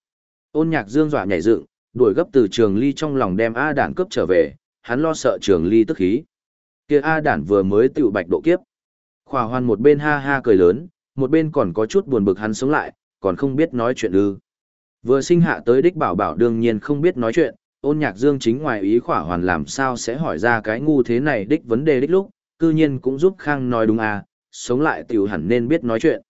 Ôn nhạc dương dọa nhảy dựng, đuổi gấp từ trường ly trong lòng đem A đản cướp trở về, hắn lo sợ trường ly tức khí. kia A đản vừa mới tự bạch độ kiếp. Khỏa hoan một bên ha ha cười lớn, một bên còn có chút buồn bực hắn sống lại, còn không biết nói chuyện ư. Vừa sinh hạ tới đích bảo bảo đương nhiên không biết nói chuyện, ôn nhạc dương chính ngoài ý khỏa hoàn làm sao sẽ hỏi ra cái ngu thế này đích vấn đề đích lúc, cư nhiên cũng giúp Khang nói đúng à, sống lại tiểu hẳn nên biết nói chuyện.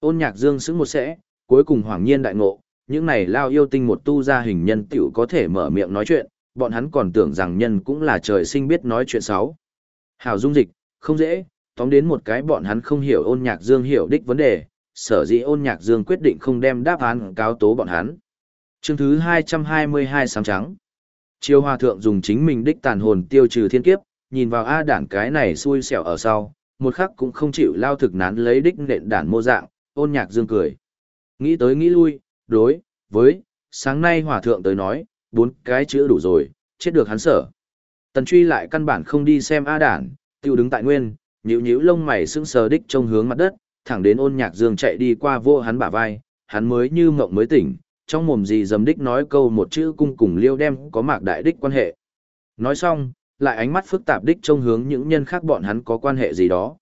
Ôn nhạc dương xứng một sẽ, cuối cùng hoàng nhiên đại ngộ, những này lao yêu tinh một tu ra hình nhân tiểu có thể mở miệng nói chuyện, bọn hắn còn tưởng rằng nhân cũng là trời sinh biết nói chuyện sáu. Hào dung dịch, không dễ, tóm đến một cái bọn hắn không hiểu ôn nhạc dương hiểu đích vấn đề, sở dĩ ôn nhạc dương quyết định không đem đáp án cáo tố bọn hắn. Chương thứ 222 sáng trắng. Chiêu hòa thượng dùng chính mình đích tàn hồn tiêu trừ thiên kiếp, nhìn vào A đản cái này xui xẻo ở sau, một khắc cũng không chịu lao thực nán lấy đích nện đản mô dạng, ôn nhạc dương cười. Nghĩ tới nghĩ lui, đối, với, sáng nay hòa thượng tới nói, bốn cái chữ đủ rồi, chết được hắn sở. Tần truy lại căn bản không đi xem A đản, tiêu đứng tại nguyên, nhíu nhíu lông mày sững sờ đích trông hướng mặt đất, thẳng đến ôn nhạc dương chạy đi qua vô hắn bả vai, hắn mới như mộng mới tỉnh, trong mồm gì dầm đích nói câu một chữ cung cùng liêu đem có mạc đại đích quan hệ. Nói xong, lại ánh mắt phức tạp đích trông hướng những nhân khác bọn hắn có quan hệ gì đó.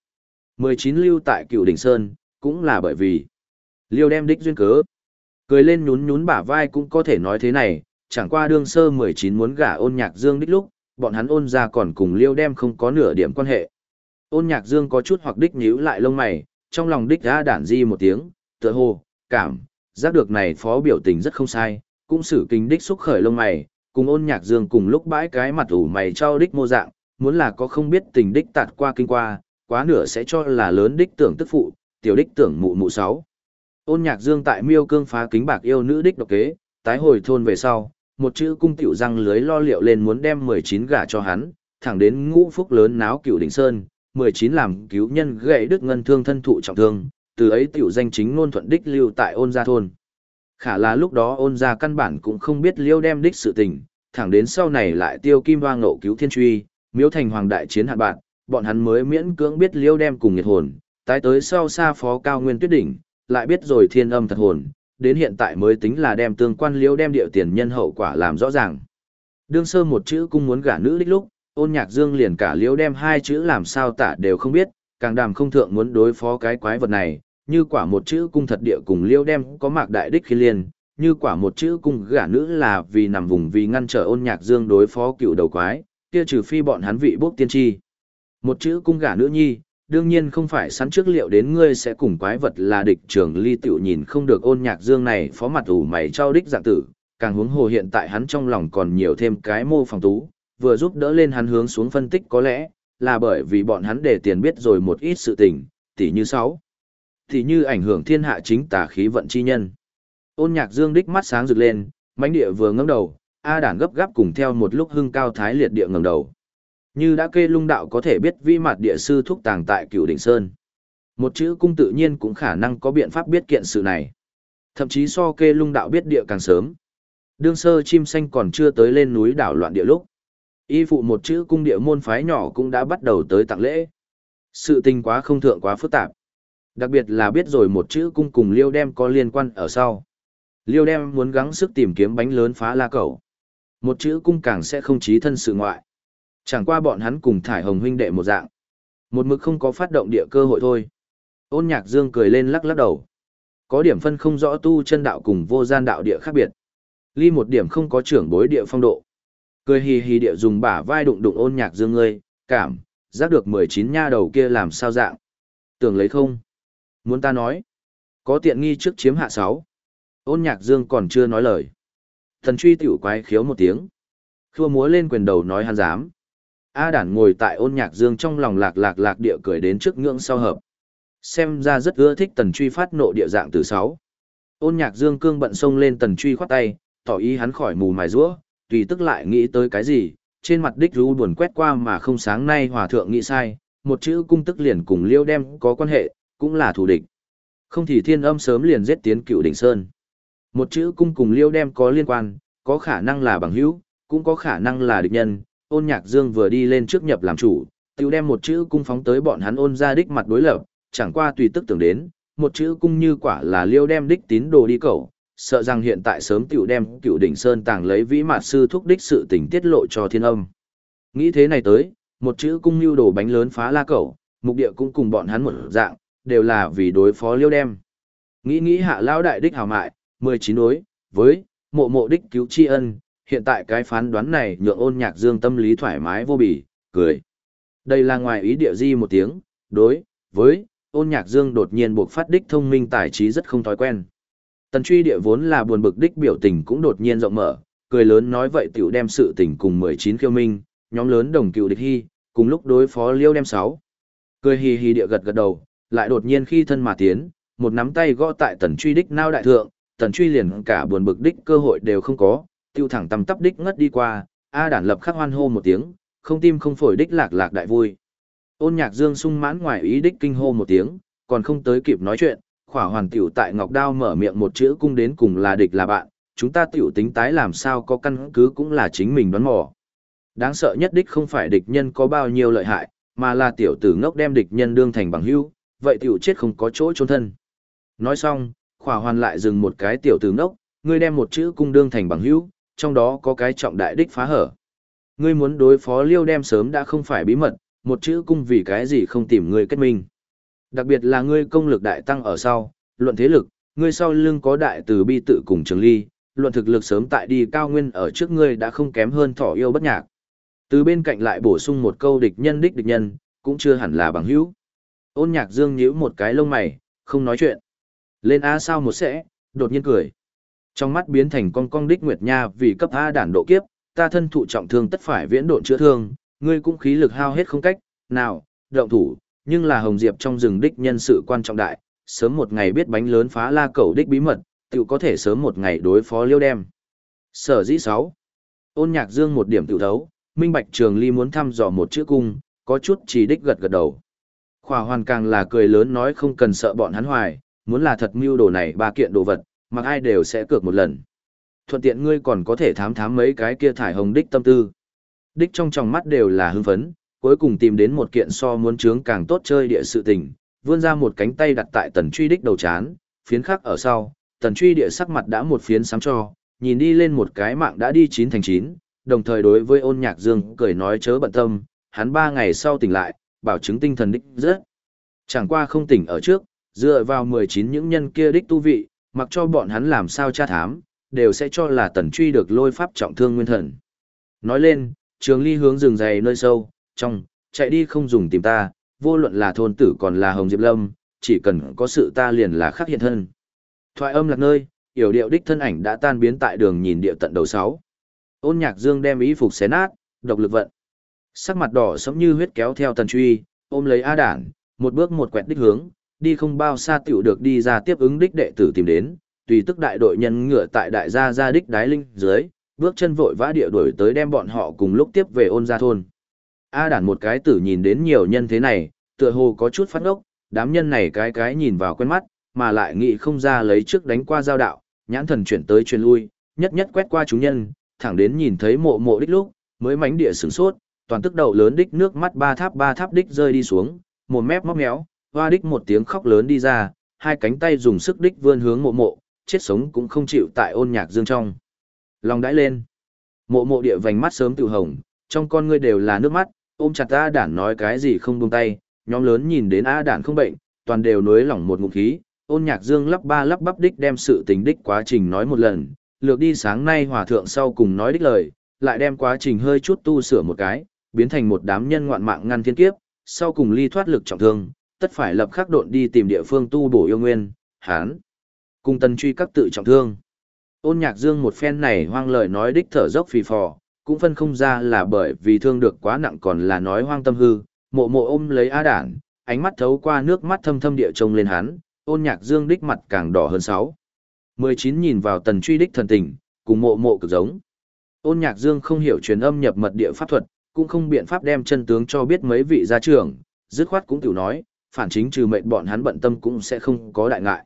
19 lưu tại cựu đỉnh sơn, cũng là bởi vì liêu đem đích duyên cớ. Cười lên nhún nhún bả vai cũng có thể nói thế này, chẳng qua đương sơ 19 muốn gả ôn nhạc dương đích lúc, bọn hắn ôn ra còn cùng liêu đem không có nửa điểm quan hệ. Ôn nhạc dương có chút hoặc đích nhíu lại lông mày, trong lòng đích đã đản di một tiếng, tựa hồ, cảm, giác được này phó biểu tình rất không sai, cũng sử kinh đích xúc khởi lông mày, cùng ôn nhạc dương cùng lúc bãi cái mặt ủ mày cho đích mô dạng, muốn là có không biết tình đích tạt qua kinh qua, quá nửa sẽ cho là lớn đích tưởng tức phụ, tiểu đích tưởng mụ mụ sáu. Ôn nhạc dương tại miêu cương phá kính bạc yêu nữ đích độc kế, tái hồi thôn về sau, một chữ cung tiểu răng lưới lo liệu lên muốn đem 19 gả cho hắn, thẳng đến ngũ phúc lớn náo cửu đỉnh sơn, 19 làm cứu nhân gãy đức ngân thương thân thụ trọng thương, từ ấy tiểu danh chính ngôn thuận đích lưu tại ôn gia thôn. Khả là lúc đó ôn gia căn bản cũng không biết liêu đem đích sự tình, thẳng đến sau này lại tiêu kim hoa ngộ cứu thiên truy, miếu thành hoàng đại chiến hạn bạn, bọn hắn mới miễn cưỡng biết liêu đem cùng nhiệt hồn, tái tới sau xa phó cao nguyên tuyết đỉnh, lại biết rồi thiên âm thật hồn, đến hiện tại mới tính là đem tương quan liêu đem điệu tiền nhân hậu quả làm rõ ràng. Đương sơ một chữ cung muốn gả nữ đích lúc, ôn nhạc dương liền cả liêu đem hai chữ làm sao tả đều không biết, càng đàm không thượng muốn đối phó cái quái vật này, như quả một chữ cung thật địa cùng liêu đem có mạc đại đích khi liền, như quả một chữ cung gả nữ là vì nằm vùng vì ngăn trở ôn nhạc dương đối phó cựu đầu quái, kia trừ phi bọn hắn vị bốc tiên tri. Một chữ cung gả nữ nhi, đương nhiên không phải sẵn trước liệu đến ngươi sẽ cùng quái vật là địch trường ly tiểu nhìn không được ôn nhạc dương này phó mặt ủ mày trao đích dạng tử, càng huống hồ hiện tại hắn trong lòng còn nhiều thêm cái mô phòng tú, vừa giúp đỡ lên hắn hướng xuống phân tích có lẽ, là bởi vì bọn hắn để tiền biết rồi một ít sự tình, tỉ như sáu thì như ảnh hưởng thiên hạ chính tà khí vận chi nhân. Ôn nhạc dương đích mắt sáng rực lên, mãnh địa vừa ngẩng đầu, A đản gấp gáp cùng theo một lúc hưng cao thái liệt địa ngẩng đầu. Như đã kê lung đạo có thể biết vi mặt địa sư thúc tàng tại cửu đỉnh sơn. Một chữ cung tự nhiên cũng khả năng có biện pháp biết kiện sự này. Thậm chí so kê lung đạo biết địa càng sớm. Đương sơ chim xanh còn chưa tới lên núi đảo loạn địa lúc. Y phụ một chữ cung địa môn phái nhỏ cũng đã bắt đầu tới tặng lễ. Sự tình quá không thượng quá phức tạp. Đặc biệt là biết rồi một chữ cung cùng liêu đem có liên quan ở sau. Liêu đem muốn gắng sức tìm kiếm bánh lớn phá la cầu. Một chữ cung càng sẽ không trí thân sự ngoại. Chẳng qua bọn hắn cùng thải hồng huynh đệ một dạng. Một mực không có phát động địa cơ hội thôi. Ôn nhạc dương cười lên lắc lắc đầu. Có điểm phân không rõ tu chân đạo cùng vô gian đạo địa khác biệt. Ly một điểm không có trưởng bối địa phong độ. Cười hì hì địa dùng bả vai đụng đụng ôn nhạc dương ngươi, cảm, giác được 19 nha đầu kia làm sao dạng. Tưởng lấy không? Muốn ta nói, có tiện nghi trước chiếm hạ sáu. Ôn nhạc dương còn chưa nói lời. Thần truy tiểu quái khiếu một tiếng. Khua múa lên quyền đầu nói hắn dám. A đản ngồi tại ôn nhạc dương trong lòng lạc lạc lạc địa cười đến trước ngưỡng sau hợp. Xem ra rất ưa thích tần truy phát nộ địa dạng từ sáu. Ôn nhạc dương cương bận xông lên tần truy khoát tay, tỏ ý hắn khỏi mù mài rũa, tùy tức lại nghĩ tới cái gì, trên mặt đích rú buồn quét qua mà không sáng nay hòa thượng nghĩ sai, một chữ cung tức liền cùng liêu đem có quan hệ, cũng là thù địch. Không thì thiên âm sớm liền giết tiến cựu đỉnh sơn. Một chữ cung cùng liêu đem có liên quan, có khả năng là bằng hữu, cũng có khả năng là địch nhân. Ôn nhạc dương vừa đi lên trước nhập làm chủ, tiêu đem một chữ cung phóng tới bọn hắn ôn ra đích mặt đối lập, chẳng qua tùy tức tưởng đến, một chữ cung như quả là liêu đem đích tín đồ đi cầu, sợ rằng hiện tại sớm tiểu đem cựu đỉnh sơn tàng lấy vĩ mạt sư thúc đích sự tình tiết lộ cho thiên âm. Nghĩ thế này tới, một chữ cung như đồ bánh lớn phá la cầu, mục địa cũng cùng bọn hắn một dạng, đều là vì đối phó liêu đem. Nghĩ nghĩ hạ lão đại đích hào mại, 19 đối, với, mộ mộ đích cứu tri ân, hiện tại cái phán đoán này nhượng ôn nhạc dương tâm lý thoải mái vô bỉ, cười. Đây là ngoài ý địa di một tiếng, đối, với, ôn nhạc dương đột nhiên buộc phát đích thông minh tài trí rất không thói quen. Tần truy địa vốn là buồn bực đích biểu tình cũng đột nhiên rộng mở, cười lớn nói vậy tiểu đem sự tình cùng 19 kiêu minh, nhóm lớn đồng cựu địch hy, cùng lúc đối phó liêu đem 6. Cười hì hì địa gật gật đầu, lại đột nhiên khi thân mà tiến, một nắm tay gõ tại tần truy đích nao đại thượng, tần truy liền cả buồn bực đích cơ hội đều không có, tiêu thẳng tầm tắp đích ngất đi qua, A đản lập khắc hoan hô một tiếng, không tim không phổi đích lạc lạc đại vui. Ôn nhạc dương sung mãn ngoài ý đích kinh hô một tiếng, còn không tới kịp nói chuyện, khỏa hoàn tiểu tại ngọc đao mở miệng một chữ cung đến cùng là địch là bạn, chúng ta tiểu tính tái làm sao có căn cứ cũng là chính mình đoán mò. Đáng sợ nhất đích không phải địch nhân có bao nhiêu lợi hại, mà là tiểu tử ngốc đem địch nhân đương thành bằng hữu, vậy tiểu chết không có chỗ trốn thân. Nói xong, khỏa hoàn lại dừng một cái tiểu tử ngốc, ngươi đem một chữ cung đương thành bằng hữu, trong đó có cái trọng đại đích phá hở. Ngươi muốn đối phó liêu đem sớm đã không phải bí mật, một chữ cung vì cái gì không tìm ngươi kết minh. Đặc biệt là ngươi công lực đại tăng ở sau, luận thế lực, ngươi sau lưng có đại từ bi tự cùng trường ly, luận thực lực sớm tại đi cao nguyên ở trước ngươi đã không kém hơn thỏ yêu bất nhạc. Từ bên cạnh lại bổ sung một câu địch nhân đích địch nhân, cũng chưa hẳn là bằng hữu. Ôn nhạc dương nhíu một cái lông mày, không nói chuyện. Lên A sao một sẽ, đột nhiên cười. Trong mắt biến thành con con đích nguyệt nha vì cấp A đản độ kiếp, ta thân thụ trọng thương tất phải viễn độn chữa thương, ngươi cũng khí lực hao hết không cách, nào, động thủ, nhưng là Hồng Diệp trong rừng đích nhân sự quan trọng đại, sớm một ngày biết bánh lớn phá la cầu đích bí mật, tự có thể sớm một ngày đối phó liêu đem. Sở dĩ 6. Ôn nhạc dương một điểm tự thấu, minh bạch trường ly muốn thăm dò một chữ cung, có chút chỉ đích gật gật đầu. Khỏa hoàn càng là cười lớn nói không cần sợ bọn hắn hoài, muốn là thật mưu đồ này ba kiện đồ vật, mặc ai đều sẽ cược một lần. Thuận tiện ngươi còn có thể thám thám mấy cái kia thải hồng đích tâm tư. Đích trong tròng mắt đều là hưng phấn, cuối cùng tìm đến một kiện so muốn trướng càng tốt chơi địa sự tình, vươn ra một cánh tay đặt tại tần truy đích đầu chán, phiến khắc ở sau, tần truy địa sắc mặt đã một phiến sáng cho, nhìn đi lên một cái mạng đã đi chín thành chín, đồng thời đối với ôn nhạc dương cười nói chớ bận tâm, hắn ba ngày sau tỉnh lại, bảo chứng tinh thần đích rất. Chẳng qua không tỉnh ở trước, dựa vào 19 những nhân kia đích tu vị, mặc cho bọn hắn làm sao tra thám, đều sẽ cho là tần truy được lôi pháp trọng thương nguyên thần. Nói lên, trường ly hướng rừng dày nơi sâu, trong, chạy đi không dùng tìm ta, vô luận là thôn tử còn là Hồng Diệp Lâm, chỉ cần có sự ta liền là khắc hiện thân. Thoại âm lạc nơi, yểu điệu đích thân ảnh đã tan biến tại đường nhìn địa tận đầu sáu. Ôn nhạc dương đem ý phục xé nát, độc lực vận. Sắc mặt đỏ sống như huyết kéo theo tần truy, ôm lấy A đản, một bước một quẹt đích hướng, đi không bao xa tiểu được đi ra tiếp ứng đích đệ tử tìm đến, tùy tức đại đội nhân ngựa tại đại gia gia đích đái linh dưới, bước chân vội vã địa đuổi tới đem bọn họ cùng lúc tiếp về ôn gia thôn. A đản một cái tử nhìn đến nhiều nhân thế này, tựa hồ có chút phát ốc, đám nhân này cái cái nhìn vào quen mắt, mà lại nghĩ không ra lấy trước đánh qua giao đạo, nhãn thần chuyển tới chuyển lui, nhất nhất quét qua chúng nhân, thẳng đến nhìn thấy mộ mộ đích lúc, mới mánh địa sửng sốt, toàn tức đầu lớn đích nước mắt ba tháp ba tháp đích rơi đi xuống, một mép móc méo, hoa đích một tiếng khóc lớn đi ra, hai cánh tay dùng sức đích vươn hướng mộ mộ, chết sống cũng không chịu tại ôn nhạc dương trong. Lòng đãi lên. Mộ mộ địa vành mắt sớm tự hồng, trong con ngươi đều là nước mắt, ôm chặt A đản nói cái gì không buông tay, nhóm lớn nhìn đến A đản không bệnh, toàn đều nuối lỏng một ngụm khí, ôn nhạc dương lắp ba lắp bắp đích đem sự tình đích quá trình nói một lần, lược đi sáng nay hòa thượng sau cùng nói đích lời, lại đem quá trình hơi chút tu sửa một cái, biến thành một đám nhân ngoạn mạng ngăn thiên kiếp, sau cùng ly thoát lực trọng thương, tất phải lập khắc độn đi tìm địa phương tu bổ yêu nguyên, hán. Cùng tần truy các tự trọng thương. Ôn nhạc dương một phen này hoang lời nói đích thở dốc phì phò, cũng phân không ra là bởi vì thương được quá nặng còn là nói hoang tâm hư, mộ mộ ôm lấy á đản, ánh mắt thấu qua nước mắt thâm thâm địa trông lên hắn, ôn nhạc dương đích mặt càng đỏ hơn sáu. mười chín nhìn vào tần truy đích thần tình, cùng mộ mộ cực giống. Ôn nhạc dương không hiểu truyền âm nhập mật địa pháp thuật, cũng không biện pháp đem chân tướng cho biết mấy vị gia trưởng, dứt khoát cũng tiểu nói, phản chính trừ mệnh bọn hắn bận tâm cũng sẽ không có đại ngại.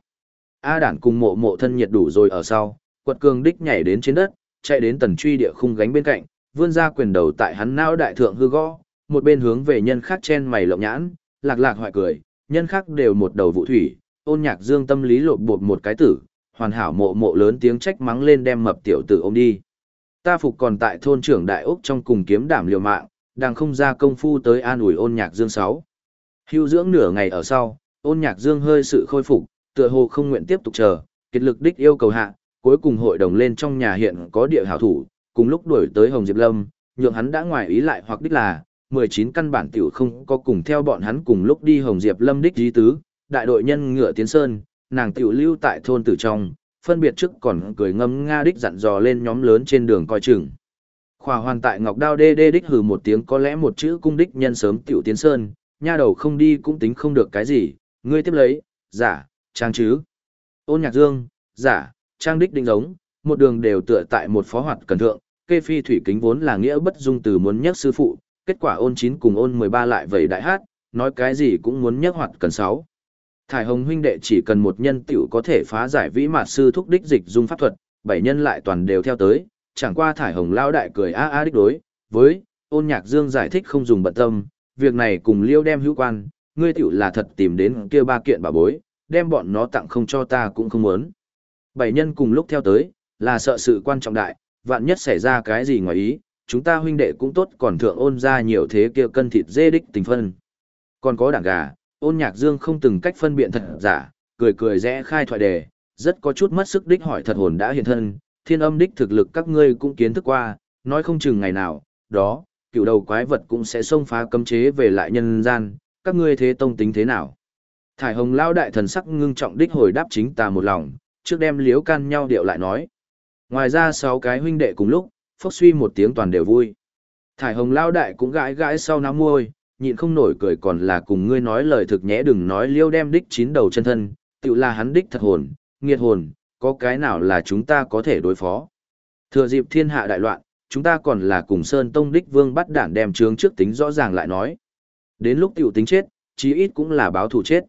A đản cùng mộ mộ thân nhiệt đủ rồi ở sau, quật cường đích nhảy đến trên đất, chạy đến tần truy địa khung gánh bên cạnh, vươn ra quyền đầu tại hắn nao đại thượng hư gõ, một bên hướng về nhân khác chen mày lộng nhãn, lạc lạc hoại cười, nhân khác đều một đầu vụ thủy, ôn nhạc dương tâm lý lột bột một cái tử, hoàn hảo mộ mộ lớn tiếng trách mắng lên đem mập tiểu tử ôm đi. Ta phục còn tại thôn trưởng đại úc trong cùng kiếm đảm liều mạng, đang không ra công phu tới an ủi ôn nhạc dương sáu. Hưu dưỡng nửa ngày ở sau, ôn nhạc dương hơi sự khôi phục, tựa hồ không nguyện tiếp tục chờ, kết lực đích yêu cầu hạ, cuối cùng hội đồng lên trong nhà hiện có địa hảo thủ, cùng lúc đuổi tới Hồng Diệp Lâm, nhượng hắn đã ngoài ý lại hoặc đích là, 19 căn bản tiểu không có cùng theo bọn hắn cùng lúc đi Hồng Diệp Lâm đích dí tứ, đại đội nhân ngựa tiến sơn, nàng tiểu lưu tại thôn tử trong, phân biệt trước còn cười ngâm nga đích dặn dò lên nhóm lớn trên đường coi chừng. Khỏa hoàn tại ngọc đao đê đê đích hừ một tiếng có lẽ một chữ cung đích nhân sớm tiểu tiến sơn, nha đầu không đi cũng tính không được cái gì, ngươi tiếp lấy, giả, trang chứ. Ôn nhạc dương, giả, trang đích định giống, một đường đều tựa tại một phó hoạt cần thượng, kê phi thủy kính vốn là nghĩa bất dung từ muốn nhắc sư phụ, kết quả ôn chín cùng ôn 13 lại vẩy đại hát, nói cái gì cũng muốn nhắc hoạt cần sáu. Thải hồng huynh đệ chỉ cần một nhân tiểu có thể phá giải vĩ mạt sư thúc đích dịch dung pháp thuật, bảy nhân lại toàn đều theo tới, chẳng qua thải hồng lao đại cười a a đích đối, với, ôn nhạc dương giải thích không dùng bận tâm, việc này cùng liêu đem hữu quan, ngươi tiểu là thật tìm đến kia ba kiện bà bối, đem bọn nó tặng không cho ta cũng không muốn. Bảy nhân cùng lúc theo tới, là sợ sự quan trọng đại, vạn nhất xảy ra cái gì ngoài ý, chúng ta huynh đệ cũng tốt còn thượng ôn ra nhiều thế kia cân thịt dê đích tình phân. Còn có đảng gà, ôn nhạc dương không từng cách phân biện thật giả, cười cười rẽ khai thoại đề, rất có chút mất sức đích hỏi thật hồn đã hiện thân, thiên âm đích thực lực các ngươi cũng kiến thức qua, nói không chừng ngày nào, đó, cựu đầu quái vật cũng sẽ xông phá cấm chế về lại nhân gian, các ngươi thế tông tính thế nào? Thải hồng lao đại thần sắc ngưng trọng đích hồi đáp chính ta một lòng, trước đem liếu can nhau điệu lại nói. Ngoài ra sáu cái huynh đệ cùng lúc, phốc suy một tiếng toàn đều vui. Thải hồng lao đại cũng gãi gãi sau nắm môi, nhịn không nổi cười còn là cùng ngươi nói lời thực nhẽ đừng nói liêu đem đích chín đầu chân thân, tự là hắn đích thật hồn, nghiệt hồn, có cái nào là chúng ta có thể đối phó. Thừa dịp thiên hạ đại loạn, chúng ta còn là cùng Sơn Tông Đích Vương bắt đản đem trướng trước tính rõ ràng lại nói. Đến lúc tiểu tính chết, chí ít cũng là báo thù chết.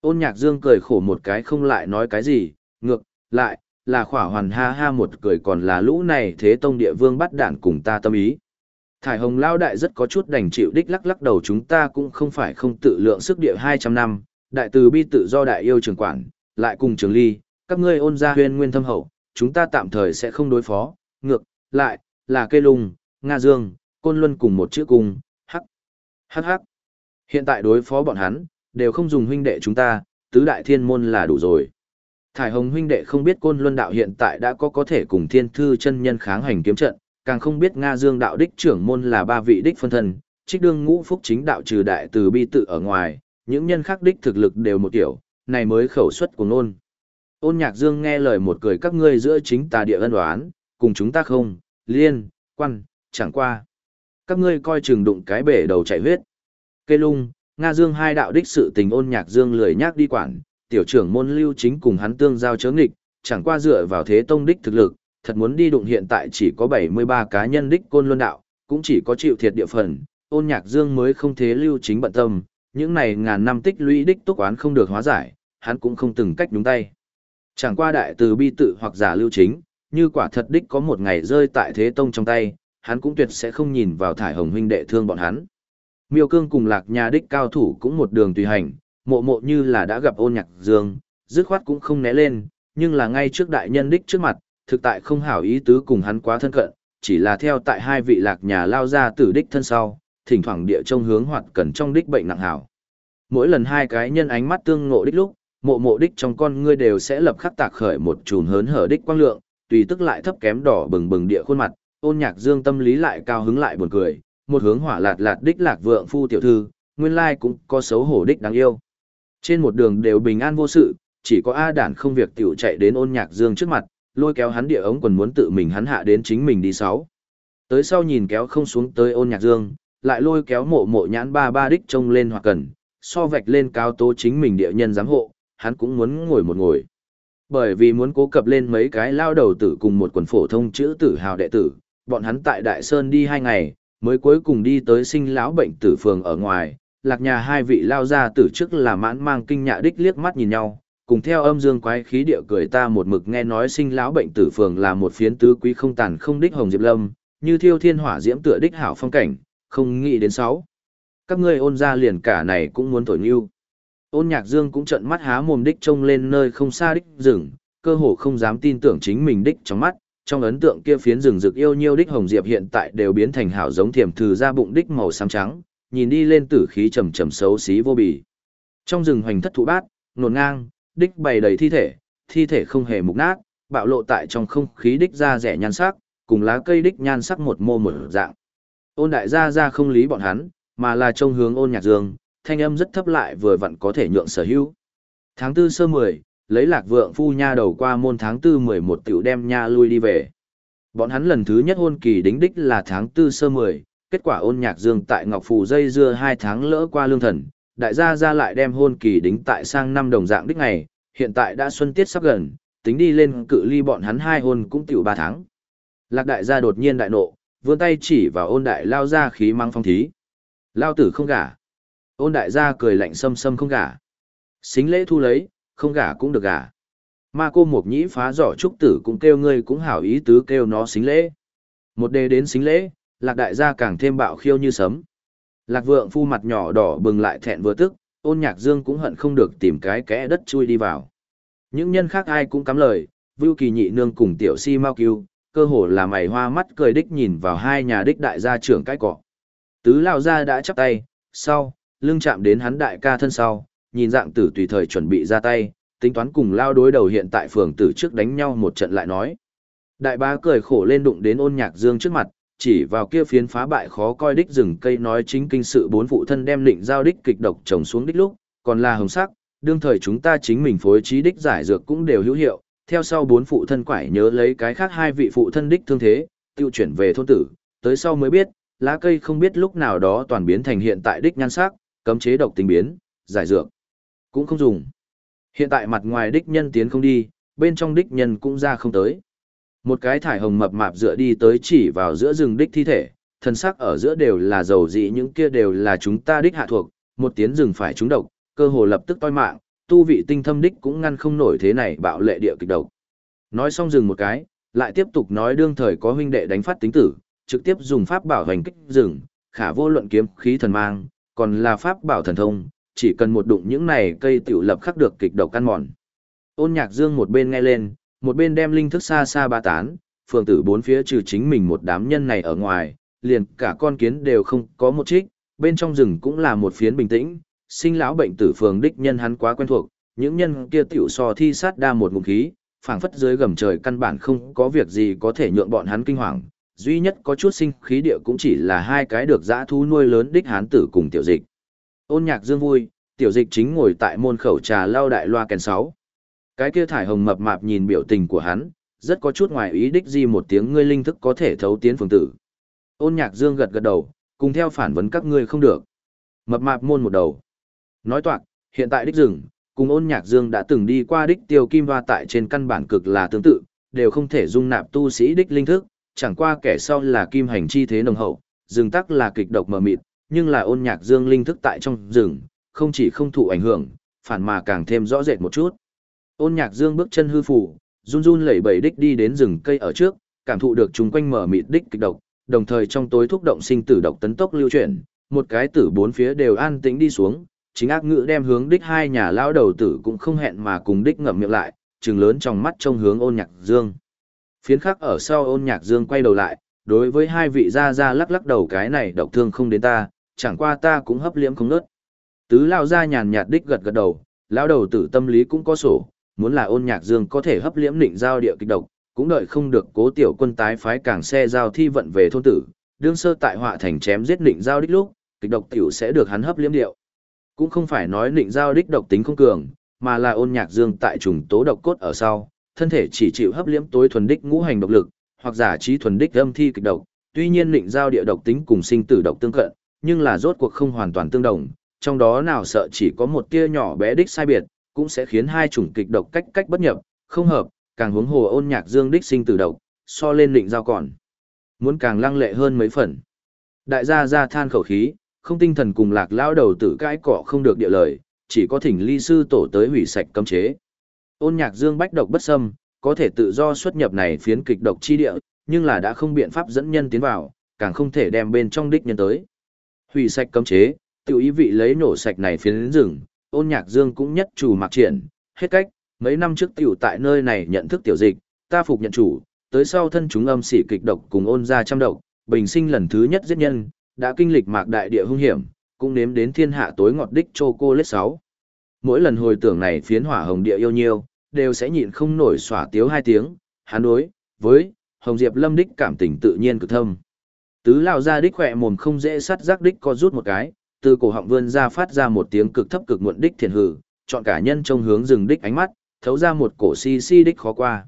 Ôn nhạc dương cười khổ một cái không lại nói cái gì, ngược, lại, là khỏa hoàn ha ha một cười còn là lũ này thế tông địa vương bắt đản cùng ta tâm ý. Thải hồng lao đại rất có chút đành chịu đích lắc lắc đầu chúng ta cũng không phải không tự lượng sức địa 200 năm, đại từ bi tự do đại yêu trường quản, lại cùng trường ly, các ngươi ôn ra huyên nguyên thâm hậu, chúng ta tạm thời sẽ không đối phó, ngược, lại, là cây lùng, Nga Dương, Côn Luân cùng một chữ cùng. hắc, hắc hắc. Hiện tại đối phó bọn hắn, đều không dùng huynh đệ chúng ta, tứ đại thiên môn là đủ rồi. Thải Hồng huynh đệ không biết Côn Luân đạo hiện tại đã có có thể cùng thiên thư chân nhân kháng hành kiếm trận, càng không biết Nga Dương đạo đích trưởng môn là ba vị đích phân thân, trích đương ngũ phúc chính đạo trừ đại từ bi tự ở ngoài, những nhân khác đích thực lực đều một kiểu, này mới khẩu xuất của nôn. Ôn nhạc Dương nghe lời một cười các ngươi giữa chính tà địa ân đoán, cùng chúng ta không, liên, quan, chẳng qua. Các ngươi coi chừng đụng cái bể đầu chảy huyết. Cây lung, Nga Dương hai đạo đích sự tình ôn nhạc Dương lười nhác đi quản, tiểu trưởng môn lưu chính cùng hắn tương giao chớ nghịch, chẳng qua dựa vào thế tông đích thực lực, thật muốn đi đụng hiện tại chỉ có 73 cá nhân đích côn luân đạo, cũng chỉ có chịu thiệt địa phần, ôn nhạc Dương mới không thế lưu chính bận tâm, những này ngàn năm tích lũy đích túc oán không được hóa giải, hắn cũng không từng cách nhúng tay. Chẳng qua đại từ bi tự hoặc giả lưu chính, như quả thật đích có một ngày rơi tại thế tông trong tay, hắn cũng tuyệt sẽ không nhìn vào thải hồng huynh đệ thương bọn hắn. Miêu cương cùng lạc nhà đích cao thủ cũng một đường tùy hành, mộ mộ như là đã gặp ôn nhạc dương, dứt khoát cũng không né lên, nhưng là ngay trước đại nhân đích trước mặt, thực tại không hảo ý tứ cùng hắn quá thân cận, chỉ là theo tại hai vị lạc nhà lao ra tử đích thân sau, thỉnh thoảng địa trông hướng hoạt cần trong đích bệnh nặng hảo. Mỗi lần hai cái nhân ánh mắt tương ngộ đích lúc, mộ mộ đích trong con ngươi đều sẽ lập khắc tạc khởi một chùm hớn hở đích quang lượng, tùy tức lại thấp kém đỏ bừng bừng địa khuôn mặt, ôn nhạc dương tâm lý lại cao hứng lại buồn cười, một hướng hỏa lạt lạt đích lạc vượng phu tiểu thư, nguyên lai cũng có xấu hổ đích đáng yêu. Trên một đường đều bình an vô sự, chỉ có A đản không việc tiểu chạy đến ôn nhạc dương trước mặt, lôi kéo hắn địa ống quần muốn tự mình hắn hạ đến chính mình đi sáu. Tới sau nhìn kéo không xuống tới ôn nhạc dương, lại lôi kéo mộ mộ nhãn ba ba đích trông lên hoặc cần, so vạch lên cao tố chính mình địa nhân giám hộ, hắn cũng muốn ngồi một ngồi. Bởi vì muốn cố cập lên mấy cái lao đầu tử cùng một quần phổ thông chữ tử hào đệ tử, bọn hắn tại Đại Sơn đi hai ngày, mới cuối cùng đi tới sinh lão bệnh tử phường ở ngoài, lạc nhà hai vị lao ra tử trước là mãn mang kinh nhạ đích liếc mắt nhìn nhau, cùng theo âm dương quái khí địa cười ta một mực nghe nói sinh lão bệnh tử phường là một phiến tứ quý không tàn không đích hồng diệp lâm, như thiêu thiên hỏa diễm tựa đích hảo phong cảnh, không nghĩ đến sáu. Các ngươi ôn ra liền cả này cũng muốn thổi nhưu Ôn nhạc dương cũng trợn mắt há mồm đích trông lên nơi không xa đích rừng, cơ hồ không dám tin tưởng chính mình đích trong mắt, trong ấn tượng kia phiến rừng rực yêu nhiêu đích hồng diệp hiện tại đều biến thành hảo giống thiềm thử ra bụng đích màu xám trắng, nhìn đi lên tử khí trầm trầm xấu xí vô bì. Trong rừng hoành thất thụ bát, nổn ngang, đích bày đầy thi thể, thi thể không hề mục nát, bạo lộ tại trong không khí đích ra rẻ nhan sắc, cùng lá cây đích nhan sắc một mô một dạng. Ôn đại gia ra không lý bọn hắn, mà là trông hướng ôn nhạc dương, thanh âm rất thấp lại vừa vặn có thể nhượng sở hữu. Tháng tư sơ mười, lấy lạc vượng phu nha đầu qua môn tháng tư mười một tiểu đem nha lui đi về. Bọn hắn lần thứ nhất hôn kỳ đính đích là tháng tư sơ mười, kết quả ôn nhạc dương tại Ngọc Phù dây dưa hai tháng lỡ qua lương thần, đại gia ra lại đem hôn kỳ đính tại sang năm đồng dạng đích ngày, hiện tại đã xuân tiết sắp gần, tính đi lên cự ly bọn hắn hai hôn cũng tiểu ba tháng. Lạc đại gia đột nhiên đại nộ, vươn tay chỉ vào ôn đại lao ra khí mang phong thí. Lao tử không gả. Ôn đại gia cười lạnh sâm sâm không gả. Xính lễ thu lấy, không gả cũng được gả. Ma cô mộc nhĩ phá giỏ trúc tử cũng kêu ngươi cũng hảo ý tứ kêu nó xính lễ. Một đề đến xính lễ, lạc đại gia càng thêm bạo khiêu như sấm. Lạc vượng phu mặt nhỏ đỏ bừng lại thẹn vừa tức, ôn nhạc dương cũng hận không được tìm cái kẽ đất chui đi vào. Những nhân khác ai cũng cắm lời, vưu kỳ nhị nương cùng tiểu si mau cứu, cơ hồ là mày hoa mắt cười đích nhìn vào hai nhà đích đại gia trưởng cái cọ. Tứ lao gia đã chắp tay, sau, lưng chạm đến hắn đại ca thân sau, nhìn dạng tử tùy thời chuẩn bị ra tay, tính toán cùng lao đối đầu hiện tại phường tử trước đánh nhau một trận lại nói. Đại bá cười khổ lên đụng đến ôn nhạc dương trước mặt, chỉ vào kia phiến phá bại khó coi đích rừng cây nói chính kinh sự bốn phụ thân đem định giao đích kịch độc trồng xuống đích lúc, còn là hồng sắc, đương thời chúng ta chính mình phối trí đích giải dược cũng đều hữu hiệu, theo sau bốn phụ thân quải nhớ lấy cái khác hai vị phụ thân đích thương thế, tiêu chuyển về thôn tử, tới sau mới biết, lá cây không biết lúc nào đó toàn biến thành hiện tại đích nhan sắc, cấm chế độc tình biến, giải dược cũng không dùng. Hiện tại mặt ngoài đích nhân tiến không đi, bên trong đích nhân cũng ra không tới. Một cái thải hồng mập mạp dựa đi tới chỉ vào giữa rừng đích thi thể, thân xác ở giữa đều là dầu dị những kia đều là chúng ta đích hạ thuộc, một tiếng rừng phải trúng độc, cơ hồ lập tức toi mạng, tu vị tinh thâm đích cũng ngăn không nổi thế này bạo lệ địa kịch độc. Nói xong dừng một cái, lại tiếp tục nói đương thời có huynh đệ đánh phát tính tử, trực tiếp dùng pháp bảo hành kích rừng, khả vô luận kiếm khí thần mang, còn là pháp bảo thần thông, chỉ cần một đụng những này cây tiểu lập khắc được kịch độc căn mòn. Ôn nhạc dương một bên nghe lên, một bên đem linh thức xa xa ba tán, phường tử bốn phía trừ chính mình một đám nhân này ở ngoài, liền cả con kiến đều không có một trích, bên trong rừng cũng là một phiến bình tĩnh, sinh lão bệnh tử phường đích nhân hắn quá quen thuộc, những nhân kia tiểu so thi sát đa một ngụm khí, phảng phất dưới gầm trời căn bản không có việc gì có thể nhượng bọn hắn kinh hoàng, duy nhất có chút sinh khí địa cũng chỉ là hai cái được dã thú nuôi lớn đích hán tử cùng tiểu dịch. Ôn nhạc dương vui, tiểu dịch chính ngồi tại môn khẩu trà lao đại loa kèn sáu. Cái kia thải hồng mập mạp nhìn biểu tình của hắn, rất có chút ngoài ý đích gì một tiếng ngươi linh thức có thể thấu tiến phường tử. Ôn nhạc dương gật gật đầu, cùng theo phản vấn các ngươi không được. Mập mạp môn một đầu. Nói toạc, hiện tại đích rừng, cùng ôn nhạc dương đã từng đi qua đích tiêu kim hoa tại trên căn bản cực là tương tự, đều không thể dung nạp tu sĩ đích linh thức, chẳng qua kẻ sau là kim hành chi thế nồng hậu, rừng tắc là kịch độc mờ mịt, nhưng là ôn nhạc dương linh thức tại trong rừng, không chỉ không thụ ảnh hưởng, phản mà càng thêm rõ rệt một chút. Ôn nhạc dương bước chân hư phủ, run run lẩy bẩy đích đi đến rừng cây ở trước, cảm thụ được chúng quanh mở mịt đích kịch độc, đồng thời trong tối thúc động sinh tử độc tấn tốc lưu chuyển, một cái tử bốn phía đều an tĩnh đi xuống, chính ác ngữ đem hướng đích hai nhà lão đầu tử cũng không hẹn mà cùng đích ngậm miệng lại, trừng lớn trong mắt trông hướng ôn nhạc dương. Phiến khắc ở sau ôn nhạc dương quay đầu lại, đối với hai vị gia gia lắc lắc đầu cái này độc thương không đến ta, chẳng qua ta cũng hấp liễm không nớt. Tứ lao gia nhàn nhạt đích gật gật đầu, lão đầu tử tâm lý cũng có sổ, muốn là ôn nhạc dương có thể hấp liễm định giao địa kịch độc, cũng đợi không được cố tiểu quân tái phái cảng xe giao thi vận về thôn tử, đương sơ tại họa thành chém giết định giao đích lúc, kịch độc tiểu sẽ được hắn hấp liễm điệu. Cũng không phải nói định giao đích độc tính không cường, mà là ôn nhạc dương tại trùng tố độc cốt ở sau, thân thể chỉ chịu hấp liễm tối thuần đích ngũ hành độc lực, hoặc giả trí thuần đích âm thi kịch độc, tuy nhiên định giao địa độc tính cùng sinh tử độc tương cận, nhưng là rốt cuộc không hoàn toàn tương đồng, trong đó nào sợ chỉ có một tia nhỏ bé đích sai biệt, cũng sẽ khiến hai chủng kịch độc cách cách bất nhập, không hợp, càng huống hồ ôn nhạc dương đích sinh tử độc, so lên định giao còn. Muốn càng lăng lệ hơn mấy phần. Đại gia ra than khẩu khí, không tinh thần cùng lạc lao đầu tử cãi cọ không được địa lời, chỉ có thỉnh ly sư tổ tới hủy sạch cấm chế. Ôn nhạc dương bách độc bất xâm, có thể tự do xuất nhập này phiến kịch độc chi địa, nhưng là đã không biện pháp dẫn nhân tiến vào, càng không thể đem bên trong đích nhân tới. Hủy sạch cấm chế, Tiểu ý vị lấy nổ sạch này phiến rừng, ôn nhạc dương cũng nhất chủ mặc triển, hết cách, mấy năm trước tiểu tại nơi này nhận thức tiểu dịch, ta phục nhận chủ, tới sau thân chúng âm sĩ kịch độc cùng ôn ra trăm độc, bình sinh lần thứ nhất giết nhân, đã kinh lịch mạc đại địa hung hiểm, cũng nếm đến thiên hạ tối ngọt đích chô cô lết sáu. Mỗi lần hồi tưởng này phiến hỏa hồng địa yêu nhiêu, đều sẽ nhịn không nổi xỏa tiếu hai tiếng, hắn đối, với, hồng diệp lâm đích cảm tình tự nhiên cực thâm. Tứ lao ra đích khỏe mồm không dễ sắt rắc đích có rút một cái, từ cổ họng vươn ra phát ra một tiếng cực thấp cực muộn đích thiền hử, chọn cả nhân trông hướng rừng đích ánh mắt, thấu ra một cổ si si đích khó qua.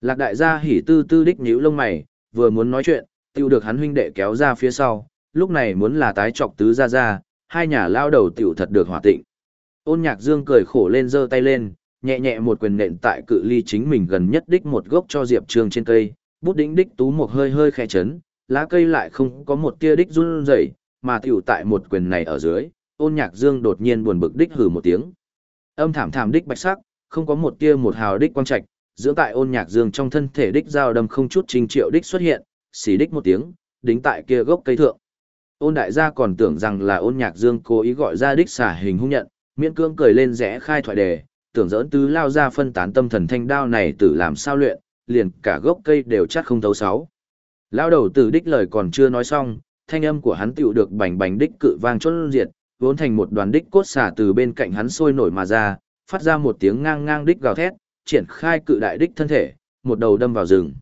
Lạc đại gia hỉ tư tư đích nhíu lông mày, vừa muốn nói chuyện, tiêu được hắn huynh đệ kéo ra phía sau, lúc này muốn là tái trọc tứ ra ra, hai nhà lao đầu tiểu thật được hỏa tịnh. Ôn nhạc dương cười khổ lên giơ tay lên, nhẹ nhẹ một quyền nện tại cự ly chính mình gần nhất đích một gốc cho diệp trường trên cây, bút đỉnh đích tú một hơi hơi khẽ chấn, lá cây lại không có một tia đích run rẩy, mà tiểu tại một quyền này ở dưới, ôn nhạc dương đột nhiên buồn bực đích hừ một tiếng. Âm thảm thảm đích bạch sắc, không có một tia một hào đích quang trạch, dưỡng tại ôn nhạc dương trong thân thể đích giao đâm không chút trình triệu đích xuất hiện, xì đích một tiếng, đính tại kia gốc cây thượng. Ôn đại gia còn tưởng rằng là ôn nhạc dương cố ý gọi ra đích xả hình hung nhận, miễn cương cười lên rẽ khai thoại đề, tưởng dỡn tứ lao ra phân tán tâm thần thanh đao này tử làm sao luyện, liền cả gốc cây đều chắc không thấu sáu. Lao đầu tử đích lời còn chưa nói xong, thanh âm của hắn tựu được bành bành đích cự vang chốt diệt, vốn thành một đoàn đích cốt xả từ bên cạnh hắn sôi nổi mà ra, phát ra một tiếng ngang ngang đích gào thét, triển khai cự đại đích thân thể, một đầu đâm vào rừng.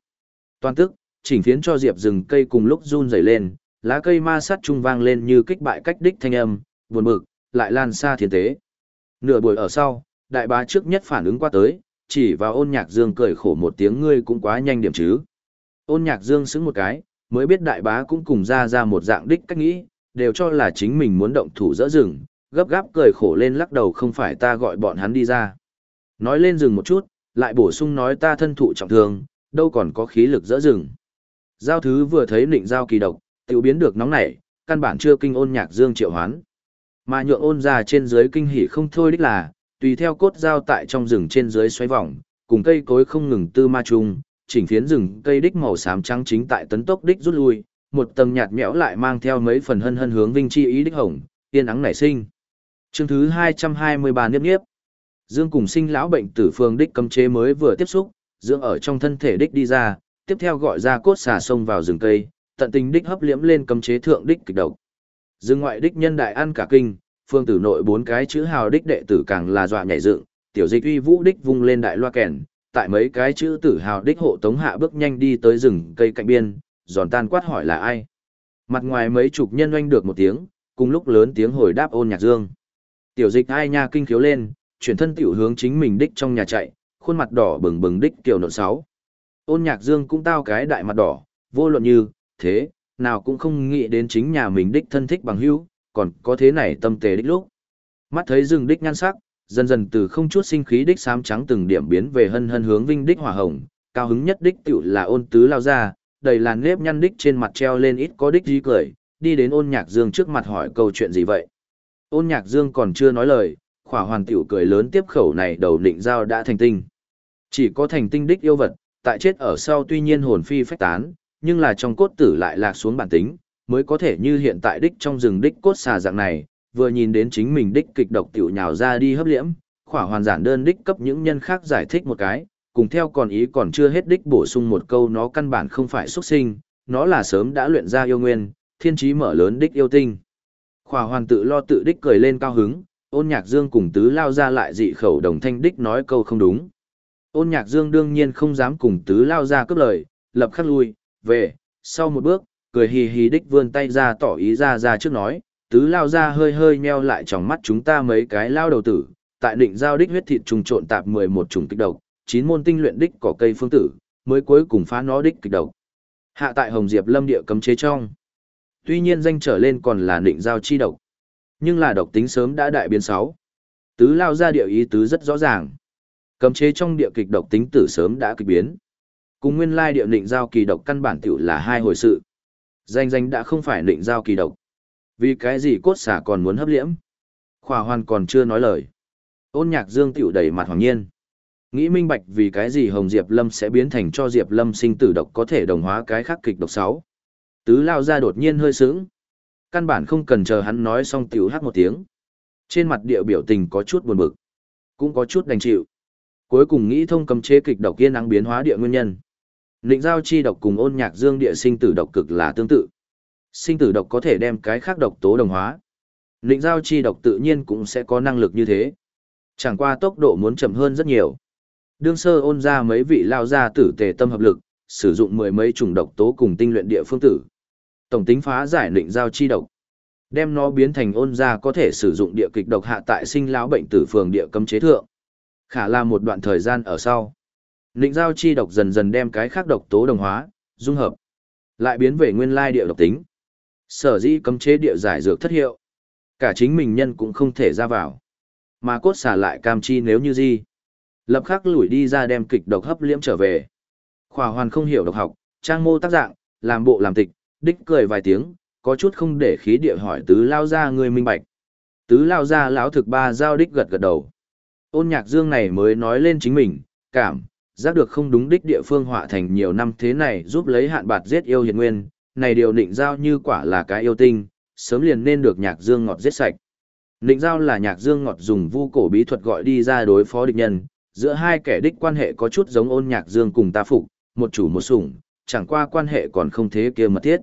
Toàn tức, chỉnh phiến cho diệp rừng cây cùng lúc run rẩy lên, lá cây ma sát trung vang lên như kích bại cách đích thanh âm, buồn bực, lại lan xa thiên tế. Nửa buổi ở sau, đại bá trước nhất phản ứng qua tới, chỉ vào ôn nhạc dương cười khổ một tiếng ngươi cũng quá nhanh điểm chứ. Ôn nhạc dương xứng một cái, mới biết đại bá cũng cùng ra ra một dạng đích cách nghĩ, đều cho là chính mình muốn động thủ dỡ rừng, gấp gáp cười khổ lên lắc đầu không phải ta gọi bọn hắn đi ra. Nói lên rừng một chút, lại bổ sung nói ta thân thụ trọng thương, đâu còn có khí lực dỡ rừng. Giao thứ vừa thấy nịnh giao kỳ độc, tiểu biến được nóng nảy, căn bản chưa kinh ôn nhạc dương triệu hoán. Mà nhượng ôn ra trên dưới kinh hỉ không thôi đích là, tùy theo cốt giao tại trong rừng trên dưới xoay vòng, cùng cây cối không ngừng tư ma chung, chỉnh phiến rừng cây đích màu xám trắng chính tại tấn tốc đích rút lui, một tầng nhạt nhẽo lại mang theo mấy phần hân hân hướng vinh chi ý đích hồng, tiên ắng nảy sinh. Chương thứ 223 niếp niếp. Dương cùng sinh lão bệnh tử phương đích cấm chế mới vừa tiếp xúc, dưỡng ở trong thân thể đích đi ra, tiếp theo gọi ra cốt xà sông vào rừng cây, tận tình đích hấp liễm lên cấm chế thượng đích kịch độc. Dương ngoại đích nhân đại ăn cả kinh, phương tử nội bốn cái chữ hào đích đệ tử càng là dọa nhảy dựng, tiểu dịch uy vũ đích vung lên đại loa kèn, tại mấy cái chữ tử hào đích hộ tống hạ bước nhanh đi tới rừng cây cạnh biên, giòn tan quát hỏi là ai. Mặt ngoài mấy chục nhân oanh được một tiếng, cùng lúc lớn tiếng hồi đáp ôn nhạc dương. Tiểu dịch ai nha kinh khiếu lên, chuyển thân tiểu hướng chính mình đích trong nhà chạy, khuôn mặt đỏ bừng bừng đích kiểu nộn sáu. Ôn nhạc dương cũng tao cái đại mặt đỏ, vô luận như, thế, nào cũng không nghĩ đến chính nhà mình đích thân thích bằng hữu, còn có thế này tâm tề đích lúc. Mắt thấy rừng đích nhan sắc, dần dần từ không chút sinh khí đích xám trắng từng điểm biến về hân hân hướng vinh đích hỏa hồng, cao hứng nhất đích tiểu là ôn tứ lao ra, đầy làn nếp nhăn đích trên mặt treo lên ít có đích dí cười, đi đến ôn nhạc dương trước mặt hỏi câu chuyện gì vậy. Ôn nhạc dương còn chưa nói lời, khỏa hoàn tiểu cười lớn tiếp khẩu này đầu định giao đã thành tinh. Chỉ có thành tinh đích yêu vật, tại chết ở sau tuy nhiên hồn phi phách tán, nhưng là trong cốt tử lại lạc xuống bản tính, mới có thể như hiện tại đích trong rừng đích cốt xà dạng này, vừa nhìn đến chính mình đích kịch độc tiểu nhào ra đi hấp liễm, khỏa hoàn giản đơn đích cấp những nhân khác giải thích một cái, cùng theo còn ý còn chưa hết đích bổ sung một câu nó căn bản không phải xuất sinh, nó là sớm đã luyện ra yêu nguyên, thiên trí mở lớn đích yêu tinh. Khỏa hoàn tự lo tự đích cười lên cao hứng, ôn nhạc dương cùng tứ lao ra lại dị khẩu đồng thanh đích nói câu không đúng. Ôn nhạc dương đương nhiên không dám cùng tứ lao ra cướp lời, lập khắc lui, về, sau một bước, cười hì hì đích vươn tay ra tỏ ý ra ra trước nói, tứ lao ra hơi hơi meo lại trong mắt chúng ta mấy cái lao đầu tử, tại định giao đích huyết thịt trùng trộn tạp 11 chủng kích độc, chín môn tinh luyện đích cỏ cây phương tử, mới cuối cùng phá nó đích kịch độc. Hạ tại Hồng Diệp Lâm địa cấm chế trong. Tuy nhiên danh trở lên còn là định giao chi độc, nhưng là độc tính sớm đã đại biến sáu. Tứ lao ra địa ý tứ rất rõ ràng. Cấm chế trong địa kịch độc tính tử sớm đã kịch biến. Cùng nguyên lai địa định giao kỳ độc căn bản tiểu là hai hồi sự. Danh danh đã không phải định giao kỳ độc. Vì cái gì cốt xả còn muốn hấp liễm? Khỏa hoàn còn chưa nói lời. Ôn nhạc dương tiểu đầy mặt hoàng nhiên. Nghĩ minh bạch vì cái gì Hồng Diệp Lâm sẽ biến thành cho Diệp Lâm sinh tử độc có thể đồng hóa cái khắc kịch độc sáu. Tứ lao ra đột nhiên hơi sướng. Căn bản không cần chờ hắn nói xong tiểu hát một tiếng. Trên mặt địa biểu tình có chút buồn bực. Cũng có chút đành chịu. Cuối cùng nghĩ thông cầm chế kịch độc yên năng biến hóa địa nguyên nhân. Lĩnh giao chi độc cùng ôn nhạc dương địa sinh tử độc cực là tương tự. Sinh tử độc có thể đem cái khác độc tố đồng hóa. Lĩnh giao chi độc tự nhiên cũng sẽ có năng lực như thế. Chẳng qua tốc độ muốn chậm hơn rất nhiều. Đương sơ ôn ra mấy vị lao ra tử tề tâm hợp lực, sử dụng mười mấy chủng độc tố cùng tinh luyện địa phương tử. Tổng tính phá giải lĩnh giao chi độc. Đem nó biến thành ôn ra có thể sử dụng địa kịch độc hạ tại sinh lão bệnh tử phường địa cấm chế thượng. Khả là một đoạn thời gian ở sau. Lĩnh giao chi độc dần dần đem cái khác độc tố đồng hóa, dung hợp. Lại biến về nguyên lai địa độc tính. Sở dĩ cấm chế địa giải dược thất hiệu. Cả chính mình nhân cũng không thể ra vào. Mà cốt xả lại cam chi nếu như gì. Lập khắc lủi đi ra đem kịch độc hấp liễm trở về. Khỏa hoàn không hiểu độc học, trang mô tác dạng, làm bộ làm tịch, đích cười vài tiếng, có chút không để khí địa hỏi tứ lao ra người minh bạch. Tứ lao ra lão thực ba giao đích gật gật đầu. Ôn nhạc dương này mới nói lên chính mình, cảm, giác được không đúng đích địa phương họa thành nhiều năm thế này giúp lấy hạn bạt giết yêu hiền nguyên, này điều Nịnh giao như quả là cái yêu tinh, sớm liền nên được nhạc dương ngọt giết sạch. Nịnh giao là nhạc dương ngọt dùng vu cổ bí thuật gọi đi ra đối phó địch nhân, giữa hai kẻ đích quan hệ có chút giống ôn nhạc dương cùng ta phục, một chủ một sủng, chẳng qua quan hệ còn không thế kia mật thiết.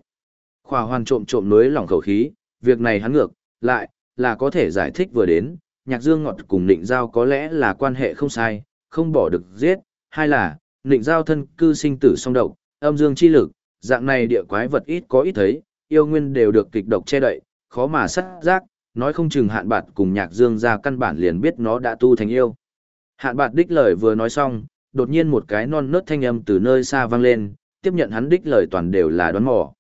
Khỏa hoàn trộm trộm nối lỏng khẩu khí, việc này hắn ngược, lại, là có thể giải thích vừa đến, nhạc dương ngọt cùng định giao có lẽ là quan hệ không sai, không bỏ được giết, hay là, định giao thân cư sinh tử song độc, âm dương chi lực, dạng này địa quái vật ít có ít thấy, yêu nguyên đều được kịch độc che đậy, khó mà sát giác, nói không chừng hạn bạt cùng nhạc dương ra căn bản liền biết nó đã tu thành yêu. Hạn bạt đích lời vừa nói xong, đột nhiên một cái non nớt thanh âm từ nơi xa vang lên, tiếp nhận hắn đích lời toàn đều là đoán mò.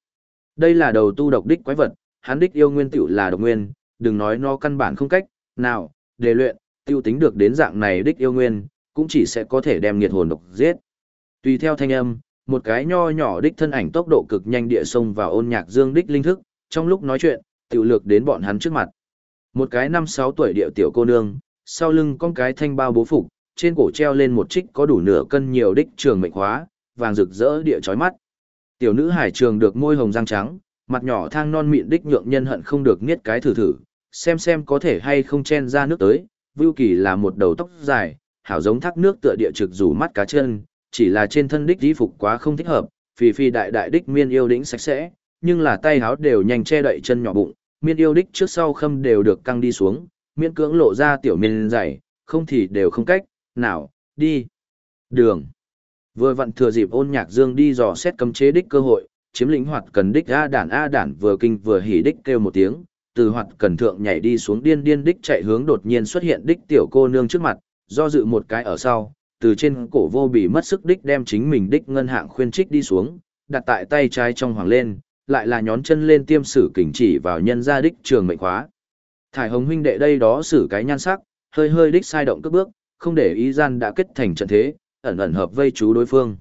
Đây là đầu tu độc đích quái vật, hắn đích yêu nguyên tiểu là độc nguyên, đừng nói nó căn bản không cách, nào, đề luyện, tiêu tính được đến dạng này đích yêu nguyên, cũng chỉ sẽ có thể đem nghiệt hồn độc giết. Tùy theo thanh âm, một cái nho nhỏ đích thân ảnh tốc độ cực nhanh địa sông vào ôn nhạc dương đích linh thức, trong lúc nói chuyện, tiểu lược đến bọn hắn trước mặt. Một cái năm sáu tuổi địa tiểu cô nương, sau lưng con cái thanh bao bố phục, trên cổ treo lên một trích có đủ nửa cân nhiều đích trường mệnh khóa, vàng rực rỡ địa chói mắt. Tiểu nữ hải trường được môi hồng răng trắng, mặt nhỏ thang non mịn đích nhượng nhân hận không được niết cái thử thử, xem xem có thể hay không chen ra nước tới. Vưu Kỳ là một đầu tóc dài, hảo giống thác nước tựa địa trực rủ mắt cá chân, chỉ là trên thân đích y phục quá không thích hợp, phì phì đại đại đích miên yêu đĩnh sạch sẽ, nhưng là tay háo đều nhanh che đậy chân nhỏ bụng, miên yêu đích trước sau khâm đều được căng đi xuống, miễn cưỡng lộ ra tiểu miên dày, không thì đều không cách, nào, đi. Đường. Vừa vặn thừa dịp ôn nhạc dương đi dò xét cấm chế đích cơ hội, chiếm lĩnh hoạt cần đích A đản A đản vừa kinh vừa hỉ đích kêu một tiếng, từ hoạt cần thượng nhảy đi xuống điên điên đích chạy hướng đột nhiên xuất hiện đích tiểu cô nương trước mặt, do dự một cái ở sau, từ trên cổ vô bị mất sức đích đem chính mình đích ngân hạng khuyên trích đi xuống, đặt tại tay trái trong hoàng lên, lại là nhón chân lên tiêm sử kình chỉ vào nhân gia đích trường mệnh khóa. Thải hồng huynh đệ đây đó xử cái nhan sắc, hơi hơi đích sai động cước bước, không để ý gian đã kết thành trận thế, ẩn ẩn hợp vây chú đối phương.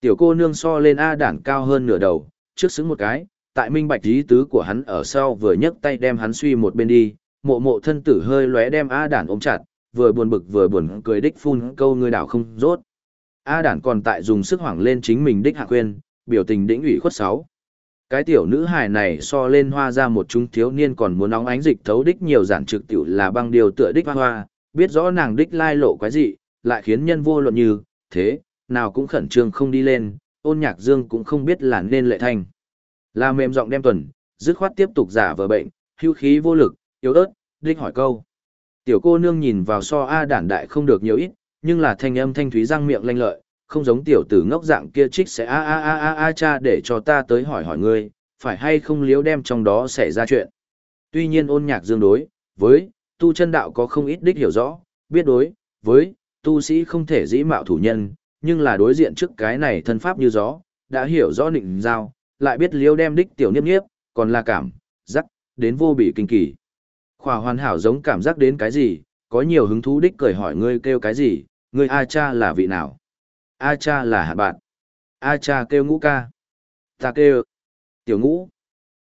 Tiểu cô nương so lên A đản cao hơn nửa đầu, trước xứng một cái, tại minh bạch ý tứ của hắn ở sau vừa nhấc tay đem hắn suy một bên đi, mộ mộ thân tử hơi lóe đem A đản ôm chặt, vừa buồn bực vừa buồn cười đích phun câu người đảo không rốt. A đản còn tại dùng sức hoảng lên chính mình đích hạ quên biểu tình đĩnh ủy khuất sáu. Cái tiểu nữ hài này so lên hoa ra một chúng thiếu niên còn muốn nóng ánh dịch thấu đích nhiều giản trực tiểu là băng điều tựa đích hoa hoa, biết rõ nàng đích lai lộ quái dị, lại khiến nhân vô luận như, thế, nào cũng khẩn trương không đi lên, ôn nhạc dương cũng không biết là nên lệ thanh. Là mềm giọng đem tuần, dứt khoát tiếp tục giả vờ bệnh, hưu khí vô lực, yếu ớt, đích hỏi câu. Tiểu cô nương nhìn vào so A đản đại không được nhiều ít, nhưng là thanh âm thanh thúy răng miệng lanh lợi, không giống tiểu tử ngốc dạng kia trích sẽ a a a a a cha để cho ta tới hỏi hỏi ngươi, phải hay không liếu đem trong đó xảy ra chuyện. Tuy nhiên ôn nhạc dương đối, với, tu chân đạo có không ít đích hiểu rõ, biết đối, với, tu sĩ không thể dĩ mạo thủ nhân, nhưng là đối diện trước cái này thân pháp như gió, đã hiểu rõ định giao, lại biết liếu đem đích tiểu niếp niếp, còn là cảm, giác, đến vô bị kinh kỳ. Khỏa hoàn hảo giống cảm giác đến cái gì, có nhiều hứng thú đích cười hỏi ngươi kêu cái gì, ngươi A cha là vị nào? A cha là hạt bạn. A cha kêu ngũ ca. Ta kêu. Tiểu ngũ.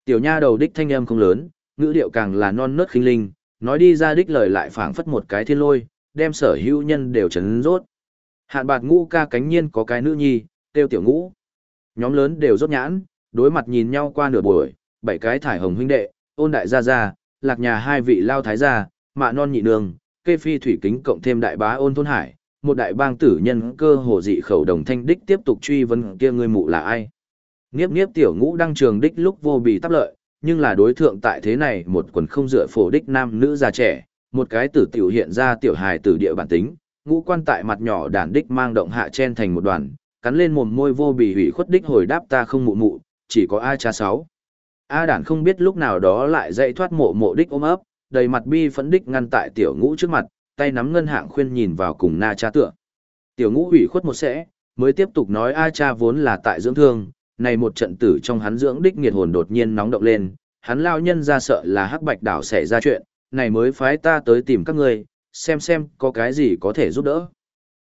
Tiểu nha đầu đích thanh âm không lớn, ngữ điệu càng là non nớt khinh linh, nói đi ra đích lời lại phảng phất một cái thiên lôi, đem sở hữu nhân đều chấn rốt. Hạn bạt ngũ ca cánh nhiên có cái nữ nhi, kêu tiểu ngũ. Nhóm lớn đều rốt nhãn, đối mặt nhìn nhau qua nửa buổi, bảy cái thải hồng huynh đệ, ôn đại gia gia, lạc nhà hai vị lao thái gia, mạ non nhị nương, kê phi thủy kính cộng thêm đại bá ôn thôn hải, một đại bang tử nhân cơ hồ dị khẩu đồng thanh đích tiếp tục truy vấn kia người mụ là ai. Nghiếp nghiếp tiểu ngũ đăng trường đích lúc vô bị tắp lợi, nhưng là đối tượng tại thế này một quần không dựa phổ đích nam nữ già trẻ, một cái tử tiểu hiện ra tiểu hài tử địa bản tính, ngũ quan tại mặt nhỏ đàn đích mang động hạ chen thành một đoàn, cắn lên mồm môi vô bị hủy khuất đích hồi đáp ta không mụ mụ, chỉ có ai cha sáu. A đản không biết lúc nào đó lại dậy thoát mộ mộ đích ôm ấp, đầy mặt bi phẫn đích ngăn tại tiểu ngũ trước mặt, tay nắm ngân hạng khuyên nhìn vào cùng na cha tựa. Tiểu ngũ ủy khuất một sẽ, mới tiếp tục nói A cha vốn là tại dưỡng thương, này một trận tử trong hắn dưỡng đích nghiệt hồn đột nhiên nóng động lên, hắn lao nhân ra sợ là hắc bạch đảo xảy ra chuyện, này mới phái ta tới tìm các ngươi, xem xem có cái gì có thể giúp đỡ.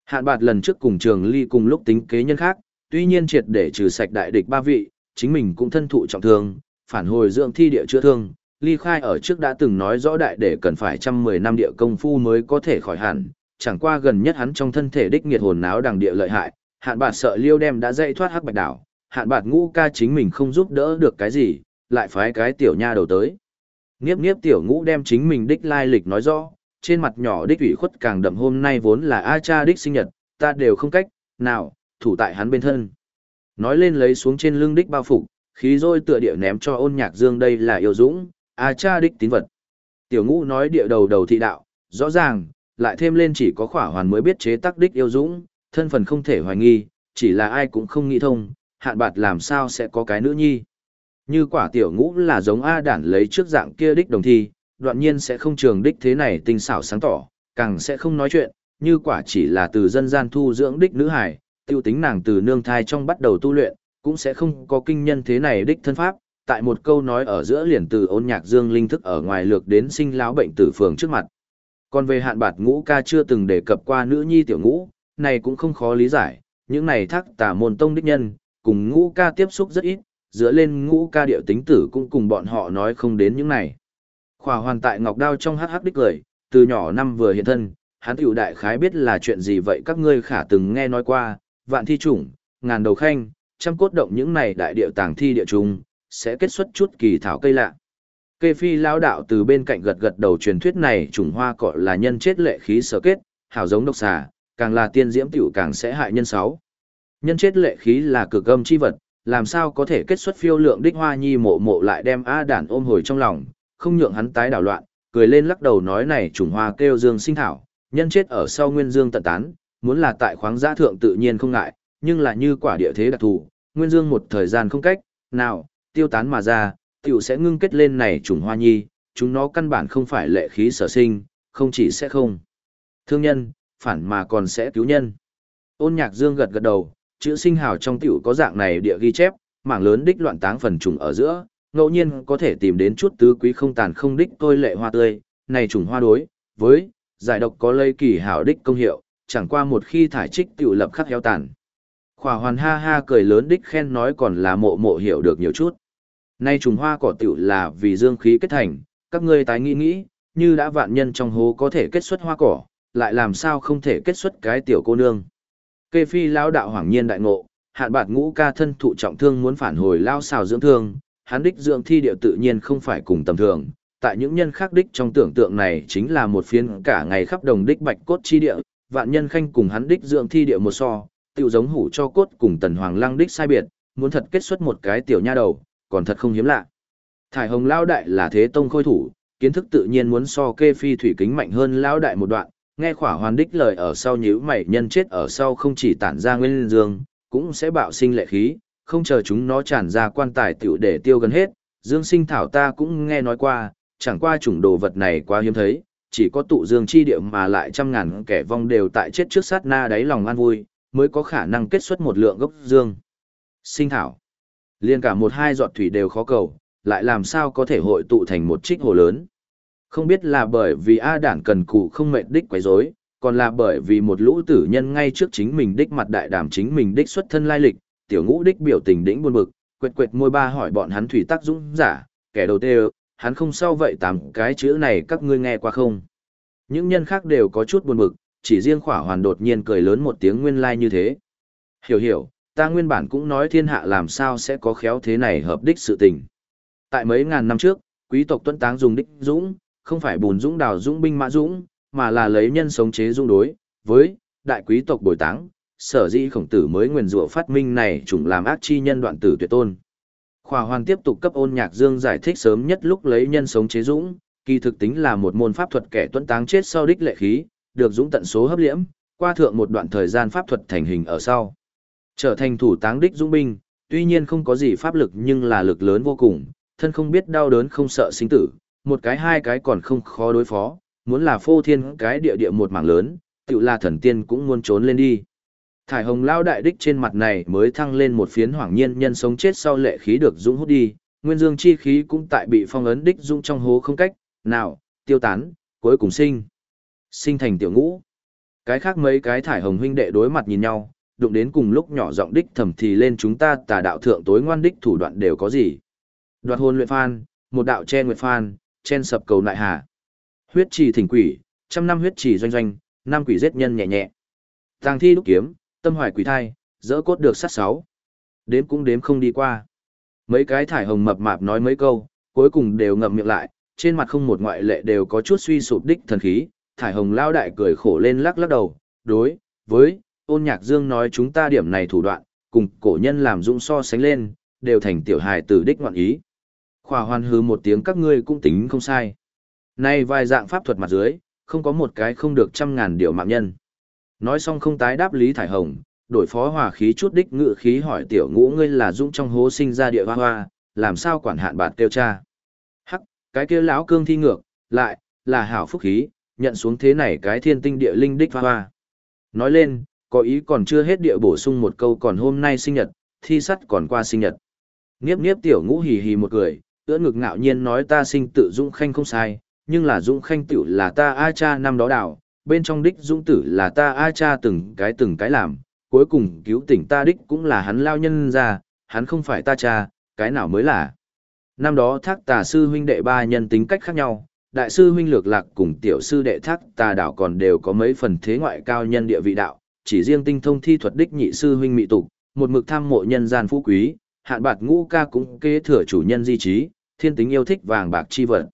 Hạn bạt lần trước cùng trường ly cùng lúc tính kế nhân khác, tuy nhiên triệt để trừ sạch đại địch ba vị, chính mình cũng thân thụ trọng thương, phản hồi dưỡng thi địa chữa thương, ly khai ở trước đã từng nói rõ đại để cần phải trăm mười năm địa công phu mới có thể khỏi hẳn, chẳng qua gần nhất hắn trong thân thể đích nghiệt hồn náo đằng địa lợi hại, hạn bạt sợ liêu đem đã dậy thoát hắc bạch đảo, hạn bạt ngũ ca chính mình không giúp đỡ được cái gì, lại phái cái tiểu nha đầu tới. Niếp niếp tiểu ngũ đem chính mình đích lai lịch nói rõ, trên mặt nhỏ đích ủy khuất càng đậm hôm nay vốn là A cha đích sinh nhật, ta đều không cách, nào, thủ tại hắn bên thân. Nói lên lấy xuống trên lưng đích bao phục, khí rôi tựa địa ném cho ôn nhạc dương đây là yêu dũng, A cha đích tín vật. Tiểu ngũ nói địa đầu đầu thị đạo, rõ ràng, lại thêm lên chỉ có khỏa hoàn mới biết chế tác đích yêu dũng, thân phần không thể hoài nghi, chỉ là ai cũng không nghĩ thông, hạn bạt làm sao sẽ có cái nữ nhi. Như quả tiểu ngũ là giống A đản lấy trước dạng kia đích đồng thi, đoạn nhiên sẽ không trường đích thế này tinh xảo sáng tỏ, càng sẽ không nói chuyện, như quả chỉ là từ dân gian thu dưỡng đích nữ hải, tiêu tính nàng từ nương thai trong bắt đầu tu luyện, cũng sẽ không có kinh nhân thế này đích thân pháp, tại một câu nói ở giữa liền từ ôn nhạc dương linh thức ở ngoài lược đến sinh lão bệnh tử phường trước mặt. Còn về hạn bạt ngũ ca chưa từng đề cập qua nữ nhi tiểu ngũ, này cũng không khó lý giải, những này thắc tà môn tông đích nhân, cùng ngũ ca tiếp xúc rất ít, dựa lên ngũ ca điệu tính tử cũng cùng bọn họ nói không đến những này. Khỏa hoàn tại ngọc đao trong hắc hắc đích lời từ nhỏ năm vừa hiện thân, hắn tiểu đại khái biết là chuyện gì vậy các ngươi khả từng nghe nói qua, vạn thi chủng, ngàn đầu khanh, trăm cốt động những này đại địa tàng thi địa trung sẽ kết xuất chút kỳ thảo cây lạ. Kê phi lão đạo từ bên cạnh gật gật đầu truyền thuyết này trùng hoa cọ là nhân chết lệ khí sở kết, hảo giống độc xà, càng là tiên diễm tiểu càng sẽ hại nhân sáu. Nhân chết lệ khí là cực âm chi vật, làm sao có thể kết xuất phiêu lượng đích hoa nhi mộ mộ lại đem A đản ôm hồi trong lòng, không nhượng hắn tái đảo loạn, cười lên lắc đầu nói này trùng hoa kêu dương sinh thảo, nhân chết ở sau nguyên dương tận tán, muốn là tại khoáng giã thượng tự nhiên không ngại, nhưng là như quả địa thế đặc thù, nguyên dương một thời gian không cách, nào, tiêu tán mà ra, tiểu sẽ ngưng kết lên này trùng hoa nhi, chúng nó căn bản không phải lệ khí sở sinh, không chỉ sẽ không thương nhân, phản mà còn sẽ cứu nhân. Ôn nhạc dương gật gật đầu, chữ sinh hào trong tiểu có dạng này địa ghi chép, mảng lớn đích loạn táng phần trùng ở giữa, ngẫu nhiên có thể tìm đến chút tứ quý không tàn không đích tôi lệ hoa tươi, này trùng hoa đối, với, giải độc có lây kỳ hảo đích công hiệu, chẳng qua một khi thải trích tiểu lập khắc héo tàn. Khỏa hoàn ha ha cười lớn đích khen nói còn là mộ mộ hiểu được nhiều chút. Nay trùng hoa cỏ tiểu là vì dương khí kết thành, các ngươi tái nghĩ nghĩ, như đã vạn nhân trong hố có thể kết xuất hoa cỏ, lại làm sao không thể kết xuất cái tiểu cô nương. Kê phi lão đạo hoàng nhiên đại ngộ, hạn bạt ngũ ca thân thụ trọng thương muốn phản hồi lao xào dưỡng thương, hắn đích dưỡng thi điệu tự nhiên không phải cùng tầm thường. Tại những nhân khác đích trong tưởng tượng này chính là một phiên cả ngày khắp đồng đích bạch cốt chi địa, vạn nhân khanh cùng hắn đích dưỡng thi địa một so, tiểu giống hủ cho cốt cùng tần hoàng lăng đích sai biệt, muốn thật kết xuất một cái tiểu nha đầu, còn thật không hiếm lạ. Thải hồng lao đại là thế tông khôi thủ, kiến thức tự nhiên muốn so kê phi thủy kính mạnh hơn lao đại một đoạn, nghe khỏa hoàn đích lời ở sau nhíu mày nhân chết ở sau không chỉ tản ra nguyên dương, cũng sẽ bạo sinh lệ khí, không chờ chúng nó tràn ra quan tài tiểu để tiêu gần hết, dương sinh thảo ta cũng nghe nói qua, chẳng qua chủng đồ vật này quá hiếm thấy, chỉ có tụ dương chi địa mà lại trăm ngàn kẻ vong đều tại chết trước sát na đáy lòng an vui, mới có khả năng kết xuất một lượng gốc dương. Sinh thảo. Liên cả một hai giọt thủy đều khó cầu, lại làm sao có thể hội tụ thành một trích hồ lớn. Không biết là bởi vì A đản cần cụ không mệt đích quấy rối, còn là bởi vì một lũ tử nhân ngay trước chính mình đích mặt đại đàm chính mình đích xuất thân lai lịch, tiểu ngũ đích biểu tình đĩnh buồn bực, quệt quệt môi ba hỏi bọn hắn thủy tác dũng giả, kẻ đầu tiên, hắn không sao vậy tám cái chữ này các ngươi nghe qua không. Những nhân khác đều có chút buồn bực, chỉ riêng khỏa hoàn đột nhiên cười lớn một tiếng nguyên lai like như thế. Hiểu hiểu, ta nguyên bản cũng nói thiên hạ làm sao sẽ có khéo thế này hợp đích sự tình. Tại mấy ngàn năm trước, quý tộc tuân táng dùng đích dũng, không phải bùn dũng đào dũng binh mã dũng, mà là lấy nhân sống chế dung đối, với, đại quý tộc bồi táng, sở dĩ khổng tử mới nguyền rủa phát minh này chủng làm ác chi nhân đoạn tử tuyệt tôn. Khỏa hoàn tiếp tục cấp ôn nhạc dương giải thích sớm nhất lúc lấy nhân sống chế dũng, kỳ thực tính là một môn pháp thuật kẻ tuân táng chết sau đích lệ khí, được dũng tận số hấp liễm, qua thượng một đoạn thời gian pháp thuật thành hình ở sau. Trở thành thủ táng đích dũng binh, tuy nhiên không có gì pháp lực nhưng là lực lớn vô cùng, thân không biết đau đớn không sợ sinh tử, một cái hai cái còn không khó đối phó, muốn là phô thiên cái địa địa một mảng lớn, tự là thần tiên cũng muốn trốn lên đi. Thải hồng lao đại đích trên mặt này mới thăng lên một phiến hoảng nhiên nhân sống chết sau lệ khí được dũng hút đi, nguyên dương chi khí cũng tại bị phong ấn đích dũng trong hố không cách, nào, tiêu tán, cuối cùng sinh. Sinh thành tiểu ngũ. Cái khác mấy cái thải hồng huynh đệ đối mặt nhìn nhau, đụng đến cùng lúc nhỏ giọng đích thầm thì lên chúng ta tà đạo thượng tối ngoan đích thủ đoạn đều có gì. Đoạt hôn luyện phan, một đạo che nguyệt phan, chen sập cầu nại hà. Huyết trì thỉnh quỷ, trăm năm huyết trì doanh doanh, năm quỷ giết nhân nhẹ nhẹ. Tàng thi đúc kiếm, tâm hoài quỷ thai, dỡ cốt được sát sáu. Đếm cũng đếm không đi qua. Mấy cái thải hồng mập mạp nói mấy câu, cuối cùng đều ngậm miệng lại, trên mặt không một ngoại lệ đều có chút suy sụp đích thần khí. Thải hồng lao đại cười khổ lên lắc lắc đầu, đối, với, ôn nhạc dương nói chúng ta điểm này thủ đoạn, cùng cổ nhân làm dũng so sánh lên, đều thành tiểu hài tử đích ngoạn ý. Khỏa hoàn hứ một tiếng các ngươi cũng tính không sai. Nay vài dạng pháp thuật mặt dưới, không có một cái không được trăm ngàn điều mạng nhân. Nói xong không tái đáp Lý Thải Hồng, đổi phó hòa khí chút đích ngự khí hỏi tiểu ngũ ngươi là dũng trong hố sinh ra địa hoa hoa, làm sao quản hạn bạt kêu cha. Hắc, cái kia lão cương thi ngược, lại, là hảo phúc khí, nhận xuống thế này cái thiên tinh địa linh đích hoa hoa. Nói lên, có ý còn chưa hết địa bổ sung một câu còn hôm nay sinh nhật, thi sắt còn qua sinh nhật. Niếp niếp tiểu ngũ hì hì một cười, ưỡn ngực ngạo nhiên nói ta sinh tự dũng khanh không sai, nhưng là dũng khanh tiểu là ta a cha năm đó đảo, bên trong đích dũng tử là ta a cha từng cái từng cái làm, cuối cùng cứu tỉnh ta đích cũng là hắn lao nhân ra, hắn không phải ta cha, cái nào mới là. Năm đó thác tà sư huynh đệ ba nhân tính cách khác nhau, đại sư huynh lược lạc cùng tiểu sư đệ thác tà đảo còn đều có mấy phần thế ngoại cao nhân địa vị đạo, chỉ riêng tinh thông thi thuật đích nhị sư huynh mị tục, một mực tham mộ nhân gian phú quý, hạn bạc ngũ ca cũng kế thừa chủ nhân di trí, thiên tính yêu thích vàng bạc chi vật.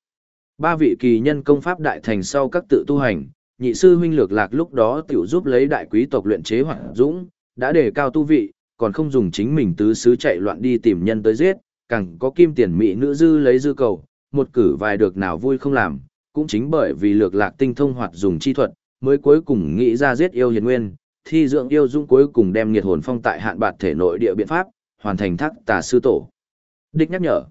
Ba vị kỳ nhân công pháp đại thành sau các tự tu hành, nhị sư huynh lược lạc lúc đó tiểu giúp lấy đại quý tộc luyện chế hoặc dũng, đã đề cao tu vị, còn không dùng chính mình tứ xứ chạy loạn đi tìm nhân tới giết, càng có kim tiền mỹ nữ dư lấy dư cầu, một cử vài được nào vui không làm, cũng chính bởi vì lược lạc tinh thông hoạt dùng chi thuật, mới cuối cùng nghĩ ra giết yêu hiền nguyên, thi dưỡng yêu dung cuối cùng đem nghiệt hồn phong tại hạn bạt thể nội địa biện pháp, hoàn thành thác tà sư tổ. Đích nhắc nhở.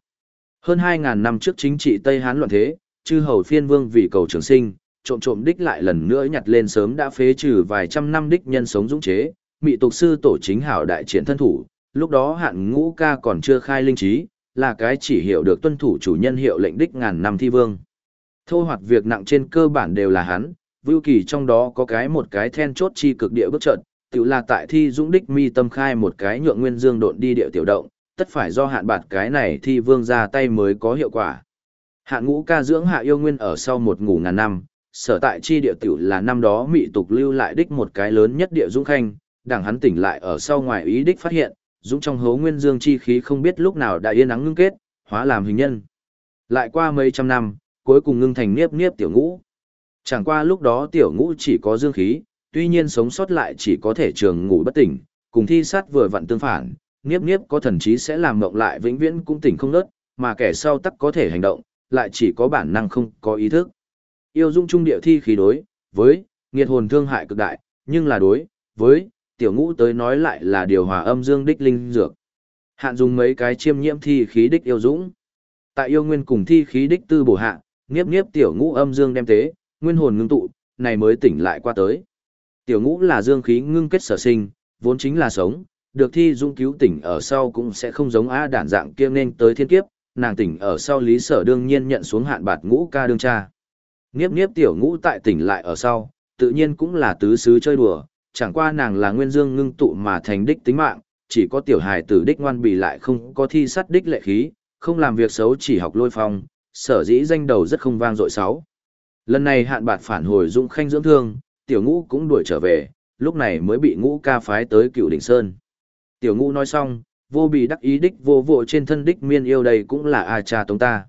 Hơn 2.000 năm trước chính trị Tây Hán loạn thế, chư hầu phiên vương vì cầu trường sinh, trộm trộm đích lại lần nữa nhặt lên sớm đã phế trừ vài trăm năm đích nhân sống dũng chế, mị tục sư tổ chính hảo đại triển thân thủ, lúc đó hạn ngũ ca còn chưa khai linh trí, là cái chỉ hiểu được tuân thủ chủ nhân hiệu lệnh đích ngàn năm thi vương. Thô hoạt việc nặng trên cơ bản đều là hắn, vưu kỳ trong đó có cái một cái then chốt chi cực địa bước trận, tự là tại thi dũng đích mi tâm khai một cái nhượng nguyên dương độn đi địa tiểu động, tất phải do hạn bạt cái này thi vương ra tay mới có hiệu quả. Hạn ngũ ca dưỡng hạ yêu nguyên ở sau một ngủ ngàn năm, sở tại chi địa tiểu là năm đó mị tục lưu lại đích một cái lớn nhất địa dũng khanh, đảng hắn tỉnh lại ở sau ngoài ý đích phát hiện, dũng trong hố nguyên dương chi khí không biết lúc nào đã yên ắng ngưng kết, hóa làm hình nhân. Lại qua mấy trăm năm, cuối cùng ngưng thành niếp niếp tiểu ngũ. Chẳng qua lúc đó tiểu ngũ chỉ có dương khí, tuy nhiên sống sót lại chỉ có thể trường ngủ bất tỉnh, cùng thi sát vừa vặn tương phản, niếp niếp có thần trí sẽ làm mộng lại vĩnh viễn cũng tỉnh không nớt, mà kẻ sau tắc có thể hành động, lại chỉ có bản năng không có ý thức. Yêu dung trung địa thi khí đối, với, nghiệt hồn thương hại cực đại, nhưng là đối, với, tiểu ngũ tới nói lại là điều hòa âm dương đích linh dược. Hạn dùng mấy cái chiêm nhiễm thi khí đích yêu dũng. Tại yêu nguyên cùng thi khí đích tư bổ hạ, nghiếp nghiếp tiểu ngũ âm dương đem tế, nguyên hồn ngưng tụ, này mới tỉnh lại qua tới. Tiểu ngũ là dương khí ngưng kết sở sinh, vốn chính là sống, được thi dung cứu tỉnh ở sau cũng sẽ không giống á đản dạng kia nên tới thiên kiếp, nàng tỉnh ở sau lý sở đương nhiên nhận xuống hạn bạt ngũ ca đương cha. Niếp niếp tiểu ngũ tại tỉnh lại ở sau, tự nhiên cũng là tứ xứ chơi đùa, chẳng qua nàng là nguyên dương ngưng tụ mà thành đích tính mạng, chỉ có tiểu hài tử đích ngoan bì lại không có thi sắt đích lệ khí, không làm việc xấu chỉ học lôi phong, sở dĩ danh đầu rất không vang dội sáu. Lần này hạn bạt phản hồi dũng khanh dưỡng thương, tiểu ngũ cũng đuổi trở về, lúc này mới bị ngũ ca phái tới cựu đỉnh sơn. Tiểu ngũ nói xong, vô bị đắc ý đích vô vội trên thân đích miên yêu đây cũng là a cha tống ta.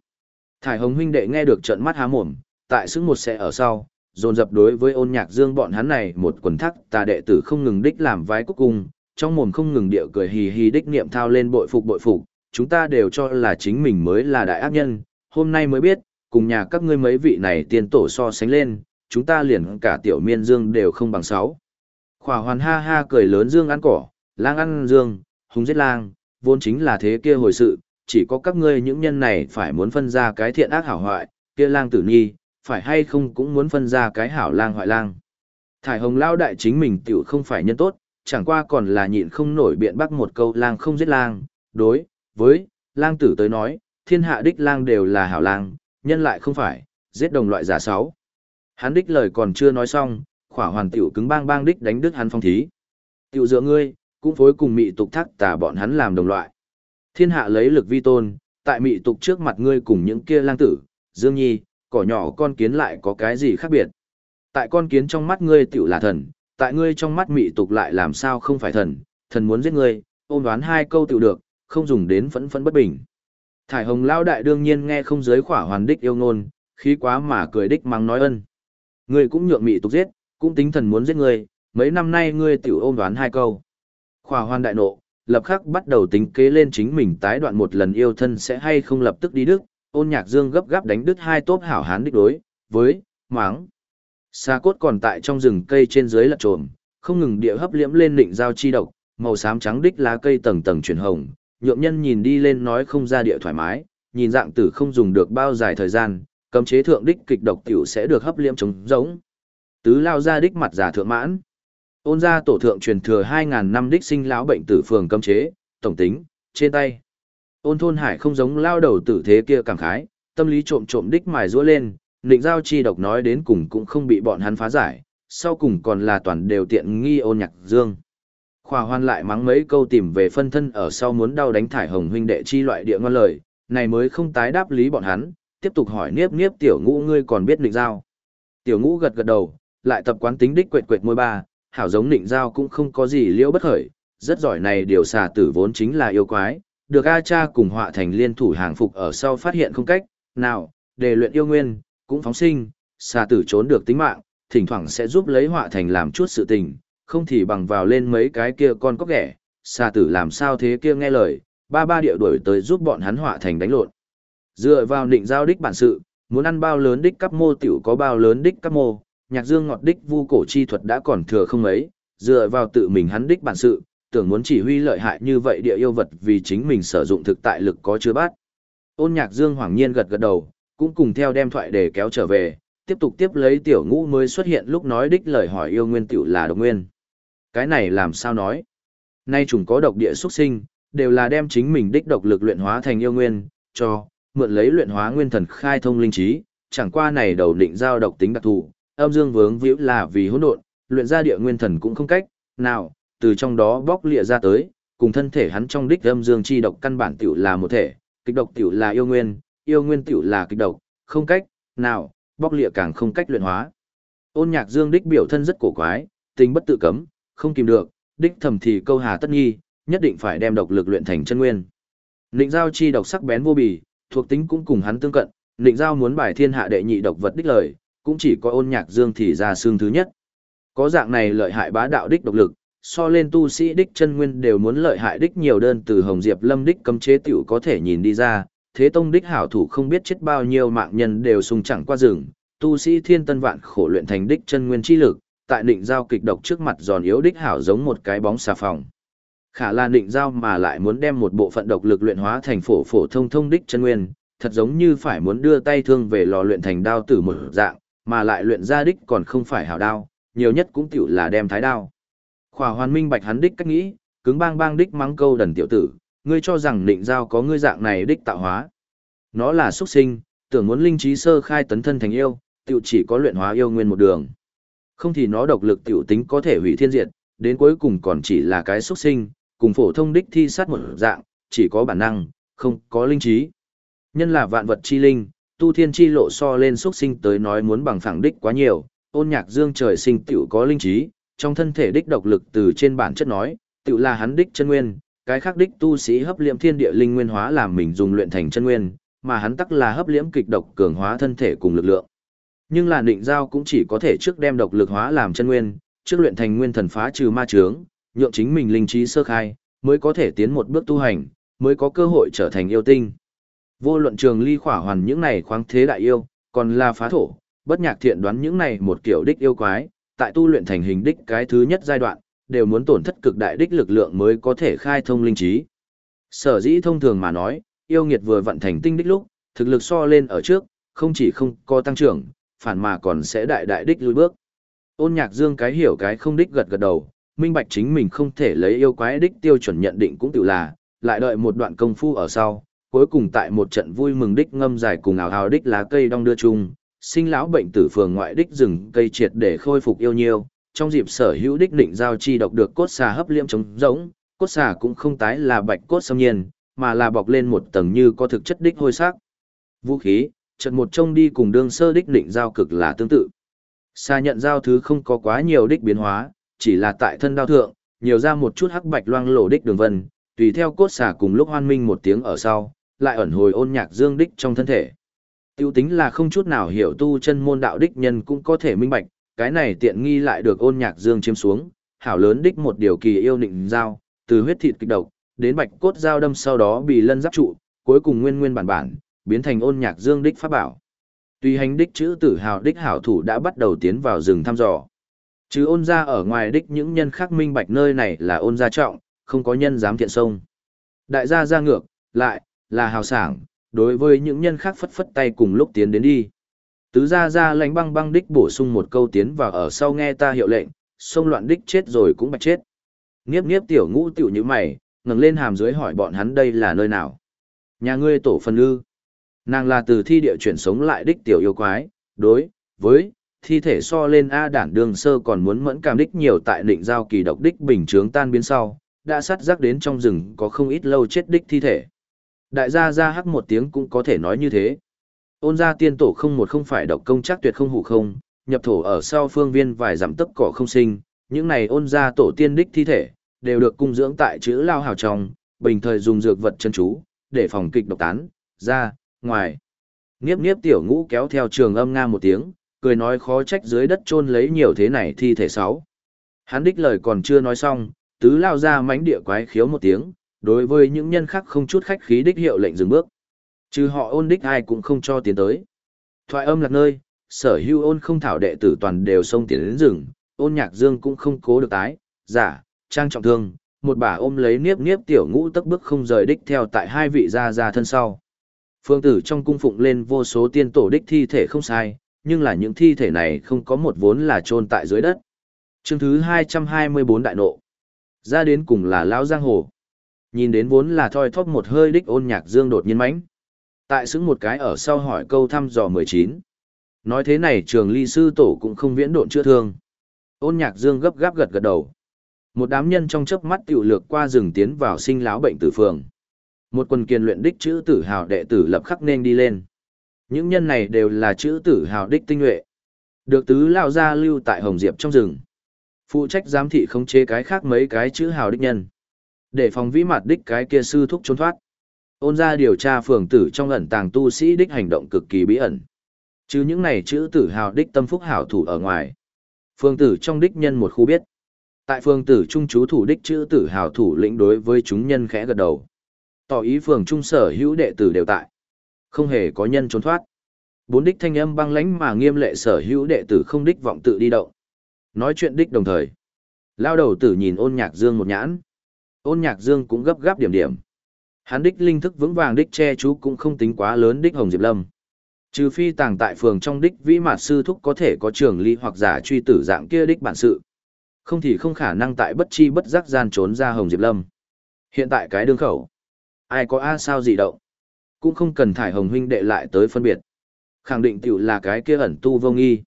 Thải hồng huynh đệ nghe được trận mắt há mồm, tại xứng một sẽ ở sau, dồn dập đối với ôn nhạc dương bọn hắn này một quần thắc tà đệ tử không ngừng đích làm vái cúc cung, trong mồm không ngừng điệu cười hì hì đích niệm thao lên bội phục bội phục, chúng ta đều cho là chính mình mới là đại ác nhân, hôm nay mới biết, cùng nhà các ngươi mấy vị này tiên tổ so sánh lên, chúng ta liền cả tiểu miên dương đều không bằng sáu. Khỏa hoàn ha ha cười lớn dương ăn cỏ, lang ăn dương, hùng giết lang, vốn chính là thế kia hồi sự, chỉ có các ngươi những nhân này phải muốn phân ra cái thiện ác hảo hoại, kia lang tử nhi, phải hay không cũng muốn phân ra cái hảo lang hoại lang. Thải hồng lao đại chính mình tiểu không phải nhân tốt, chẳng qua còn là nhịn không nổi biện bắc một câu lang không giết lang, đối, với, lang tử tới nói, thiên hạ đích lang đều là hảo lang, nhân lại không phải, giết đồng loại giả sáu. Hắn đích lời còn chưa nói xong, khỏa hoàn tiểu cứng bang bang đích đánh đứt hắn phong thí. Tiểu dựa ngươi, cũng phối cùng mị tục thác tà bọn hắn làm đồng loại. Thiên hạ lấy lực vi tôn, tại mị tục trước mặt ngươi cùng những kia lang tử, Dương Nhi, cỏ nhỏ con kiến lại có cái gì khác biệt. Tại con kiến trong mắt ngươi tiểu là thần, tại ngươi trong mắt mị tục lại làm sao không phải thần, thần muốn giết ngươi, ôm đoán hai câu tiểu được, không dùng đến phẫn phẫn bất bình. Thải hồng lao đại đương nhiên nghe không giới khỏa hoàn đích yêu ngôn, khí quá mà cười đích mang nói ân. Ngươi cũng nhượng mị tục giết, cũng tính thần muốn giết ngươi, mấy năm nay ngươi tiểu ôm đoán hai câu. Khỏa hoàn đại nộ, lập khắc bắt đầu tính kế lên chính mình tái đoạn một lần yêu thân sẽ hay không lập tức đi đức, ôn nhạc dương gấp gáp đánh đứt hai tốp hảo hán đích đối, với, máng. sa cốt còn tại trong rừng cây trên dưới lật trồm, không ngừng địa hấp liễm lên định giao chi độc, màu xám trắng đích lá cây tầng tầng chuyển hồng, nhượng nhân nhìn đi lên nói không ra địa thoải mái, nhìn dạng tử không dùng được bao dài thời gian, cấm chế thượng đích kịch độc tiểu sẽ được hấp liễm chống giống. Tứ lao ra đích mặt giả thượng mãn. Ôn ra tổ thượng truyền thừa 2000 năm đích sinh lão bệnh tử phường cấm chế, tổng tính, trên tay. Ôn thôn hải không giống lao đầu tử thế kia cảm khái, tâm lý trộm trộm đích mài rũa lên, định giao chi độc nói đến cùng cũng không bị bọn hắn phá giải, sau cùng còn là toàn đều tiện nghi ôn nhạc dương. Khoa hoan lại mắng mấy câu tìm về phân thân ở sau muốn đau đánh thải hồng huynh đệ chi loại địa ngon lời, này mới không tái đáp lý bọn hắn, tiếp tục hỏi niếp niếp tiểu ngũ ngươi còn biết định giao. Tiểu ngũ gật gật đầu, lại tập quán tính đích quệt quệt môi ba, hảo giống định giao cũng không có gì liễu bất khởi, rất giỏi này điều xà tử vốn chính là yêu quái, được A cha cùng họa thành liên thủ hàng phục ở sau phát hiện không cách, nào, để luyện yêu nguyên, cũng phóng sinh, xà tử trốn được tính mạng, thỉnh thoảng sẽ giúp lấy họa thành làm chút sự tình, không thì bằng vào lên mấy cái kia con có ghẻ, xà tử làm sao thế kia nghe lời, ba ba địa đuổi tới giúp bọn hắn họa thành đánh lộn. Dựa vào định giao đích bản sự, muốn ăn bao lớn đích cắp mô tiểu có bao lớn đích cắp mô, nhạc dương ngọt đích vu cổ chi thuật đã còn thừa không ấy dựa vào tự mình hắn đích bản sự, tưởng muốn chỉ huy lợi hại như vậy địa yêu vật vì chính mình sử dụng thực tại lực có chưa bát. Ôn nhạc dương hoàng nhiên gật gật đầu, cũng cùng theo đem thoại để kéo trở về, tiếp tục tiếp lấy tiểu ngũ mới xuất hiện lúc nói đích lời hỏi yêu nguyên tiểu là độc nguyên. Cái này làm sao nói? Nay chúng có độc địa xuất sinh, đều là đem chính mình đích độc lực luyện hóa thành yêu nguyên, cho, mượn lấy luyện hóa nguyên thần khai thông linh trí, chẳng qua này đầu định giao độc tính đặc thù, âm dương vướng víu là vì hỗn độn, luyện ra địa nguyên thần cũng không cách, nào, từ trong đó bóc lịa ra tới, cùng thân thể hắn trong đích âm dương chi độc căn bản tiểu là một thể, kịch độc tiểu là yêu nguyên, yêu nguyên tiểu là kịch độc, không cách, nào, bóc lịa càng không cách luyện hóa. Ôn nhạc dương đích biểu thân rất cổ quái, tình bất tự cấm, không kìm được, đích thầm thì câu hà tất nghi, nhất định phải đem độc lực luyện thành chân nguyên. Nịnh giao chi độc sắc bén vô bì, thuộc tính cũng cùng hắn tương cận, nịnh giao muốn bài thiên hạ đệ nhị độc vật đích lời, cũng chỉ có ôn nhạc dương thì ra xương thứ nhất. Có dạng này lợi hại bá đạo đích độc lực, so lên tu sĩ đích chân nguyên đều muốn lợi hại đích nhiều đơn từ Hồng Diệp Lâm đích cấm chế tiểu có thể nhìn đi ra, thế tông đích hảo thủ không biết chết bao nhiêu mạng nhân đều sung chẳng qua rừng, tu sĩ thiên tân vạn khổ luyện thành đích chân nguyên chi lực, tại định giao kịch độc trước mặt giòn yếu đích hảo giống một cái bóng xà phòng. Khả là định giao mà lại muốn đem một bộ phận độc lực luyện hóa thành phổ phổ thông thông đích chân nguyên, thật giống như phải muốn đưa tay thương về lò luyện thành đao tử một dạng, mà lại luyện ra đích còn không phải hảo đao, nhiều nhất cũng tiểu là đem thái đao. Khỏa hoàn minh bạch hắn đích cách nghĩ, cứng bang bang đích mắng câu đần tiểu tử, ngươi cho rằng định giao có ngươi dạng này đích tạo hóa. Nó là xuất sinh, tưởng muốn linh trí sơ khai tấn thân thành yêu, tiểu chỉ có luyện hóa yêu nguyên một đường. Không thì nó độc lực tiểu tính có thể hủy thiên diệt, đến cuối cùng còn chỉ là cái xuất sinh, cùng phổ thông đích thi sát một dạng, chỉ có bản năng, không có linh trí. Nhân là vạn vật chi linh, tu thiên chi lộ so lên xuất sinh tới nói muốn bằng phẳng đích quá nhiều, ôn nhạc dương trời sinh tiểu có linh trí, trong thân thể đích độc lực từ trên bản chất nói, tự là hắn đích chân nguyên, cái khác đích tu sĩ hấp liễm thiên địa linh nguyên hóa làm mình dùng luyện thành chân nguyên, mà hắn tắc là hấp liễm kịch độc cường hóa thân thể cùng lực lượng. Nhưng là định giao cũng chỉ có thể trước đem độc lực hóa làm chân nguyên, trước luyện thành nguyên thần phá trừ ma chướng, nhượng chính mình linh trí sơ khai, mới có thể tiến một bước tu hành, mới có cơ hội trở thành yêu tinh. Vô luận trường ly khỏa hoàn những này khoáng thế đại yêu, còn là phá thổ, bất nhạc thiện đoán những này một kiểu đích yêu quái, tại tu luyện thành hình đích cái thứ nhất giai đoạn, đều muốn tổn thất cực đại đích lực lượng mới có thể khai thông linh trí. Sở dĩ thông thường mà nói, yêu nghiệt vừa vận thành tinh đích lúc, thực lực so lên ở trước, không chỉ không có tăng trưởng, phản mà còn sẽ đại đại đích lùi bước. Ôn nhạc dương cái hiểu cái không đích gật gật đầu, minh bạch chính mình không thể lấy yêu quái đích tiêu chuẩn nhận định cũng tự là, lại đợi một đoạn công phu ở sau, cuối cùng tại một trận vui mừng đích ngâm dài cùng ảo hào đích lá cây đong đưa chung, sinh lão bệnh tử phường ngoại đích rừng cây triệt để khôi phục yêu nhiêu, trong dịp sở hữu đích định giao chi độc được cốt xà hấp liêm chống rỗng, cốt xà cũng không tái là bạch cốt xâm nhiên, mà là bọc lên một tầng như có thực chất đích hôi sắc. Vũ khí, trận một trông đi cùng đương sơ đích định giao cực là tương tự. Xà nhận giao thứ không có quá nhiều đích biến hóa, chỉ là tại thân đao thượng, nhiều ra một chút hắc bạch loang lổ đích đường vân, tùy theo cốt xà cùng lúc hoan minh một tiếng ở sau, lại ẩn hồi ôn nhạc dương đích trong thân thể. Tiêu tính là không chút nào hiểu tu chân môn đạo đích nhân cũng có thể minh bạch, cái này tiện nghi lại được ôn nhạc dương chiếm xuống, hảo lớn đích một điều kỳ yêu nịnh giao, từ huyết thịt kịch độc, đến bạch cốt giao đâm sau đó bị lân giáp trụ, cuối cùng nguyên nguyên bản bản, biến thành ôn nhạc dương đích pháp bảo. Tùy hành đích chữ tử hào đích hảo thủ đã bắt đầu tiến vào rừng thăm dò. Chứ ôn ra ở ngoài đích những nhân khác minh bạch nơi này là ôn gia trọng, không có nhân dám thiện sông. Đại gia ra ngược, lại, là hào sảng, đối với những nhân khác phất phất tay cùng lúc tiến đến đi. Tứ gia gia lãnh băng băng đích bổ sung một câu tiến vào ở sau nghe ta hiệu lệnh, xông loạn đích chết rồi cũng bạch chết. Niếp niếp tiểu ngũ tiểu như mày, ngẩng lên hàm dưới hỏi bọn hắn đây là nơi nào. Nhà ngươi tổ phân ư. Nàng là từ thi địa chuyển sống lại đích tiểu yêu quái, đối, với, thi thể so lên A đản đường sơ còn muốn mẫn cảm đích nhiều tại định giao kỳ độc đích bình trướng tan biến sau, đã sát rắc đến trong rừng có không ít lâu chết đích thi thể. Đại gia ra hắc một tiếng cũng có thể nói như thế. Ôn gia tiên tổ không một không phải độc công chắc tuyệt không hủ không, nhập thổ ở sau phương viên vài dặm tấc cỏ không sinh, những này ôn gia tổ tiên đích thi thể, đều được cung dưỡng tại chữ lao hào trong, bình thời dùng dược vật chân chú, để phòng kịch độc tán, ra, ngoài. Niếp niếp tiểu ngũ kéo theo trường âm nga một tiếng, cười nói khó trách dưới đất chôn lấy nhiều thế này thi thể sáu. Hắn đích lời còn chưa nói xong, tứ lao ra mánh địa quái khiếu một tiếng, đối với những nhân khác không chút khách khí đích hiệu lệnh dừng bước. Trừ họ ôn đích ai cũng không cho tiến tới. Thoại âm lạc nơi, sở hưu ôn không thảo đệ tử toàn đều xông tiến đến rừng, ôn nhạc dương cũng không cố được tái, giả, trang trọng thương, một bà ôm lấy niếp niếp tiểu ngũ tấc bước không rời đích theo tại hai vị gia gia thân sau. Phương tử trong cung phụng lên vô số tiên tổ đích thi thể không sai, nhưng là những thi thể này không có một vốn là chôn tại dưới đất. Chương thứ 224 đại nộ. Ra đến cùng là lão giang hồ. Nhìn đến vốn là thoi thóp một hơi đích ôn nhạc dương đột nhiên mãnh. Tại xứng một cái ở sau hỏi câu thăm dò 19. Nói thế này trường ly sư tổ cũng không viễn độn chữa thương. Ôn nhạc dương gấp gáp gật gật đầu. Một đám nhân trong chớp mắt tiểu lược qua rừng tiến vào sinh lão bệnh tử phường. Một quần kiền luyện đích chữ tử hào đệ tử lập khắc nên đi lên. Những nhân này đều là chữ tử hào đích tinh nhuệ. Được tứ lao ra lưu tại Hồng Diệp trong rừng. Phụ trách giám thị khống chế cái khác mấy cái chữ hào đích nhân. Để phòng vĩ mặt đích cái kia sư thúc trốn thoát. Ôn ra điều tra phường tử trong ẩn tàng tu sĩ đích hành động cực kỳ bí ẩn. Chứ những này chữ tử hào đích tâm phúc hảo thủ ở ngoài. Phường tử trong đích nhân một khu biết. Tại phường tử trung chú thủ đích chữ tử hào thủ lĩnh đối với chúng nhân khẽ gật đầu. Tỏ ý phường trung sở hữu đệ tử đều tại. Không hề có nhân trốn thoát. Bốn đích thanh âm băng lãnh mà nghiêm lệ sở hữu đệ tử không đích vọng tự đi động. Nói chuyện đích đồng thời. Lao đầu tử nhìn ôn nhạc dương một nhãn. Ôn nhạc dương cũng gấp gáp điểm điểm. Hắn đích linh thức vững vàng đích che chú cũng không tính quá lớn đích Hồng Diệp Lâm. Trừ phi tàng tại phường trong đích vĩ mạt sư thúc có thể có trường ly hoặc giả truy tử dạng kia đích bản sự. Không thì không khả năng tại bất chi bất giác gian trốn ra Hồng Diệp Lâm. Hiện tại cái đường khẩu. Ai có A sao gì động. Cũng không cần thải hồng huynh đệ lại tới phân biệt. Khẳng định tiểu là cái kia ẩn tu vô nghi.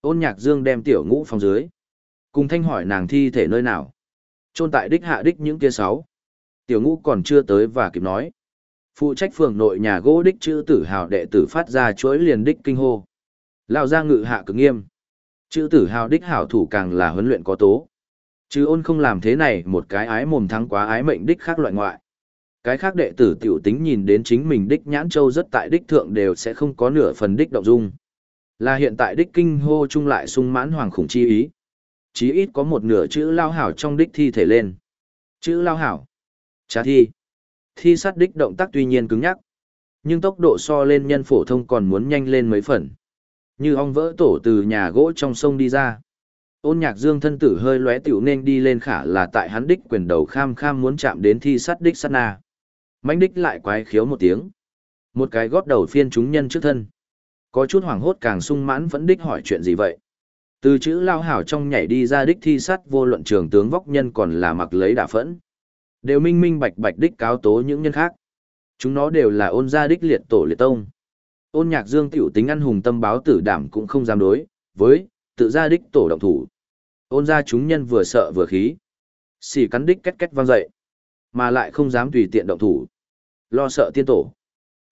Ôn nhạc dương đem tiểu ngũ phòng dưới. Cùng thanh hỏi nàng thi thể nơi nào. Trôn tại đích hạ đích những kia sáu. Tiểu ngũ còn chưa tới và kịp nói. Phụ trách phường nội nhà gỗ đích chữ tử hào đệ tử phát ra chuỗi liền đích kinh hô. Lao ra ngự hạ cực nghiêm. Chữ tử hào đích hảo thủ càng là huấn luyện có tố. Chứ ôn không làm thế này, một cái ái mồm thắng quá ái mệnh đích khác loại ngoại. Cái khác đệ tử tiểu tính nhìn đến chính mình đích nhãn châu rất tại đích thượng đều sẽ không có nửa phần đích động dung. Là hiện tại đích kinh hô chung lại sung mãn hoàng khủng chi ý. Chí ít có một nửa chữ lao hảo trong đích thi thể lên. Chữ lao hảo. Trả thi. Thi sát đích động tác tuy nhiên cứng nhắc. Nhưng tốc độ so lên nhân phổ thông còn muốn nhanh lên mấy phần. Như ong vỡ tổ từ nhà gỗ trong sông đi ra. Ôn nhạc dương thân tử hơi lóe tiểu nên đi lên khả là tại hắn đích quyền đầu kham kham muốn chạm đến thi sát đích sát na. Mãnh đích lại quái khiếu một tiếng. Một cái gót đầu phiên chúng nhân trước thân. Có chút hoảng hốt càng sung mãn vẫn đích hỏi chuyện gì vậy. Từ chữ lao hảo trong nhảy đi ra đích thi sát vô luận trường tướng vóc nhân còn là mặc lấy đả phẫn. Đều minh minh bạch bạch đích cáo tố những nhân khác. Chúng nó đều là ôn gia đích liệt tổ liệt tông. Ôn nhạc dương tiểu tính ăn hùng tâm báo tử đảm cũng không dám đối, với, tự gia đích tổ động thủ. Ôn gia chúng nhân vừa sợ vừa khí. Xì cắn đích két két vang dậy. Mà lại không dám tùy tiện động thủ. Lo sợ tiên tổ.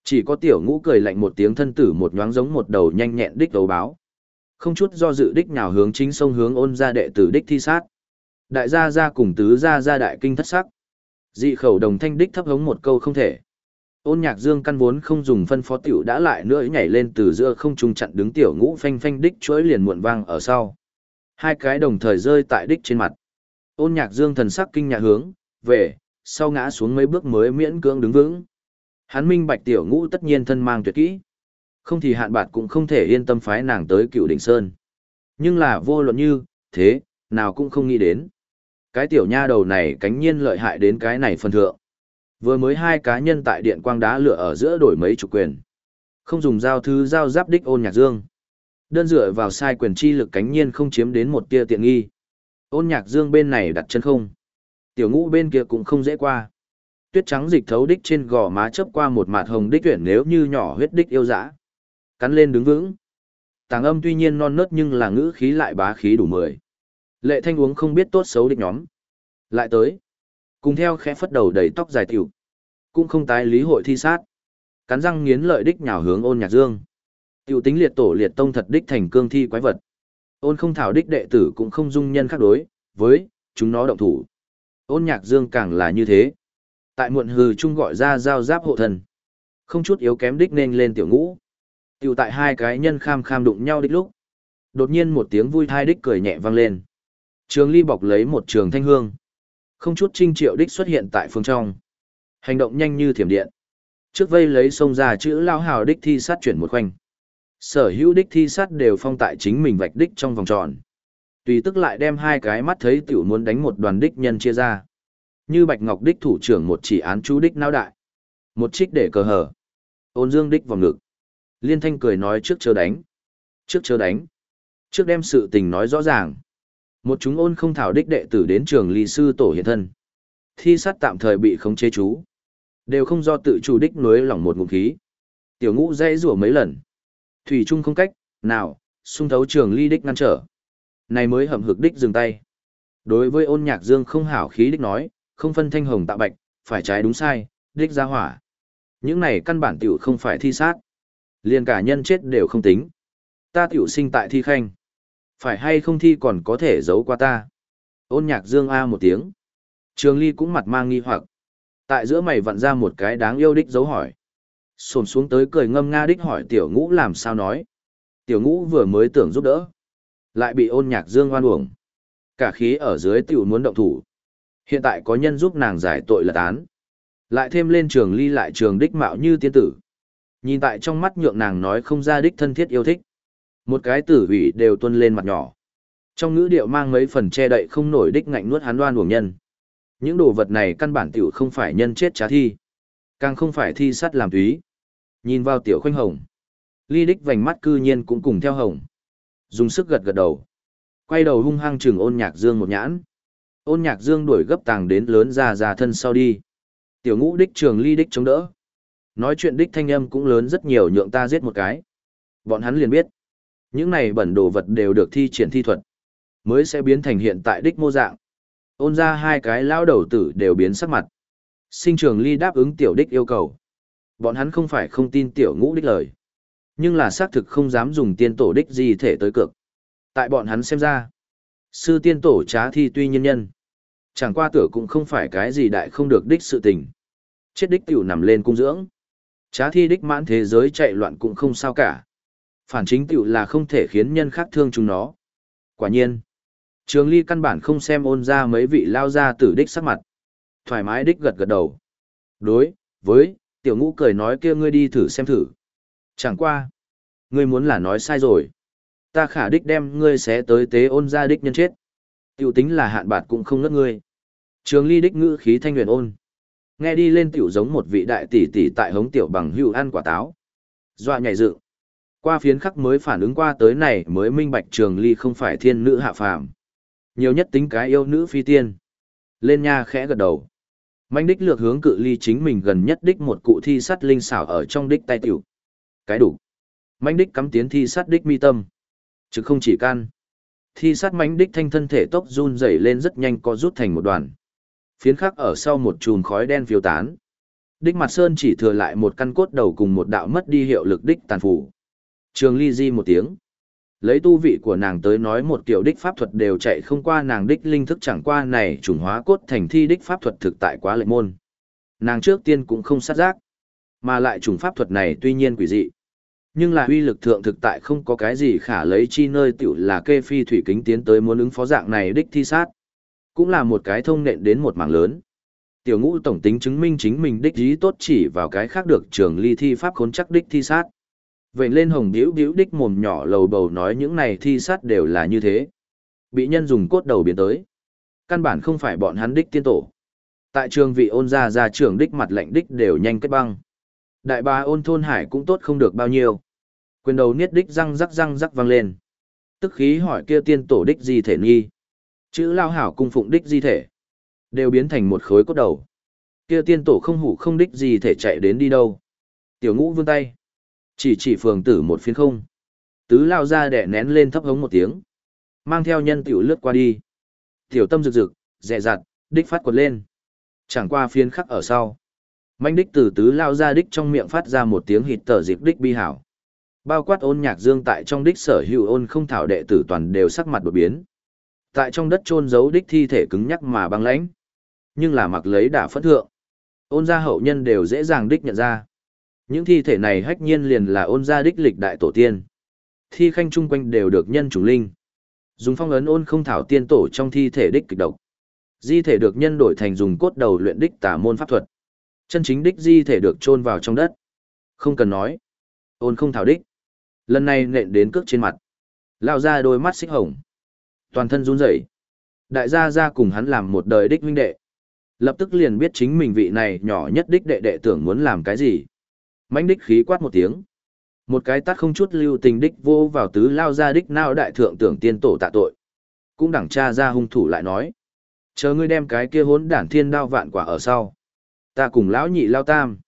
Chỉ có tiểu ngũ cười lạnh một tiếng thân tử một nhoáng giống một đầu nhanh nhẹn đích đấu báo. Không chút do dự đích nào hướng chính sông hướng ôn ra đệ tử đích thi sát. Đại gia gia cùng tứ gia gia đại kinh thất sắc. Dị khẩu đồng thanh đích thấp hống một câu không thể. Ôn nhạc dương căn vốn không dùng phân phó tiểu đã lại nữa nhảy lên từ giữa không trung chặn đứng tiểu ngũ phanh phanh đích chuỗi liền muộn vang ở sau. Hai cái đồng thời rơi tại đích trên mặt. Ôn nhạc dương thần sắc kinh nhạc hướng, về, sau ngã xuống mấy bước mới miễn cưỡng đứng vững. Hắn minh bạch tiểu ngũ tất nhiên thân mang tuyệt kỹ. Không thì hạn bạt cũng không thể yên tâm phái nàng tới cựu đỉnh sơn. Nhưng là vô luận như, thế, nào cũng không nghĩ đến. Cái tiểu nha đầu này cánh nhiên lợi hại đến cái này phần thượng. Vừa mới hai cá nhân tại điện quang đá lửa ở giữa đổi mấy chủ quyền. Không dùng giao thứ giao giáp đích ôn nhạc dương. Đơn dựa vào sai quyền chi lực cánh nhiên không chiếm đến một tia tiện nghi. Ôn nhạc dương bên này đặt chân không. Tiểu ngũ bên kia cũng không dễ qua. Tuyết trắng dịch thấu đích trên gò má chớp qua một mạt hồng đích tuyển nếu như nhỏ huyết đích yêu dã. Cắn lên đứng vững. Tàng âm tuy nhiên non nớt nhưng là ngữ khí lại bá khí đủ mười. Lệ thanh uống không biết tốt xấu đích nhóm. Lại tới. Cùng theo khẽ phất đầu đầy tóc dài tiểu. Cũng không tái lý hội thi sát. Cắn răng nghiến lợi đích nhào hướng ôn nhạc dương. Tiểu tính liệt tổ liệt tông thật đích thành cương thi quái vật. Ôn không thảo đích đệ tử cũng không dung nhân khác đối, với, chúng nó động thủ. Ôn nhạc dương càng là như thế. Tại muộn hừ chung gọi ra giao giáp hộ thần. Không chút yếu kém đích nên lên tiểu ngũ. Tiểu tại hai cái nhân kham kham đụng nhau đích lúc. Đột nhiên một tiếng vui thai đích cười nhẹ vang lên. Trường ly bọc lấy một trường thanh hương. Không chút trinh triệu đích xuất hiện tại phương trong. Hành động nhanh như thiểm điện. Trước vây lấy sông ra chữ lao hào đích thi sát chuyển một khoanh. Sở hữu đích thi sát đều phong tại chính mình vạch đích trong vòng tròn. Tùy tức lại đem hai cái mắt thấy tiểu muốn đánh một đoàn đích nhân chia ra. Như Bạch Ngọc đích thủ trưởng một chỉ án chú đích nao đại. Một trích để cờ hở. Ôn dương đích vào ngực. Liên thanh cười nói trước chờ đánh. Trước chờ đánh. Trước đem sự tình nói rõ ràng. Một chúng ôn không thảo đích đệ tử đến trường ly sư tổ hiện thân. Thi sát tạm thời bị khống chế chú. Đều không do tự chủ đích nối lỏng một ngụm khí. Tiểu ngũ dây rủa mấy lần. Thủy trung không cách, nào, xung thấu trường ly đích ngăn trở. Này mới hậm hực đích dừng tay. Đối với ôn nhạc dương không hảo khí đích nói, không phân thanh hồng tạo bạch, phải trái đúng sai, đích ra hỏa. Những này căn bản tiểu không phải thi sát. Liền cả nhân chết đều không tính. Ta tiểu sinh tại thi khanh. Phải hay không thi còn có thể giấu qua ta. Ôn nhạc dương A một tiếng. Trường ly cũng mặt mang nghi hoặc. Tại giữa mày vặn ra một cái đáng yêu đích dấu hỏi. Xồn xuống tới cười ngâm nga đích hỏi tiểu ngũ làm sao nói. Tiểu ngũ vừa mới tưởng giúp đỡ. Lại bị ôn nhạc dương oan uổng. Cả khí ở dưới tiểu muốn động thủ. Hiện tại có nhân giúp nàng giải tội lật án. Lại thêm lên trường ly lại trường đích mạo như tiên tử. Nhìn tại trong mắt nhượng nàng nói không ra đích thân thiết yêu thích. Một cái tử hủy đều tuân lên mặt nhỏ. Trong ngữ điệu mang mấy phần che đậy không nổi đích ngạnh nuốt hắn đoan uổng nhân. Những đồ vật này căn bản tiểu không phải nhân chết trá thi. Càng không phải thi sắt làm túy. Nhìn vào tiểu khoanh hồng. Ly đích vành mắt cư nhiên cũng cùng theo hồng. Dùng sức gật gật đầu. Quay đầu hung hăng trừng ôn nhạc dương một nhãn. Ôn nhạc dương đuổi gấp tàng đến lớn ra ra thân sau đi. Tiểu ngũ đích trường ly đích chống đỡ. Nói chuyện đích thanh âm cũng lớn rất nhiều nhượng ta giết một cái. Bọn hắn liền biết. Những này bẩn đồ vật đều được thi triển thi thuật. Mới sẽ biến thành hiện tại đích mô dạng. Ôn ra hai cái lao đầu tử đều biến sắc mặt. Sinh trường ly đáp ứng tiểu đích yêu cầu. Bọn hắn không phải không tin tiểu ngũ đích lời. Nhưng là xác thực không dám dùng tiên tổ đích gì thể tới cực. Tại bọn hắn xem ra. Sư tiên tổ trá thi tuy nhân nhân. Chẳng qua tử cũng không phải cái gì đại không được đích sự tình. Chết đích tiểu nằm lên cung dưỡng. Trá thi đích mãn thế giới chạy loạn cũng không sao cả. Phản chính tiểu là không thể khiến nhân khác thương chúng nó. Quả nhiên. Trường ly căn bản không xem ôn ra mấy vị lao ra tử đích sắc mặt. Thoải mái đích gật gật đầu. Đối, với, tiểu ngũ cười nói kia ngươi đi thử xem thử. Chẳng qua. Ngươi muốn là nói sai rồi. Ta khả đích đem ngươi xé tới tế ôn ra đích nhân chết. Tiểu tính là hạn bạt cũng không ngất ngươi. Trường ly đích ngữ khí thanh huyền ôn. Nghe đi lên tiểu giống một vị đại tỷ tỷ tại hống tiểu bằng hữu ăn quả táo. Dọa nhảy dựng. Qua phiến khắc mới phản ứng qua tới này mới minh bạch trường ly không phải thiên nữ hạ phàm. Nhiều nhất tính cái yêu nữ phi tiên. Lên nha khẽ gật đầu. Manh đích lược hướng cự ly chính mình gần nhất đích một cụ thi sắt linh xảo ở trong đích tay tiểu. Cái đủ. Manh đích cắm tiến thi sắt đích mi tâm. Chứ không chỉ can. Thi sắt manh đích thanh thân thể tốc run rẩy lên rất nhanh có rút thành một đoàn. Phiến khắc ở sau một chùm khói đen phiêu tán. Đích mặt sơn chỉ thừa lại một căn cốt đầu cùng một đạo mất đi hiệu lực đích tàn phủ. Trường ly di một tiếng. Lấy tu vị của nàng tới nói một kiểu đích pháp thuật đều chạy không qua nàng đích linh thức chẳng qua này trùng hóa cốt thành thi đích pháp thuật thực tại quá lệ môn. Nàng trước tiên cũng không sát giác. Mà lại trùng pháp thuật này tuy nhiên quỷ dị. Nhưng là uy lực thượng thực tại không có cái gì khả lấy chi nơi tiểu là kê phi thủy kính tiến tới muốn ứng phó dạng này đích thi sát. Cũng là một cái thông nện đến một mảng lớn. Tiểu ngũ tổng tính chứng minh chính mình đích ý tốt chỉ vào cái khác được trường ly thi pháp khốn chắc đích thi sát. Vậy lên hồng điếu điếu đích mồm nhỏ lầu bầu nói những này thi sát đều là như thế. Bị nhân dùng cốt đầu biến tới. Căn bản không phải bọn hắn đích tiên tổ. Tại trường vị ôn ra ra trưởng đích mặt lạnh đích đều nhanh kết băng. Đại bá ôn thôn hải cũng tốt không được bao nhiêu. Quyền đầu niết đích răng rắc răng rắc vang lên. Tức khí hỏi kia tiên tổ đích gì thể nghi. Chữ lao hảo cung phụng đích di thể. Đều biến thành một khối cốt đầu. Kia tiên tổ không hủ không đích gì thể chạy đến đi đâu. Tiểu ngũ vươn tay. Chỉ chỉ phường tử một phiến không. Tứ lao ra đẻ nén lên thấp hống một tiếng. Mang theo nhân tiểu lướt qua đi. Tiểu tâm rực rực, dẹ dặt, đích phát quật lên. Chẳng qua phiến khắc ở sau. Manh đích từ tứ lao ra đích trong miệng phát ra một tiếng hịt tở dịp đích bi hảo. Bao quát ôn nhạc dương tại trong đích sở hữu ôn không thảo đệ tử toàn đều sắc mặt đột biến. Tại trong đất chôn giấu đích thi thể cứng nhắc mà băng lãnh. Nhưng là mặc lấy đả phẫn thượng. Ôn gia hậu nhân đều dễ dàng đích nhận ra. Những thi thể này hách nhiên liền là ôn gia đích lịch đại tổ tiên. Thi khanh chung quanh đều được nhân chủ linh. Dùng phong ấn ôn không thảo tiên tổ trong thi thể đích kịch độc. Di thể được nhân đổi thành dùng cốt đầu luyện đích tả môn pháp thuật. Chân chính đích di thể được chôn vào trong đất. Không cần nói. Ôn không thảo đích. Lần này nện đến cước trên mặt. Lao ra đôi mắt xích hồng. Toàn thân run rẩy. Đại gia gia cùng hắn làm một đời đích huynh đệ. Lập tức liền biết chính mình vị này nhỏ nhất đích đệ đệ tưởng muốn làm cái gì. mãnh đích khí quát một tiếng. Một cái tát không chút lưu tình đích vô vào tứ lao ra đích nao đại thượng tưởng tiên tổ tạ tội. Cũng đẳng cha ra hung thủ lại nói. Chờ ngươi đem cái kia hốn đản thiên đao vạn quả ở sau. Ta cùng lão nhị lao tam.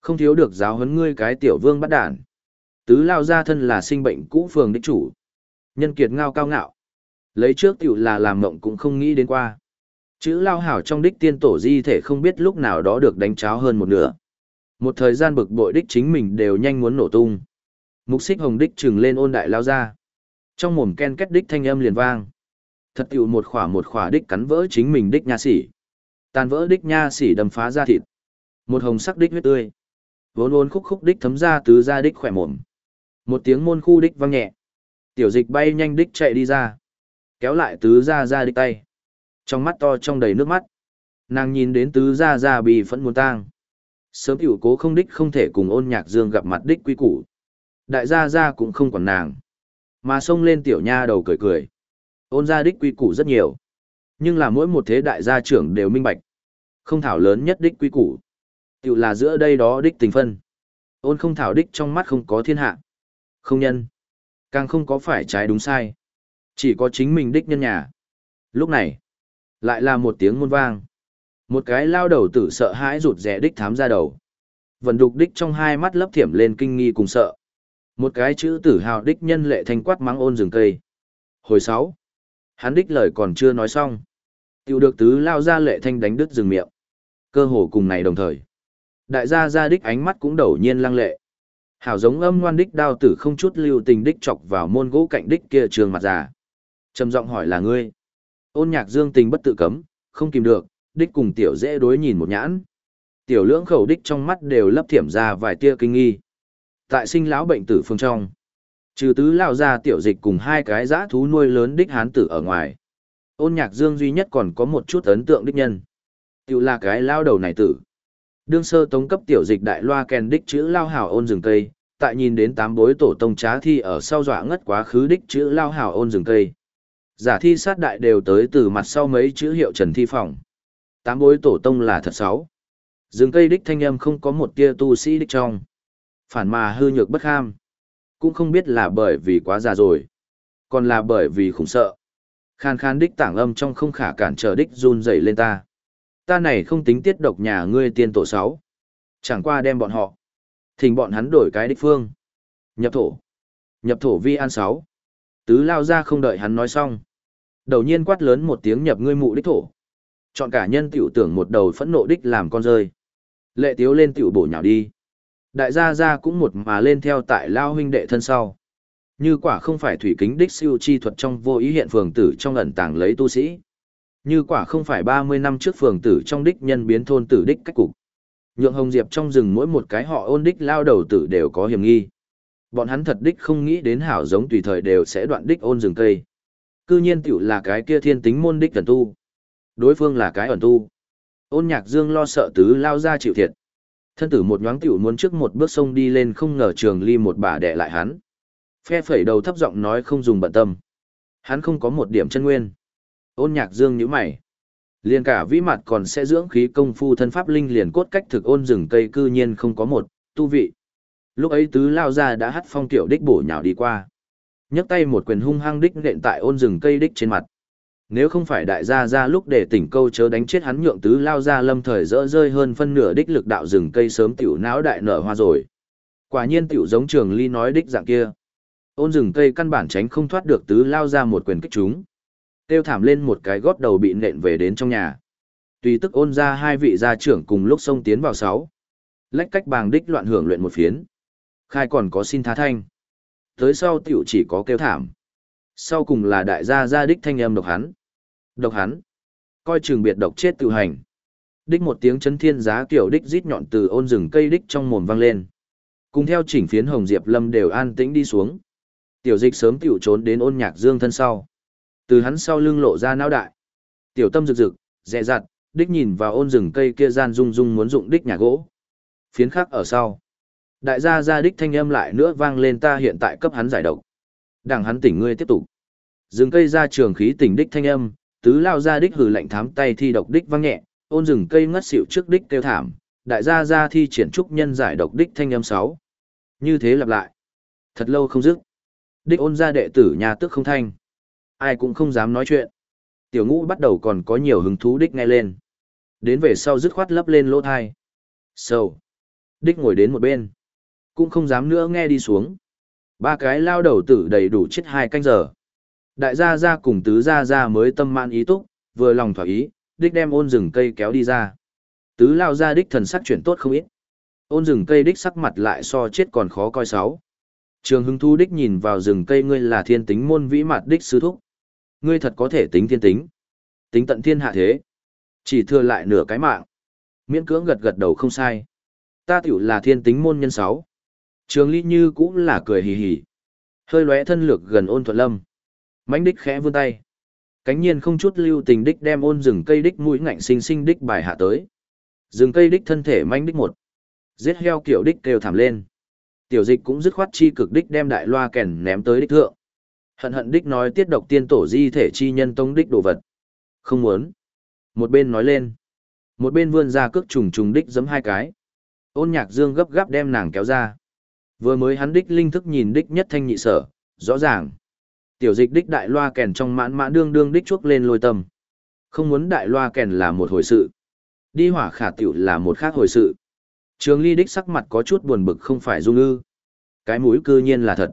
Không thiếu được giáo huấn ngươi cái tiểu vương bắt đản. Tứ lao ra thân là sinh bệnh cũ phường đích chủ. Nhân kiệt ngao cao ngạo. Lấy trước tiểu là làm mộng cũng không nghĩ đến qua. Chữ lao hảo trong đích tiên tổ di thể không biết lúc nào đó được đánh cháo hơn một nửa. Một thời gian bực bội đích chính mình đều nhanh muốn nổ tung. Mục xích hồng đích trừng lên ôn đại lao ra. Trong mồm ken kết đích thanh âm liền vang. Thật tiểu một khỏa một khỏa đích cắn vỡ chính mình đích nha sỉ. Tàn vỡ đích nha sỉ đâm phá ra thịt. Một hồng sắc đích huyết tươi. Vốn ôn khúc khúc đích thấm ra tứ ra đích khỏe mồm. Một tiếng môn khu đích vang nhẹ. Tiểu dịch bay nhanh đích chạy đi ra. Kéo lại tứ ra ra đích tay trong mắt to trong đầy nước mắt. Nàng nhìn đến tứ gia gia bị phẫn muốn tang. Sớm tiểu cố không đích không thể cùng ôn nhạc dương gặp mặt đích quy củ. Đại gia gia cũng không còn nàng. Mà xông lên tiểu nha đầu cười cười. Ôn gia đích quy củ rất nhiều. Nhưng là mỗi một thế đại gia trưởng đều minh bạch. Không thảo lớn nhất đích quy củ. Tiểu là giữa đây đó đích tình phân. Ôn không thảo đích trong mắt không có thiên hạ. Không nhân. Càng không có phải trái đúng sai. Chỉ có chính mình đích nhân nhà. Lúc này, lại là một tiếng môn vang. Một cái lao đầu tử sợ hãi rụt rè đích thám ra đầu. Vận đục đích trong hai mắt lấp thiểm lên kinh nghi cùng sợ. Một cái chữ tử hào đích nhân lệ thanh quát mắng ôn rừng cây. Hồi sáu, hắn đích lời còn chưa nói xong. Tiểu được tứ lao ra lệ thanh đánh đứt rừng miệng. Cơ hồ cùng này đồng thời. Đại gia gia đích ánh mắt cũng đầu nhiên lăng lệ. Hảo giống âm ngoan đích đao tử không chút lưu tình đích chọc vào môn gỗ cạnh đích kia trường mặt già trầm giọng hỏi là ngươi. Ôn nhạc dương tình bất tự cấm, không kìm được, đích cùng tiểu dễ đối nhìn một nhãn. Tiểu lưỡng khẩu đích trong mắt đều lấp thiểm ra vài tia kinh nghi. Tại sinh lão bệnh tử phương trong. Trừ tứ lao ra tiểu dịch cùng hai cái dã thú nuôi lớn đích hán tử ở ngoài. Ôn nhạc dương duy nhất còn có một chút ấn tượng đích nhân. Tiểu là cái lao đầu này tử. Đương sơ tống cấp tiểu dịch đại loa kèn đích chữ lao hảo ôn rừng cây, tại nhìn đến tám bối tổ tông trá thi ở sau dọa ngất quá khứ đích chữ lao hảo ôn rừng cây. Giả thi sát đại đều tới từ mặt sau mấy chữ hiệu trần thi phòng. Tám bối tổ tông là thật sáu. Rừng cây đích thanh âm không có một tia tu sĩ đích trong. Phản mà hư nhược bất ham. Cũng không biết là bởi vì quá già rồi. Còn là bởi vì khủng sợ. Khan khan đích tảng âm trong không khả cản trở đích run dậy lên ta. Ta này không tính tiết độc nhà ngươi tiên tổ sáu. Chẳng qua đem bọn họ. Thỉnh bọn hắn đổi cái đích phương. Nhập thổ. Nhập thổ vi an sáu. Tứ lao ra không đợi hắn nói xong. Đầu nhiên quát lớn một tiếng nhập ngươi mụ đích thổ. Chọn cả nhân tiểu tưởng một đầu phẫn nộ đích làm con rơi. Lệ tiếu lên tiểu bổ nhào đi. Đại gia gia cũng một mà lên theo tại lao huynh đệ thân sau. Như quả không phải thủy kính đích siêu chi thuật trong vô ý hiện phường tử trong ẩn tàng lấy tu sĩ. Như quả không phải 30 năm trước phường tử trong đích nhân biến thôn tử đích cách cục. Nhượng hồng diệp trong rừng mỗi một cái họ ôn đích lao đầu tử đều có hiểm nghi. Bọn hắn thật đích không nghĩ đến hảo giống tùy thời đều sẽ đoạn đích ôn rừng cây. Cư nhiên tiểu là cái kia thiên tính môn đích ẩn tu. Đối phương là cái ẩn tu. Ôn nhạc dương lo sợ tứ lao ra chịu thiệt. Thân tử một nhoáng tiểu muốn trước một bước sông đi lên không ngờ trường ly một bà đẻ lại hắn. Phe phẩy đầu thấp giọng nói không dùng bận tâm. Hắn không có một điểm chân nguyên. Ôn nhạc dương như mày. Liền cả vĩ mặt còn sẽ dưỡng khí công phu thân pháp linh liền cốt cách thực ôn rừng cây cư nhiên không có một, tu vị. Lúc ấy tứ lao ra đã hắt phong tiểu đích bổ nhào đi qua nhấc tay một quyền hung hăng đích nện tại ôn rừng cây đích trên mặt. Nếu không phải đại gia ra lúc để tỉnh câu chớ đánh chết hắn nhượng tứ lao ra lâm thời dỡ rơi hơn phân nửa đích lực đạo rừng cây sớm tiểu não đại nở hoa rồi. Quả nhiên tiểu giống trường ly nói đích dạng kia. Ôn rừng cây căn bản tránh không thoát được tứ lao ra một quyền kích chúng. Tiêu thảm lên một cái gót đầu bị nện về đến trong nhà. Tùy tức ôn ra hai vị gia trưởng cùng lúc xông tiến vào sáu. Lách cách bàng đích loạn hưởng luyện một phiến. Khai còn có xin tha thanh. Tới sau tiểu chỉ có kêu thảm. Sau cùng là đại gia gia đích thanh âm độc hắn. Độc hắn. Coi trường biệt độc chết tự hành. Đích một tiếng chấn thiên giá kiểu đích rít nhọn từ ôn rừng cây đích trong mồm vang lên. Cùng theo chỉnh phiến hồng diệp lâm đều an tĩnh đi xuống. Tiểu dịch sớm tiểu trốn đến ôn nhạc dương thân sau. Từ hắn sau lưng lộ ra não đại. Tiểu tâm rực rực, dẹ dặt, đích nhìn vào ôn rừng cây kia gian rung rung muốn dụng đích nhà gỗ. Phiến khác ở sau. Đại gia gia đích thanh âm lại nữa vang lên ta hiện tại cấp hắn giải độc. Đảng hắn tỉnh ngươi tiếp tục. Rừng cây ra trường khí tỉnh đích thanh âm, tứ lao ra đích hử lạnh thám tay thi độc đích vang nhẹ, ôn rừng cây ngất xỉu trước đích kêu thảm, đại gia gia thi triển trúc nhân giải độc đích thanh âm sáu. Như thế lặp lại. Thật lâu không dứt. Đích ôn gia đệ tử nhà tức không thanh. Ai cũng không dám nói chuyện. Tiểu ngũ bắt đầu còn có nhiều hứng thú đích nghe lên. Đến về sau dứt khoát lấp lên lỗ thai. Sâu. Đích ngồi đến một bên. Cũng không dám nữa nghe đi xuống. Ba cái lao đầu tử đầy đủ chết hai canh giờ. Đại gia gia cùng tứ gia gia mới tâm man ý túc, vừa lòng thỏa ý, đích đem ôn rừng cây kéo đi ra. Tứ lao ra đích thần sắc chuyển tốt không ít. Ôn rừng cây đích sắc mặt lại so chết còn khó coi sáu. Trường hứng thu đích nhìn vào rừng cây ngươi là thiên tính môn vĩ mặt đích sư thúc. Ngươi thật có thể tính thiên tính. Tính tận thiên hạ thế. Chỉ thừa lại nửa cái mạng. Miễn cưỡng gật gật đầu không sai. Ta tiểu là thiên tính môn nhân sáu. Trường Lý như cũng là cười hì hì. Hơi lóe thân lược gần ôn thuận lâm. mãnh đích khẽ vươn tay. Cánh nhiên không chút lưu tình đích đem ôn rừng cây đích mũi ngạnh sinh sinh đích bài hạ tới. Rừng cây đích thân thể mãnh đích một. Giết heo kiểu đích kêu thảm lên. Tiểu dịch cũng dứt khoát chi cực đích đem đại loa kèn ném tới đích thượng. Hận hận đích nói tiết độc tiên tổ di thể chi nhân tông đích đồ vật. Không muốn. Một bên nói lên. Một bên vươn ra cước trùng trùng đích giấm hai cái. Ôn nhạc dương gấp gáp đem nàng kéo ra. Vừa mới hắn đích linh thức nhìn đích nhất thanh nhị sở, rõ ràng. Tiểu dịch đích đại loa kèn trong mãn mãn đương đương đích chuốc lên lôi tâm. Không muốn đại loa kèn là một hồi sự. Đi hỏa khả tiểu là một khác hồi sự. Trường ly đích sắc mặt có chút buồn bực không phải dung ư. Cái mũi cư nhiên là thật.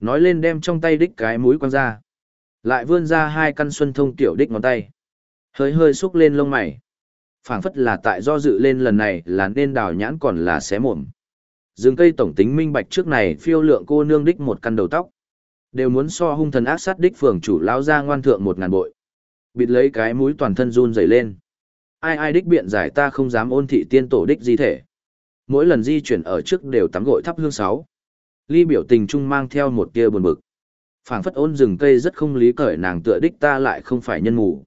Nói lên đem trong tay đích cái mũi quăng ra. Lại vươn ra hai căn xuân thông tiểu đích ngón tay. Hơi hơi xúc lên lông mày. phảng phất là tại do dự lên lần này là nên đào nhãn còn là xé mồm. Dừng cây tổng tính minh bạch trước này phiêu lượng cô nương đích một căn đầu tóc. Đều muốn so hung thần ác sát đích phường chủ lao ra ngoan thượng một ngàn bội. Bịt lấy cái mũi toàn thân run dày lên. Ai ai đích biện giải ta không dám ôn thị tiên tổ đích di thể. Mỗi lần di chuyển ở trước đều tắm gội thắp hương sáu. Ly biểu tình trung mang theo một tia buồn bực. phảng phất ôn rừng cây rất không lý cởi nàng tựa đích ta lại không phải nhân ngủ.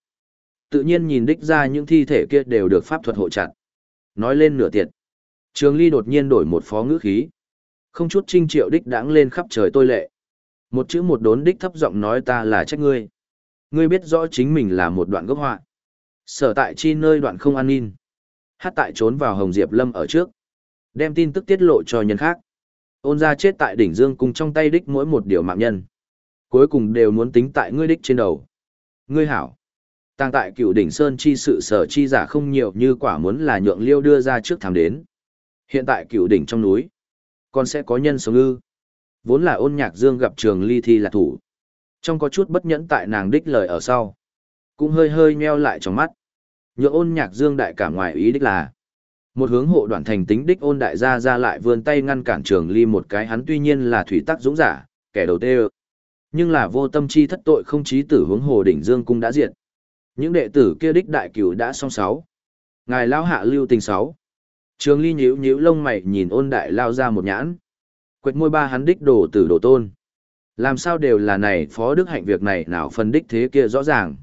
Tự nhiên nhìn đích ra những thi thể kia đều được pháp thuật hộ chặt. Nói lên nửa tiệt. Trường Ly đột nhiên đổi một phó ngữ khí. Không chút trinh triệu đích đãng lên khắp trời tôi lệ. Một chữ một đốn đích thấp giọng nói ta là trách ngươi. Ngươi biết rõ chính mình là một đoạn gốc họa. Sở tại chi nơi đoạn không an ninh. Hát tại trốn vào Hồng Diệp Lâm ở trước. Đem tin tức tiết lộ cho nhân khác. Ôn ra chết tại đỉnh dương cùng trong tay đích mỗi một điều mạng nhân. Cuối cùng đều muốn tính tại ngươi đích trên đầu. Ngươi hảo. Tàng tại cựu đỉnh Sơn chi sự sở chi giả không nhiều như quả muốn là nhượng liêu đưa ra trước thảm đến. Hiện tại cựu đỉnh trong núi, còn sẽ có nhân sống ư. Vốn là ôn nhạc dương gặp trường ly thi là thủ. Trong có chút bất nhẫn tại nàng đích lời ở sau. Cũng hơi hơi meo lại trong mắt. nhựa ôn nhạc dương đại cả ngoài ý đích là. Một hướng hộ đoạn thành tính đích ôn đại gia ra lại vươn tay ngăn cản trường ly một cái hắn tuy nhiên là thủy tắc dũng giả, kẻ đầu tê Nhưng là vô tâm chi thất tội không chí tử hướng hồ đỉnh dương cung đã diệt. Những đệ tử kia đích đại cửu đã song sáu. Ngài lao hạ lưu tình sáu. Trường ly nhíu nhíu lông mày nhìn ôn đại lao ra một nhãn. Quệt môi ba hắn đích đổ tử đổ tôn. Làm sao đều là này phó đức hạnh việc này nào phân đích thế kia rõ ràng.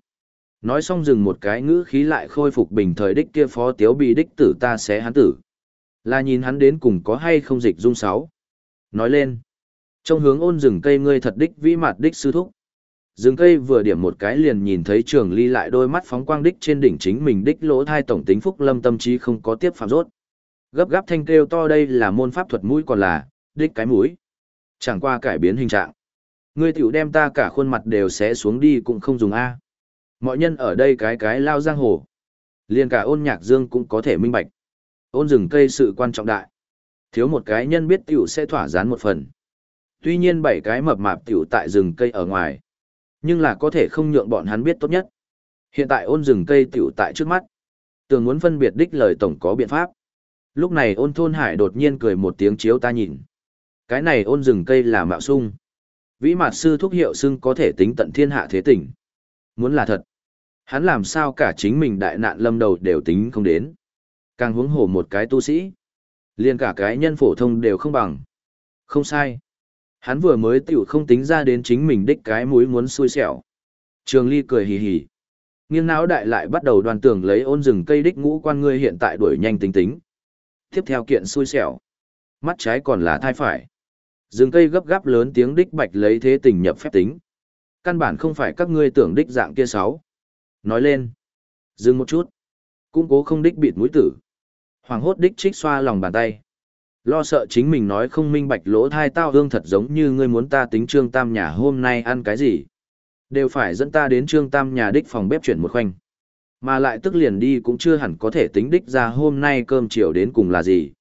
Nói xong dừng một cái ngữ khí lại khôi phục bình thời đích kia phó tiếu bị đích tử ta sẽ hắn tử. Là nhìn hắn đến cùng có hay không dịch dung sáu. Nói lên. Trong hướng ôn rừng cây ngươi thật đích vĩ mặt đích sư thúc. Rừng cây vừa điểm một cái liền nhìn thấy trường ly lại đôi mắt phóng quang đích trên đỉnh chính mình đích lỗ thai tổng tính phúc lâm tâm trí không có tiếp phạm rốt. Gấp gáp thanh kêu to đây là môn pháp thuật mũi còn là, đích cái mũi. Chẳng qua cải biến hình trạng. Ngươi tiểu đem ta cả khuôn mặt đều xé xuống đi cũng không dùng A. Mọi nhân ở đây cái cái lao giang hồ. Liền cả ôn nhạc dương cũng có thể minh bạch. Ôn rừng cây sự quan trọng đại. Thiếu một cái nhân biết tiểu sẽ thỏa gián một phần. Tuy nhiên bảy cái mập mạp tiểu tại rừng cây ở ngoài. Nhưng là có thể không nhượng bọn hắn biết tốt nhất. Hiện tại ôn rừng cây tiểu tại trước mắt. Tường muốn phân biệt đích lời tổng có biện pháp. Lúc này ôn thôn hải đột nhiên cười một tiếng chiếu ta nhìn. Cái này ôn rừng cây là mạo sung. Vĩ mạt sư thúc hiệu xưng có thể tính tận thiên hạ thế tỉnh. Muốn là thật. Hắn làm sao cả chính mình đại nạn lâm đầu đều tính không đến. Càng huống hồ một cái tu sĩ. liền cả cái nhân phổ thông đều không bằng. Không sai. Hắn vừa mới tiểu không tính ra đến chính mình đích cái mũi muốn xui xẻo. Trường Ly cười hì hì. Nghiêng não đại lại bắt đầu đoàn tưởng lấy ôn rừng cây đích ngũ quan ngươi hiện tại đuổi nhanh tính tính. Tiếp theo kiện xui xẻo. Mắt trái còn là thai phải. dừng cây gấp gáp lớn tiếng đích bạch lấy thế tình nhập phép tính. Căn bản không phải các ngươi tưởng đích dạng kia sáu. Nói lên. Dừng một chút. Cũng cố không đích bịt mũi tử. Hoàng hốt đích trích xoa lòng bàn tay. Lo sợ chính mình nói không minh bạch lỗ thai tao hương thật giống như ngươi muốn ta tính trương tam nhà hôm nay ăn cái gì. Đều phải dẫn ta đến trương tam nhà đích phòng bếp chuyển một khoanh. Mà lại tức liền đi cũng chưa hẳn có thể tính đích ra hôm nay cơm chiều đến cùng là gì.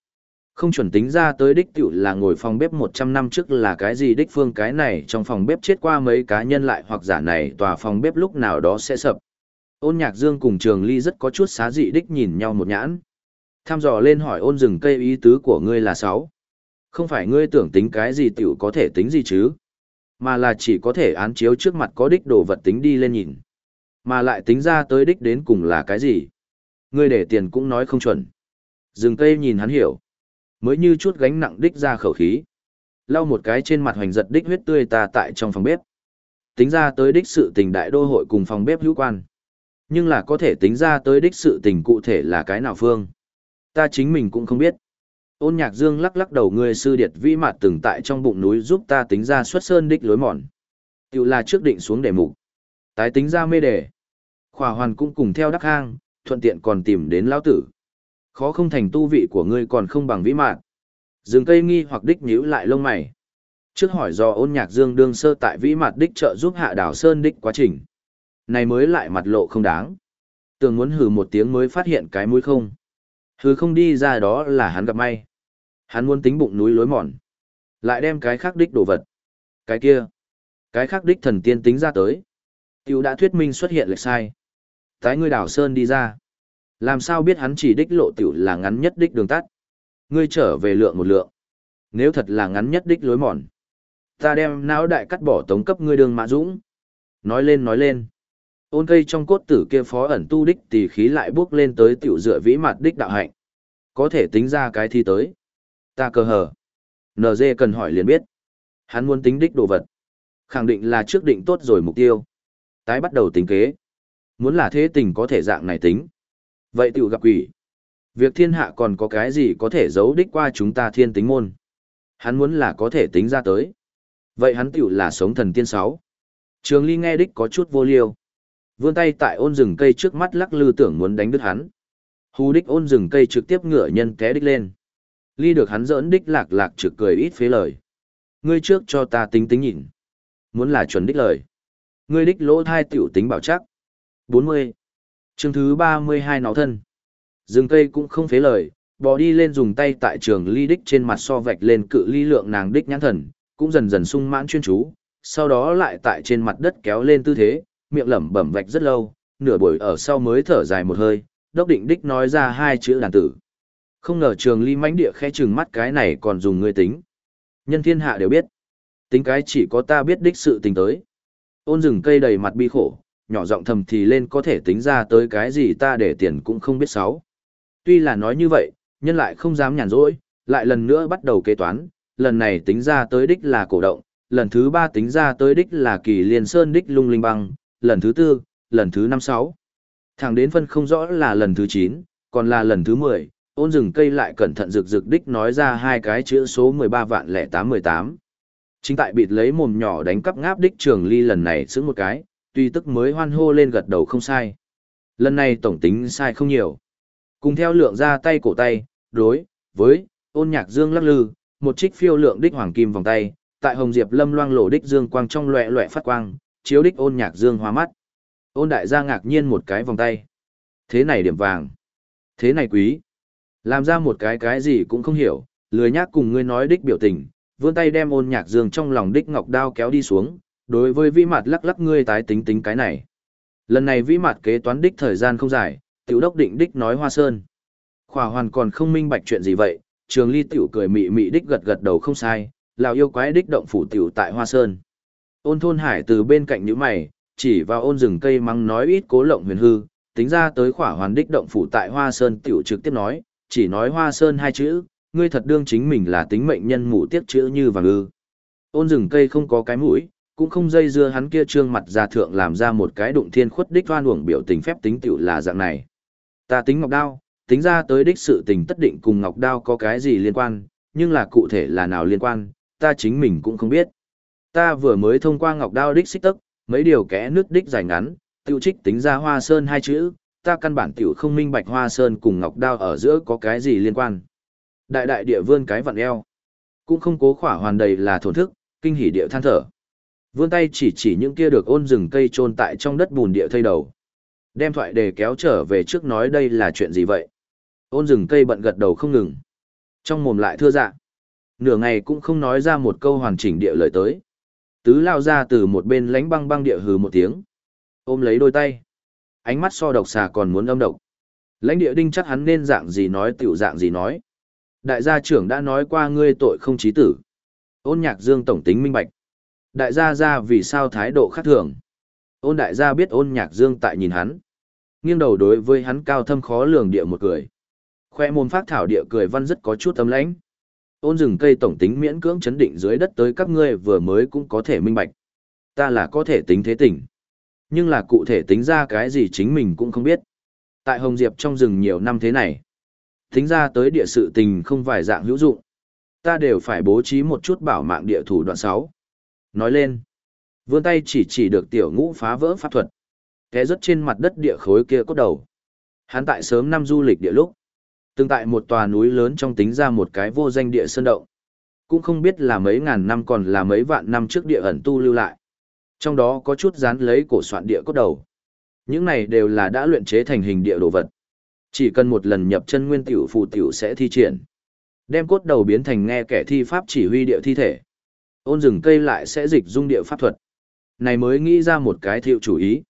Không chuẩn tính ra tới đích tiểu là ngồi phòng bếp 100 năm trước là cái gì đích phương cái này trong phòng bếp chết qua mấy cá nhân lại hoặc giả này tòa phòng bếp lúc nào đó sẽ sập. Ôn nhạc dương cùng trường ly rất có chút xá dị đích nhìn nhau một nhãn. Tham dò lên hỏi ôn rừng cây ý tứ của ngươi là sáu. Không phải ngươi tưởng tính cái gì tiểu có thể tính gì chứ. Mà là chỉ có thể án chiếu trước mặt có đích đồ vật tính đi lên nhìn. Mà lại tính ra tới đích đến cùng là cái gì. Ngươi để tiền cũng nói không chuẩn. Dừng cây nhìn hắn hiểu. Mới như chút gánh nặng đích ra khẩu khí. Lau một cái trên mặt hoành giật đích huyết tươi ta tại trong phòng bếp. Tính ra tới đích sự tình đại đô hội cùng phòng bếp hữu quan. Nhưng là có thể tính ra tới đích sự tình cụ thể là cái nào phương. Ta chính mình cũng không biết. Ôn nhạc dương lắc lắc đầu người sư điệt vĩ mạt từng tại trong bụng núi giúp ta tính ra xuất sơn đích lối mòn. Tiểu là trước định xuống đề mục. Tái tính ra mê đề. Khỏa hoàn cũng cùng theo đắc hang, thuận tiện còn tìm đến lão tử. Khó không thành tu vị của ngươi còn không bằng vĩ mạng. Dương cây nghi hoặc đích nhíu lại lông mày. Trước hỏi do ôn nhạc dương đương sơ tại vĩ mạt đích trợ giúp hạ đảo sơn đích quá trình. Này mới lại mặt lộ không đáng. Tường muốn hừ một tiếng mới phát hiện cái mũi không. Hừ không đi ra đó là hắn gặp may. Hắn muốn tính bụng núi lối mòn. Lại đem cái khác đích đồ vật. Cái kia. Cái khác đích thần tiên tính ra tới. Tiểu đã thuyết minh xuất hiện lệch sai. Tái ngươi đào sơn đi ra. Làm sao biết hắn chỉ đích lộ tiểu là ngắn nhất đích đường tắt. Ngươi trở về lượng một lượng. Nếu thật là ngắn nhất đích lối mòn. Ta đem não đại cắt bỏ tống cấp ngươi đường mã dũng. Nói lên nói lên ôn cây trong cốt tử kia phó ẩn tu đích tì khí lại bước lên tới tiểu dựa vĩ mặt đích đạo hạnh. Có thể tính ra cái thi tới. Ta cơ hờ. NG cần hỏi liền biết. Hắn muốn tính đích đồ vật. Khẳng định là trước định tốt rồi mục tiêu. Tái bắt đầu tính kế. Muốn là thế tình có thể dạng này tính. Vậy tiểu gặp quỷ. Việc thiên hạ còn có cái gì có thể giấu đích qua chúng ta thiên tính môn. Hắn muốn là có thể tính ra tới. Vậy hắn tiểu là sống thần tiên sáu. Trường Ly nghe đích có chút vô liêu. Vươn tay tại ôn rừng cây trước mắt lắc lư tưởng muốn đánh đứt hắn. Hù đích ôn rừng cây trực tiếp ngửa nhân té đích lên. Ly được hắn giỡn đích lạc lạc trực cười ít phế lời. Ngươi trước cho ta tính tính nhìn. Muốn là chuẩn đích lời. Ngươi đích lỗ thai tiểu tính bảo chắc. 40. Chương thứ 32 nó thân. Rừng cây cũng không phế lời, bò đi lên dùng tay tại trường ly đích trên mặt so vạch lên cự ly lượng nàng đích nhãn thần, cũng dần dần sung mãn chuyên chú, sau đó lại tại trên mặt đất kéo lên tư thế, miệng lẩm bẩm vạch rất lâu, nửa buổi ở sau mới thở dài một hơi, đốc định đích nói ra hai chữ đàn tử. Không ngờ trường ly mãnh địa khẽ trừng mắt cái này còn dùng người tính. Nhân thiên hạ đều biết. Tính cái chỉ có ta biết đích sự tình tới. Ôn rừng cây đầy mặt bi khổ, nhỏ giọng thầm thì lên có thể tính ra tới cái gì ta để tiền cũng không biết sáu. Tuy là nói như vậy, nhân lại không dám nhàn rỗi, lại lần nữa bắt đầu kế toán, lần này tính ra tới đích là cổ động, lần thứ ba tính ra tới đích là kỳ liên sơn đích lung linh băng, lần thứ tư, lần thứ năm sáu. Thẳng đến phân không rõ là lần thứ chín, còn là lần thứ mười, ôn rừng cây lại cẩn thận rực rực đích nói ra hai cái chữ số mười ba vạn lẻ tám mười tám. Chính tại bịt lấy mồm nhỏ đánh cắp ngáp đích trường ly lần này xứng một cái, tuy tức mới hoan hô lên gật đầu không sai. Lần này tổng tính sai không nhiều. Cùng theo lượng ra tay cổ tay, đối, với, ôn nhạc dương lắc lư, một trích phiêu lượng đích hoàng kim vòng tay, tại hồng diệp lâm loang lộ đích dương quang trong loẹ loẹ phát quang, chiếu đích ôn nhạc dương hoa mắt. Ôn đại gia ngạc nhiên một cái vòng tay. Thế này điểm vàng. Thế này quý. Làm ra một cái cái gì cũng không hiểu, lười nhác cùng ngươi nói đích biểu tình, vươn tay đem ôn nhạc dương trong lòng đích ngọc đao kéo đi xuống, đối với vĩ mặt lắc lắc ngươi tái tính tính cái này. Lần này vĩ mặt kế toán đích thời gian không dài, tiểu đốc định đích nói hoa sơn. Khỏa hoàn còn không minh bạch chuyện gì vậy, trường ly tiểu cười mị mị đích gật gật đầu không sai, lào yêu quái đích động phủ tiểu tại hoa sơn. Ôn thôn hải từ bên cạnh những mày, chỉ vào ôn rừng cây mắng nói ít cố lộng huyền hư, tính ra tới khỏa hoàn đích động phủ tại hoa sơn tiểu trực tiếp nói, chỉ nói hoa sơn hai chữ, ngươi thật đương chính mình là tính mệnh nhân mụ tiết chữ như vàng ư. Ôn rừng cây không có cái mũi, cũng không dây dưa hắn kia trương mặt ra thượng làm ra một cái đụng thiên khuất đích oan uổng biểu tình phép tính tiểu là dạng này. Ta tính ngọc đao, tính ra tới đích sự tình tất định cùng ngọc đao có cái gì liên quan, nhưng là cụ thể là nào liên quan, ta chính mình cũng không biết. Ta vừa mới thông qua ngọc đao đích xích tức, mấy điều kẽ nước đích dài ngắn, tiêu trích tính ra hoa sơn hai chữ, ta căn bản tiểu không minh bạch hoa sơn cùng ngọc đao ở giữa có cái gì liên quan. Đại đại địa vươn cái vặn eo. Cũng không cố khỏa hoàn đầy là thổn thức, kinh hỉ địa than thở. Vươn tay chỉ chỉ những kia được ôn rừng cây trôn tại trong đất bùn địa thây đầu. Đem thoại đề kéo trở về trước nói đây là chuyện gì vậy. Ôn rừng cây bận gật đầu không ngừng. Trong mồm lại thưa dạ. Nửa ngày cũng không nói ra một câu hoàn chỉnh địa lời tới. Tứ lao ra từ một bên lánh băng băng địa hừ một tiếng. Ôm lấy đôi tay. Ánh mắt so độc xà còn muốn âm độc. Lãnh địa đinh chắc hắn nên dạng gì nói tiểu dạng gì nói. Đại gia trưởng đã nói qua ngươi tội không chí tử. Ôn nhạc dương tổng tính minh bạch. Đại gia ra vì sao thái độ khác thường. Ôn đại gia biết ôn nhạc dương tại nhìn hắn. Nghiêng đầu đối với hắn cao thâm khó lường địa một cười. Khoe môn phát thảo địa cười văn rất có chút tấm lãnh. Ôn rừng cây tổng tính miễn cưỡng chấn định dưới đất tới các ngươi vừa mới cũng có thể minh bạch. Ta là có thể tính thế tỉnh. Nhưng là cụ thể tính ra cái gì chính mình cũng không biết. Tại Hồng Diệp trong rừng nhiều năm thế này. Tính ra tới địa sự tình không vài dạng hữu dụng. Ta đều phải bố trí một chút bảo mạng địa thủ đoạn 6. Nói lên. Vươn tay chỉ chỉ được tiểu ngũ phá vỡ pháp thuật. Té rất trên mặt đất địa khối kia cốt đầu. Hắn tại sớm năm du lịch địa lúc, từng tại một tòa núi lớn trong tính ra một cái vô danh địa sơn động. Cũng không biết là mấy ngàn năm còn là mấy vạn năm trước địa ẩn tu lưu lại. Trong đó có chút dán lấy cổ soạn địa cốt đầu. Những này đều là đã luyện chế thành hình địa đồ vật. Chỉ cần một lần nhập chân nguyên tiểu phù tiểu sẽ thi triển. Đem cốt đầu biến thành nghe kẻ thi pháp chỉ huy địa thi thể. Ôn rừng cây lại sẽ dịch dung địa pháp thuật. Này mới nghĩ ra một cái thiệu chủ ý.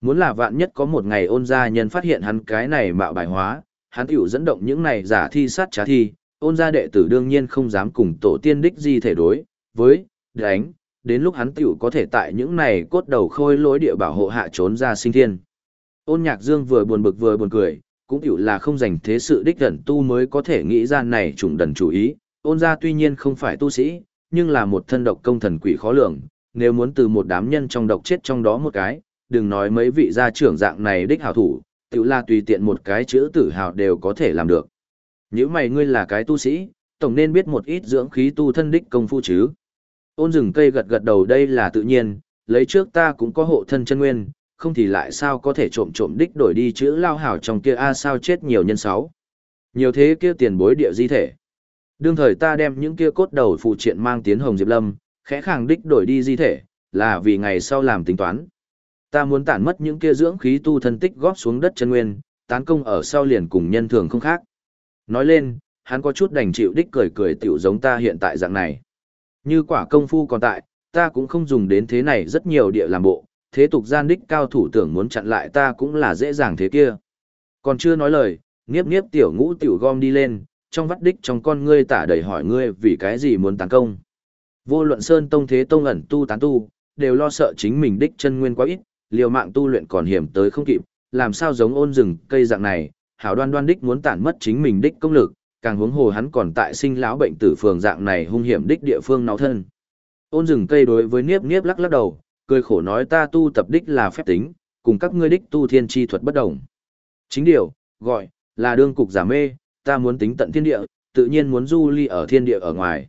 Muốn là vạn nhất có một ngày ôn gia nhân phát hiện hắn cái này mạo bài hóa, hắn tiểu dẫn động những này giả thi sát trá thi, ôn gia đệ tử đương nhiên không dám cùng tổ tiên đích di thể đối, với, đánh, đến lúc hắn tiểu có thể tại những này cốt đầu khôi lối địa bảo hộ hạ trốn ra sinh thiên. Ôn nhạc dương vừa buồn bực vừa buồn cười, cũng tiểu là không dành thế sự đích gần tu mới có thể nghĩ ra này trùng đần chủ ý, ôn gia tuy nhiên không phải tu sĩ, nhưng là một thân độc công thần quỷ khó lường, nếu muốn từ một đám nhân trong độc chết trong đó một cái, đừng nói mấy vị gia trưởng dạng này đích hảo thủ, tự là tùy tiện một cái chữ tử hào đều có thể làm được. Nếu mày ngươi là cái tu sĩ, tổng nên biết một ít dưỡng khí tu thân đích công phu chứ. Ôn rừng cây gật gật đầu đây là tự nhiên, lấy trước ta cũng có hộ thân chân nguyên, không thì lại sao có thể trộm trộm đích đổi đi chữ lao hảo trong kia a sao chết nhiều nhân sáu. Nhiều thế kia tiền bối địa di thể. Đương thời ta đem những kia cốt đầu phụ triện mang tiến hồng diệp lâm, khẽ khàng đích đổi đi di thể, là vì ngày sau làm tính toán. Ta muốn tản mất những kia dưỡng khí tu thân tích góp xuống đất chân nguyên, tán công ở sau liền cùng nhân thường không khác. Nói lên, hắn có chút đành chịu đích cười cười tiểu giống ta hiện tại dạng này. Như quả công phu còn tại, ta cũng không dùng đến thế này rất nhiều địa làm bộ, thế tục gian đích cao thủ tưởng muốn chặn lại ta cũng là dễ dàng thế kia. Còn chưa nói lời, nghiếp nghiếp tiểu ngũ tiểu gom đi lên, trong vắt đích trong con ngươi tả đầy hỏi ngươi vì cái gì muốn tấn công. Vô luận sơn tông thế tông ẩn tu tán tu, đều lo sợ chính mình đích chân nguyên quá ít, liều mạng tu luyện còn hiểm tới không kịp, làm sao giống ôn rừng cây dạng này, hảo đoan đoan đích muốn tản mất chính mình đích công lực, càng huống hồ hắn còn tại sinh lão bệnh tử phường dạng này hung hiểm đích địa phương náo thân. Ôn rừng cây đối với Niếp Niếp lắc lắc đầu, cười khổ nói ta tu tập đích là phép tính, cùng các ngươi đích tu thiên chi thuật bất đồng. Chính điều, gọi, là đương cục giả mê, ta muốn tính tận thiên địa, tự nhiên muốn du ly ở thiên địa ở ngoài.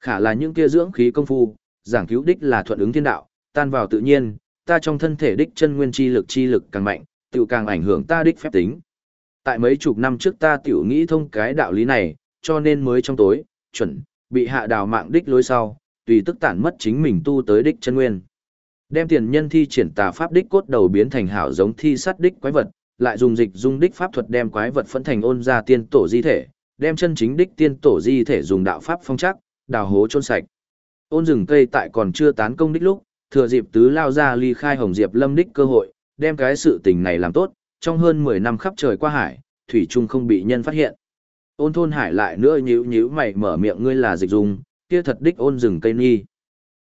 Khả là những kia dưỡng khí công phu, giảng cứu đích là thuận ứng thiên đạo, tan vào tự nhiên, ta trong thân thể đích chân nguyên chi lực chi lực càng mạnh, tự càng ảnh hưởng ta đích phép tính. Tại mấy chục năm trước ta tiểu nghĩ thông cái đạo lý này, cho nên mới trong tối, chuẩn, bị hạ đào mạng đích lối sau, tùy tức tản mất chính mình tu tới đích chân nguyên. Đem tiền nhân thi triển tà pháp đích cốt đầu biến thành hảo giống thi sắt đích quái vật, lại dùng dịch dung đích pháp thuật đem quái vật phân thành ôn ra tiên tổ di thể, đem chân chính đích tiên tổ di thể dùng đạo pháp phong chắc, đào hố chôn sạch. Ôn rừng cây tại còn chưa tán công đích lúc, thừa dịp tứ lao ra ly khai hồng diệp lâm đích cơ hội, đem cái sự tình này làm tốt, trong hơn 10 năm khắp trời qua hải, thủy trung không bị nhân phát hiện. Ôn thôn hải lại nữa nhíu nhíu mày mở miệng ngươi là dịch dung, kia thật đích ôn rừng cây nghi.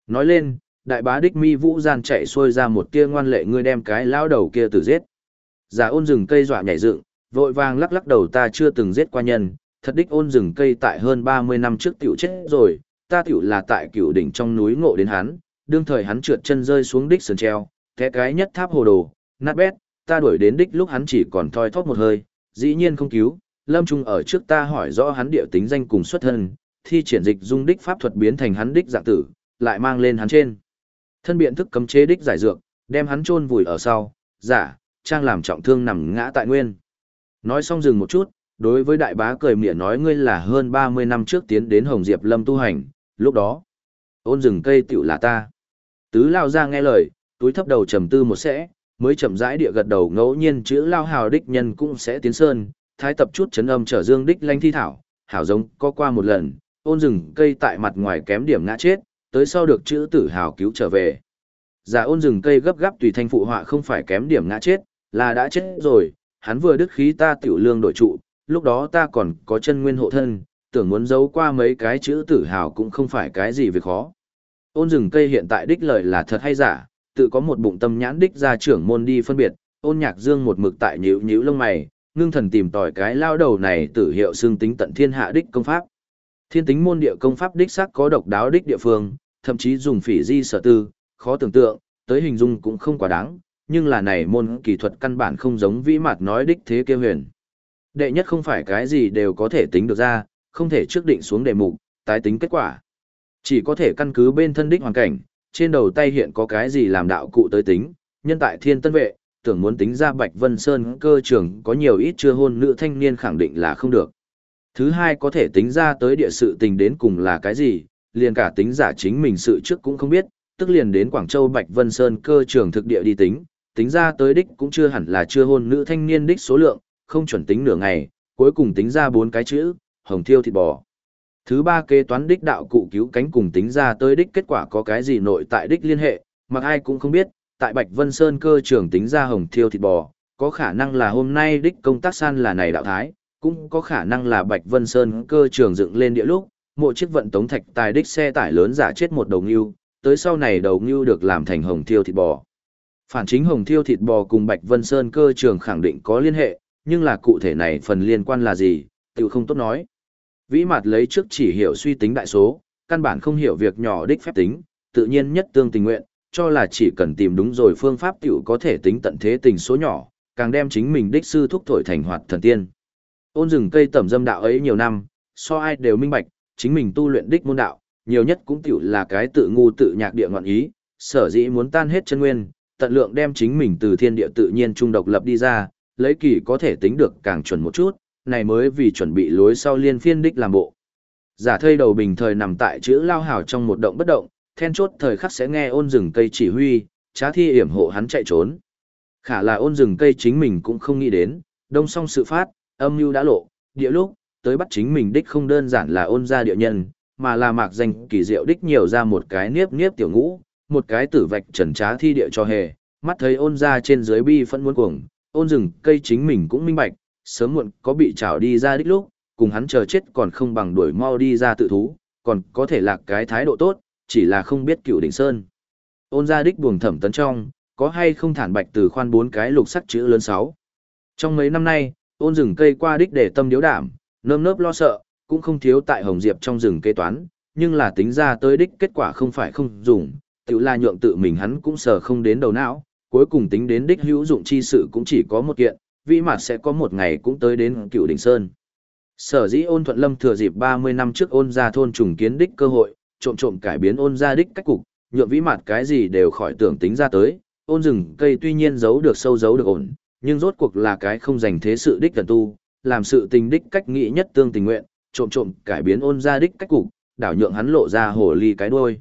Nói lên, đại bá đích mi vũ gian chạy xuôi ra một tia ngoan lệ ngươi đem cái lao đầu kia tử giết. Giả ôn rừng cây dọa nhảy dựng, vội vàng lắc lắc đầu ta chưa từng giết qua nhân, thật đích ôn rừng cây tại hơn 30 năm trước tiểu chết rồi, ta tiểu là tại cửu đỉnh trong núi ngộ đến hắn, đương thời hắn trượt chân rơi xuống đích sườn treo, té cái nhất tháp hồ đồ, nát bét, ta đuổi đến đích lúc hắn chỉ còn thoi thóp một hơi, dĩ nhiên không cứu, lâm trung ở trước ta hỏi rõ hắn địa tính danh cùng xuất thân, thi triển dịch dung đích pháp thuật biến thành hắn đích dạng tử, lại mang lên hắn trên. Thân biện thức cấm chế đích giải dược, đem hắn chôn vùi ở sau, giả, trang làm trọng thương nằm ngã tại nguyên. Nói xong dừng một chút, đối với đại bá cười mỉa nói ngươi là hơn 30 năm trước tiến đến Hồng Diệp Lâm tu hành, lúc đó, ôn rừng cây tiểu là ta. Tứ lao ra nghe lời, túi thấp đầu trầm tư một sẽ, mới chậm rãi địa gật đầu ngẫu nhiên chữ lao hào đích nhân cũng sẽ tiến sơn, thái tập chút chấn âm trở dương đích lanh thi thảo, hảo giống có qua một lần, ôn rừng cây tại mặt ngoài kém điểm ngã chết, tới sau được chữ tử hào cứu trở về. Giả ôn rừng cây gấp gáp tùy thanh phụ họa không phải kém điểm ngã chết, là đã chết rồi, hắn vừa đứt khí ta tiểu lương đổi trụ, lúc đó ta còn có chân nguyên hộ thân, tưởng muốn giấu qua mấy cái chữ tử hào cũng không phải cái gì việc khó. Ôn rừng cây hiện tại đích lời là thật hay giả, tự có một bụng tâm nhãn đích ra trưởng môn đi phân biệt, ôn nhạc dương một mực tại nhíu nhíu lông mày, ngưng thần tìm tòi cái lao đầu này tử hiệu xương tính tận thiên hạ đích công pháp. Thiên tính môn địa công pháp đích xác có độc đáo đích địa phương, thậm chí dùng phỉ di sở tư, khó tưởng tượng, tới hình dung cũng không quá đáng, nhưng là này môn kỹ thuật căn bản không giống vĩ mặt nói đích thế kia huyền. Đệ nhất không phải cái gì đều có thể tính được ra, không thể trước định xuống đề mục, tái tính kết quả. Chỉ có thể căn cứ bên thân đích hoàn cảnh, trên đầu tay hiện có cái gì làm đạo cụ tới tính, nhân tại thiên tân vệ, tưởng muốn tính ra Bạch Vân Sơn cơ trường có nhiều ít chưa hôn nữ thanh niên khẳng định là không được. Thứ hai có thể tính ra tới địa sự tình đến cùng là cái gì, liền cả tính giả chính mình sự trước cũng không biết, tức liền đến Quảng Châu Bạch Vân Sơn cơ trường thực địa đi tính, tính ra tới đích cũng chưa hẳn là chưa hôn nữ thanh niên đích số lượng, không chuẩn tính nửa ngày, cuối cùng tính ra bốn cái chữ, hồng thiêu thịt bò. Thứ ba kế toán đích đạo cụ cứu cánh cùng tính ra tới đích kết quả có cái gì nội tại đích liên hệ, mặc ai cũng không biết, tại Bạch Vân Sơn cơ trưởng tính ra hồng thiêu thịt bò, có khả năng là hôm nay đích công tác san là này đạo thái, cũng có khả năng là Bạch Vân Sơn cơ trưởng dựng lên địa lúc, một chiếc vận tống thạch tài đích xe tải lớn giả chết một đầu ngưu, tới sau này đầu ngưu được làm thành hồng thiêu thịt bò. Phản chính hồng thiêu thịt bò cùng Bạch Vân Sơn cơ trường khẳng định có liên hệ, nhưng là cụ thể này phần liên quan là gì, tự không tốt nói. Vĩ mặt lấy trước chỉ hiểu suy tính đại số, căn bản không hiểu việc nhỏ đích phép tính, tự nhiên nhất tương tình nguyện, cho là chỉ cần tìm đúng rồi phương pháp tiểu có thể tính tận thế tình số nhỏ, càng đem chính mình đích sư thúc thổi thành hoạt thần tiên. Ôn rừng cây tẩm dâm đạo ấy nhiều năm, so ai đều minh bạch, chính mình tu luyện đích môn đạo, nhiều nhất cũng tiểu là cái tự ngu tự nhạc địa ngọn ý, sở dĩ muốn tan hết chân nguyên, tận lượng đem chính mình từ thiên địa tự nhiên trung độc lập đi ra, lấy kỳ có thể tính được càng chuẩn một chút, này mới vì chuẩn bị lối sau liên phiên đích làm bộ. Giả thây đầu bình thời nằm tại chữ lao hào trong một động bất động, then chốt thời khắc sẽ nghe ôn rừng cây chỉ huy, trá thi hiểm hộ hắn chạy trốn. Khả là ôn rừng cây chính mình cũng không nghĩ đến, đông song sự phát, âm mưu đã lộ, địa lúc, tới bắt chính mình đích không đơn giản là ôn ra địa nhân, mà là mạc danh kỳ diệu đích nhiều ra một cái niếp niếp tiểu ngũ, một cái tử vạch trần trá thi địa cho hề, mắt thấy ôn ra trên dưới bi phẫn muốn cuồng, ôn rừng cây chính mình cũng minh bạch, sớm muộn có bị trảo đi ra đích lúc, cùng hắn chờ chết còn không bằng đuổi mau đi ra tự thú, còn có thể lạc cái thái độ tốt, chỉ là không biết cựu đỉnh sơn. Ôn ra đích buồng thẩm tấn trong, có hay không thản bạch từ khoan bốn cái lục sắc chữ lớn sáu. Trong mấy năm nay, ôn rừng cây qua đích để tâm điếu đảm, nơm nớp lo sợ, cũng không thiếu tại Hồng Diệp trong rừng kế toán, nhưng là tính ra tới đích kết quả không phải không dùng, tự là nhượng tự mình hắn cũng sờ không đến đầu não, cuối cùng tính đến đích hữu dụng chi sự cũng chỉ có một kiện, vĩ mặt sẽ có một ngày cũng tới đến cựu đỉnh sơn. Sở dĩ ôn thuận lâm thừa dịp 30 năm trước ôn ra thôn trùng kiến đích cơ hội, trộm trộm cải biến ôn ra đích cách cục, nhượng vĩ mặt cái gì đều khỏi tưởng tính ra tới, ôn rừng cây tuy nhiên giấu được sâu giấu được ổn, nhưng rốt cuộc là cái không dành thế sự đích thần tu, làm sự tình đích cách nghĩ nhất tương tình nguyện, trộm trộm cải biến ôn ra đích cách cục, đảo nhượng hắn lộ ra hổ ly cái đuôi.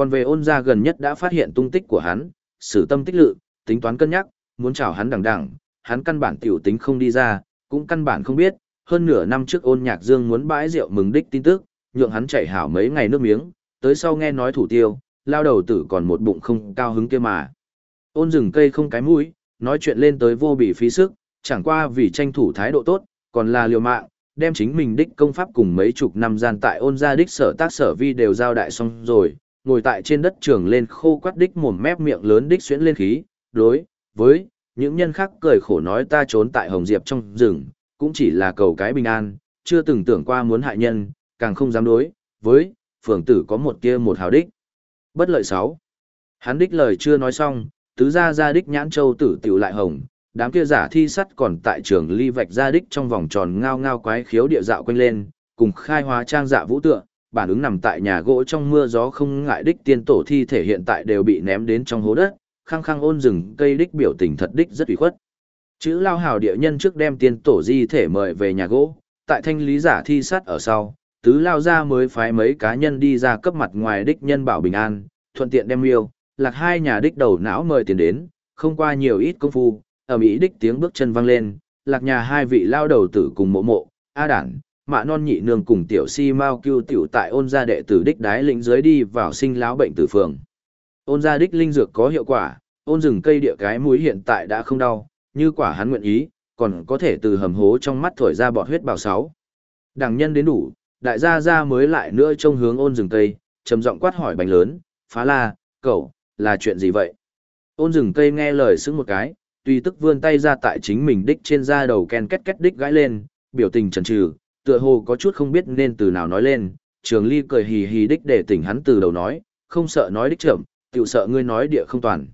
Còn về ôn gia gần nhất đã phát hiện tung tích của hắn, sử tâm tích lự, tính toán cân nhắc, muốn chào hắn đằng đằng, hắn căn bản tiểu tính không đi ra, cũng căn bản không biết, hơn nửa năm trước ôn nhạc dương muốn bãi rượu mừng đích tin tức, nhượng hắn chạy hảo mấy ngày nước miếng, tới sau nghe nói thủ tiêu, lao đầu tử còn một bụng không cao hứng kia mà. Ôn rừng cây không cái mũi, nói chuyện lên tới vô bị phí sức, chẳng qua vì tranh thủ thái độ tốt, còn là liều mạng, đem chính mình đích công pháp cùng mấy chục năm gian tại ôn gia đích sở tác sở vi đều giao đại xong rồi, ngồi tại trên đất trường lên khô quắt đích mồm mép miệng lớn đích xuyễn lên khí, đối với những nhân khác cười khổ nói ta trốn tại Hồng Diệp trong rừng, cũng chỉ là cầu cái bình an, chưa từng tưởng qua muốn hại nhân, càng không dám đối với phường tử có một kia một hào đích. Bất lợi sáu. Hắn đích lời chưa nói xong, tứ gia gia đích nhãn châu tử tiểu lại hồng, đám kia giả thi sắt còn tại trường ly vạch gia đích trong vòng tròn ngao ngao quái khiếu địa dạo quanh lên, cùng khai hóa trang dạ vũ tượng bản ứng nằm tại nhà gỗ trong mưa gió không ngại đích tiên tổ thi thể hiện tại đều bị ném đến trong hố đất, khăng khăng ôn rừng cây đích biểu tình thật đích rất ủy khuất. Chữ lao hào địa nhân trước đem tiên tổ di thể mời về nhà gỗ, tại thanh lý giả thi sát ở sau, tứ lao ra mới phái mấy cá nhân đi ra cấp mặt ngoài đích nhân bảo bình an, thuận tiện đem yêu, lạc hai nhà đích đầu não mời tiền đến, không qua nhiều ít công phu, ở Mỹ đích tiếng bước chân vang lên, lạc nhà hai vị lao đầu tử cùng mộ mộ, A đản, mạ non nhị nương cùng tiểu si mau cưu tiểu tại ôn gia đệ tử đích đái lĩnh dưới đi vào sinh lão bệnh tử phường. Ôn gia đích linh dược có hiệu quả, ôn rừng cây địa cái mũi hiện tại đã không đau, như quả hắn nguyện ý, còn có thể từ hầm hố trong mắt thổi ra bọt huyết bào sáu. Đằng nhân đến đủ, đại gia gia mới lại nữa trông hướng ôn rừng cây, trầm giọng quát hỏi bánh lớn, phá la, cậu, là chuyện gì vậy? Ôn rừng cây nghe lời sững một cái, tuy tức vươn tay ra tại chính mình đích trên da đầu ken két két đích gãi lên, biểu tình chần chừ, tựa hồ có chút không biết nên từ nào nói lên, trường ly cười hì hì đích để tỉnh hắn từ đầu nói, không sợ nói đích chậm, tiểu sợ ngươi nói địa không toàn.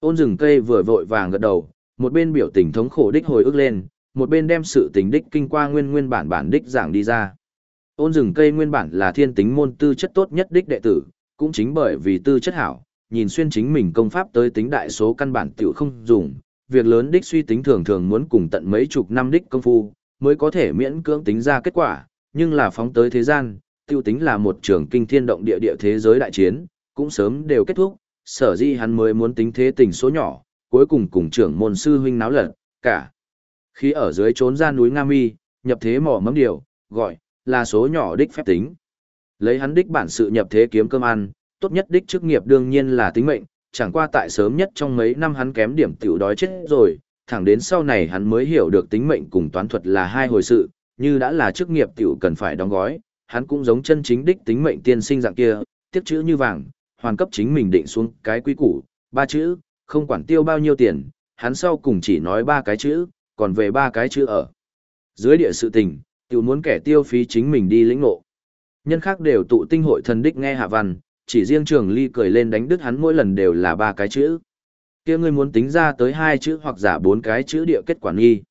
Ôn rừng cây vừa vội vàng gật đầu, một bên biểu tình thống khổ đích hồi ức lên, một bên đem sự tình đích kinh qua nguyên nguyên bản bản đích giảng đi ra. Ôn rừng cây nguyên bản là thiên tính môn tư chất tốt nhất đích đệ tử, cũng chính bởi vì tư chất hảo, nhìn xuyên chính mình công pháp tới tính đại số căn bản tiểu không dùng, việc lớn đích suy tính thường thường muốn cùng tận mấy chục năm đích công phu, mới có thể miễn cưỡng tính ra kết quả, nhưng là phóng tới thế gian, tiêu tính là một trường kinh thiên động địa địa thế giới đại chiến, cũng sớm đều kết thúc, sở di hắn mới muốn tính thế tình số nhỏ, cuối cùng cùng trưởng môn sư huynh náo lật, cả. Khi ở dưới trốn ra núi Nga Mi, nhập thế mỏ mấm điều, gọi, là số nhỏ đích phép tính. Lấy hắn đích bản sự nhập thế kiếm cơm ăn, tốt nhất đích chức nghiệp đương nhiên là tính mệnh, chẳng qua tại sớm nhất trong mấy năm hắn kém điểm tiểu đói chết rồi, thẳng đến sau này hắn mới hiểu được tính mệnh cùng toán thuật là hai hồi sự, như đã là chức nghiệp tiểu cần phải đóng gói, hắn cũng giống chân chính đích tính mệnh tiên sinh dạng kia, tiếp chữ như vàng, hoàn cấp chính mình định xuống cái quý củ, ba chữ, không quản tiêu bao nhiêu tiền, hắn sau cùng chỉ nói ba cái chữ, còn về ba cái chữ ở. Dưới địa sự tình, tiểu muốn kẻ tiêu phí chính mình đi lĩnh ngộ. Nhân khác đều tụ tinh hội thần đích nghe hạ văn, chỉ riêng trường ly cười lên đánh đứt hắn mỗi lần đều là ba cái chữ kia ngươi muốn tính ra tới hai chữ hoặc giả bốn cái chữ địa kết quả nghi.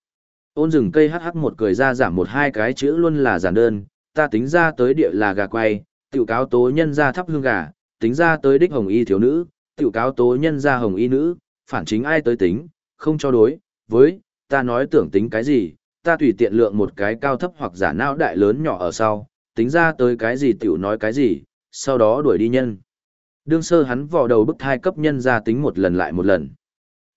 Ôn rừng cây hắc hắc một cười ra giảm một hai cái chữ luôn là giản đơn, ta tính ra tới địa là gà quay, tiểu cáo tố nhân ra thắp hương gà, tính ra tới đích hồng y thiếu nữ, tiểu cáo tố nhân ra hồng y nữ, phản chính ai tới tính, không cho đối, với, ta nói tưởng tính cái gì, ta tùy tiện lượng một cái cao thấp hoặc giả não đại lớn nhỏ ở sau, tính ra tới cái gì tiểu nói cái gì, sau đó đuổi đi nhân. Đương sơ hắn vò đầu bức thai cấp nhân ra tính một lần lại một lần.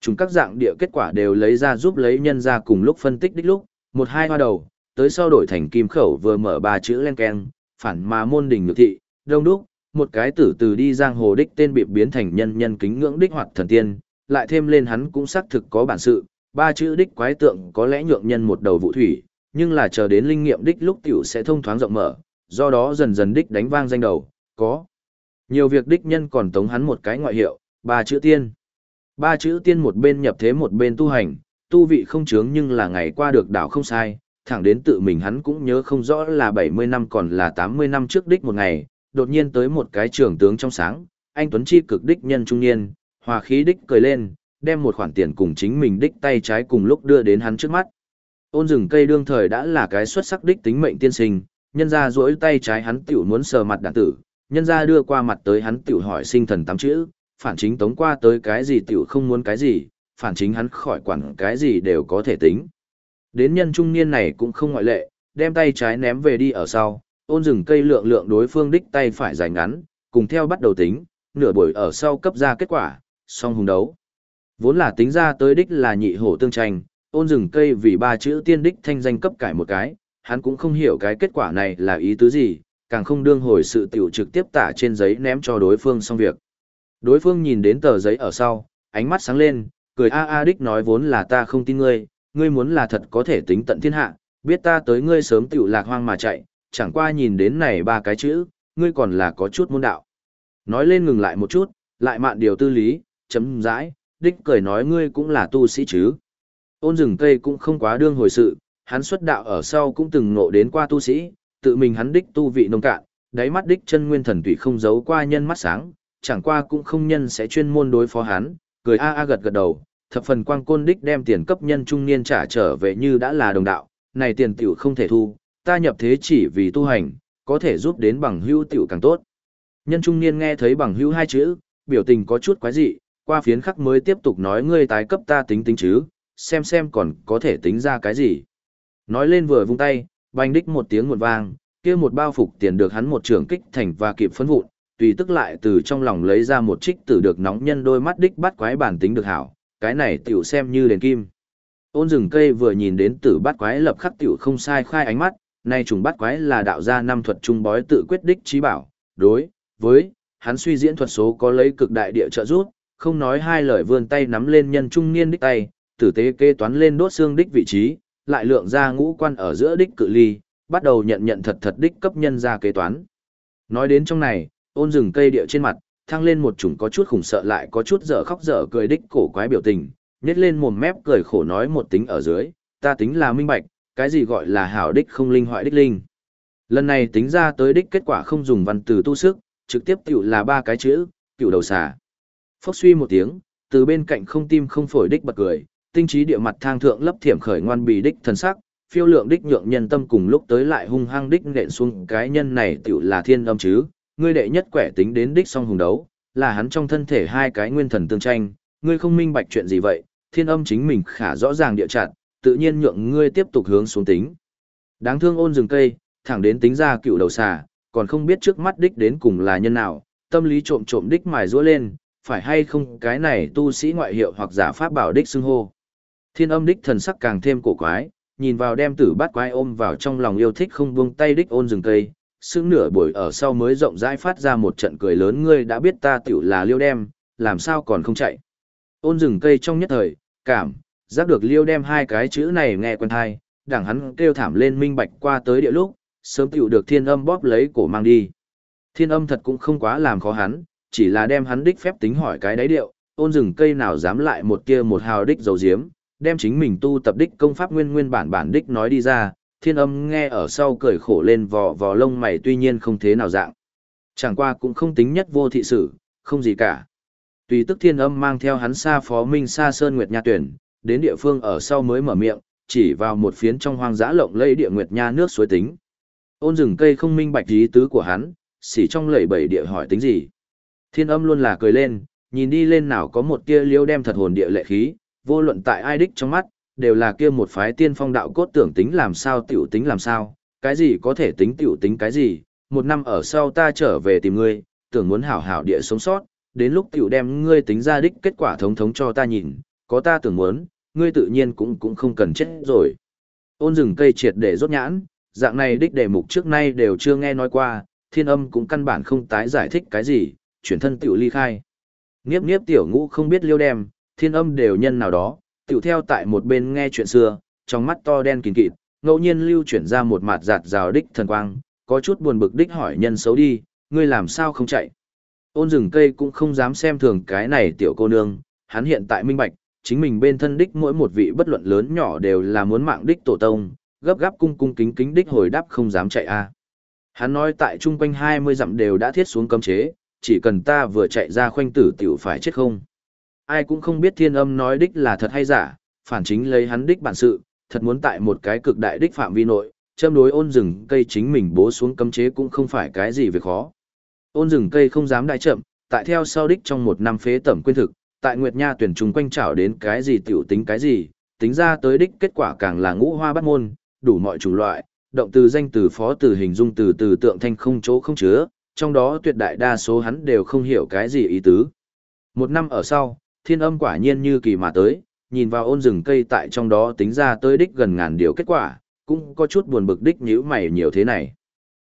Chúng các dạng địa kết quả đều lấy ra giúp lấy nhân ra cùng lúc phân tích đích lúc, một hai hoa đầu, tới sau đổi thành kim khẩu vừa mở ba chữ len keng, phản mà môn đỉnh nhược thị, đông đúc, một cái tử từ đi giang hồ đích tên bị biến thành nhân nhân kính ngưỡng đích hoạt thần tiên, lại thêm lên hắn cũng xác thực có bản sự, ba chữ đích quái tượng có lẽ nhượng nhân một đầu vụ thủy, nhưng là chờ đến linh nghiệm đích lúc tiểu sẽ thông thoáng rộng mở, do đó dần dần đích đánh vang danh đầu, có. Nhiều việc đích nhân còn tống hắn một cái ngoại hiệu, ba chữ tiên. Ba chữ tiên một bên nhập thế một bên tu hành, tu vị không chướng nhưng là ngày qua được đảo không sai, thẳng đến tự mình hắn cũng nhớ không rõ là 70 năm còn là 80 năm trước đích một ngày, đột nhiên tới một cái trưởng tướng trong sáng, anh Tuấn Chi cực đích nhân trung niên, hòa khí đích cười lên, đem một khoản tiền cùng chính mình đích tay trái cùng lúc đưa đến hắn trước mắt. Ôn rừng cây đương thời đã là cái xuất sắc đích tính mệnh tiên sinh, nhân ra duỗi tay trái hắn tiểu muốn sờ mặt đàn tử, nhân ra đưa qua mặt tới hắn tiểu hỏi sinh thần tám chữ, phản chính tống qua tới cái gì tiểu không muốn cái gì, phản chính hắn khỏi quản cái gì đều có thể tính. Đến nhân trung niên này cũng không ngoại lệ, đem tay trái ném về đi ở sau, ôn rừng cây lượng lượng đối phương đích tay phải dài ngắn, cùng theo bắt đầu tính, nửa buổi ở sau cấp ra kết quả, song hùng đấu. Vốn là tính ra tới đích là nhị hổ tương tranh, ôn rừng cây vì ba chữ tiên đích thanh danh cấp cải một cái, hắn cũng không hiểu cái kết quả này là ý tứ gì, càng không đương hồi sự tiểu trực tiếp tả trên giấy ném cho đối phương xong việc. Đối phương nhìn đến tờ giấy ở sau, ánh mắt sáng lên, cười a a đích nói vốn là ta không tin ngươi, ngươi muốn là thật có thể tính tận thiên hạ, biết ta tới ngươi sớm tiểu lạc hoang mà chạy, chẳng qua nhìn đến này ba cái chữ, ngươi còn là có chút môn đạo. Nói lên ngừng lại một chút, lại mạn điều tư lý, chấm dãi, đích cười nói ngươi cũng là tu sĩ chứ. Ôn rừng cây cũng không quá đương hồi sự, hắn xuất đạo ở sau cũng từng ngộ đến qua tu sĩ, tự mình hắn đích tu vị nông cạn, đáy mắt đích chân nguyên thần tùy không giấu qua nhân mắt sáng, chẳng qua cũng không nhân sẽ chuyên môn đối phó hắn, cười a a gật gật đầu, thập phần quang côn đích đem tiền cấp nhân trung niên trả trở về như đã là đồng đạo, này tiền tiểu không thể thu, ta nhập thế chỉ vì tu hành, có thể giúp đến bằng hữu tiểu càng tốt. Nhân trung niên nghe thấy bằng hữu hai chữ, biểu tình có chút quái dị, qua phiến khắc mới tiếp tục nói ngươi tái cấp ta tính tính chứ, xem xem còn có thể tính ra cái gì. Nói lên vừa vung tay, bành đích một tiếng nguồn vang, kia một bao phục tiền được hắn một trường kích thành và kịp phấn vụn, tùy tức lại từ trong lòng lấy ra một trích tử được nóng nhân đôi mắt đích bắt quái bản tính được hảo, cái này tiểu xem như đèn kim. Ôn rừng cây vừa nhìn đến tử bắt quái lập khắc tiểu không sai khai ánh mắt, nay trùng bắt quái là đạo gia năm thuật trung bói tự quyết đích trí bảo, đối với hắn suy diễn thuật số có lấy cực đại địa trợ rút, không nói hai lời vươn tay nắm lên nhân trung niên đích tay, tử tế kê toán lên đốt xương đích vị trí, lại lượng ra ngũ quan ở giữa đích cự ly, bắt đầu nhận nhận thật thật đích cấp nhân ra kế toán. Nói đến trong này, ôn rừng cây địa trên mặt, thăng lên một chủng có chút khủng sợ lại có chút dở khóc dở cười đích cổ quái biểu tình, nhét lên mồm mép cười khổ nói một tính ở dưới, ta tính là minh bạch, cái gì gọi là hảo đích không linh hoại đích linh. Lần này tính ra tới đích kết quả không dùng văn từ tu sức, trực tiếp tiểu là ba cái chữ, cựu đầu xà. Phốc suy một tiếng, từ bên cạnh không tim không phổi đích bật cười, tinh trí địa mặt thang thượng lấp thiểm khởi ngoan bì đích thần sắc, phiêu lượng đích nhượng nhân tâm cùng lúc tới lại hung hăng đích nện xuống cái nhân này tựu là thiên âm chứ, ngươi đệ nhất quẻ tính đến đích song hùng đấu, là hắn trong thân thể hai cái nguyên thần tương tranh, ngươi không minh bạch chuyện gì vậy, thiên âm chính mình khả rõ ràng địa chặt, tự nhiên nhượng ngươi tiếp tục hướng xuống tính. Đáng thương ôn rừng cây, thẳng đến tính ra cựu đầu xà, còn không biết trước mắt đích đến cùng là nhân nào, tâm lý trộm trộm đích mài rũa lên, phải hay không cái này tu sĩ ngoại hiệu hoặc giả pháp bảo đích xưng hô. Thiên âm đích thần sắc càng thêm cổ quái, nhìn vào đem tử bát quái ôm vào trong lòng yêu thích không buông tay đích ôn rừng cây, sững nửa buổi ở sau mới rộng rãi phát ra một trận cười lớn ngươi đã biết ta tiểu là liêu đem, làm sao còn không chạy. Ôn rừng cây trong nhất thời, cảm, giác được liêu đem hai cái chữ này nghe quen thai, đảng hắn kêu thảm lên minh bạch qua tới địa lúc, sớm tiểu được thiên âm bóp lấy cổ mang đi. Thiên âm thật cũng không quá làm khó hắn, chỉ là đem hắn đích phép tính hỏi cái đáy điệu, ôn rừng cây nào dám lại một kia một hào đích dầu diếm, đem chính mình tu tập đích công pháp nguyên nguyên bản bản đích nói đi ra, thiên âm nghe ở sau cười khổ lên vò vò lông mày tuy nhiên không thế nào dạng. Chẳng qua cũng không tính nhất vô thị sự, không gì cả. Tùy tức thiên âm mang theo hắn xa phó minh xa sơn nguyệt nha tuyển, đến địa phương ở sau mới mở miệng, chỉ vào một phiến trong hoang dã lộng lây địa nguyệt nha nước suối tính. Ôn rừng cây không minh bạch ý tứ của hắn, xỉ trong lẩy bẩy địa hỏi tính gì. Thiên âm luôn là cười lên, nhìn đi lên nào có một tia liêu đem thật hồn địa lệ khí, vô luận tại ai đích trong mắt, đều là kia một phái tiên phong đạo cốt tưởng tính làm sao tiểu tính làm sao, cái gì có thể tính tiểu tính cái gì, một năm ở sau ta trở về tìm ngươi, tưởng muốn hảo hảo địa sống sót, đến lúc tiểu đem ngươi tính ra đích kết quả thống thống cho ta nhìn, có ta tưởng muốn, ngươi tự nhiên cũng cũng không cần chết rồi. Ôn rừng cây triệt để rốt nhãn, dạng này đích đề mục trước nay đều chưa nghe nói qua, thiên âm cũng căn bản không tái giải thích cái gì, chuyển thân tiểu ly khai. Niếp niếp tiểu ngũ không biết liêu đem, thiên âm đều nhân nào đó, tiểu theo tại một bên nghe chuyện xưa, trong mắt to đen kín kịt, ngẫu nhiên lưu chuyển ra một mặt giạt rào đích thần quang, có chút buồn bực đích hỏi nhân xấu đi, ngươi làm sao không chạy. Ôn rừng cây cũng không dám xem thường cái này tiểu cô nương, hắn hiện tại minh bạch, chính mình bên thân đích mỗi một vị bất luận lớn nhỏ đều là muốn mạng đích tổ tông, gấp gáp cung cung kính kính đích hồi đáp không dám chạy a. À. Hắn nói tại chung quanh 20 dặm đều đã thiết xuống cấm chế, chỉ cần ta vừa chạy ra khoanh tử tiểu phải chết không. Ai cũng không biết thiên âm nói đích là thật hay giả, phản chính lấy hắn đích bản sự, thật muốn tại một cái cực đại đích phạm vi nội, châm đối ôn rừng cây chính mình bố xuống cấm chế cũng không phải cái gì việc khó. Ôn rừng cây không dám đại chậm, tại theo sau đích trong một năm phế tẩm quyên thực, tại Nguyệt Nha tuyển trùng quanh trảo đến cái gì tiểu tính cái gì, tính ra tới đích kết quả càng là ngũ hoa bắt môn, đủ mọi chủng loại, động từ danh từ phó từ hình dung từ từ tượng thanh không chỗ không chứa, trong đó tuyệt đại đa số hắn đều không hiểu cái gì ý tứ. Một năm ở sau, thiên âm quả nhiên như kỳ mà tới, nhìn vào ôn rừng cây tại trong đó tính ra tới đích gần ngàn điều kết quả, cũng có chút buồn bực đích nhữ mày nhiều thế này.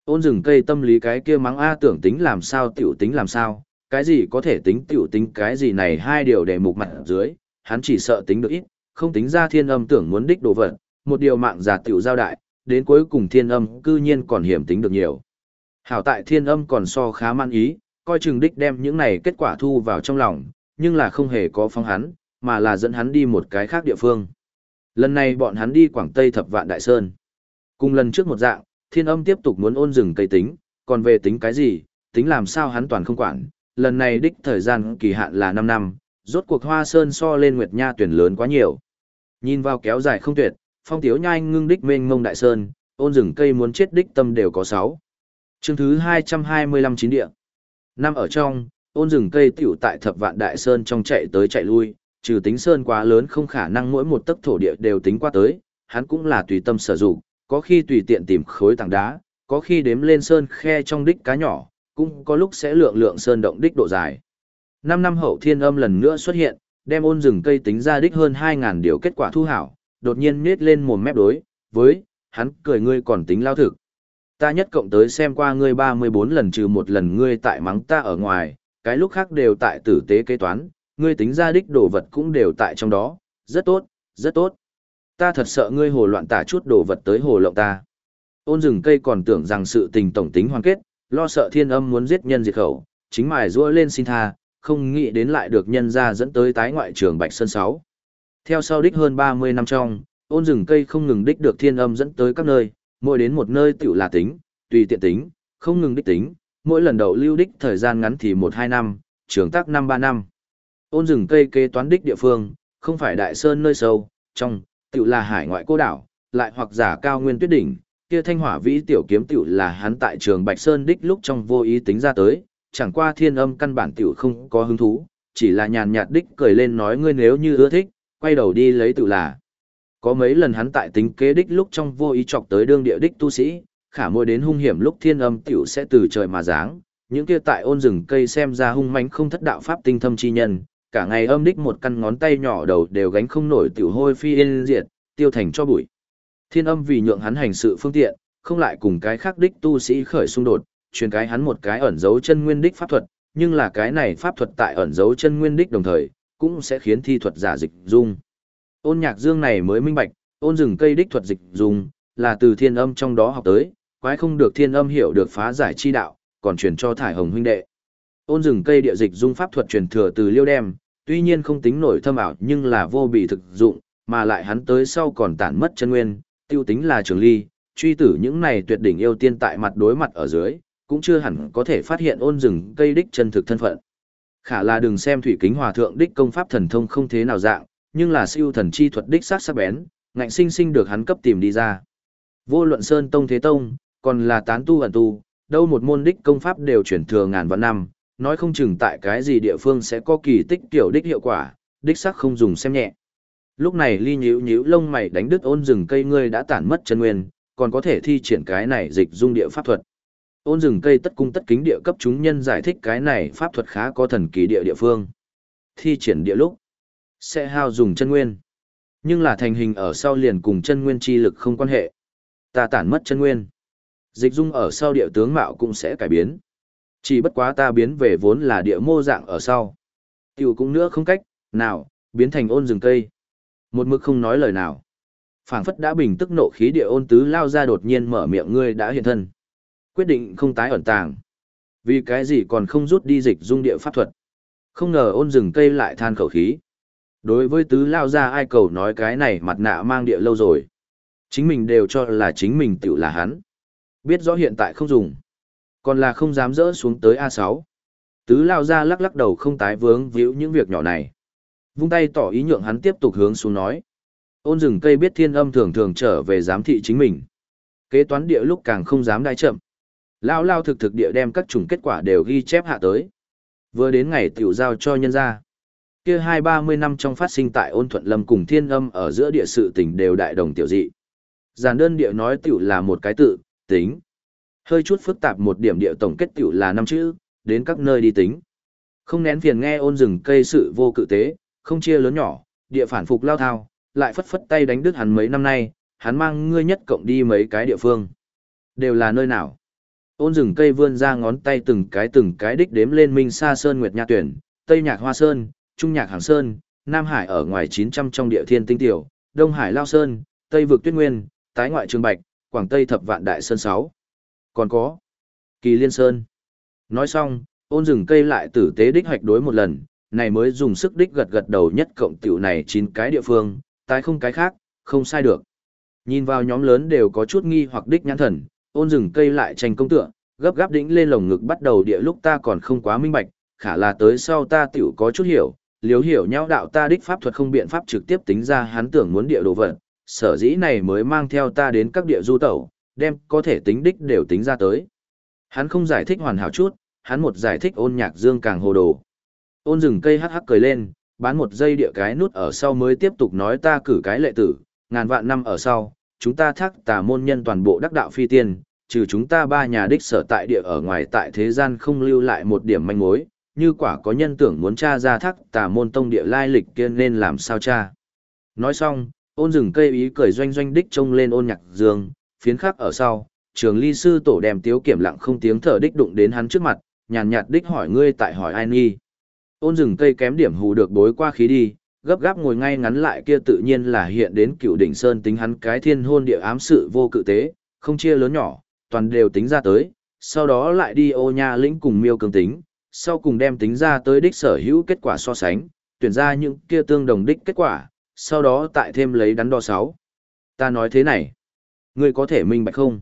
Ôn rừng cây tâm lý cái kia mắng A tưởng tính làm sao tiểu tính làm sao, cái gì có thể tính tiểu tính cái gì này hai điều để mục mặt dưới, hắn chỉ sợ tính được ít, không tính ra thiên âm tưởng muốn đích đồ vật, một điều mạng giả tiểu giao đại, đến cuối cùng thiên âm cư nhiên còn hiểm tính được nhiều. Hảo tại thiên âm còn so khá man ý, coi chừng đích đem những này kết quả thu vào trong lòng, nhưng là không hề có phong hắn, mà là dẫn hắn đi một cái khác địa phương. Lần này bọn hắn đi Quảng Tây Thập Vạn Đại Sơn. Cùng lần trước một dạng, thiên âm tiếp tục muốn ôn rừng cây tính, còn về tính cái gì, tính làm sao hắn toàn không quản. Lần này đích thời gian kỳ hạn là 5 năm, rốt cuộc hoa sơn so lên Nguyệt Nha tuyển lớn quá nhiều. Nhìn vào kéo dài không tuyệt, phong tiếu nhai ngưng đích mênh mông đại sơn, ôn rừng cây muốn chết đích tâm đều có 6. Chương thứ 225 chín địa. Năm ở trong, ôn rừng cây tiểu tại thập vạn đại sơn trong chạy tới chạy lui, trừ tính sơn quá lớn không khả năng mỗi một tấc thổ địa đều tính qua tới, hắn cũng là tùy tâm sử dụng, có khi tùy tiện tìm khối tảng đá, có khi đếm lên sơn khe trong đích cá nhỏ, cũng có lúc sẽ lượng lượng sơn động đích độ dài. Năm năm hậu thiên âm lần nữa xuất hiện, đem ôn rừng cây tính ra đích hơn 2.000 điều kết quả thu hảo, đột nhiên nết lên mồm mép đối, với, hắn cười ngươi còn tính lao thực. Ta nhất cộng tới xem qua ngươi 34 lần trừ một lần ngươi tại mắng ta ở ngoài, cái lúc khác đều tại tử tế kế toán, ngươi tính ra đích đồ vật cũng đều tại trong đó, rất tốt, rất tốt. Ta thật sợ ngươi hồ loạn tả chút đồ vật tới hồ lộng ta. Ôn rừng cây còn tưởng rằng sự tình tổng tính hoàn kết, lo sợ thiên âm muốn giết nhân diệt khẩu, chính mài rua lên xin tha, không nghĩ đến lại được nhân ra dẫn tới tái ngoại trường Bạch Sơn 6. Theo sau đích hơn 30 năm trong, ôn rừng cây không ngừng đích được thiên âm dẫn tới các nơi, mỗi đến một nơi tiểu là tính, tùy tiện tính, không ngừng đích tính, mỗi lần đậu lưu đích thời gian ngắn thì 1-2 năm, trường tác 5-3 năm. Ôn rừng cây kế toán đích địa phương, không phải đại sơn nơi sâu, trong, tiểu là hải ngoại cô đảo, lại hoặc giả cao nguyên tuyết đỉnh, kia thanh hỏa vĩ tiểu kiếm tiểu là hắn tại trường Bạch Sơn đích lúc trong vô ý tính ra tới, chẳng qua thiên âm căn bản tiểu không có hứng thú, chỉ là nhàn nhạt đích cười lên nói ngươi nếu như ưa thích, quay đầu đi lấy tiểu là. Có mấy lần hắn tại tính kế đích lúc trong vô ý chọc tới đương địa đích tu sĩ, khả môi đến hung hiểm lúc thiên âm tiểu sẽ từ trời mà giáng, những kia tại ôn rừng cây xem ra hung mãnh không thất đạo pháp tinh thâm chi nhân, cả ngày âm đích một căn ngón tay nhỏ đầu đều gánh không nổi tiểu hôi phi yên diệt, tiêu thành cho bụi. Thiên âm vì nhượng hắn hành sự phương tiện, không lại cùng cái khác đích tu sĩ khởi xung đột, truyền cái hắn một cái ẩn dấu chân nguyên đích pháp thuật, nhưng là cái này pháp thuật tại ẩn dấu chân nguyên đích đồng thời, cũng sẽ khiến thi thuật giả dịch dung. Ôn nhạc dương này mới minh bạch, ôn rừng cây đích thuật dịch dung, là từ thiên âm trong đó học tới, quái không được thiên âm hiểu được phá giải chi đạo, còn truyền cho thải hồng huynh đệ. Ôn rừng cây địa dịch dung pháp thuật truyền thừa từ liêu đem, tuy nhiên không tính nổi thâm ảo nhưng là vô bị thực dụng, mà lại hắn tới sau còn tản mất chân nguyên, tiêu tính là trường ly, truy tử những này tuyệt đỉnh yêu tiên tại mặt đối mặt ở dưới, cũng chưa hẳn có thể phát hiện ôn rừng cây đích chân thực thân phận. Khả là đừng xem thủy kính hòa thượng đích công pháp thần thông không thế nào dạng, nhưng là siêu thần chi thuật đích sát sắc bén, ngạnh sinh sinh được hắn cấp tìm đi ra. Vô luận sơn tông thế tông, còn là tán tu ẩn tu, đâu một môn đích công pháp đều chuyển thừa ngàn vạn năm, nói không chừng tại cái gì địa phương sẽ có kỳ tích tiểu đích hiệu quả, đích sắc không dùng xem nhẹ. Lúc này ly nhíu nhíu lông mày đánh đứt ôn rừng cây ngươi đã tản mất chân nguyên, còn có thể thi triển cái này dịch dung địa pháp thuật. Ôn rừng cây tất cung tất kính địa cấp chúng nhân giải thích cái này pháp thuật khá có thần kỳ địa địa phương. Thi triển địa lúc sẽ hao dùng chân nguyên. Nhưng là thành hình ở sau liền cùng chân nguyên chi lực không quan hệ. Ta tản mất chân nguyên. Dịch dung ở sau địa tướng mạo cũng sẽ cải biến. Chỉ bất quá ta biến về vốn là địa mô dạng ở sau. Tiểu cũng nữa không cách, nào, biến thành ôn rừng cây. Một mực không nói lời nào. phảng phất đã bình tức nộ khí địa ôn tứ lao ra đột nhiên mở miệng ngươi đã hiện thân. Quyết định không tái ẩn tàng. Vì cái gì còn không rút đi dịch dung địa pháp thuật. Không ngờ ôn rừng cây lại than khẩu khí. Đối với tứ lao ra ai cầu nói cái này mặt nạ mang địa lâu rồi. Chính mình đều cho là chính mình tự là hắn. Biết rõ hiện tại không dùng. Còn là không dám dỡ xuống tới A sáu, Tứ lao ra lắc lắc đầu không tái vướng víu những việc nhỏ này. Vung tay tỏ ý nhượng hắn tiếp tục hướng xuống nói. Ôn rừng cây biết thiên âm thường thường trở về giám thị chính mình. Kế toán địa lúc càng không dám đai chậm. Lao lao thực thực địa đem các chủng kết quả đều ghi chép hạ tới. Vừa đến ngày tiểu giao cho nhân gia, Kia hai ba mươi năm trong phát sinh tại ôn thuận lâm cùng thiên âm ở giữa địa sự tình đều đại đồng tiểu dị. Giản đơn địa nói tiểu là một cái tự, tính. Hơi chút phức tạp một điểm địa tổng kết tiểu là năm chữ, đến các nơi đi tính. Không nén phiền nghe ôn rừng cây sự vô cự tế, không chia lớn nhỏ, địa phản phục lao thao, lại phất phất tay đánh đứt hắn mấy năm nay, hắn mang ngươi nhất cộng đi mấy cái địa phương. Đều là nơi nào? Ôn rừng cây vươn ra ngón tay từng cái từng cái đích đếm lên Minh Sa Sơn Nguyệt Nha Tuyển, Tây Nhạc Hoa Sơn, Trung Nhạc Hàng Sơn, Nam Hải ở ngoài 900 trong địa thiên tinh tiểu, Đông Hải Lao Sơn, Tây Vực Tuyết Nguyên, Tái Ngoại Trường Bạch, Quảng Tây Thập Vạn Đại Sơn 6. Còn có Kỳ Liên Sơn. Nói xong, ôn rừng cây lại tử tế đích hoạch đối một lần, này mới dùng sức đích gật gật đầu nhất cộng tiểu này chín cái địa phương, tái không cái khác, không sai được. Nhìn vào nhóm lớn đều có chút nghi hoặc đích nhãn thần, ôn rừng cây lại tranh công tựa, gấp gáp đĩnh lên lồng ngực bắt đầu địa lúc ta còn không quá minh bạch, khả là tới sau ta tiểu có chút hiểu, liếu hiểu nhau đạo ta đích pháp thuật không biện pháp trực tiếp tính ra hắn tưởng muốn địa đồ vật, sở dĩ này mới mang theo ta đến các địa du tẩu, đem có thể tính đích đều tính ra tới. Hắn không giải thích hoàn hảo chút, hắn một giải thích ôn nhạc dương càng hồ đồ. Ôn rừng cây hắc hắc cười lên, bán một dây địa cái nút ở sau mới tiếp tục nói ta cử cái lệ tử, ngàn vạn năm ở sau, chúng ta thác tà môn nhân toàn bộ đắc đạo phi tiên, trừ chúng ta ba nhà đích sở tại địa ở ngoài tại thế gian không lưu lại một điểm manh mối, như quả có nhân tưởng muốn tra ra thác tà môn tông địa lai lịch kia nên làm sao tra. Nói xong, ôn rừng cây ý cười doanh doanh đích trông lên ôn nhạc dương, phiến khắc ở sau, trường ly sư tổ đem tiếu kiểm lặng không tiếng thở đích đụng đến hắn trước mặt, nhàn nhạt đích hỏi ngươi tại hỏi ai nghi. Ôn rừng cây kém điểm hù được bối qua khí đi, gấp gáp ngồi ngay ngắn lại kia tự nhiên là hiện đến cựu đỉnh sơn tính hắn cái thiên hôn địa ám sự vô cự tế, không chia lớn nhỏ, toàn đều tính ra tới, sau đó lại đi ô nha lĩnh cùng miêu cường tính, sau cùng đem tính ra tới đích sở hữu kết quả so sánh, tuyển ra những kia tương đồng đích kết quả, sau đó tại thêm lấy đắn đo sáu. Ta nói thế này, ngươi có thể minh bạch không?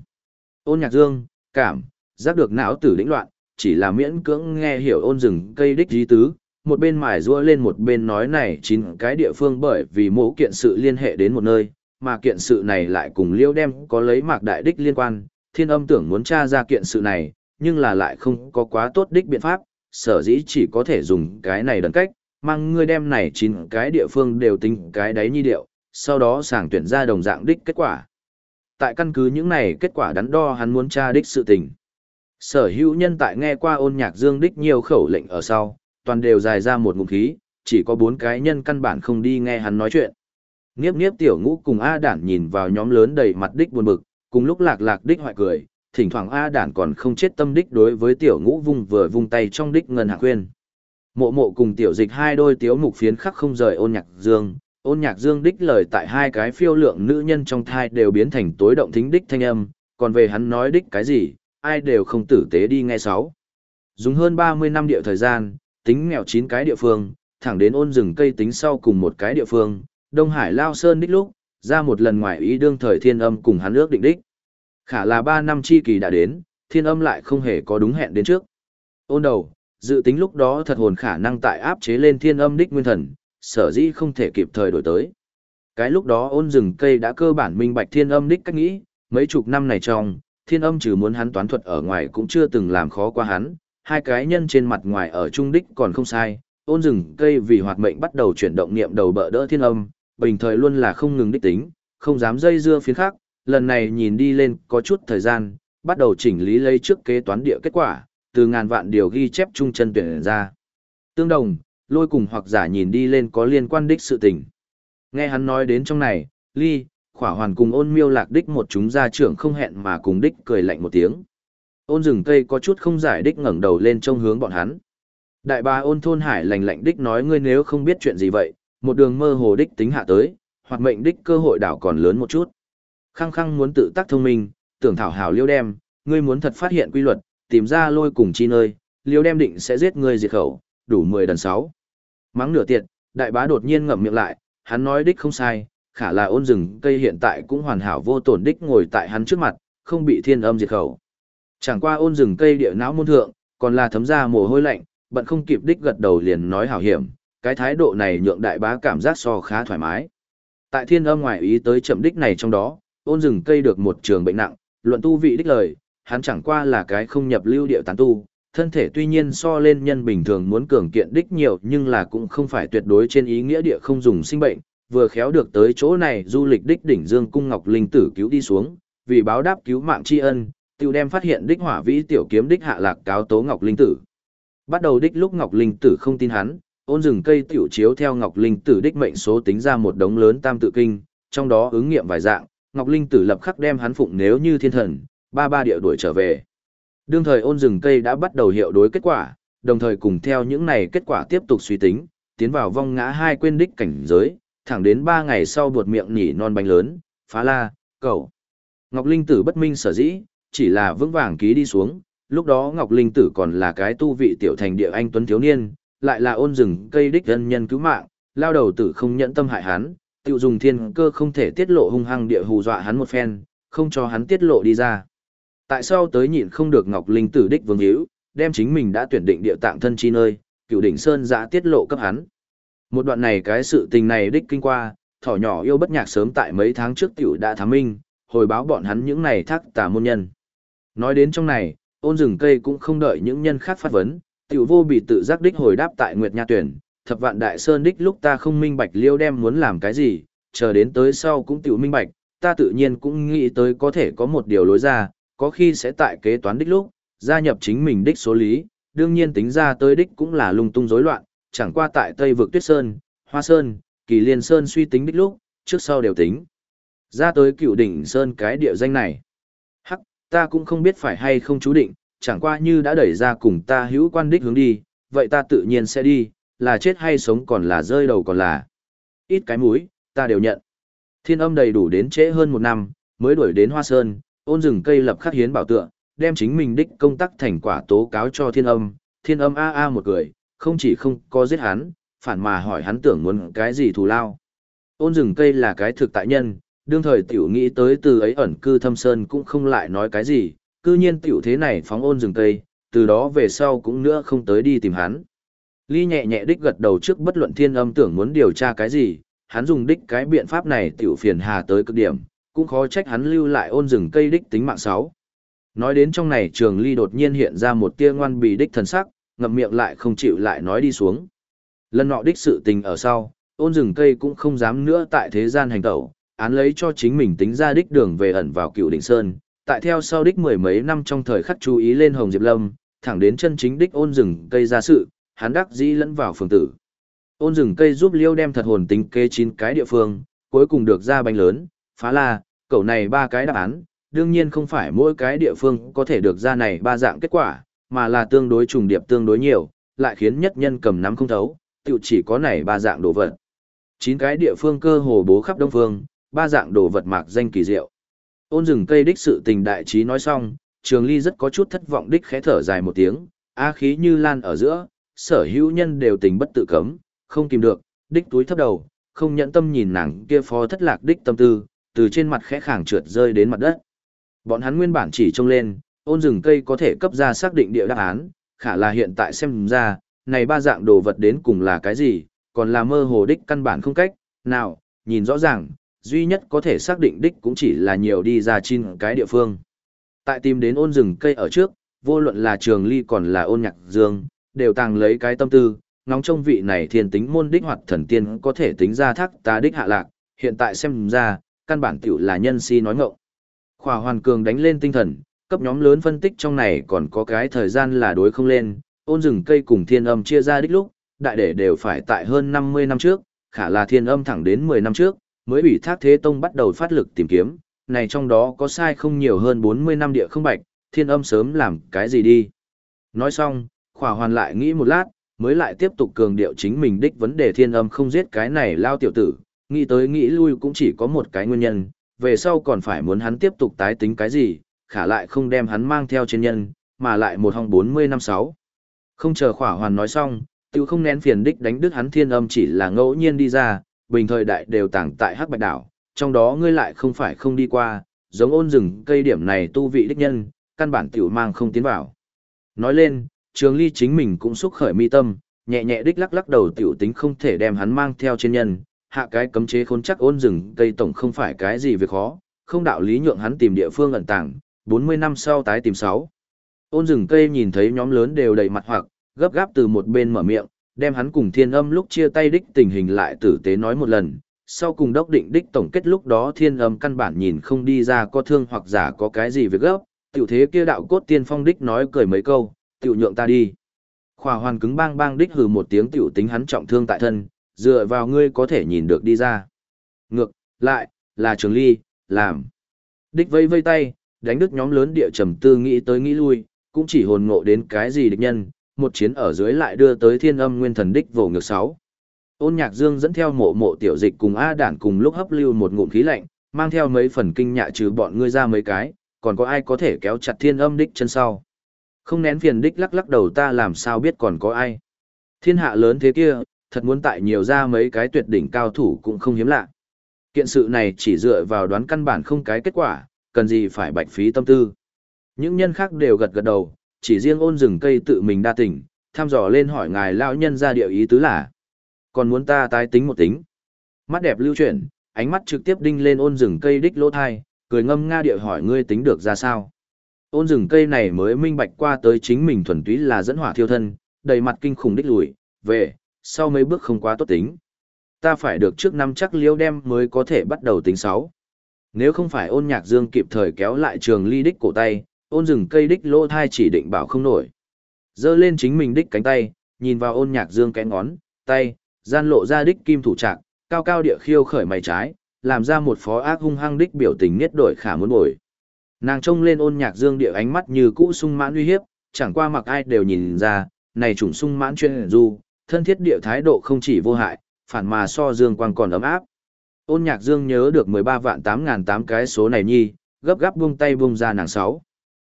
Ôn nhạc dương, cảm, giác được não tử lĩnh loạn, chỉ là miễn cưỡng nghe hiểu ôn rừng cây đích dí tứ, một bên mải rua lên một bên nói này chín cái địa phương bởi vì mỗi kiện sự liên hệ đến một nơi, mà kiện sự này lại cùng liêu đem có lấy mạc đại đích liên quan, thiên âm tưởng muốn tra ra kiện sự này, nhưng là lại không có quá tốt đích biện pháp, sở dĩ chỉ có thể dùng cái này đần cách, mang ngươi đem này chín cái địa phương đều tính cái đấy nhi điệu, sau đó sàng tuyển ra đồng dạng đích kết quả. Tại căn cứ những này kết quả đắn đo hắn muốn tra đích sự tình. Sở hữu nhân tại nghe qua ôn nhạc dương đích nhiều khẩu lệnh ở sau, toàn đều dài ra một ngụm khí, chỉ có bốn cái nhân căn bản không đi nghe hắn nói chuyện. Niếp niếp tiểu ngũ cùng A đản nhìn vào nhóm lớn đầy mặt đích buồn bực, cùng lúc lạc lạc đích hoại cười, thỉnh thoảng A đản còn không chết tâm đích đối với tiểu ngũ vung vừa vung tay trong đích ngân hạ khuyên. Mộ mộ cùng tiểu dịch hai đôi tiếu mục phiến khắc không rời ôn nhạc dương, ôn nhạc dương đích lời tại hai cái phiêu lượng nữ nhân trong thai đều biến thành tối động thính đích thanh âm, còn về hắn nói đích cái gì, ai đều không tử tế đi nghe sáu. Dùng hơn 30 năm địa thời gian, tính nghèo chín cái địa phương, thẳng đến ôn rừng cây tính sau cùng một cái địa phương, Đông Hải Lao Sơn đích lúc, ra một lần ngoài ý đương thời thiên âm cùng hắn ước định đích. Khả là 3 năm chi kỳ đã đến, thiên âm lại không hề có đúng hẹn đến trước. Ôn đầu, dự tính lúc đó thật hồn khả năng tại áp chế lên thiên âm đích nguyên thần, sở dĩ không thể kịp thời đổi tới. Cái lúc đó ôn rừng cây đã cơ bản minh bạch thiên âm đích cách nghĩ, mấy chục năm này trong, thiên âm trừ muốn hắn toán thuật ở ngoài cũng chưa từng làm khó qua hắn, hai cái nhân trên mặt ngoài ở trung đích còn không sai, ôn rừng cây vì hoạt mệnh bắt đầu chuyển động niệm đầu bợ đỡ thiên âm, bình thời luôn là không ngừng đích tính, không dám dây dưa phiến khác, lần này nhìn đi lên có chút thời gian, bắt đầu chỉnh lý lấy trước kế toán địa kết quả, từ ngàn vạn điều ghi chép trung chân tuyển ra. Tương đồng, lôi cùng hoặc giả nhìn đi lên có liên quan đích sự tình. Nghe hắn nói đến trong này, ly, khỏa hoàn cùng ôn miêu lạc đích một chúng gia trưởng không hẹn mà cùng đích cười lạnh một tiếng. Ôn rừng cây có chút không giải đích ngẩng đầu lên trông hướng bọn hắn. Đại bà ôn thôn hải lành lạnh đích nói ngươi nếu không biết chuyện gì vậy, một đường mơ hồ đích tính hạ tới, hoặc mệnh đích cơ hội đảo còn lớn một chút. Khăng khăng muốn tự tác thông minh, tưởng thảo hảo liêu đem, ngươi muốn thật phát hiện quy luật, tìm ra lôi cùng chi nơi, liêu đem định sẽ giết ngươi diệt khẩu, đủ 10 đần 6. Mắng nửa tiệt, đại bá đột nhiên ngậm miệng lại, hắn nói đích không sai, khả là ôn rừng cây hiện tại cũng hoàn hảo vô tổn đích ngồi tại hắn trước mặt, không bị thiên âm diệt khẩu. Chẳng qua ôn rừng cây địa não môn thượng, còn là thấm ra mồ hôi lạnh, bận không kịp đích gật đầu liền nói hảo hiểm, cái thái độ này nhượng đại bá cảm giác so khá thoải mái. Tại thiên âm ngoại ý tới chậm đích này trong đó, ôn rừng cây được một trường bệnh nặng, luận tu vị đích lời, hắn chẳng qua là cái không nhập lưu điệu tán tu, thân thể tuy nhiên so lên nhân bình thường muốn cường kiện đích nhiều nhưng là cũng không phải tuyệt đối trên ý nghĩa địa không dùng sinh bệnh, vừa khéo được tới chỗ này du lịch đích đỉnh Dương cung Ngọc Linh tử cứu đi xuống, vì báo đáp cứu mạng tri ân, tiêu đem phát hiện đích hỏa vĩ tiểu kiếm đích hạ lạc cáo tố Ngọc Linh tử. Bắt đầu đích lúc Ngọc Linh tử không tin hắn, ôn rừng cây tiểu chiếu theo Ngọc Linh tử đích mệnh số tính ra một đống lớn tam tự kinh, trong đó ứng nghiệm vài dạng, Ngọc Linh tử lập khắc đem hắn phụng nếu như thiên thần, ba ba địa đuổi trở về. Đương thời ôn rừng cây đã bắt đầu hiệu đối kết quả, đồng thời cùng theo những này kết quả tiếp tục suy tính, tiến vào vong ngã hai quên đích cảnh giới, thẳng đến ba ngày sau buột miệng nhỉ non bánh lớn, phá la, cầu. Ngọc Linh tử bất minh sở dĩ, chỉ là vững vàng ký đi xuống, lúc đó Ngọc Linh tử còn là cái tu vị tiểu thành địa anh tuấn thiếu niên, lại là ôn rừng cây đích dân nhân cứu mạng, lao đầu tử không nhận tâm hại hắn, tiêu dùng thiên cơ không thể tiết lộ hung hăng địa hù dọa hắn một phen, không cho hắn tiết lộ đi ra. Tại sao tới nhịn không được Ngọc Linh tử đích vương hữu, đem chính mình đã tuyển định địa tạng thân chi nơi, cựu đỉnh sơn giã tiết lộ cấp hắn. Một đoạn này cái sự tình này đích kinh qua, thỏ nhỏ yêu bất nhạc sớm tại mấy tháng trước tiểu đã thám minh, hồi báo bọn hắn những này thác tà môn nhân. Nói đến trong này, ôn rừng cây cũng không đợi những nhân khác phát vấn, tiểu vô bị tự giác đích hồi đáp tại Nguyệt Nha tuyển, thập vạn đại sơn đích lúc ta không minh bạch liêu đem muốn làm cái gì, chờ đến tới sau cũng tiểu minh bạch, ta tự nhiên cũng nghĩ tới có thể có một điều lối ra, có khi sẽ tại kế toán đích lúc, gia nhập chính mình đích số lý, đương nhiên tính ra tới đích cũng là lung tung rối loạn, chẳng qua tại Tây vực Tuyết Sơn, Hoa Sơn, Kỳ Liên Sơn suy tính đích lúc, trước sau đều tính. Ra tới cựu đỉnh Sơn cái địa danh này. Hắc, ta cũng không biết phải hay không chú định, chẳng qua như đã đẩy ra cùng ta hữu quan đích hướng đi, vậy ta tự nhiên sẽ đi, là chết hay sống còn là rơi đầu còn là. Ít cái mũi, ta đều nhận. Thiên âm đầy đủ đến trễ hơn một năm, mới đuổi đến Hoa Sơn, ôn rừng cây lập khắc hiến bảo tựa, đem chính mình đích công tác thành quả tố cáo cho thiên âm, thiên âm a a một cười, không chỉ không có giết hắn, phản mà hỏi hắn tưởng muốn cái gì thù lao. Ôn rừng cây là cái thực tại nhân, đương thời tiểu nghĩ tới từ ấy ẩn cư thâm sơn cũng không lại nói cái gì, cư nhiên tiểu thế này phóng ôn rừng cây, từ đó về sau cũng nữa không tới đi tìm hắn. Ly nhẹ nhẹ đích gật đầu trước bất luận thiên âm tưởng muốn điều tra cái gì, hắn dùng đích cái biện pháp này tiểu phiền hà tới cực điểm, cũng khó trách hắn lưu lại ôn rừng cây đích tính mạng sáu. Nói đến trong này trường ly đột nhiên hiện ra một tia ngoan bì đích thần sắc, ngậm miệng lại không chịu lại nói đi xuống. Lần nọ đích sự tình ở sau, ôn rừng cây cũng không dám nữa tại thế gian hành tẩu, án lấy cho chính mình tính ra đích đường về ẩn vào cựu đỉnh sơn, tại theo sau đích mười mấy năm trong thời khắc chú ý lên Hồng Diệp Lâm, thẳng đến chân chính đích ôn rừng cây ra sự, hắn đắc dĩ lẫn vào phường tử. Ôn rừng cây giúp Liêu đem thật hồn tính kế chín cái địa phương, cuối cùng được ra bánh lớn, phá la, cậu này ba cái đáp án, đương nhiên không phải mỗi cái địa phương có thể được ra này ba dạng kết quả, mà là tương đối trùng điệp tương đối nhiều, lại khiến nhất nhân cầm nắm không thấu, tự chỉ có này ba dạng đồ vật. Chín cái địa phương cơ hồ bố khắp đông phương, ba dạng đồ vật mạc danh kỳ diệu. Ôn rừng cây đích sự tình đại trí nói xong, trường ly rất có chút thất vọng đích khẽ thở dài một tiếng, á khí như lan ở giữa, sở hữu nhân đều tình bất tự cấm, không kìm được, đích túi thấp đầu, không nhẫn tâm nhìn nàng kia phó thất lạc đích tâm tư, từ trên mặt khẽ khàng trượt rơi đến mặt đất. Bọn hắn nguyên bản chỉ trông lên, ôn rừng cây có thể cấp ra xác định địa đáp án, khả là hiện tại xem ra, này ba dạng đồ vật đến cùng là cái gì, còn là mơ hồ đích căn bản không cách, nào, nhìn rõ ràng, duy nhất có thể xác định đích cũng chỉ là nhiều đi ra trên cái địa phương. Tại tìm đến ôn rừng cây ở trước, vô luận là trường ly còn là ôn nhạc dương, đều tàng lấy cái tâm tư, ngóng trong vị này thiên tính môn đích hoặc thần tiên có thể tính ra thác ta đích hạ lạc, hiện tại xem ra, căn bản tiểu là nhân si nói ngộng. Khỏa hoàn cường đánh lên tinh thần, cấp nhóm lớn phân tích trong này còn có cái thời gian là đối không lên, ôn rừng cây cùng thiên âm chia ra đích lúc, đại để đều phải tại hơn 50 năm trước, khả là thiên âm thẳng đến 10 năm trước, mới bị thác thế tông bắt đầu phát lực tìm kiếm, này trong đó có sai không nhiều hơn 40 năm địa không bạch, thiên âm sớm làm cái gì đi. Nói xong, khỏa hoàn lại nghĩ một lát, mới lại tiếp tục cường điệu chính mình đích vấn đề thiên âm không giết cái này lao tiểu tử, nghĩ tới nghĩ lui cũng chỉ có một cái nguyên nhân, về sau còn phải muốn hắn tiếp tục tái tính cái gì, khả lại không đem hắn mang theo trên nhân, mà lại một hòng 40 năm sáu. Không chờ khỏa hoàn nói xong, tiêu không nén phiền đích đánh đứt hắn thiên âm chỉ là ngẫu nhiên đi ra, bình thời đại đều tàng tại hắc bạch đảo, trong đó ngươi lại không phải không đi qua, giống ôn rừng cây điểm này tu vị đích nhân, căn bản tiểu mang không tiến vào. Nói lên, trường ly chính mình cũng xúc khởi mi tâm, nhẹ nhẹ đích lắc lắc đầu tiểu tính không thể đem hắn mang theo trên nhân, hạ cái cấm chế khôn chắc ôn rừng cây tổng không phải cái gì việc khó, không đạo lý nhượng hắn tìm địa phương ẩn tàng, 40 năm sau tái tìm sáu. Ôn rừng cây nhìn thấy nhóm lớn đều đầy mặt hoặc, gấp gáp từ một bên mở miệng, đem hắn cùng thiên âm lúc chia tay đích tình hình lại tử tế nói một lần. Sau cùng đốc định đích tổng kết lúc đó thiên âm căn bản nhìn không đi ra có thương hoặc giả có cái gì việc gấp, tiểu thế kia đạo cốt tiên phong đích nói cười mấy câu, tiểu nhượng ta đi. Khỏa hoàn cứng bang bang đích hừ một tiếng tiểu tính hắn trọng thương tại thân, dựa vào ngươi có thể nhìn được đi ra. Ngược, lại, là trường ly, làm. Đích vây vây tay, đánh đứt nhóm lớn địa trầm tư nghĩ tới nghĩ lui, cũng chỉ hồn ngộ đến cái gì địch nhân, một chiến ở dưới lại đưa tới thiên âm nguyên thần đích vồ ngược sáu. Ôn nhạc dương dẫn theo mộ mộ tiểu dịch cùng A đản cùng lúc hấp lưu một ngụm khí lạnh, mang theo mấy phần kinh nhạ trừ bọn ngươi ra mấy cái, còn có ai có thể kéo chặt thiên âm đích chân sau. Không nén phiền đích lắc lắc đầu ta làm sao biết còn có ai. Thiên hạ lớn thế kia, thật muốn tại nhiều ra mấy cái tuyệt đỉnh cao thủ cũng không hiếm lạ. Kiện sự này chỉ dựa vào đoán căn bản không cái kết quả, cần gì phải bạch phí tâm tư. Những nhân khác đều gật gật đầu, chỉ riêng ôn rừng cây tự mình đa tỉnh, thăm dò lên hỏi ngài lão nhân ra địa ý tứ là. Còn muốn ta tái tính một tính. Mắt đẹp lưu chuyển, ánh mắt trực tiếp đinh lên ôn rừng cây đích lỗ thai, cười ngâm nga địa hỏi ngươi tính được ra sao. Ôn rừng cây này mới minh bạch qua tới chính mình thuần túy là dẫn hỏa thiêu thân, đầy mặt kinh khủng đích lùi, về, sau mấy bước không quá tốt tính. Ta phải được trước năm chắc liêu đem mới có thể bắt đầu tính sáu. Nếu không phải ôn nhạc dương kịp thời kéo lại trường ly đích cổ tay, ôn rừng cây đích lỗ thai chỉ định bảo không nổi. Dơ lên chính mình đích cánh tay, nhìn vào ôn nhạc dương cái ngón, tay, gian lộ ra đích kim thủ trạc, cao cao địa khiêu khởi mày trái, làm ra một phó ác hung hăng đích biểu tình nhất đổi khả muốn bồi. Nàng trông lên ôn nhạc dương địa ánh mắt như cũ sung mãn uy hiếp, chẳng qua mặc ai đều nhìn ra, này chủng sung mãn chuyên du, thân thiết địa thái độ không chỉ vô hại, phản mà so dương quang còn ấm áp. Ôn nhạc dương nhớ được 13 vạn 8 ngàn 8 cái số này nhi, gấp gáp buông tay buông ra nàng sáu.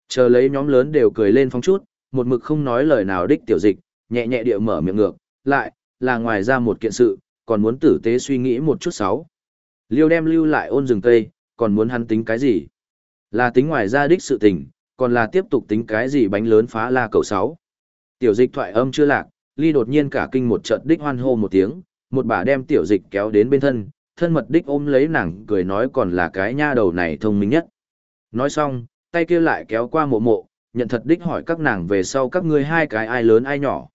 Chờ lấy nhóm lớn đều cười lên phóng chút, một mực không nói lời nào đích tiểu dịch, nhẹ nhẹ địa mở miệng ngược, lại, là ngoài ra một kiện sự, còn muốn tử tế suy nghĩ một chút sáu. Liêu đem lưu lại ôn rừng cây, còn muốn hắn tính cái gì? Là tính ngoài ra đích sự tình, còn là tiếp tục tính cái gì bánh lớn phá la cầu sáu. Tiểu dịch thoại âm chưa lạc, ly đột nhiên cả kinh một trận đích hoan hô một tiếng, một bà đem tiểu dịch kéo đến bên thân, thân mật đích ôm lấy nàng cười nói còn là cái nha đầu này thông minh nhất. Nói xong, tay kia lại kéo qua mộ mộ, nhận thật đích hỏi các nàng về sau các ngươi hai cái ai lớn ai nhỏ.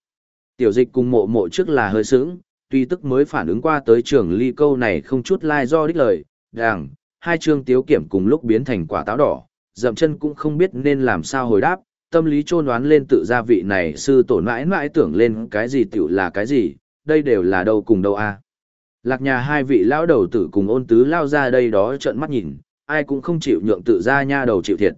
Tiểu dịch cùng mộ mộ trước là hơi sướng, tuy tức mới phản ứng qua tới trường ly câu này không chút lai do đích lời, đàng, hai chương tiếu kiểm cùng lúc biến thành quả táo đỏ, dậm chân cũng không biết nên làm sao hồi đáp, tâm lý trôn đoán lên tự gia vị này sư tổ mãi mãi tưởng lên cái gì tiểu là cái gì, đây đều là đâu cùng đâu a Lạc nhà hai vị lão đầu tử cùng ôn tứ lao ra đây đó trợn mắt nhìn, ai cũng không chịu nhượng tự gia nha đầu chịu thiệt.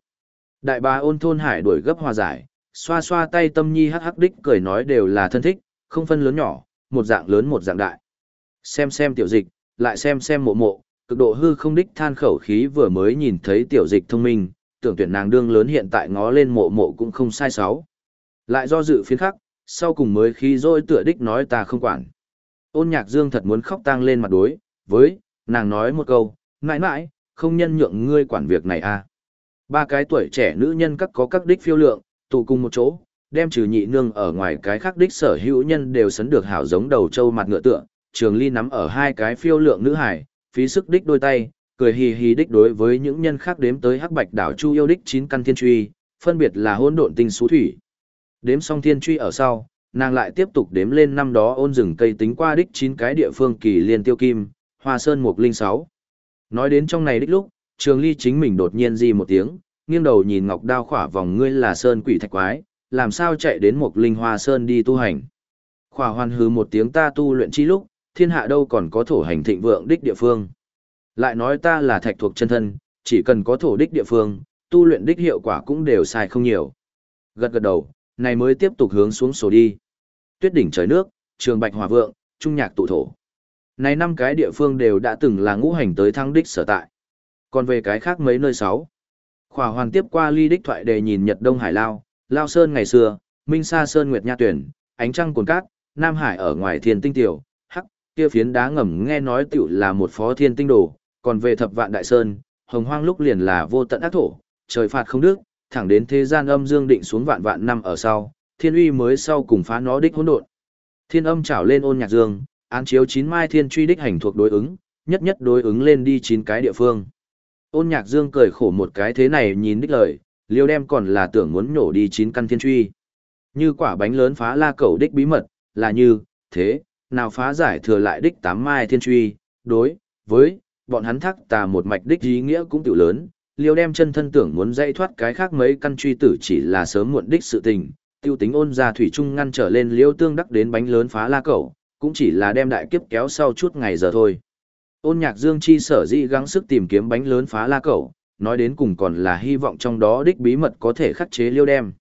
Đại bá ôn thôn hải đuổi gấp hòa giải, xoa xoa tay tâm nhi hắc hắc đích cười nói đều là thân thích, không phân lớn nhỏ, một dạng lớn một dạng đại. Xem xem tiểu dịch, lại xem xem mộ mộ, cực độ hư không đích than khẩu khí vừa mới nhìn thấy tiểu dịch thông minh, tưởng tuyển nàng đương lớn hiện tại ngó lên mộ mộ cũng không sai sáu. Lại do dự phiến khắc, sau cùng mới khi rồi tựa đích nói ta không quản. Ôn nhạc dương thật muốn khóc tang lên mặt đối, với, nàng nói một câu, mãi mãi, không nhân nhượng ngươi quản việc này à. Ba cái tuổi trẻ nữ nhân các có các đích phiêu lượng, tụ cùng một chỗ, đem trừ nhị nương ở ngoài cái khác đích sở hữu nhân đều sấn được hảo giống đầu trâu mặt ngựa tựa, trường ly nắm ở hai cái phiêu lượng nữ hải, phí sức đích đôi tay, cười hì hì đích đối với những nhân khác đếm tới hắc bạch đảo chu yêu đích chín căn thiên truy, phân biệt là hôn độn tinh xú thủy. Đếm xong thiên truy ở sau, nàng lại tiếp tục đếm lên năm đó ôn rừng cây tính qua đích chín cái địa phương kỳ liên tiêu kim, hoa sơn mục linh sáu. Nói đến trong này đích lúc, trường ly chính mình đột nhiên di một tiếng, nghiêng đầu nhìn ngọc đao khỏa vòng ngươi là sơn quỷ thạch quái, làm sao chạy đến mục linh hoa sơn đi tu hành. Khỏa hoàn hứ một tiếng ta tu luyện chi lúc, thiên hạ đâu còn có thổ hành thịnh vượng đích địa phương. Lại nói ta là thạch thuộc chân thân, chỉ cần có thổ đích địa phương, tu luyện đích hiệu quả cũng đều sai không nhiều. Gật gật đầu, này mới tiếp tục hướng xuống sổ đi. Tuyết đỉnh trời nước, trường bạch hòa vượng, trung nhạc tụ thổ. Này năm cái địa phương đều đã từng là ngũ hành tới thăng đích sở tại. Còn về cái khác mấy nơi sáu. Khỏa hoàn tiếp qua ly đích thoại đề nhìn Nhật Đông Hải Lao, Lao Sơn ngày xưa, Minh Sa Sơn Nguyệt Nha Tuyển, ánh trăng cồn cát, Nam Hải ở ngoài thiên tinh tiểu, hắc, kia phiến đá ngầm nghe nói tiểu là một phó thiên tinh đồ, còn về thập vạn đại sơn, hồng hoang lúc liền là vô tận ác thổ, trời phạt không đức, thẳng đến thế gian âm dương định xuống vạn vạn năm ở sau, thiên uy mới sau cùng phá nó đích hỗn độn. Thiên âm trảo lên ôn nhạc dương, án chiếu chín mai thiên truy đích hành thuộc đối ứng, nhất nhất đối ứng lên đi chín cái địa phương. Ôn nhạc dương cười khổ một cái thế này nhìn đích lời, liêu đem còn là tưởng muốn nhổ đi chín căn thiên truy. Như quả bánh lớn phá la cầu đích bí mật, là như, thế, nào phá giải thừa lại đích tám mai thiên truy, đối, với, bọn hắn thắc tà một mạch đích ý nghĩa cũng tiểu lớn, liêu đem chân thân tưởng muốn dây thoát cái khác mấy căn truy tử chỉ là sớm muộn đích sự tình, tiêu tính ôn ra thủy trung ngăn trở lên liêu tương đắc đến bánh lớn phá la cẩu, cũng chỉ là đem đại kiếp kéo sau chút ngày giờ thôi. Ôn nhạc dương chi sở dĩ gắng sức tìm kiếm bánh lớn phá la cẩu, nói đến cùng còn là hy vọng trong đó đích bí mật có thể khắc chế liêu đem.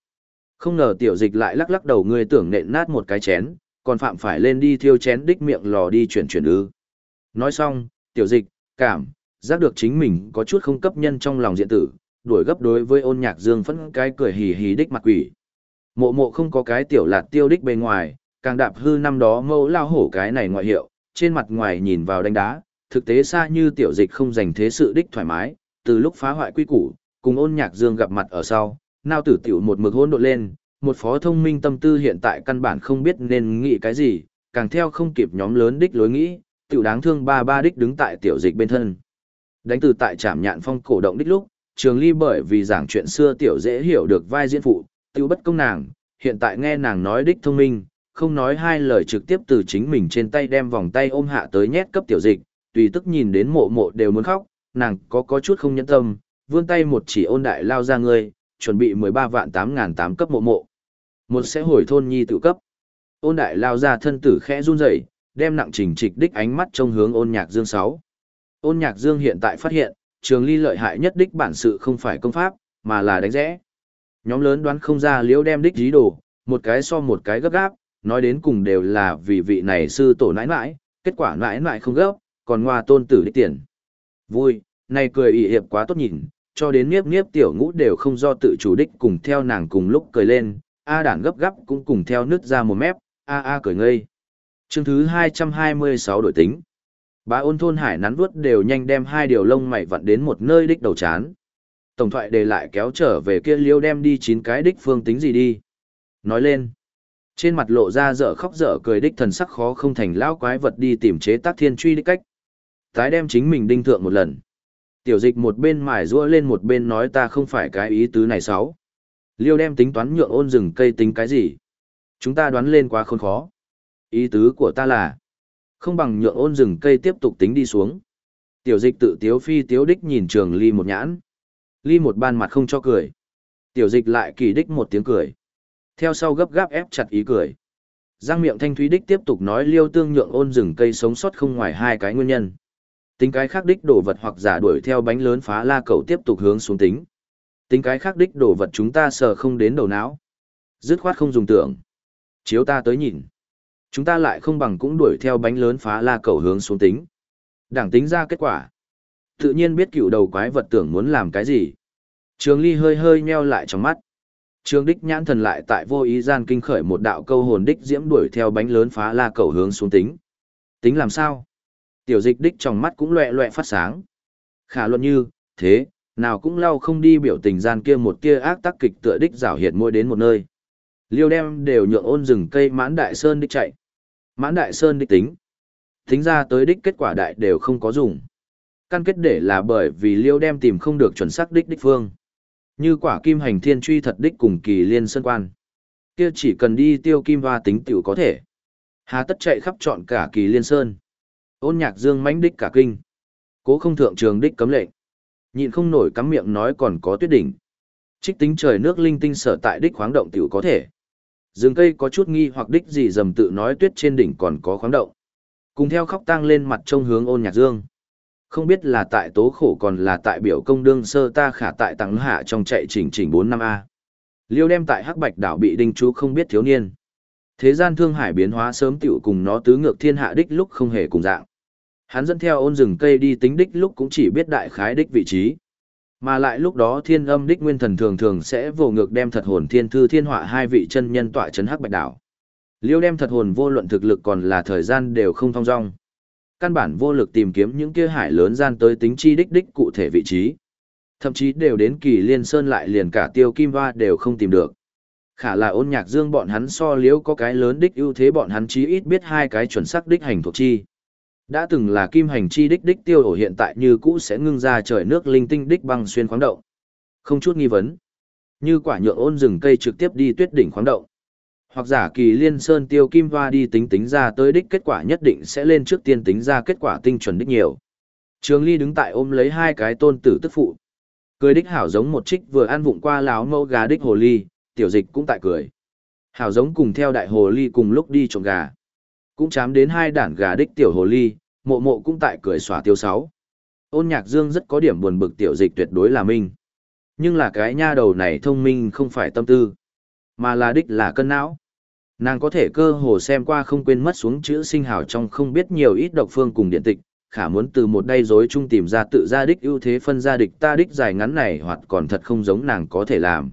Không ngờ tiểu dịch lại lắc lắc đầu người tưởng nện nát một cái chén, còn phạm phải lên đi thiêu chén đích miệng lò đi chuyển chuyển ư. Nói xong, tiểu dịch, cảm, giác được chính mình có chút không cấp nhân trong lòng diện tử, đuổi gấp đối với ôn nhạc dương phẫn cái cười hì hì đích mặt quỷ. Mộ mộ không có cái tiểu lạt tiêu đích bề ngoài, càng đạp hư năm đó mẫu lao hổ cái này ngoại hiệu, trên mặt ngoài nhìn vào đánh đá, thực tế xa như tiểu dịch không dành thế sự đích thoải mái, từ lúc phá hoại quy củ, cùng ôn nhạc dương gặp mặt ở sau, nao tử tiểu một mực hôn độn lên, một phó thông minh tâm tư hiện tại căn bản không biết nên nghĩ cái gì, càng theo không kịp nhóm lớn đích lối nghĩ, tiểu đáng thương ba ba đích đứng tại tiểu dịch bên thân. Đánh từ tại trạm nhạn phong cổ động đích lúc, trường ly bởi vì giảng chuyện xưa tiểu dễ hiểu được vai diễn phụ, tiểu bất công nàng, hiện tại nghe nàng nói đích thông minh, không nói hai lời trực tiếp từ chính mình trên tay đem vòng tay ôm hạ tới nhét cấp tiểu dịch, tùy tức nhìn đến mộ mộ đều muốn khóc, nàng có có chút không nhẫn tâm, vươn tay một chỉ ôn đại lao ra người, chuẩn bị 13 vạn 8 ngàn 8 cấp mộ mộ. Một sẽ hồi thôn nhi tự cấp. Ôn đại lao ra thân tử khẽ run rẩy, đem nặng trình trịch đích ánh mắt trông hướng ôn nhạc dương 6. Ôn nhạc dương hiện tại phát hiện, trường ly lợi hại nhất đích bản sự không phải công pháp, mà là đánh rẽ. Nhóm lớn đoán không ra liễu đem đích dí đồ, một cái so một cái gấp gáp, nói đến cùng đều là vì vị này sư tổ nãi nãi, kết quả nãi nãi không gấp, còn ngoa tôn tử đích tiền. Vui, này cười ị hiệp quá tốt nhìn, cho đến niếp niếp tiểu ngũ đều không do tự chủ đích cùng theo nàng cùng lúc cười lên, A đản gấp gáp cũng cùng theo nứt ra một mép, A A cười ngây. Chương thứ 226 đổi tính. Bá ôn thôn hải nắn vuốt đều nhanh đem hai điều lông mày vặn đến một nơi đích đầu chán. Tổng thoại đề lại kéo trở về kia liêu đem đi chín cái đích phương tính gì đi. Nói lên. Trên mặt lộ ra dở khóc dở cười đích thần sắc khó không thành lão quái vật đi tìm chế tác thiên truy đích cách. Tái đem chính mình đinh thượng một lần. Tiểu dịch một bên mải rua lên một bên nói ta không phải cái ý tứ này sáu. Liêu đem tính toán nhượng ôn rừng cây tính cái gì? Chúng ta đoán lên quá khôn khó. Ý tứ của ta là, không bằng nhượng ôn rừng cây tiếp tục tính đi xuống. Tiểu dịch tự tiếu phi tiếu đích nhìn trường ly một nhãn. Ly một ban mặt không cho cười. Tiểu dịch lại kỳ đích một tiếng cười. Theo sau gấp gáp ép chặt ý cười. Giang miệng thanh thúy đích tiếp tục nói liêu tương nhượng ôn rừng cây sống sót không ngoài hai cái nguyên nhân. Tính cái khác đích đổ vật hoặc giả đuổi theo bánh lớn phá la cầu tiếp tục hướng xuống tính. Tính cái khác đích đổ vật chúng ta sờ không đến đầu não. Dứt khoát không dùng tưởng. Chiếu ta tới nhìn. Chúng ta lại không bằng cũng đuổi theo bánh lớn phá la cầu hướng xuống tính. Đảng tính ra kết quả. Tự nhiên biết cựu đầu quái vật tưởng muốn làm cái gì. Trường ly hơi hơi nheo lại trong mắt. Trường đích nhãn thần lại tại vô ý gian kinh khởi một đạo câu hồn đích diễm đuổi theo bánh lớn phá la cầu hướng xuống tính. Tính làm sao? Tiểu dịch đích trong mắt cũng loẹ loẹ phát sáng. Khả luận như, thế, nào cũng lau không đi biểu tình gian kia một kia ác tác kịch tựa đích rảo hiệt môi đến một nơi. Liêu đem đều nhượng ôn rừng cây mãn đại sơn đích chạy. Mãn đại sơn đích tính. Tính ra tới đích kết quả đại đều không có dùng. Căn kết để là bởi vì liêu đem tìm không được chuẩn xác đích đích phương. Như quả kim hành thiên truy thật đích cùng kỳ liên sơn quan. Kia chỉ cần đi tiêu kim hoa tính tiểu có thể. Hà tất chạy khắp trọn cả kỳ liên sơn. Ôn nhạc dương mãnh đích cả kinh. Cố không thượng trường đích cấm lệnh. Nhịn không nổi cắm miệng nói còn có tuyết đỉnh. Trích tính trời nước linh tinh sở tại đích khoáng động tiểu có thể. Rừng cây có chút nghi hoặc đích gì dầm tự nói tuyết trên đỉnh còn có khoáng động. Cùng theo khóc tang lên mặt trông hướng ôn nhạc dương. Không biết là tại tố khổ còn là tại biểu công đương sơ ta khả tại tặng hạ trong chạy chỉnh chỉnh 4 năm A. Liêu đem tại hắc bạch đảo bị đinh chú không biết thiếu niên. Thế gian thương hải biến hóa sớm tiểu cùng nó tứ ngược thiên hạ đích lúc không hề cùng dạng. Hắn dẫn theo ôn rừng cây đi tính đích lúc cũng chỉ biết đại khái đích vị trí. Mà lại lúc đó thiên âm đích nguyên thần thường thường sẽ vô ngược đem thật hồn thiên thư thiên họa hai vị chân nhân tọa chấn hắc bạch đảo. Liêu đem thật hồn vô luận thực lực còn là thời gian đều không thong dong. Căn bản vô lực tìm kiếm những kia hải lớn gian tới tính chi đích đích cụ thể vị trí. Thậm chí đều đến kỳ liên sơn lại liền cả tiêu kim hoa đều không tìm được. Khả là ôn nhạc dương bọn hắn so liễu có cái lớn đích ưu thế bọn hắn chí ít biết hai cái chuẩn xác đích hành thuộc chi. Đã từng là kim hành chi đích đích tiêu ổ hiện tại như cũ sẽ ngưng ra trời nước linh tinh đích băng xuyên khoáng động. Không chút nghi vấn. Như quả nhượng ôn rừng cây trực tiếp đi tuyết đỉnh khoáng động. Hoặc giả kỳ liên sơn tiêu kim hoa đi tính tính ra tới đích kết quả nhất định sẽ lên trước tiên tính ra kết quả tinh chuẩn đích nhiều. Trường Ly đứng tại ôm lấy hai cái tôn tử tức phụ. Cười đích hảo giống một trích vừa ăn vụng qua láo mẫu gà đích hồ ly, tiểu dịch cũng tại cười. Hảo giống cùng theo đại hồ ly cùng lúc đi trộm gà. Cũng chám đến hai đản gà đích tiểu hồ ly, mộ mộ cũng tại cười xỏa tiêu sáu. Ôn nhạc dương rất có điểm buồn bực tiểu dịch tuyệt đối là minh. Nhưng là cái nha đầu này thông minh không phải tâm tư, mà là đích là cân não. Nàng có thể cơ hồ xem qua không quên mất xuống chữ sinh hào trong không biết nhiều ít độc phương cùng điện tịch, khả muốn từ một đay rối chung tìm ra tự ra đích ưu thế phân ra địch ta đích dài ngắn này hoặc còn thật không giống nàng có thể làm.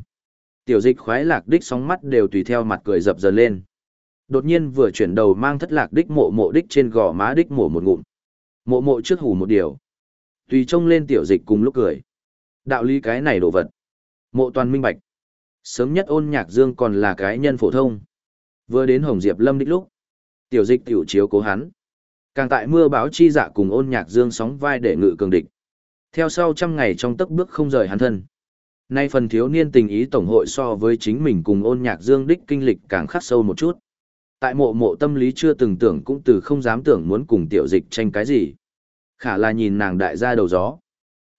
Tiểu dịch khoái lạc đích sóng mắt đều tùy theo mặt cười dập dần lên. Đột nhiên vừa chuyển đầu mang thất lạc đích mộ mộ đích trên gò má đích mổ một ngụm. Mộ mộ trước hủ một điều. Tùy trông lên tiểu dịch cùng lúc cười. Đạo lý cái này đồ vật. Mộ toàn minh bạch. Sớm nhất ôn nhạc dương còn là cái nhân phổ thông. Vừa đến Hồng Diệp Lâm đích lúc. Tiểu dịch tiểu chiếu cố hắn. Càng tại mưa báo chi dạ cùng ôn nhạc dương sóng vai để ngự cường địch. Theo sau trăm ngày trong tấc bước không rời hắn thân. Nay phần thiếu niên tình ý tổng hội so với chính mình cùng ôn nhạc dương đích kinh lịch càng khắc sâu một chút. Tại mộ mộ tâm lý chưa từng tưởng cũng từ không dám tưởng muốn cùng tiểu dịch tranh cái gì. Khả là nhìn nàng đại gia đầu gió.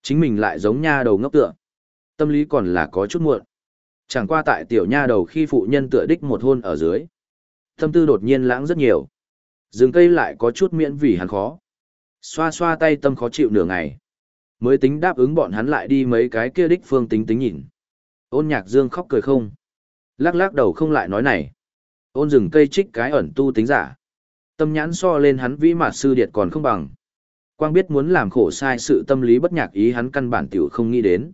Chính mình lại giống nha đầu ngốc tựa. Tâm lý còn là có chút muộn. Chẳng qua tại tiểu nha đầu khi phụ nhân tựa đích một hôn ở dưới. Tâm tư đột nhiên lãng rất nhiều. Rừng cây lại có chút miễn vì hắn khó. Xoa xoa tay tâm khó chịu nửa ngày. Mới tính đáp ứng bọn hắn lại đi mấy cái kia đích phương tính tính nhìn. Ôn nhạc dương khóc cười không. Lắc lắc đầu không lại nói này. Ôn rừng cây trích cái ẩn tu tính giả. Tâm nhãn so lên hắn vĩ mạt sư điệt còn không bằng. Quang biết muốn làm khổ sai sự tâm lý bất nhạc ý hắn căn bản tiểu không nghĩ đến.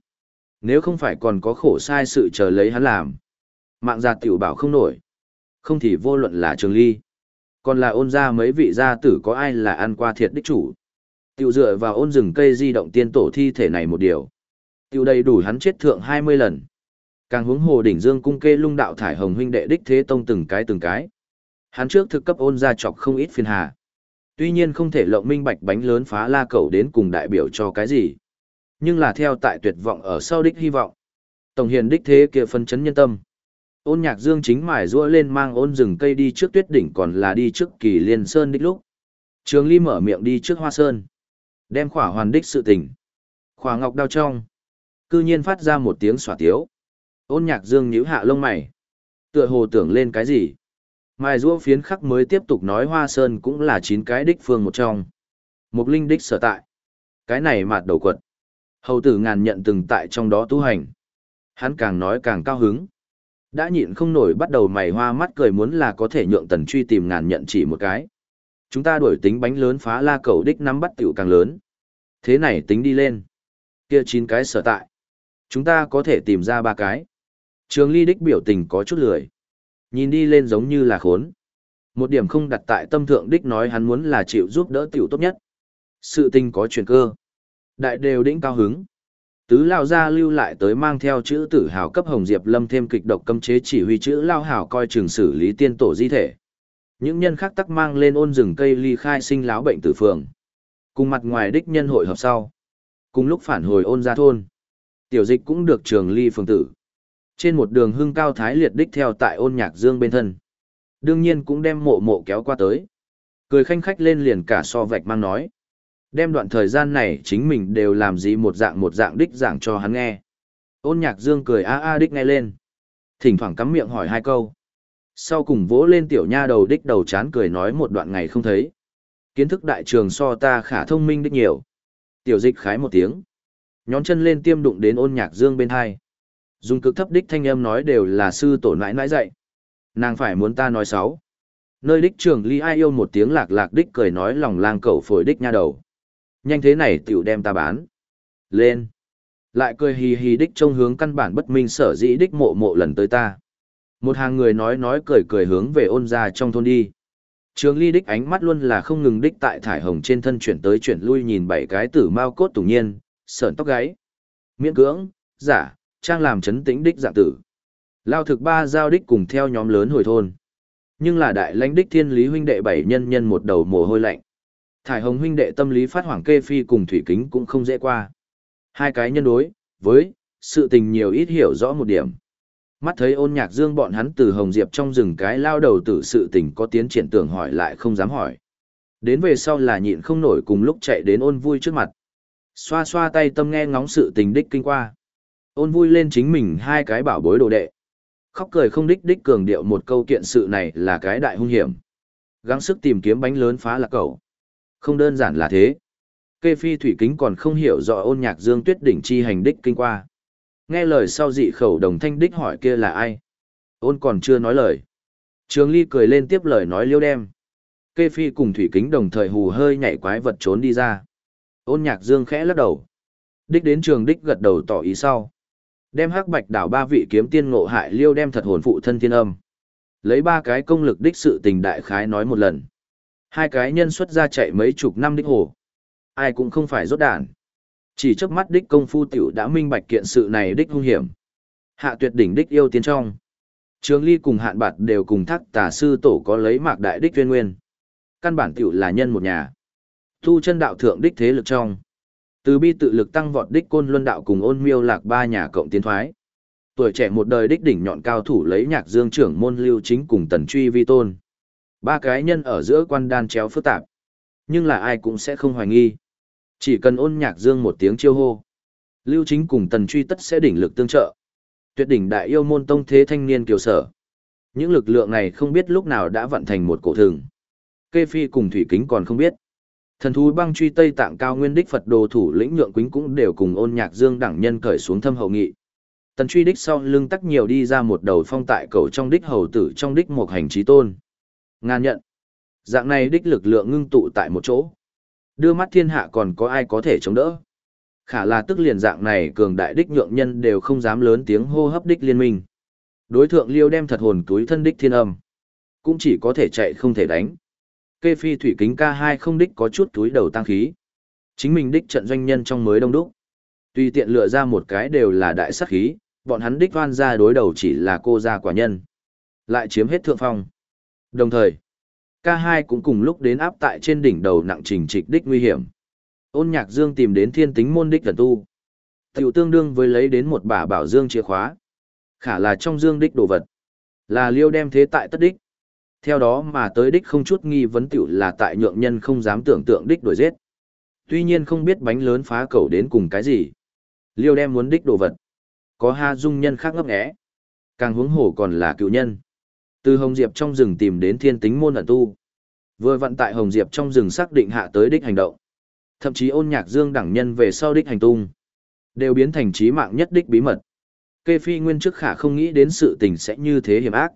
Nếu không phải còn có khổ sai sự chờ lấy hắn làm. Mạng gia tiểu bảo không nổi. Không thì vô luận là trường ly. Còn là ôn ra mấy vị gia tử có ai là ăn qua thiệt đích chủ. Tiểu dựa vào ôn rừng cây di động tiên tổ thi thể này một điều. Tiểu đầy đủ hắn chết thượng 20 lần. Càng hướng hồ đỉnh dương cung kê lung đạo thải hồng huynh đệ đích thế tông từng cái từng cái. Hắn trước thực cấp ôn ra chọc không ít phiền hà. Tuy nhiên không thể lộng minh bạch bánh lớn phá la cầu đến cùng đại biểu cho cái gì. Nhưng là theo tại tuyệt vọng ở sau đích hy vọng. Tổng hiền đích thế kia phân chấn nhân tâm. Ôn nhạc dương chính mải rua lên mang ôn rừng cây đi trước tuyết đỉnh còn là đi trước kỳ liên sơn đích lúc. Trường ly mở miệng đi trước hoa sơn. Đem khỏa hoàn đích sự tình. Khỏa ngọc đau trong. Cư nhiên phát ra một tiếng xỏa tiếu. Ôn nhạc dương nhíu hạ lông mày. Tựa hồ tưởng lên cái gì. Mai rũa phiến khắc mới tiếp tục nói hoa sơn cũng là chín cái đích phương một trong. Một linh đích sở tại. Cái này mạt đầu quật. Hầu tử ngàn nhận từng tại trong đó tu hành. Hắn càng nói càng cao hứng. Đã nhịn không nổi bắt đầu mày hoa mắt cười muốn là có thể nhượng tần truy tìm ngàn nhận chỉ một cái. Chúng ta đuổi tính bánh lớn phá la cầu đích nắm bắt tiểu càng lớn. Thế này tính đi lên. Kia chín cái sở tại. Chúng ta có thể tìm ra ba cái. Trường ly đích biểu tình có chút lười. Nhìn đi lên giống như là khốn. Một điểm không đặt tại tâm thượng đích nói hắn muốn là chịu giúp đỡ tiểu tốt nhất. Sự tình có chuyển cơ. Đại đều đỉnh cao hứng. Tứ Lao gia lưu lại tới mang theo chữ tử hào cấp Hồng Diệp Lâm thêm kịch độc cấm chế chỉ huy chữ Lao hảo coi trường xử lý tiên tổ di thể. Những nhân khác tắc mang lên ôn rừng cây ly khai sinh láo bệnh tử phường. Cùng mặt ngoài đích nhân hội hợp sau. Cùng lúc phản hồi ôn ra thôn. Tiểu dịch cũng được trường ly phường tử. Trên một đường hưng cao thái liệt đích theo tại ôn nhạc dương bên thân. Đương nhiên cũng đem mộ mộ kéo qua tới. Cười khanh khách lên liền cả so vạch mang nói. Đem đoạn thời gian này chính mình đều làm gì một dạng một dạng đích giảng cho hắn nghe. Ôn nhạc dương cười a a đích nghe lên. Thỉnh thoảng cắm miệng hỏi hai câu. Sau cùng vỗ lên tiểu nha đầu đích đầu chán cười nói một đoạn ngày không thấy. Kiến thức đại trường so ta khả thông minh đích nhiều. Tiểu dịch khái một tiếng. Nhón chân lên tiêm đụng đến ôn nhạc dương bên hai. Dùng cực thấp đích thanh âm nói đều là sư tổ nãi nãi dạy. Nàng phải muốn ta nói sáu. Nơi đích trường ly ai yêu một tiếng lạc lạc đích cười nói lòng lang cẩu phổi đích nha đầu. Nhanh thế này tiểu đem ta bán. Lên. Lại cười hì hì đích trông hướng căn bản bất minh sở dĩ đích mộ mộ lần tới ta. Một hàng người nói nói cười cười hướng về ôn ra trong thôn đi. Trường ly đích ánh mắt luôn là không ngừng đích tại thải hồng trên thân chuyển tới chuyển lui nhìn bảy cái tử mao cốt tủng nhiên, sởn tóc gáy. Miễn cưỡng, giả, trang làm chấn tĩnh đích dạng tử. Lao thực ba giao đích cùng theo nhóm lớn hồi thôn. Nhưng là đại lãnh đích thiên lý huynh đệ bảy nhân nhân một đầu mồ hôi lạnh. Thải hồng huynh đệ tâm lý phát hoảng kê phi cùng thủy kính cũng không dễ qua. Hai cái nhân đối, với, sự tình nhiều ít hiểu rõ một điểm. Mắt thấy ôn nhạc dương bọn hắn từ Hồng Diệp trong rừng cái lao đầu tử sự tình có tiến triển tưởng hỏi lại không dám hỏi. Đến về sau là nhịn không nổi cùng lúc chạy đến ôn vui trước mặt. Xoa xoa tay tâm nghe ngóng sự tình đích kinh qua. Ôn vui lên chính mình hai cái bảo bối đồ đệ. Khóc cười không đích đích cường điệu một câu kiện sự này là cái đại hung hiểm. Gắng sức tìm kiếm bánh lớn phá là cậu. Không đơn giản là thế. Kê phi thủy kính còn không hiểu rõ ôn nhạc dương tuyết đỉnh chi hành đích kinh qua. Nghe lời sau dị khẩu đồng thanh đích hỏi kia là ai. Ôn còn chưa nói lời. Trường ly cười lên tiếp lời nói liêu đem. Kê phi cùng thủy kính đồng thời hù hơi nhảy quái vật trốn đi ra. Ôn nhạc dương khẽ lắc đầu. Đích đến trường đích gật đầu tỏ ý sau. Đem hắc bạch đảo ba vị kiếm tiên ngộ hại liêu đem thật hồn phụ thân thiên âm. Lấy ba cái công lực đích sự tình đại khái nói một lần. Hai cái nhân xuất ra chạy mấy chục năm đích hồ. Ai cũng không phải rốt đản. Chỉ trước mắt đích công phu tiểu đã minh bạch kiện sự này đích hung hiểm. Hạ tuyệt đỉnh đích yêu tiến trong. Trường ly cùng hạn bạt đều cùng thác tà sư tổ có lấy mạc đại đích tuyên nguyên. Căn bản tiểu là nhân một nhà. Thu chân đạo thượng đích thế lực trong. Từ bi tự lực tăng vọt đích côn luân đạo cùng ôn miêu lạc ba nhà cộng tiến thoái. Tuổi trẻ một đời đích đỉnh nhọn cao thủ lấy nhạc dương trưởng môn lưu chính cùng tần truy vi tôn. Ba cái nhân ở giữa quan đan chéo phức tạp. Nhưng là ai cũng sẽ không hoài nghi. Chỉ cần ôn nhạc dương một tiếng chiêu hô. Lưu chính cùng tần truy tất sẽ đỉnh lực tương trợ. Tuyệt đỉnh đại yêu môn tông thế thanh niên kiều sở. Những lực lượng này không biết lúc nào đã vận thành một cổ thường. Kê phi cùng thủy kính còn không biết. Thần thú băng truy Tây Tạng cao nguyên đích Phật đồ thủ lĩnh nhượng quính cũng đều cùng ôn nhạc dương đẳng nhân cởi xuống thâm hậu nghị. Tần truy đích sau lưng tắc nhiều đi ra một đầu phong tại cầu trong đích hầu tử trong đích một hành trí tôn. Ngàn nhận. Dạng này đích lực lượng ngưng tụ tại một chỗ. Đưa mắt thiên hạ còn có ai có thể chống đỡ. Khả là tức liền dạng này cường đại đích nhượng nhân đều không dám lớn tiếng hô hấp đích liên minh. Đối thượng liêu đem thật hồn túi thân đích thiên âm. Cũng chỉ có thể chạy không thể đánh kê phi thủy kính ca hai không đích có chút túi đầu tăng khí. Chính mình đích trận doanh nhân trong mới đông đúc. Tùy tiện lựa ra một cái đều là đại sắc khí, bọn hắn đích oan ra đối đầu chỉ là cô gia quả nhân. Lại chiếm hết thượng phong. Đồng thời, ca hai cũng cùng lúc đến áp tại trên đỉnh đầu nặng trình trịch đích nguy hiểm. Ôn nhạc dương tìm đến thiên tính môn đích thần tu. Tiểu tương đương với lấy đến một bả bảo dương chìa khóa. Khả là trong dương đích đồ vật. Là liêu đem thế tại tất đích. Theo đó mà tới đích không chút nghi vấn tiểu là tại nhượng nhân không dám tưởng tượng đích đổi giết. Tuy nhiên không biết bánh lớn phá cầu đến cùng cái gì. Liêu đem muốn đích đồ vật. Có ha dung nhân khác ngấp nghé. Càng huống hổ còn là cựu nhân. Từ Hồng Diệp trong rừng tìm đến thiên tính môn ẩn tu. Vừa vận tại Hồng Diệp trong rừng xác định hạ tới đích hành động. Thậm chí ôn nhạc dương đẳng nhân về sau đích hành tung. Đều biến thành trí mạng nhất đích bí mật. Kê phi nguyên trước khả không nghĩ đến sự tình sẽ như thế hiểm ác.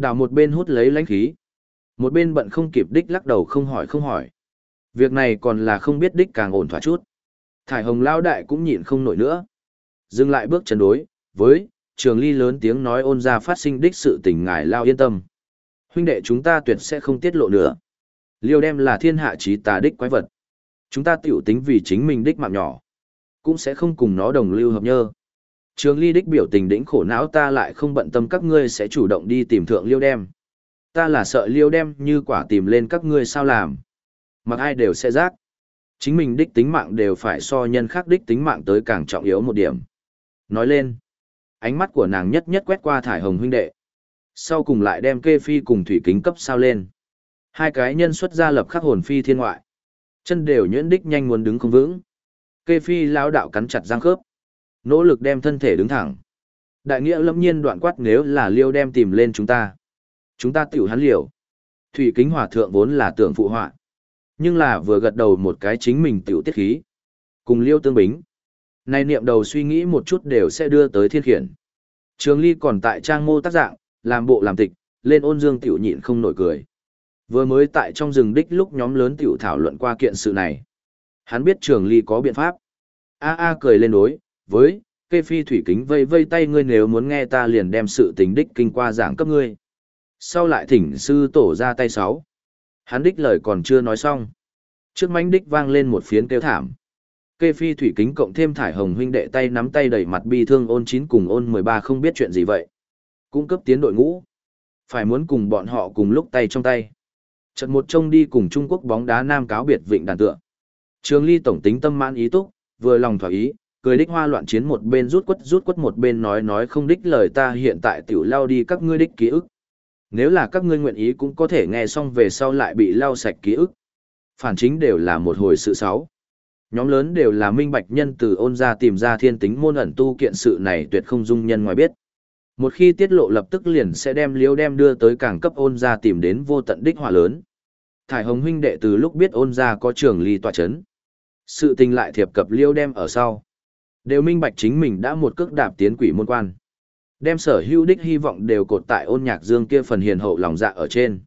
Đảo một bên hút lấy lãnh khí. Một bên bận không kịp đích lắc đầu không hỏi không hỏi. Việc này còn là không biết đích càng ổn thỏa chút. Thải hồng lao đại cũng nhịn không nổi nữa. Dừng lại bước chân đối, với, trường ly lớn tiếng nói ôn ra phát sinh đích sự tình ngài lao yên tâm. Huynh đệ chúng ta tuyệt sẽ không tiết lộ nữa. Liêu đem là thiên hạ trí tà đích quái vật. Chúng ta tiểu tính vì chính mình đích mạng nhỏ. Cũng sẽ không cùng nó đồng lưu hợp nhơ. Trường ly đích biểu tình đĩnh khổ não ta lại không bận tâm các ngươi sẽ chủ động đi tìm thượng liêu đem. Ta là sợ liêu đem như quả tìm lên các ngươi sao làm. Mặc ai đều sẽ rác. Chính mình đích tính mạng đều phải so nhân khác đích tính mạng tới càng trọng yếu một điểm. Nói lên. Ánh mắt của nàng nhất nhất quét qua thải hồng huynh đệ. Sau cùng lại đem kê phi cùng thủy kính cấp sao lên. Hai cái nhân xuất ra lập khắc hồn phi thiên ngoại. Chân đều nhuyễn đích nhanh muốn đứng không vững. Kê phi lão đạo cắn chặt răng khớp Nỗ lực đem thân thể đứng thẳng. Đại nghĩa lâm nhiên đoạn quát nếu là liêu đem tìm lên chúng ta. Chúng ta tiểu hắn liều. Thủy kính hòa thượng vốn là tưởng phụ họa. Nhưng là vừa gật đầu một cái chính mình tiểu tiết khí. Cùng liêu tương bính. Nay niệm đầu suy nghĩ một chút đều sẽ đưa tới thiên khiển. Trường ly còn tại trang mô tác dạng, làm bộ làm tịch, lên ôn dương tiểu nhịn không nổi cười. Vừa mới tại trong rừng đích lúc nhóm lớn tiểu thảo luận qua kiện sự này. Hắn biết trường ly có biện pháp. A a cười lên đối, với, kê phi thủy kính vây vây tay ngươi nếu muốn nghe ta liền đem sự tình đích kinh qua giảng cấp ngươi. Sau lại thỉnh sư tổ ra tay sáu. Hắn đích lời còn chưa nói xong. Trước mánh đích vang lên một phiến kêu thảm. Kê phi thủy kính cộng thêm thải hồng huynh đệ tay nắm tay đẩy mặt bi thương ôn chín cùng ôn mười ba không biết chuyện gì vậy. Cung cấp tiến đội ngũ. Phải muốn cùng bọn họ cùng lúc tay trong tay. Trận một trông đi cùng trung quốc bóng đá nam cáo biệt vịnh đàn tựa. Trường ly tổng tính tâm mãn ý túc, vừa lòng thỏa ý cười đích hoa loạn chiến một bên rút quất rút quất một bên nói nói không đích lời ta hiện tại tiểu lao đi các ngươi đích ký ức. Nếu là các ngươi nguyện ý cũng có thể nghe xong về sau lại bị lao sạch ký ức. Phản chính đều là một hồi sự xấu. Nhóm lớn đều là minh bạch nhân từ ôn ra tìm ra thiên tính môn ẩn tu kiện sự này tuyệt không dung nhân ngoài biết. Một khi tiết lộ lập tức liền sẽ đem liêu đem đưa tới càng cấp ôn ra tìm đến vô tận đích hỏa lớn. Thải Hồng huynh đệ từ lúc biết ôn ra có trường ly tòa chấn. Sự tình lại thiệp cập liêu đem ở sau. Đều minh bạch chính mình đã một cước đạp tiến quỷ môn quan. Đem sở hữu đích hy vọng đều cột tại ôn nhạc dương kia phần hiền hậu lòng dạ ở trên.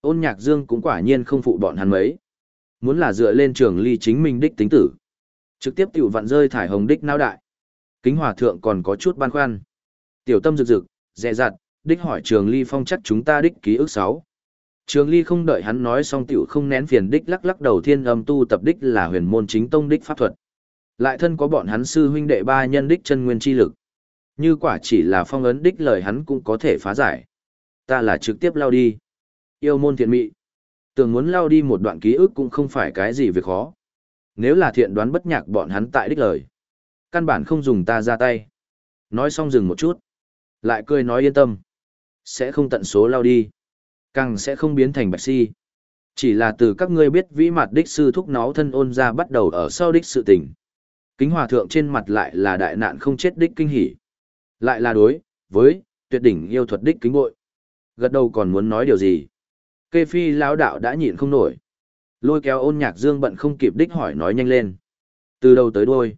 Ôn nhạc dương cũng quả nhiên không phụ bọn hắn mấy. Muốn là dựa lên trường ly chính mình đích tính tử. Trực tiếp tiểu vặn rơi thải hồng đích não đại. Kính hòa thượng còn có chút băn khoăn. Tiểu tâm rực rực, dè dặt, đích hỏi trường ly phong chắc chúng ta đích ký ức sáu. Trường ly không đợi hắn nói xong tiểu không nén phiền đích lắc lắc đầu thiên âm tu tập đích là huyền môn chính tông đích pháp thuật. Lại thân có bọn hắn sư huynh đệ ba nhân đích chân nguyên chi lực. Như quả chỉ là phong ấn đích lời hắn cũng có thể phá giải. Ta là trực tiếp lao đi. Yêu môn thiện mị. Tưởng muốn lao đi một đoạn ký ức cũng không phải cái gì việc khó. Nếu là thiện đoán bất nhạc bọn hắn tại đích lời. Căn bản không dùng ta ra tay. Nói xong dừng một chút. Lại cười nói yên tâm. Sẽ không tận số lao đi. Càng sẽ không biến thành bạch si. Chỉ là từ các ngươi biết vĩ mặt đích sư thúc nó thân ôn ra bắt đầu ở sau đích sự tình. Kính hòa thượng trên mặt lại là đại nạn không chết đích kinh hỉ. Lại là đối, với, tuyệt đỉnh yêu thuật đích kính bội. Gật đầu còn muốn nói điều gì. Kê phi lão đạo đã nhịn không nổi. Lôi kéo ôn nhạc dương bận không kịp đích hỏi nói nhanh lên. Từ đầu tới đuôi.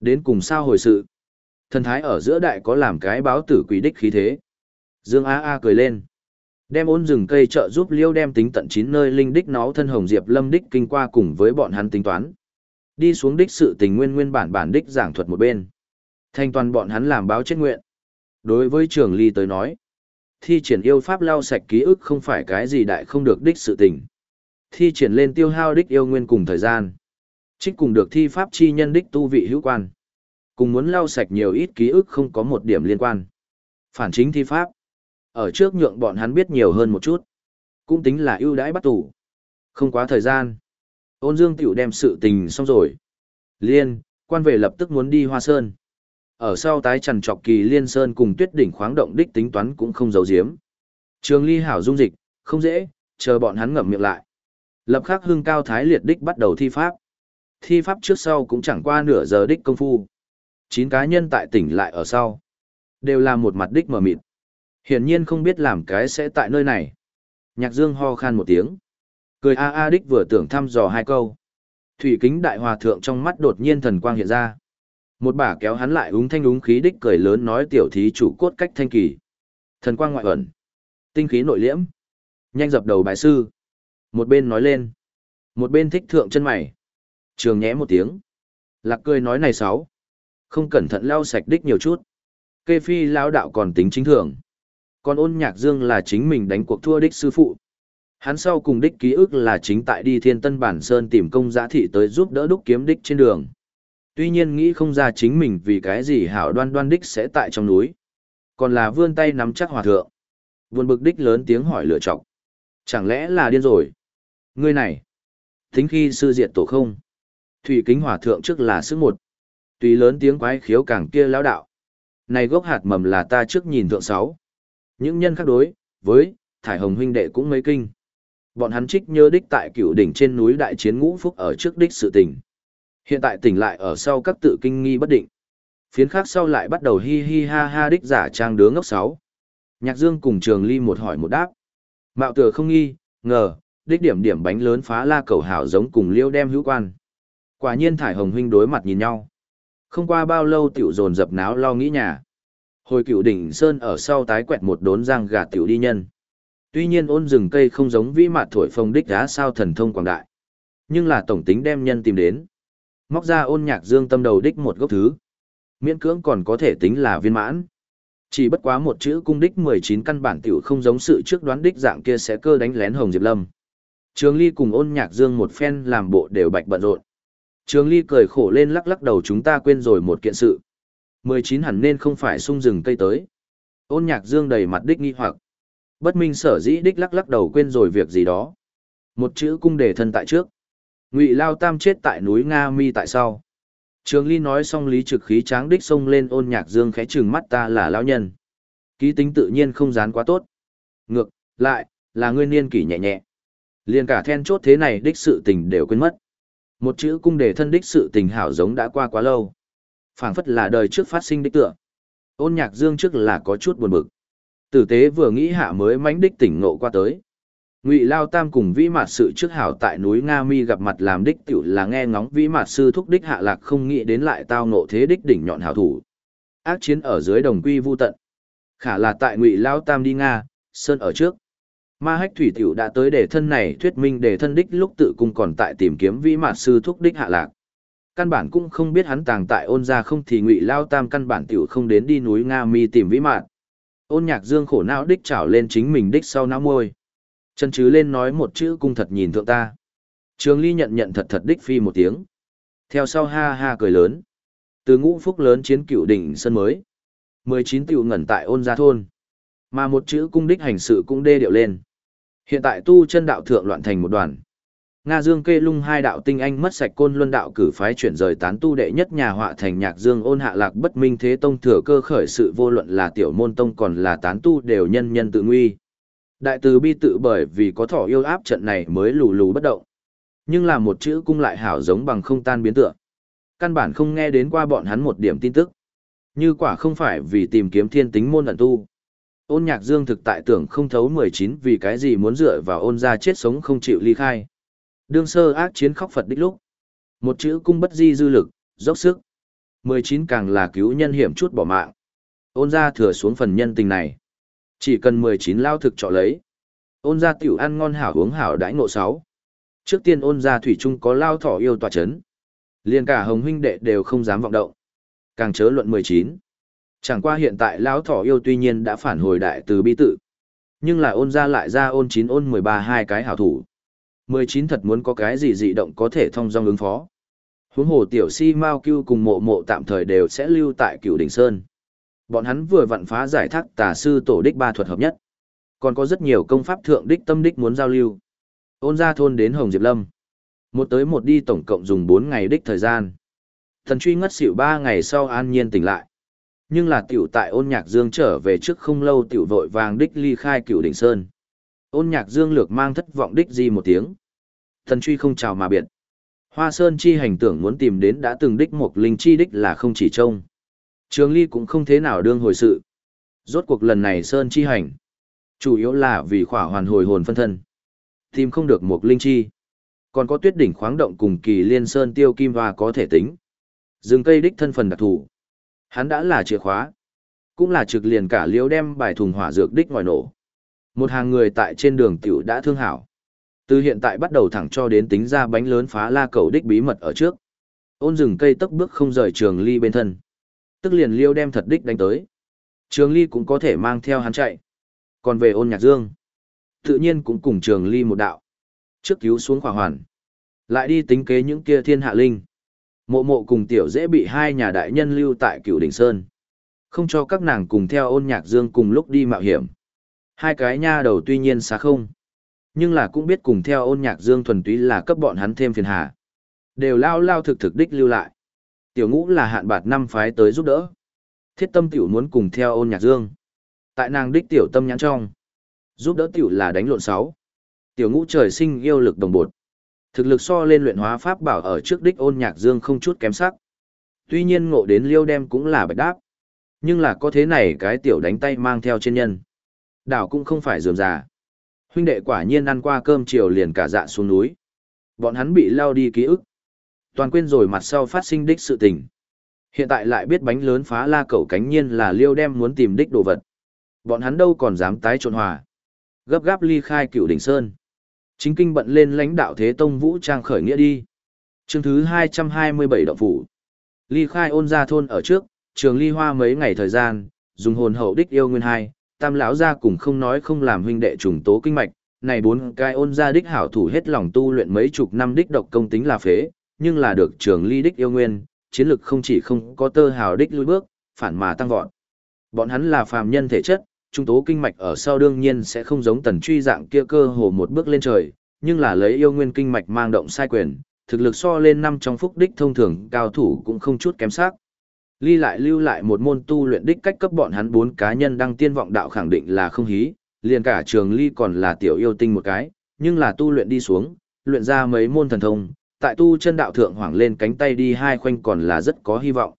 Đến cùng sao hồi sự. Thần thái ở giữa đại có làm cái báo tử quỷ đích khí thế. Dương A A cười lên. Đem ôn rừng cây trợ giúp liêu đem tính tận chín nơi linh đích nó thân hồng diệp lâm đích kinh qua cùng với bọn hắn tính toán. Đi xuống đích sự tình nguyên nguyên bản bản đích giảng thuật một bên. Thanh toàn bọn hắn làm báo chết nguyện. Đối với trường ly tới nói, thi triển yêu pháp lau sạch ký ức không phải cái gì đại không được đích sự tình. Thi triển lên tiêu hao đích yêu nguyên cùng thời gian. Trích cùng được thi pháp chi nhân đích tu vị hữu quan. Cùng muốn lau sạch nhiều ít ký ức không có một điểm liên quan. Phản chính thi pháp. Ở trước nhượng bọn hắn biết nhiều hơn một chút. Cũng tính là ưu đãi bắt tủ. Không quá thời gian. Ôn dương tiểu đem sự tình xong rồi. Liên, quan về lập tức muốn đi Hoa Sơn. Ở sau tái trần trọc kỳ liên sơn cùng tuyết đỉnh khoáng động đích tính toán cũng không giấu giếm. Trường ly hảo dung dịch, không dễ, chờ bọn hắn ngậm miệng lại. Lập khắc hương cao thái liệt đích bắt đầu thi pháp. Thi pháp trước sau cũng chẳng qua nửa giờ đích công phu. Chín cá nhân tại tỉnh lại ở sau. Đều là một mặt đích mở mịt. Hiển nhiên không biết làm cái sẽ tại nơi này. Nhạc dương ho khan một tiếng. Cười a a đích vừa tưởng thăm dò hai câu. Thủy kính đại hòa thượng trong mắt đột nhiên thần quang hiện ra. Một bà kéo hắn lại úng thanh úng khí đích cười lớn nói tiểu thí chủ cốt cách thanh kỳ. Thần quang ngoại ẩn. Tinh khí nội liễm. Nhanh dập đầu bài sư. Một bên nói lên. Một bên thích thượng chân mày. Trường nhé một tiếng. Lạc cười nói này sáu. Không cẩn thận lau sạch đích nhiều chút. Kê phi lao đạo còn tính chính thường. Còn ôn nhạc dương là chính mình đánh cuộc thua đích sư phụ. Hắn sau cùng đích ký ức là chính tại đi thiên tân bản sơn tìm công giã thị tới giúp đỡ đúc kiếm đích trên đường. Tuy nhiên nghĩ không ra chính mình vì cái gì hảo đoan đoan đích sẽ tại trong núi. Còn là vươn tay nắm chắc hòa thượng. Buồn bực đích lớn tiếng hỏi lựa chọc. Chẳng lẽ là điên rồi? Ngươi này. Tính khi sư diệt tổ không? Thủy kính hòa thượng trước là sức một. Tùy lớn tiếng quái khiếu càng kia lão đạo. Này gốc hạt mầm là ta trước nhìn thượng sáu. Những nhân khác đối, với, thải hồng huynh đệ cũng mấy kinh. Bọn hắn trích nhớ đích tại cựu đỉnh trên núi đại chiến ngũ phúc ở trước đích sự tình. Hiện tại tỉnh lại ở sau các tự kinh nghi bất định. Phiến khác sau lại bắt đầu hi hi ha ha đích giả trang đứa ngốc sáu. Nhạc Dương cùng Trường Ly một hỏi một đáp. Mạo tựa không nghi, ngờ, đích điểm điểm bánh lớn phá la cầu hảo giống cùng liêu đem hữu quan. Quả nhiên thải hồng huynh đối mặt nhìn nhau. Không qua bao lâu tiểu dồn dập náo lo nghĩ nhà. Hồi cựu đỉnh sơn ở sau tái quẹt một đốn giang gà tiểu đi nhân. Tuy nhiên ôn rừng cây không giống vĩ mạt thổi phồng đích đá sao thần thông quảng đại. Nhưng là tổng tính đem nhân tìm đến. Móc ra ôn nhạc dương tâm đầu đích một gốc thứ. Miễn cưỡng còn có thể tính là viên mãn. Chỉ bất quá một chữ cung đích 19 căn bản tiểu không giống sự trước đoán đích dạng kia sẽ cơ đánh lén Hồng Diệp Lâm. Trường Ly cùng ôn nhạc dương một phen làm bộ đều bạch bận rộn. Trường Ly cười khổ lên lắc lắc đầu chúng ta quên rồi một kiện sự. 19 hẳn nên không phải sung rừng cây tới. Ôn nhạc dương đầy mặt đích nghi hoặc. Bất minh sở dĩ đích lắc lắc đầu quên rồi việc gì đó. Một chữ cung đề thân tại trước. Ngụy Lao Tam chết tại núi Nga Mi tại sau. Trường Ly nói xong Lý Trực khí tráng đích xông lên ôn nhạc dương khẽ trừng mắt ta là lão nhân. Ký tính tự nhiên không dán quá tốt. Ngược, lại, là ngươi niên kỷ nhẹ nhẹ. Liên cả then chốt thế này đích sự tình đều quên mất. Một chữ cung đề thân đích sự tình hảo giống đã qua quá lâu. phảng phất là đời trước phát sinh đích tựa. Ôn nhạc dương trước là có chút buồn bực. Tử tế vừa nghĩ hạ mới mánh đích tỉnh ngộ qua tới. Ngụy Lao Tam cùng Vĩ Mạt sự trước hảo tại núi Nga Mi gặp mặt làm đích tiểu là nghe ngóng Vĩ Mạt sư thúc đích hạ lạc không nghĩ đến lại tao ngộ thế đích đỉnh nhọn hảo thủ. Ác chiến ở dưới đồng quy vu tận. Khả là tại Ngụy Lao Tam đi Nga, Sơn ở trước. Ma hách thủy tiểu đã tới để thân này thuyết minh để thân đích lúc tự cung còn tại tìm kiếm Vĩ Mạt sư thúc đích hạ lạc. Căn bản cũng không biết hắn tàng tại ôn ra không thì Ngụy Lao Tam căn bản tiểu không đến đi núi Nga Mi tìm Vĩ Mạt. Ôn nhạc dương khổ não đích trảo lên chính mình đích sau não môi Chân chứ lên nói một chữ cung thật nhìn thượng ta. Trường Ly nhận nhận thật thật đích phi một tiếng. Theo sau ha ha cười lớn. Từ ngũ phúc lớn chiến cựu đỉnh sân mới. mười chín tiểu ngẩn tại ôn gia thôn. Mà một chữ cung đích hành sự cũng đê điệu lên. Hiện tại tu chân đạo thượng loạn thành một đoàn. Nga Dương kê lung hai đạo tinh anh mất sạch côn luân đạo cử phái chuyển rời tán tu đệ nhất nhà họa thành nhạc Dương ôn hạ lạc bất minh thế tông thừa cơ khởi sự vô luận là tiểu môn tông còn là tán tu đều nhân nhân tự nguy. Đại từ bi tự bởi vì có thỏ yêu áp trận này mới lù lù bất động. Nhưng là một chữ cung lại hảo giống bằng không tan biến tựa. Căn bản không nghe đến qua bọn hắn một điểm tin tức. Như quả không phải vì tìm kiếm thiên tính môn ẩn tu. Ôn nhạc dương thực tại tưởng không thấu 19 vì cái gì muốn dựa vào ôn ra chết sống không chịu ly khai. Đương sơ ác chiến khóc Phật đích lúc. Một chữ cung bất di dư lực, dốc sức. 19 càng là cứu nhân hiểm chút bỏ mạng. Ôn ra thừa xuống phần nhân tình này. Chỉ cần 19 lao thực trọ lấy. Ôn ra tiểu ăn ngon hảo uống hảo đãi ngộ sáu Trước tiên ôn ra thủy trung có lao thỏ yêu tòa chấn. Liên cả hồng huynh đệ đều không dám vọng động. Càng chớ luận 19. Chẳng qua hiện tại lão thỏ yêu tuy nhiên đã phản hồi đại từ bi tự. Nhưng là ôn ra lại ra ôn 9 ôn 13 hai cái hảo thủ. 19 thật muốn có cái gì dị động có thể thông dong ứng phó. Huống hồ tiểu si Mao Cưu cùng mộ mộ tạm thời đều sẽ lưu tại cửu đỉnh sơn. Bọn hắn vừa vặn phá giải thác tà sư tổ đích ba thuật hợp nhất. Còn có rất nhiều công pháp thượng đích tâm đích muốn giao lưu. Ôn ra thôn đến Hồng Diệp Lâm. Một tới một đi tổng cộng dùng bốn ngày đích thời gian. Thần truy ngất xỉu ba ngày sau an nhiên tỉnh lại. Nhưng là tiểu tại ôn nhạc dương trở về trước không lâu tiểu vội vàng đích ly khai cựu đỉnh sơn. Ôn nhạc dương lược mang thất vọng đích gì một tiếng. Thần truy không chào mà biệt. Hoa Sơn chi hành tưởng muốn tìm đến đã từng đích một linh chi đích là không chỉ trông. Trường Ly cũng không thế nào đương hồi sự. Rốt cuộc lần này Sơn chi hành, chủ yếu là vì khỏa hoàn hồi hồn phân thân. Tìm không được một linh chi. Còn có tuyết đỉnh khoáng động cùng kỳ liên sơn tiêu kim và có thể tính. Dừng cây đích thân phần đặc thù. Hắn đã là chìa khóa. Cũng là trực liền cả liễu đem bài thùng hỏa dược đích ngoài nổ. Một hàng người tại trên đường tiểu đã thương hảo. Từ hiện tại bắt đầu thẳng cho đến tính ra bánh lớn phá la cầu đích bí mật ở trước. Ôn rừng cây tấc bước không rời trường ly bên thân. Tức liền liêu đem thật đích đánh tới. Trường ly cũng có thể mang theo hắn chạy. Còn về ôn nhạc dương. Tự nhiên cũng cùng trường ly một đạo. Trước cứu xuống khỏa hoàn. Lại đi tính kế những kia thiên hạ linh. Mộ mộ cùng tiểu dễ bị hai nhà đại nhân lưu tại cửu đỉnh sơn. Không cho các nàng cùng theo ôn nhạc dương cùng lúc đi mạo hiểm. Hai cái nha đầu tuy nhiên xa không. Nhưng là cũng biết cùng theo ôn nhạc dương thuần túy là cấp bọn hắn thêm phiền hà. Đều lao lao thực thực đích lưu lại. Tiểu ngũ là hạn bạt năm phái tới giúp đỡ. Thiết tâm tiểu muốn cùng theo ôn nhạc dương. Tại nàng đích tiểu tâm nhãn trong. Giúp đỡ tiểu là đánh lộn sáu. Tiểu ngũ trời sinh yêu lực đồng bột. Thực lực so lên luyện hóa pháp bảo ở trước đích ôn nhạc dương không chút kém sắc. Tuy nhiên ngộ đến liêu đem cũng là bạch đáp. Nhưng là có thế này cái tiểu đánh tay mang theo trên nhân. Đảo cũng không phải dườm già. Huynh đệ quả nhiên ăn qua cơm chiều liền cả dạ xuống núi. Bọn hắn bị lao đi ký ức. Toàn quên rồi mặt sau phát sinh đích sự tình. Hiện tại lại biết bánh lớn phá la cẩu cánh nhiên là liêu đem muốn tìm đích đồ vật. Bọn hắn đâu còn dám tái trộn hòa. Gấp gáp ly khai cựu đỉnh sơn. Chính kinh bận lên lãnh đạo thế tông vũ trang khởi nghĩa đi. Chương thứ 227 động phủ. Ly khai ôn ra thôn ở trước, trường ly hoa mấy ngày thời gian, dùng hồn hậu đích yêu nguyên hai, tam lão gia cùng không nói không làm huynh đệ trùng tố kinh mạch, này bốn cái ôn gia đích hảo thủ hết lòng tu luyện mấy chục năm đích độc công tính là phế, nhưng là được trường ly đích yêu nguyên, chiến lực không chỉ không có tơ hào đích lui bước, phản mà tăng vọt. Bọn hắn là phàm nhân thể chất, trung tố kinh mạch ở sau đương nhiên sẽ không giống tần truy dạng kia cơ hồ một bước lên trời, nhưng là lấy yêu nguyên kinh mạch mang động sai quyền, thực lực so lên năm trong phúc đích thông thường cao thủ cũng không chút kém sắc. Ly lại lưu lại một môn tu luyện đích cách cấp bọn hắn bốn cá nhân đăng tiên vọng đạo khẳng định là không hí, liền cả trường ly còn là tiểu yêu tinh một cái, nhưng là tu luyện đi xuống, luyện ra mấy môn thần thông, tại tu chân đạo thượng hoảng lên cánh tay đi hai khoanh còn là rất có hy vọng.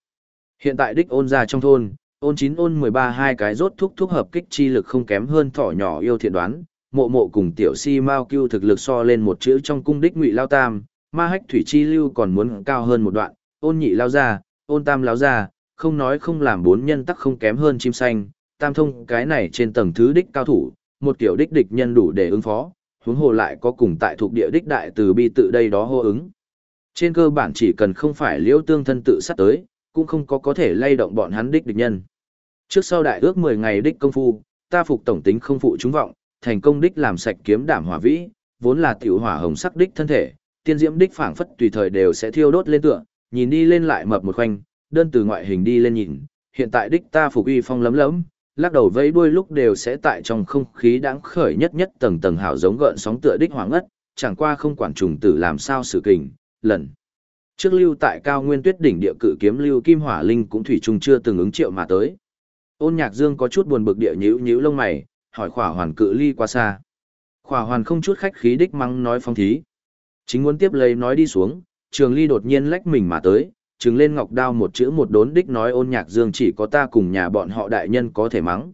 Hiện tại đích ôn ra trong thôn, ôn 9 ôn 13 hai cái rốt thúc thúc hợp kích chi lực không kém hơn thỏ nhỏ yêu thiện đoán, mộ mộ cùng tiểu si mao cưu thực lực so lên một chữ trong cung đích ngụy lao tam, ma hách thủy chi lưu còn muốn cao hơn một đoạn, ôn nhị lao ra, ôn tam láo ra, không nói không làm bốn nhân tắc không kém hơn chim xanh, tam thông cái này trên tầng thứ đích cao thủ, một kiểu đích địch nhân đủ để ứng phó, huống hồ lại có cùng tại thuộc địa đích đại từ bi tự đây đó hô ứng. Trên cơ bản chỉ cần không phải liễu tương thân tự sát tới, cũng không có có thể lay động bọn hắn đích địch nhân. Trước sau đại ước 10 ngày đích công phu, ta phục tổng tính không phụ chúng vọng, thành công đích làm sạch kiếm đảm hỏa vĩ, vốn là tiểu hỏa hồng sắc đích thân thể, tiên diễm đích phảng phất tùy thời đều sẽ thiêu đốt lên tựa, nhìn đi lên lại mập một khoanh, đơn từ ngoại hình đi lên nhìn, hiện tại đích ta phục uy phong lấm lấm, lắc đầu vẫy đuôi lúc đều sẽ tại trong không khí đáng khởi nhất nhất tầng tầng hào giống gợn sóng tựa đích hoàng ất, chẳng qua không quản trùng tử làm sao xử kình, lần. Trước lưu tại cao nguyên tuyết đỉnh địa cự kiếm lưu kim hỏa linh cũng thủy trùng chưa từng ứng triệu mà tới. Ôn nhạc dương có chút buồn bực địa nhíu nhíu lông mày, hỏi khỏa hoàn cự ly quá xa. Khỏa hoàn không chút khách khí đích mắng nói phong thí. Chính muốn tiếp lấy nói đi xuống, trường ly đột nhiên lách mình mà tới, trừng lên ngọc đao một chữ một đốn đích nói ôn nhạc dương chỉ có ta cùng nhà bọn họ đại nhân có thể mắng.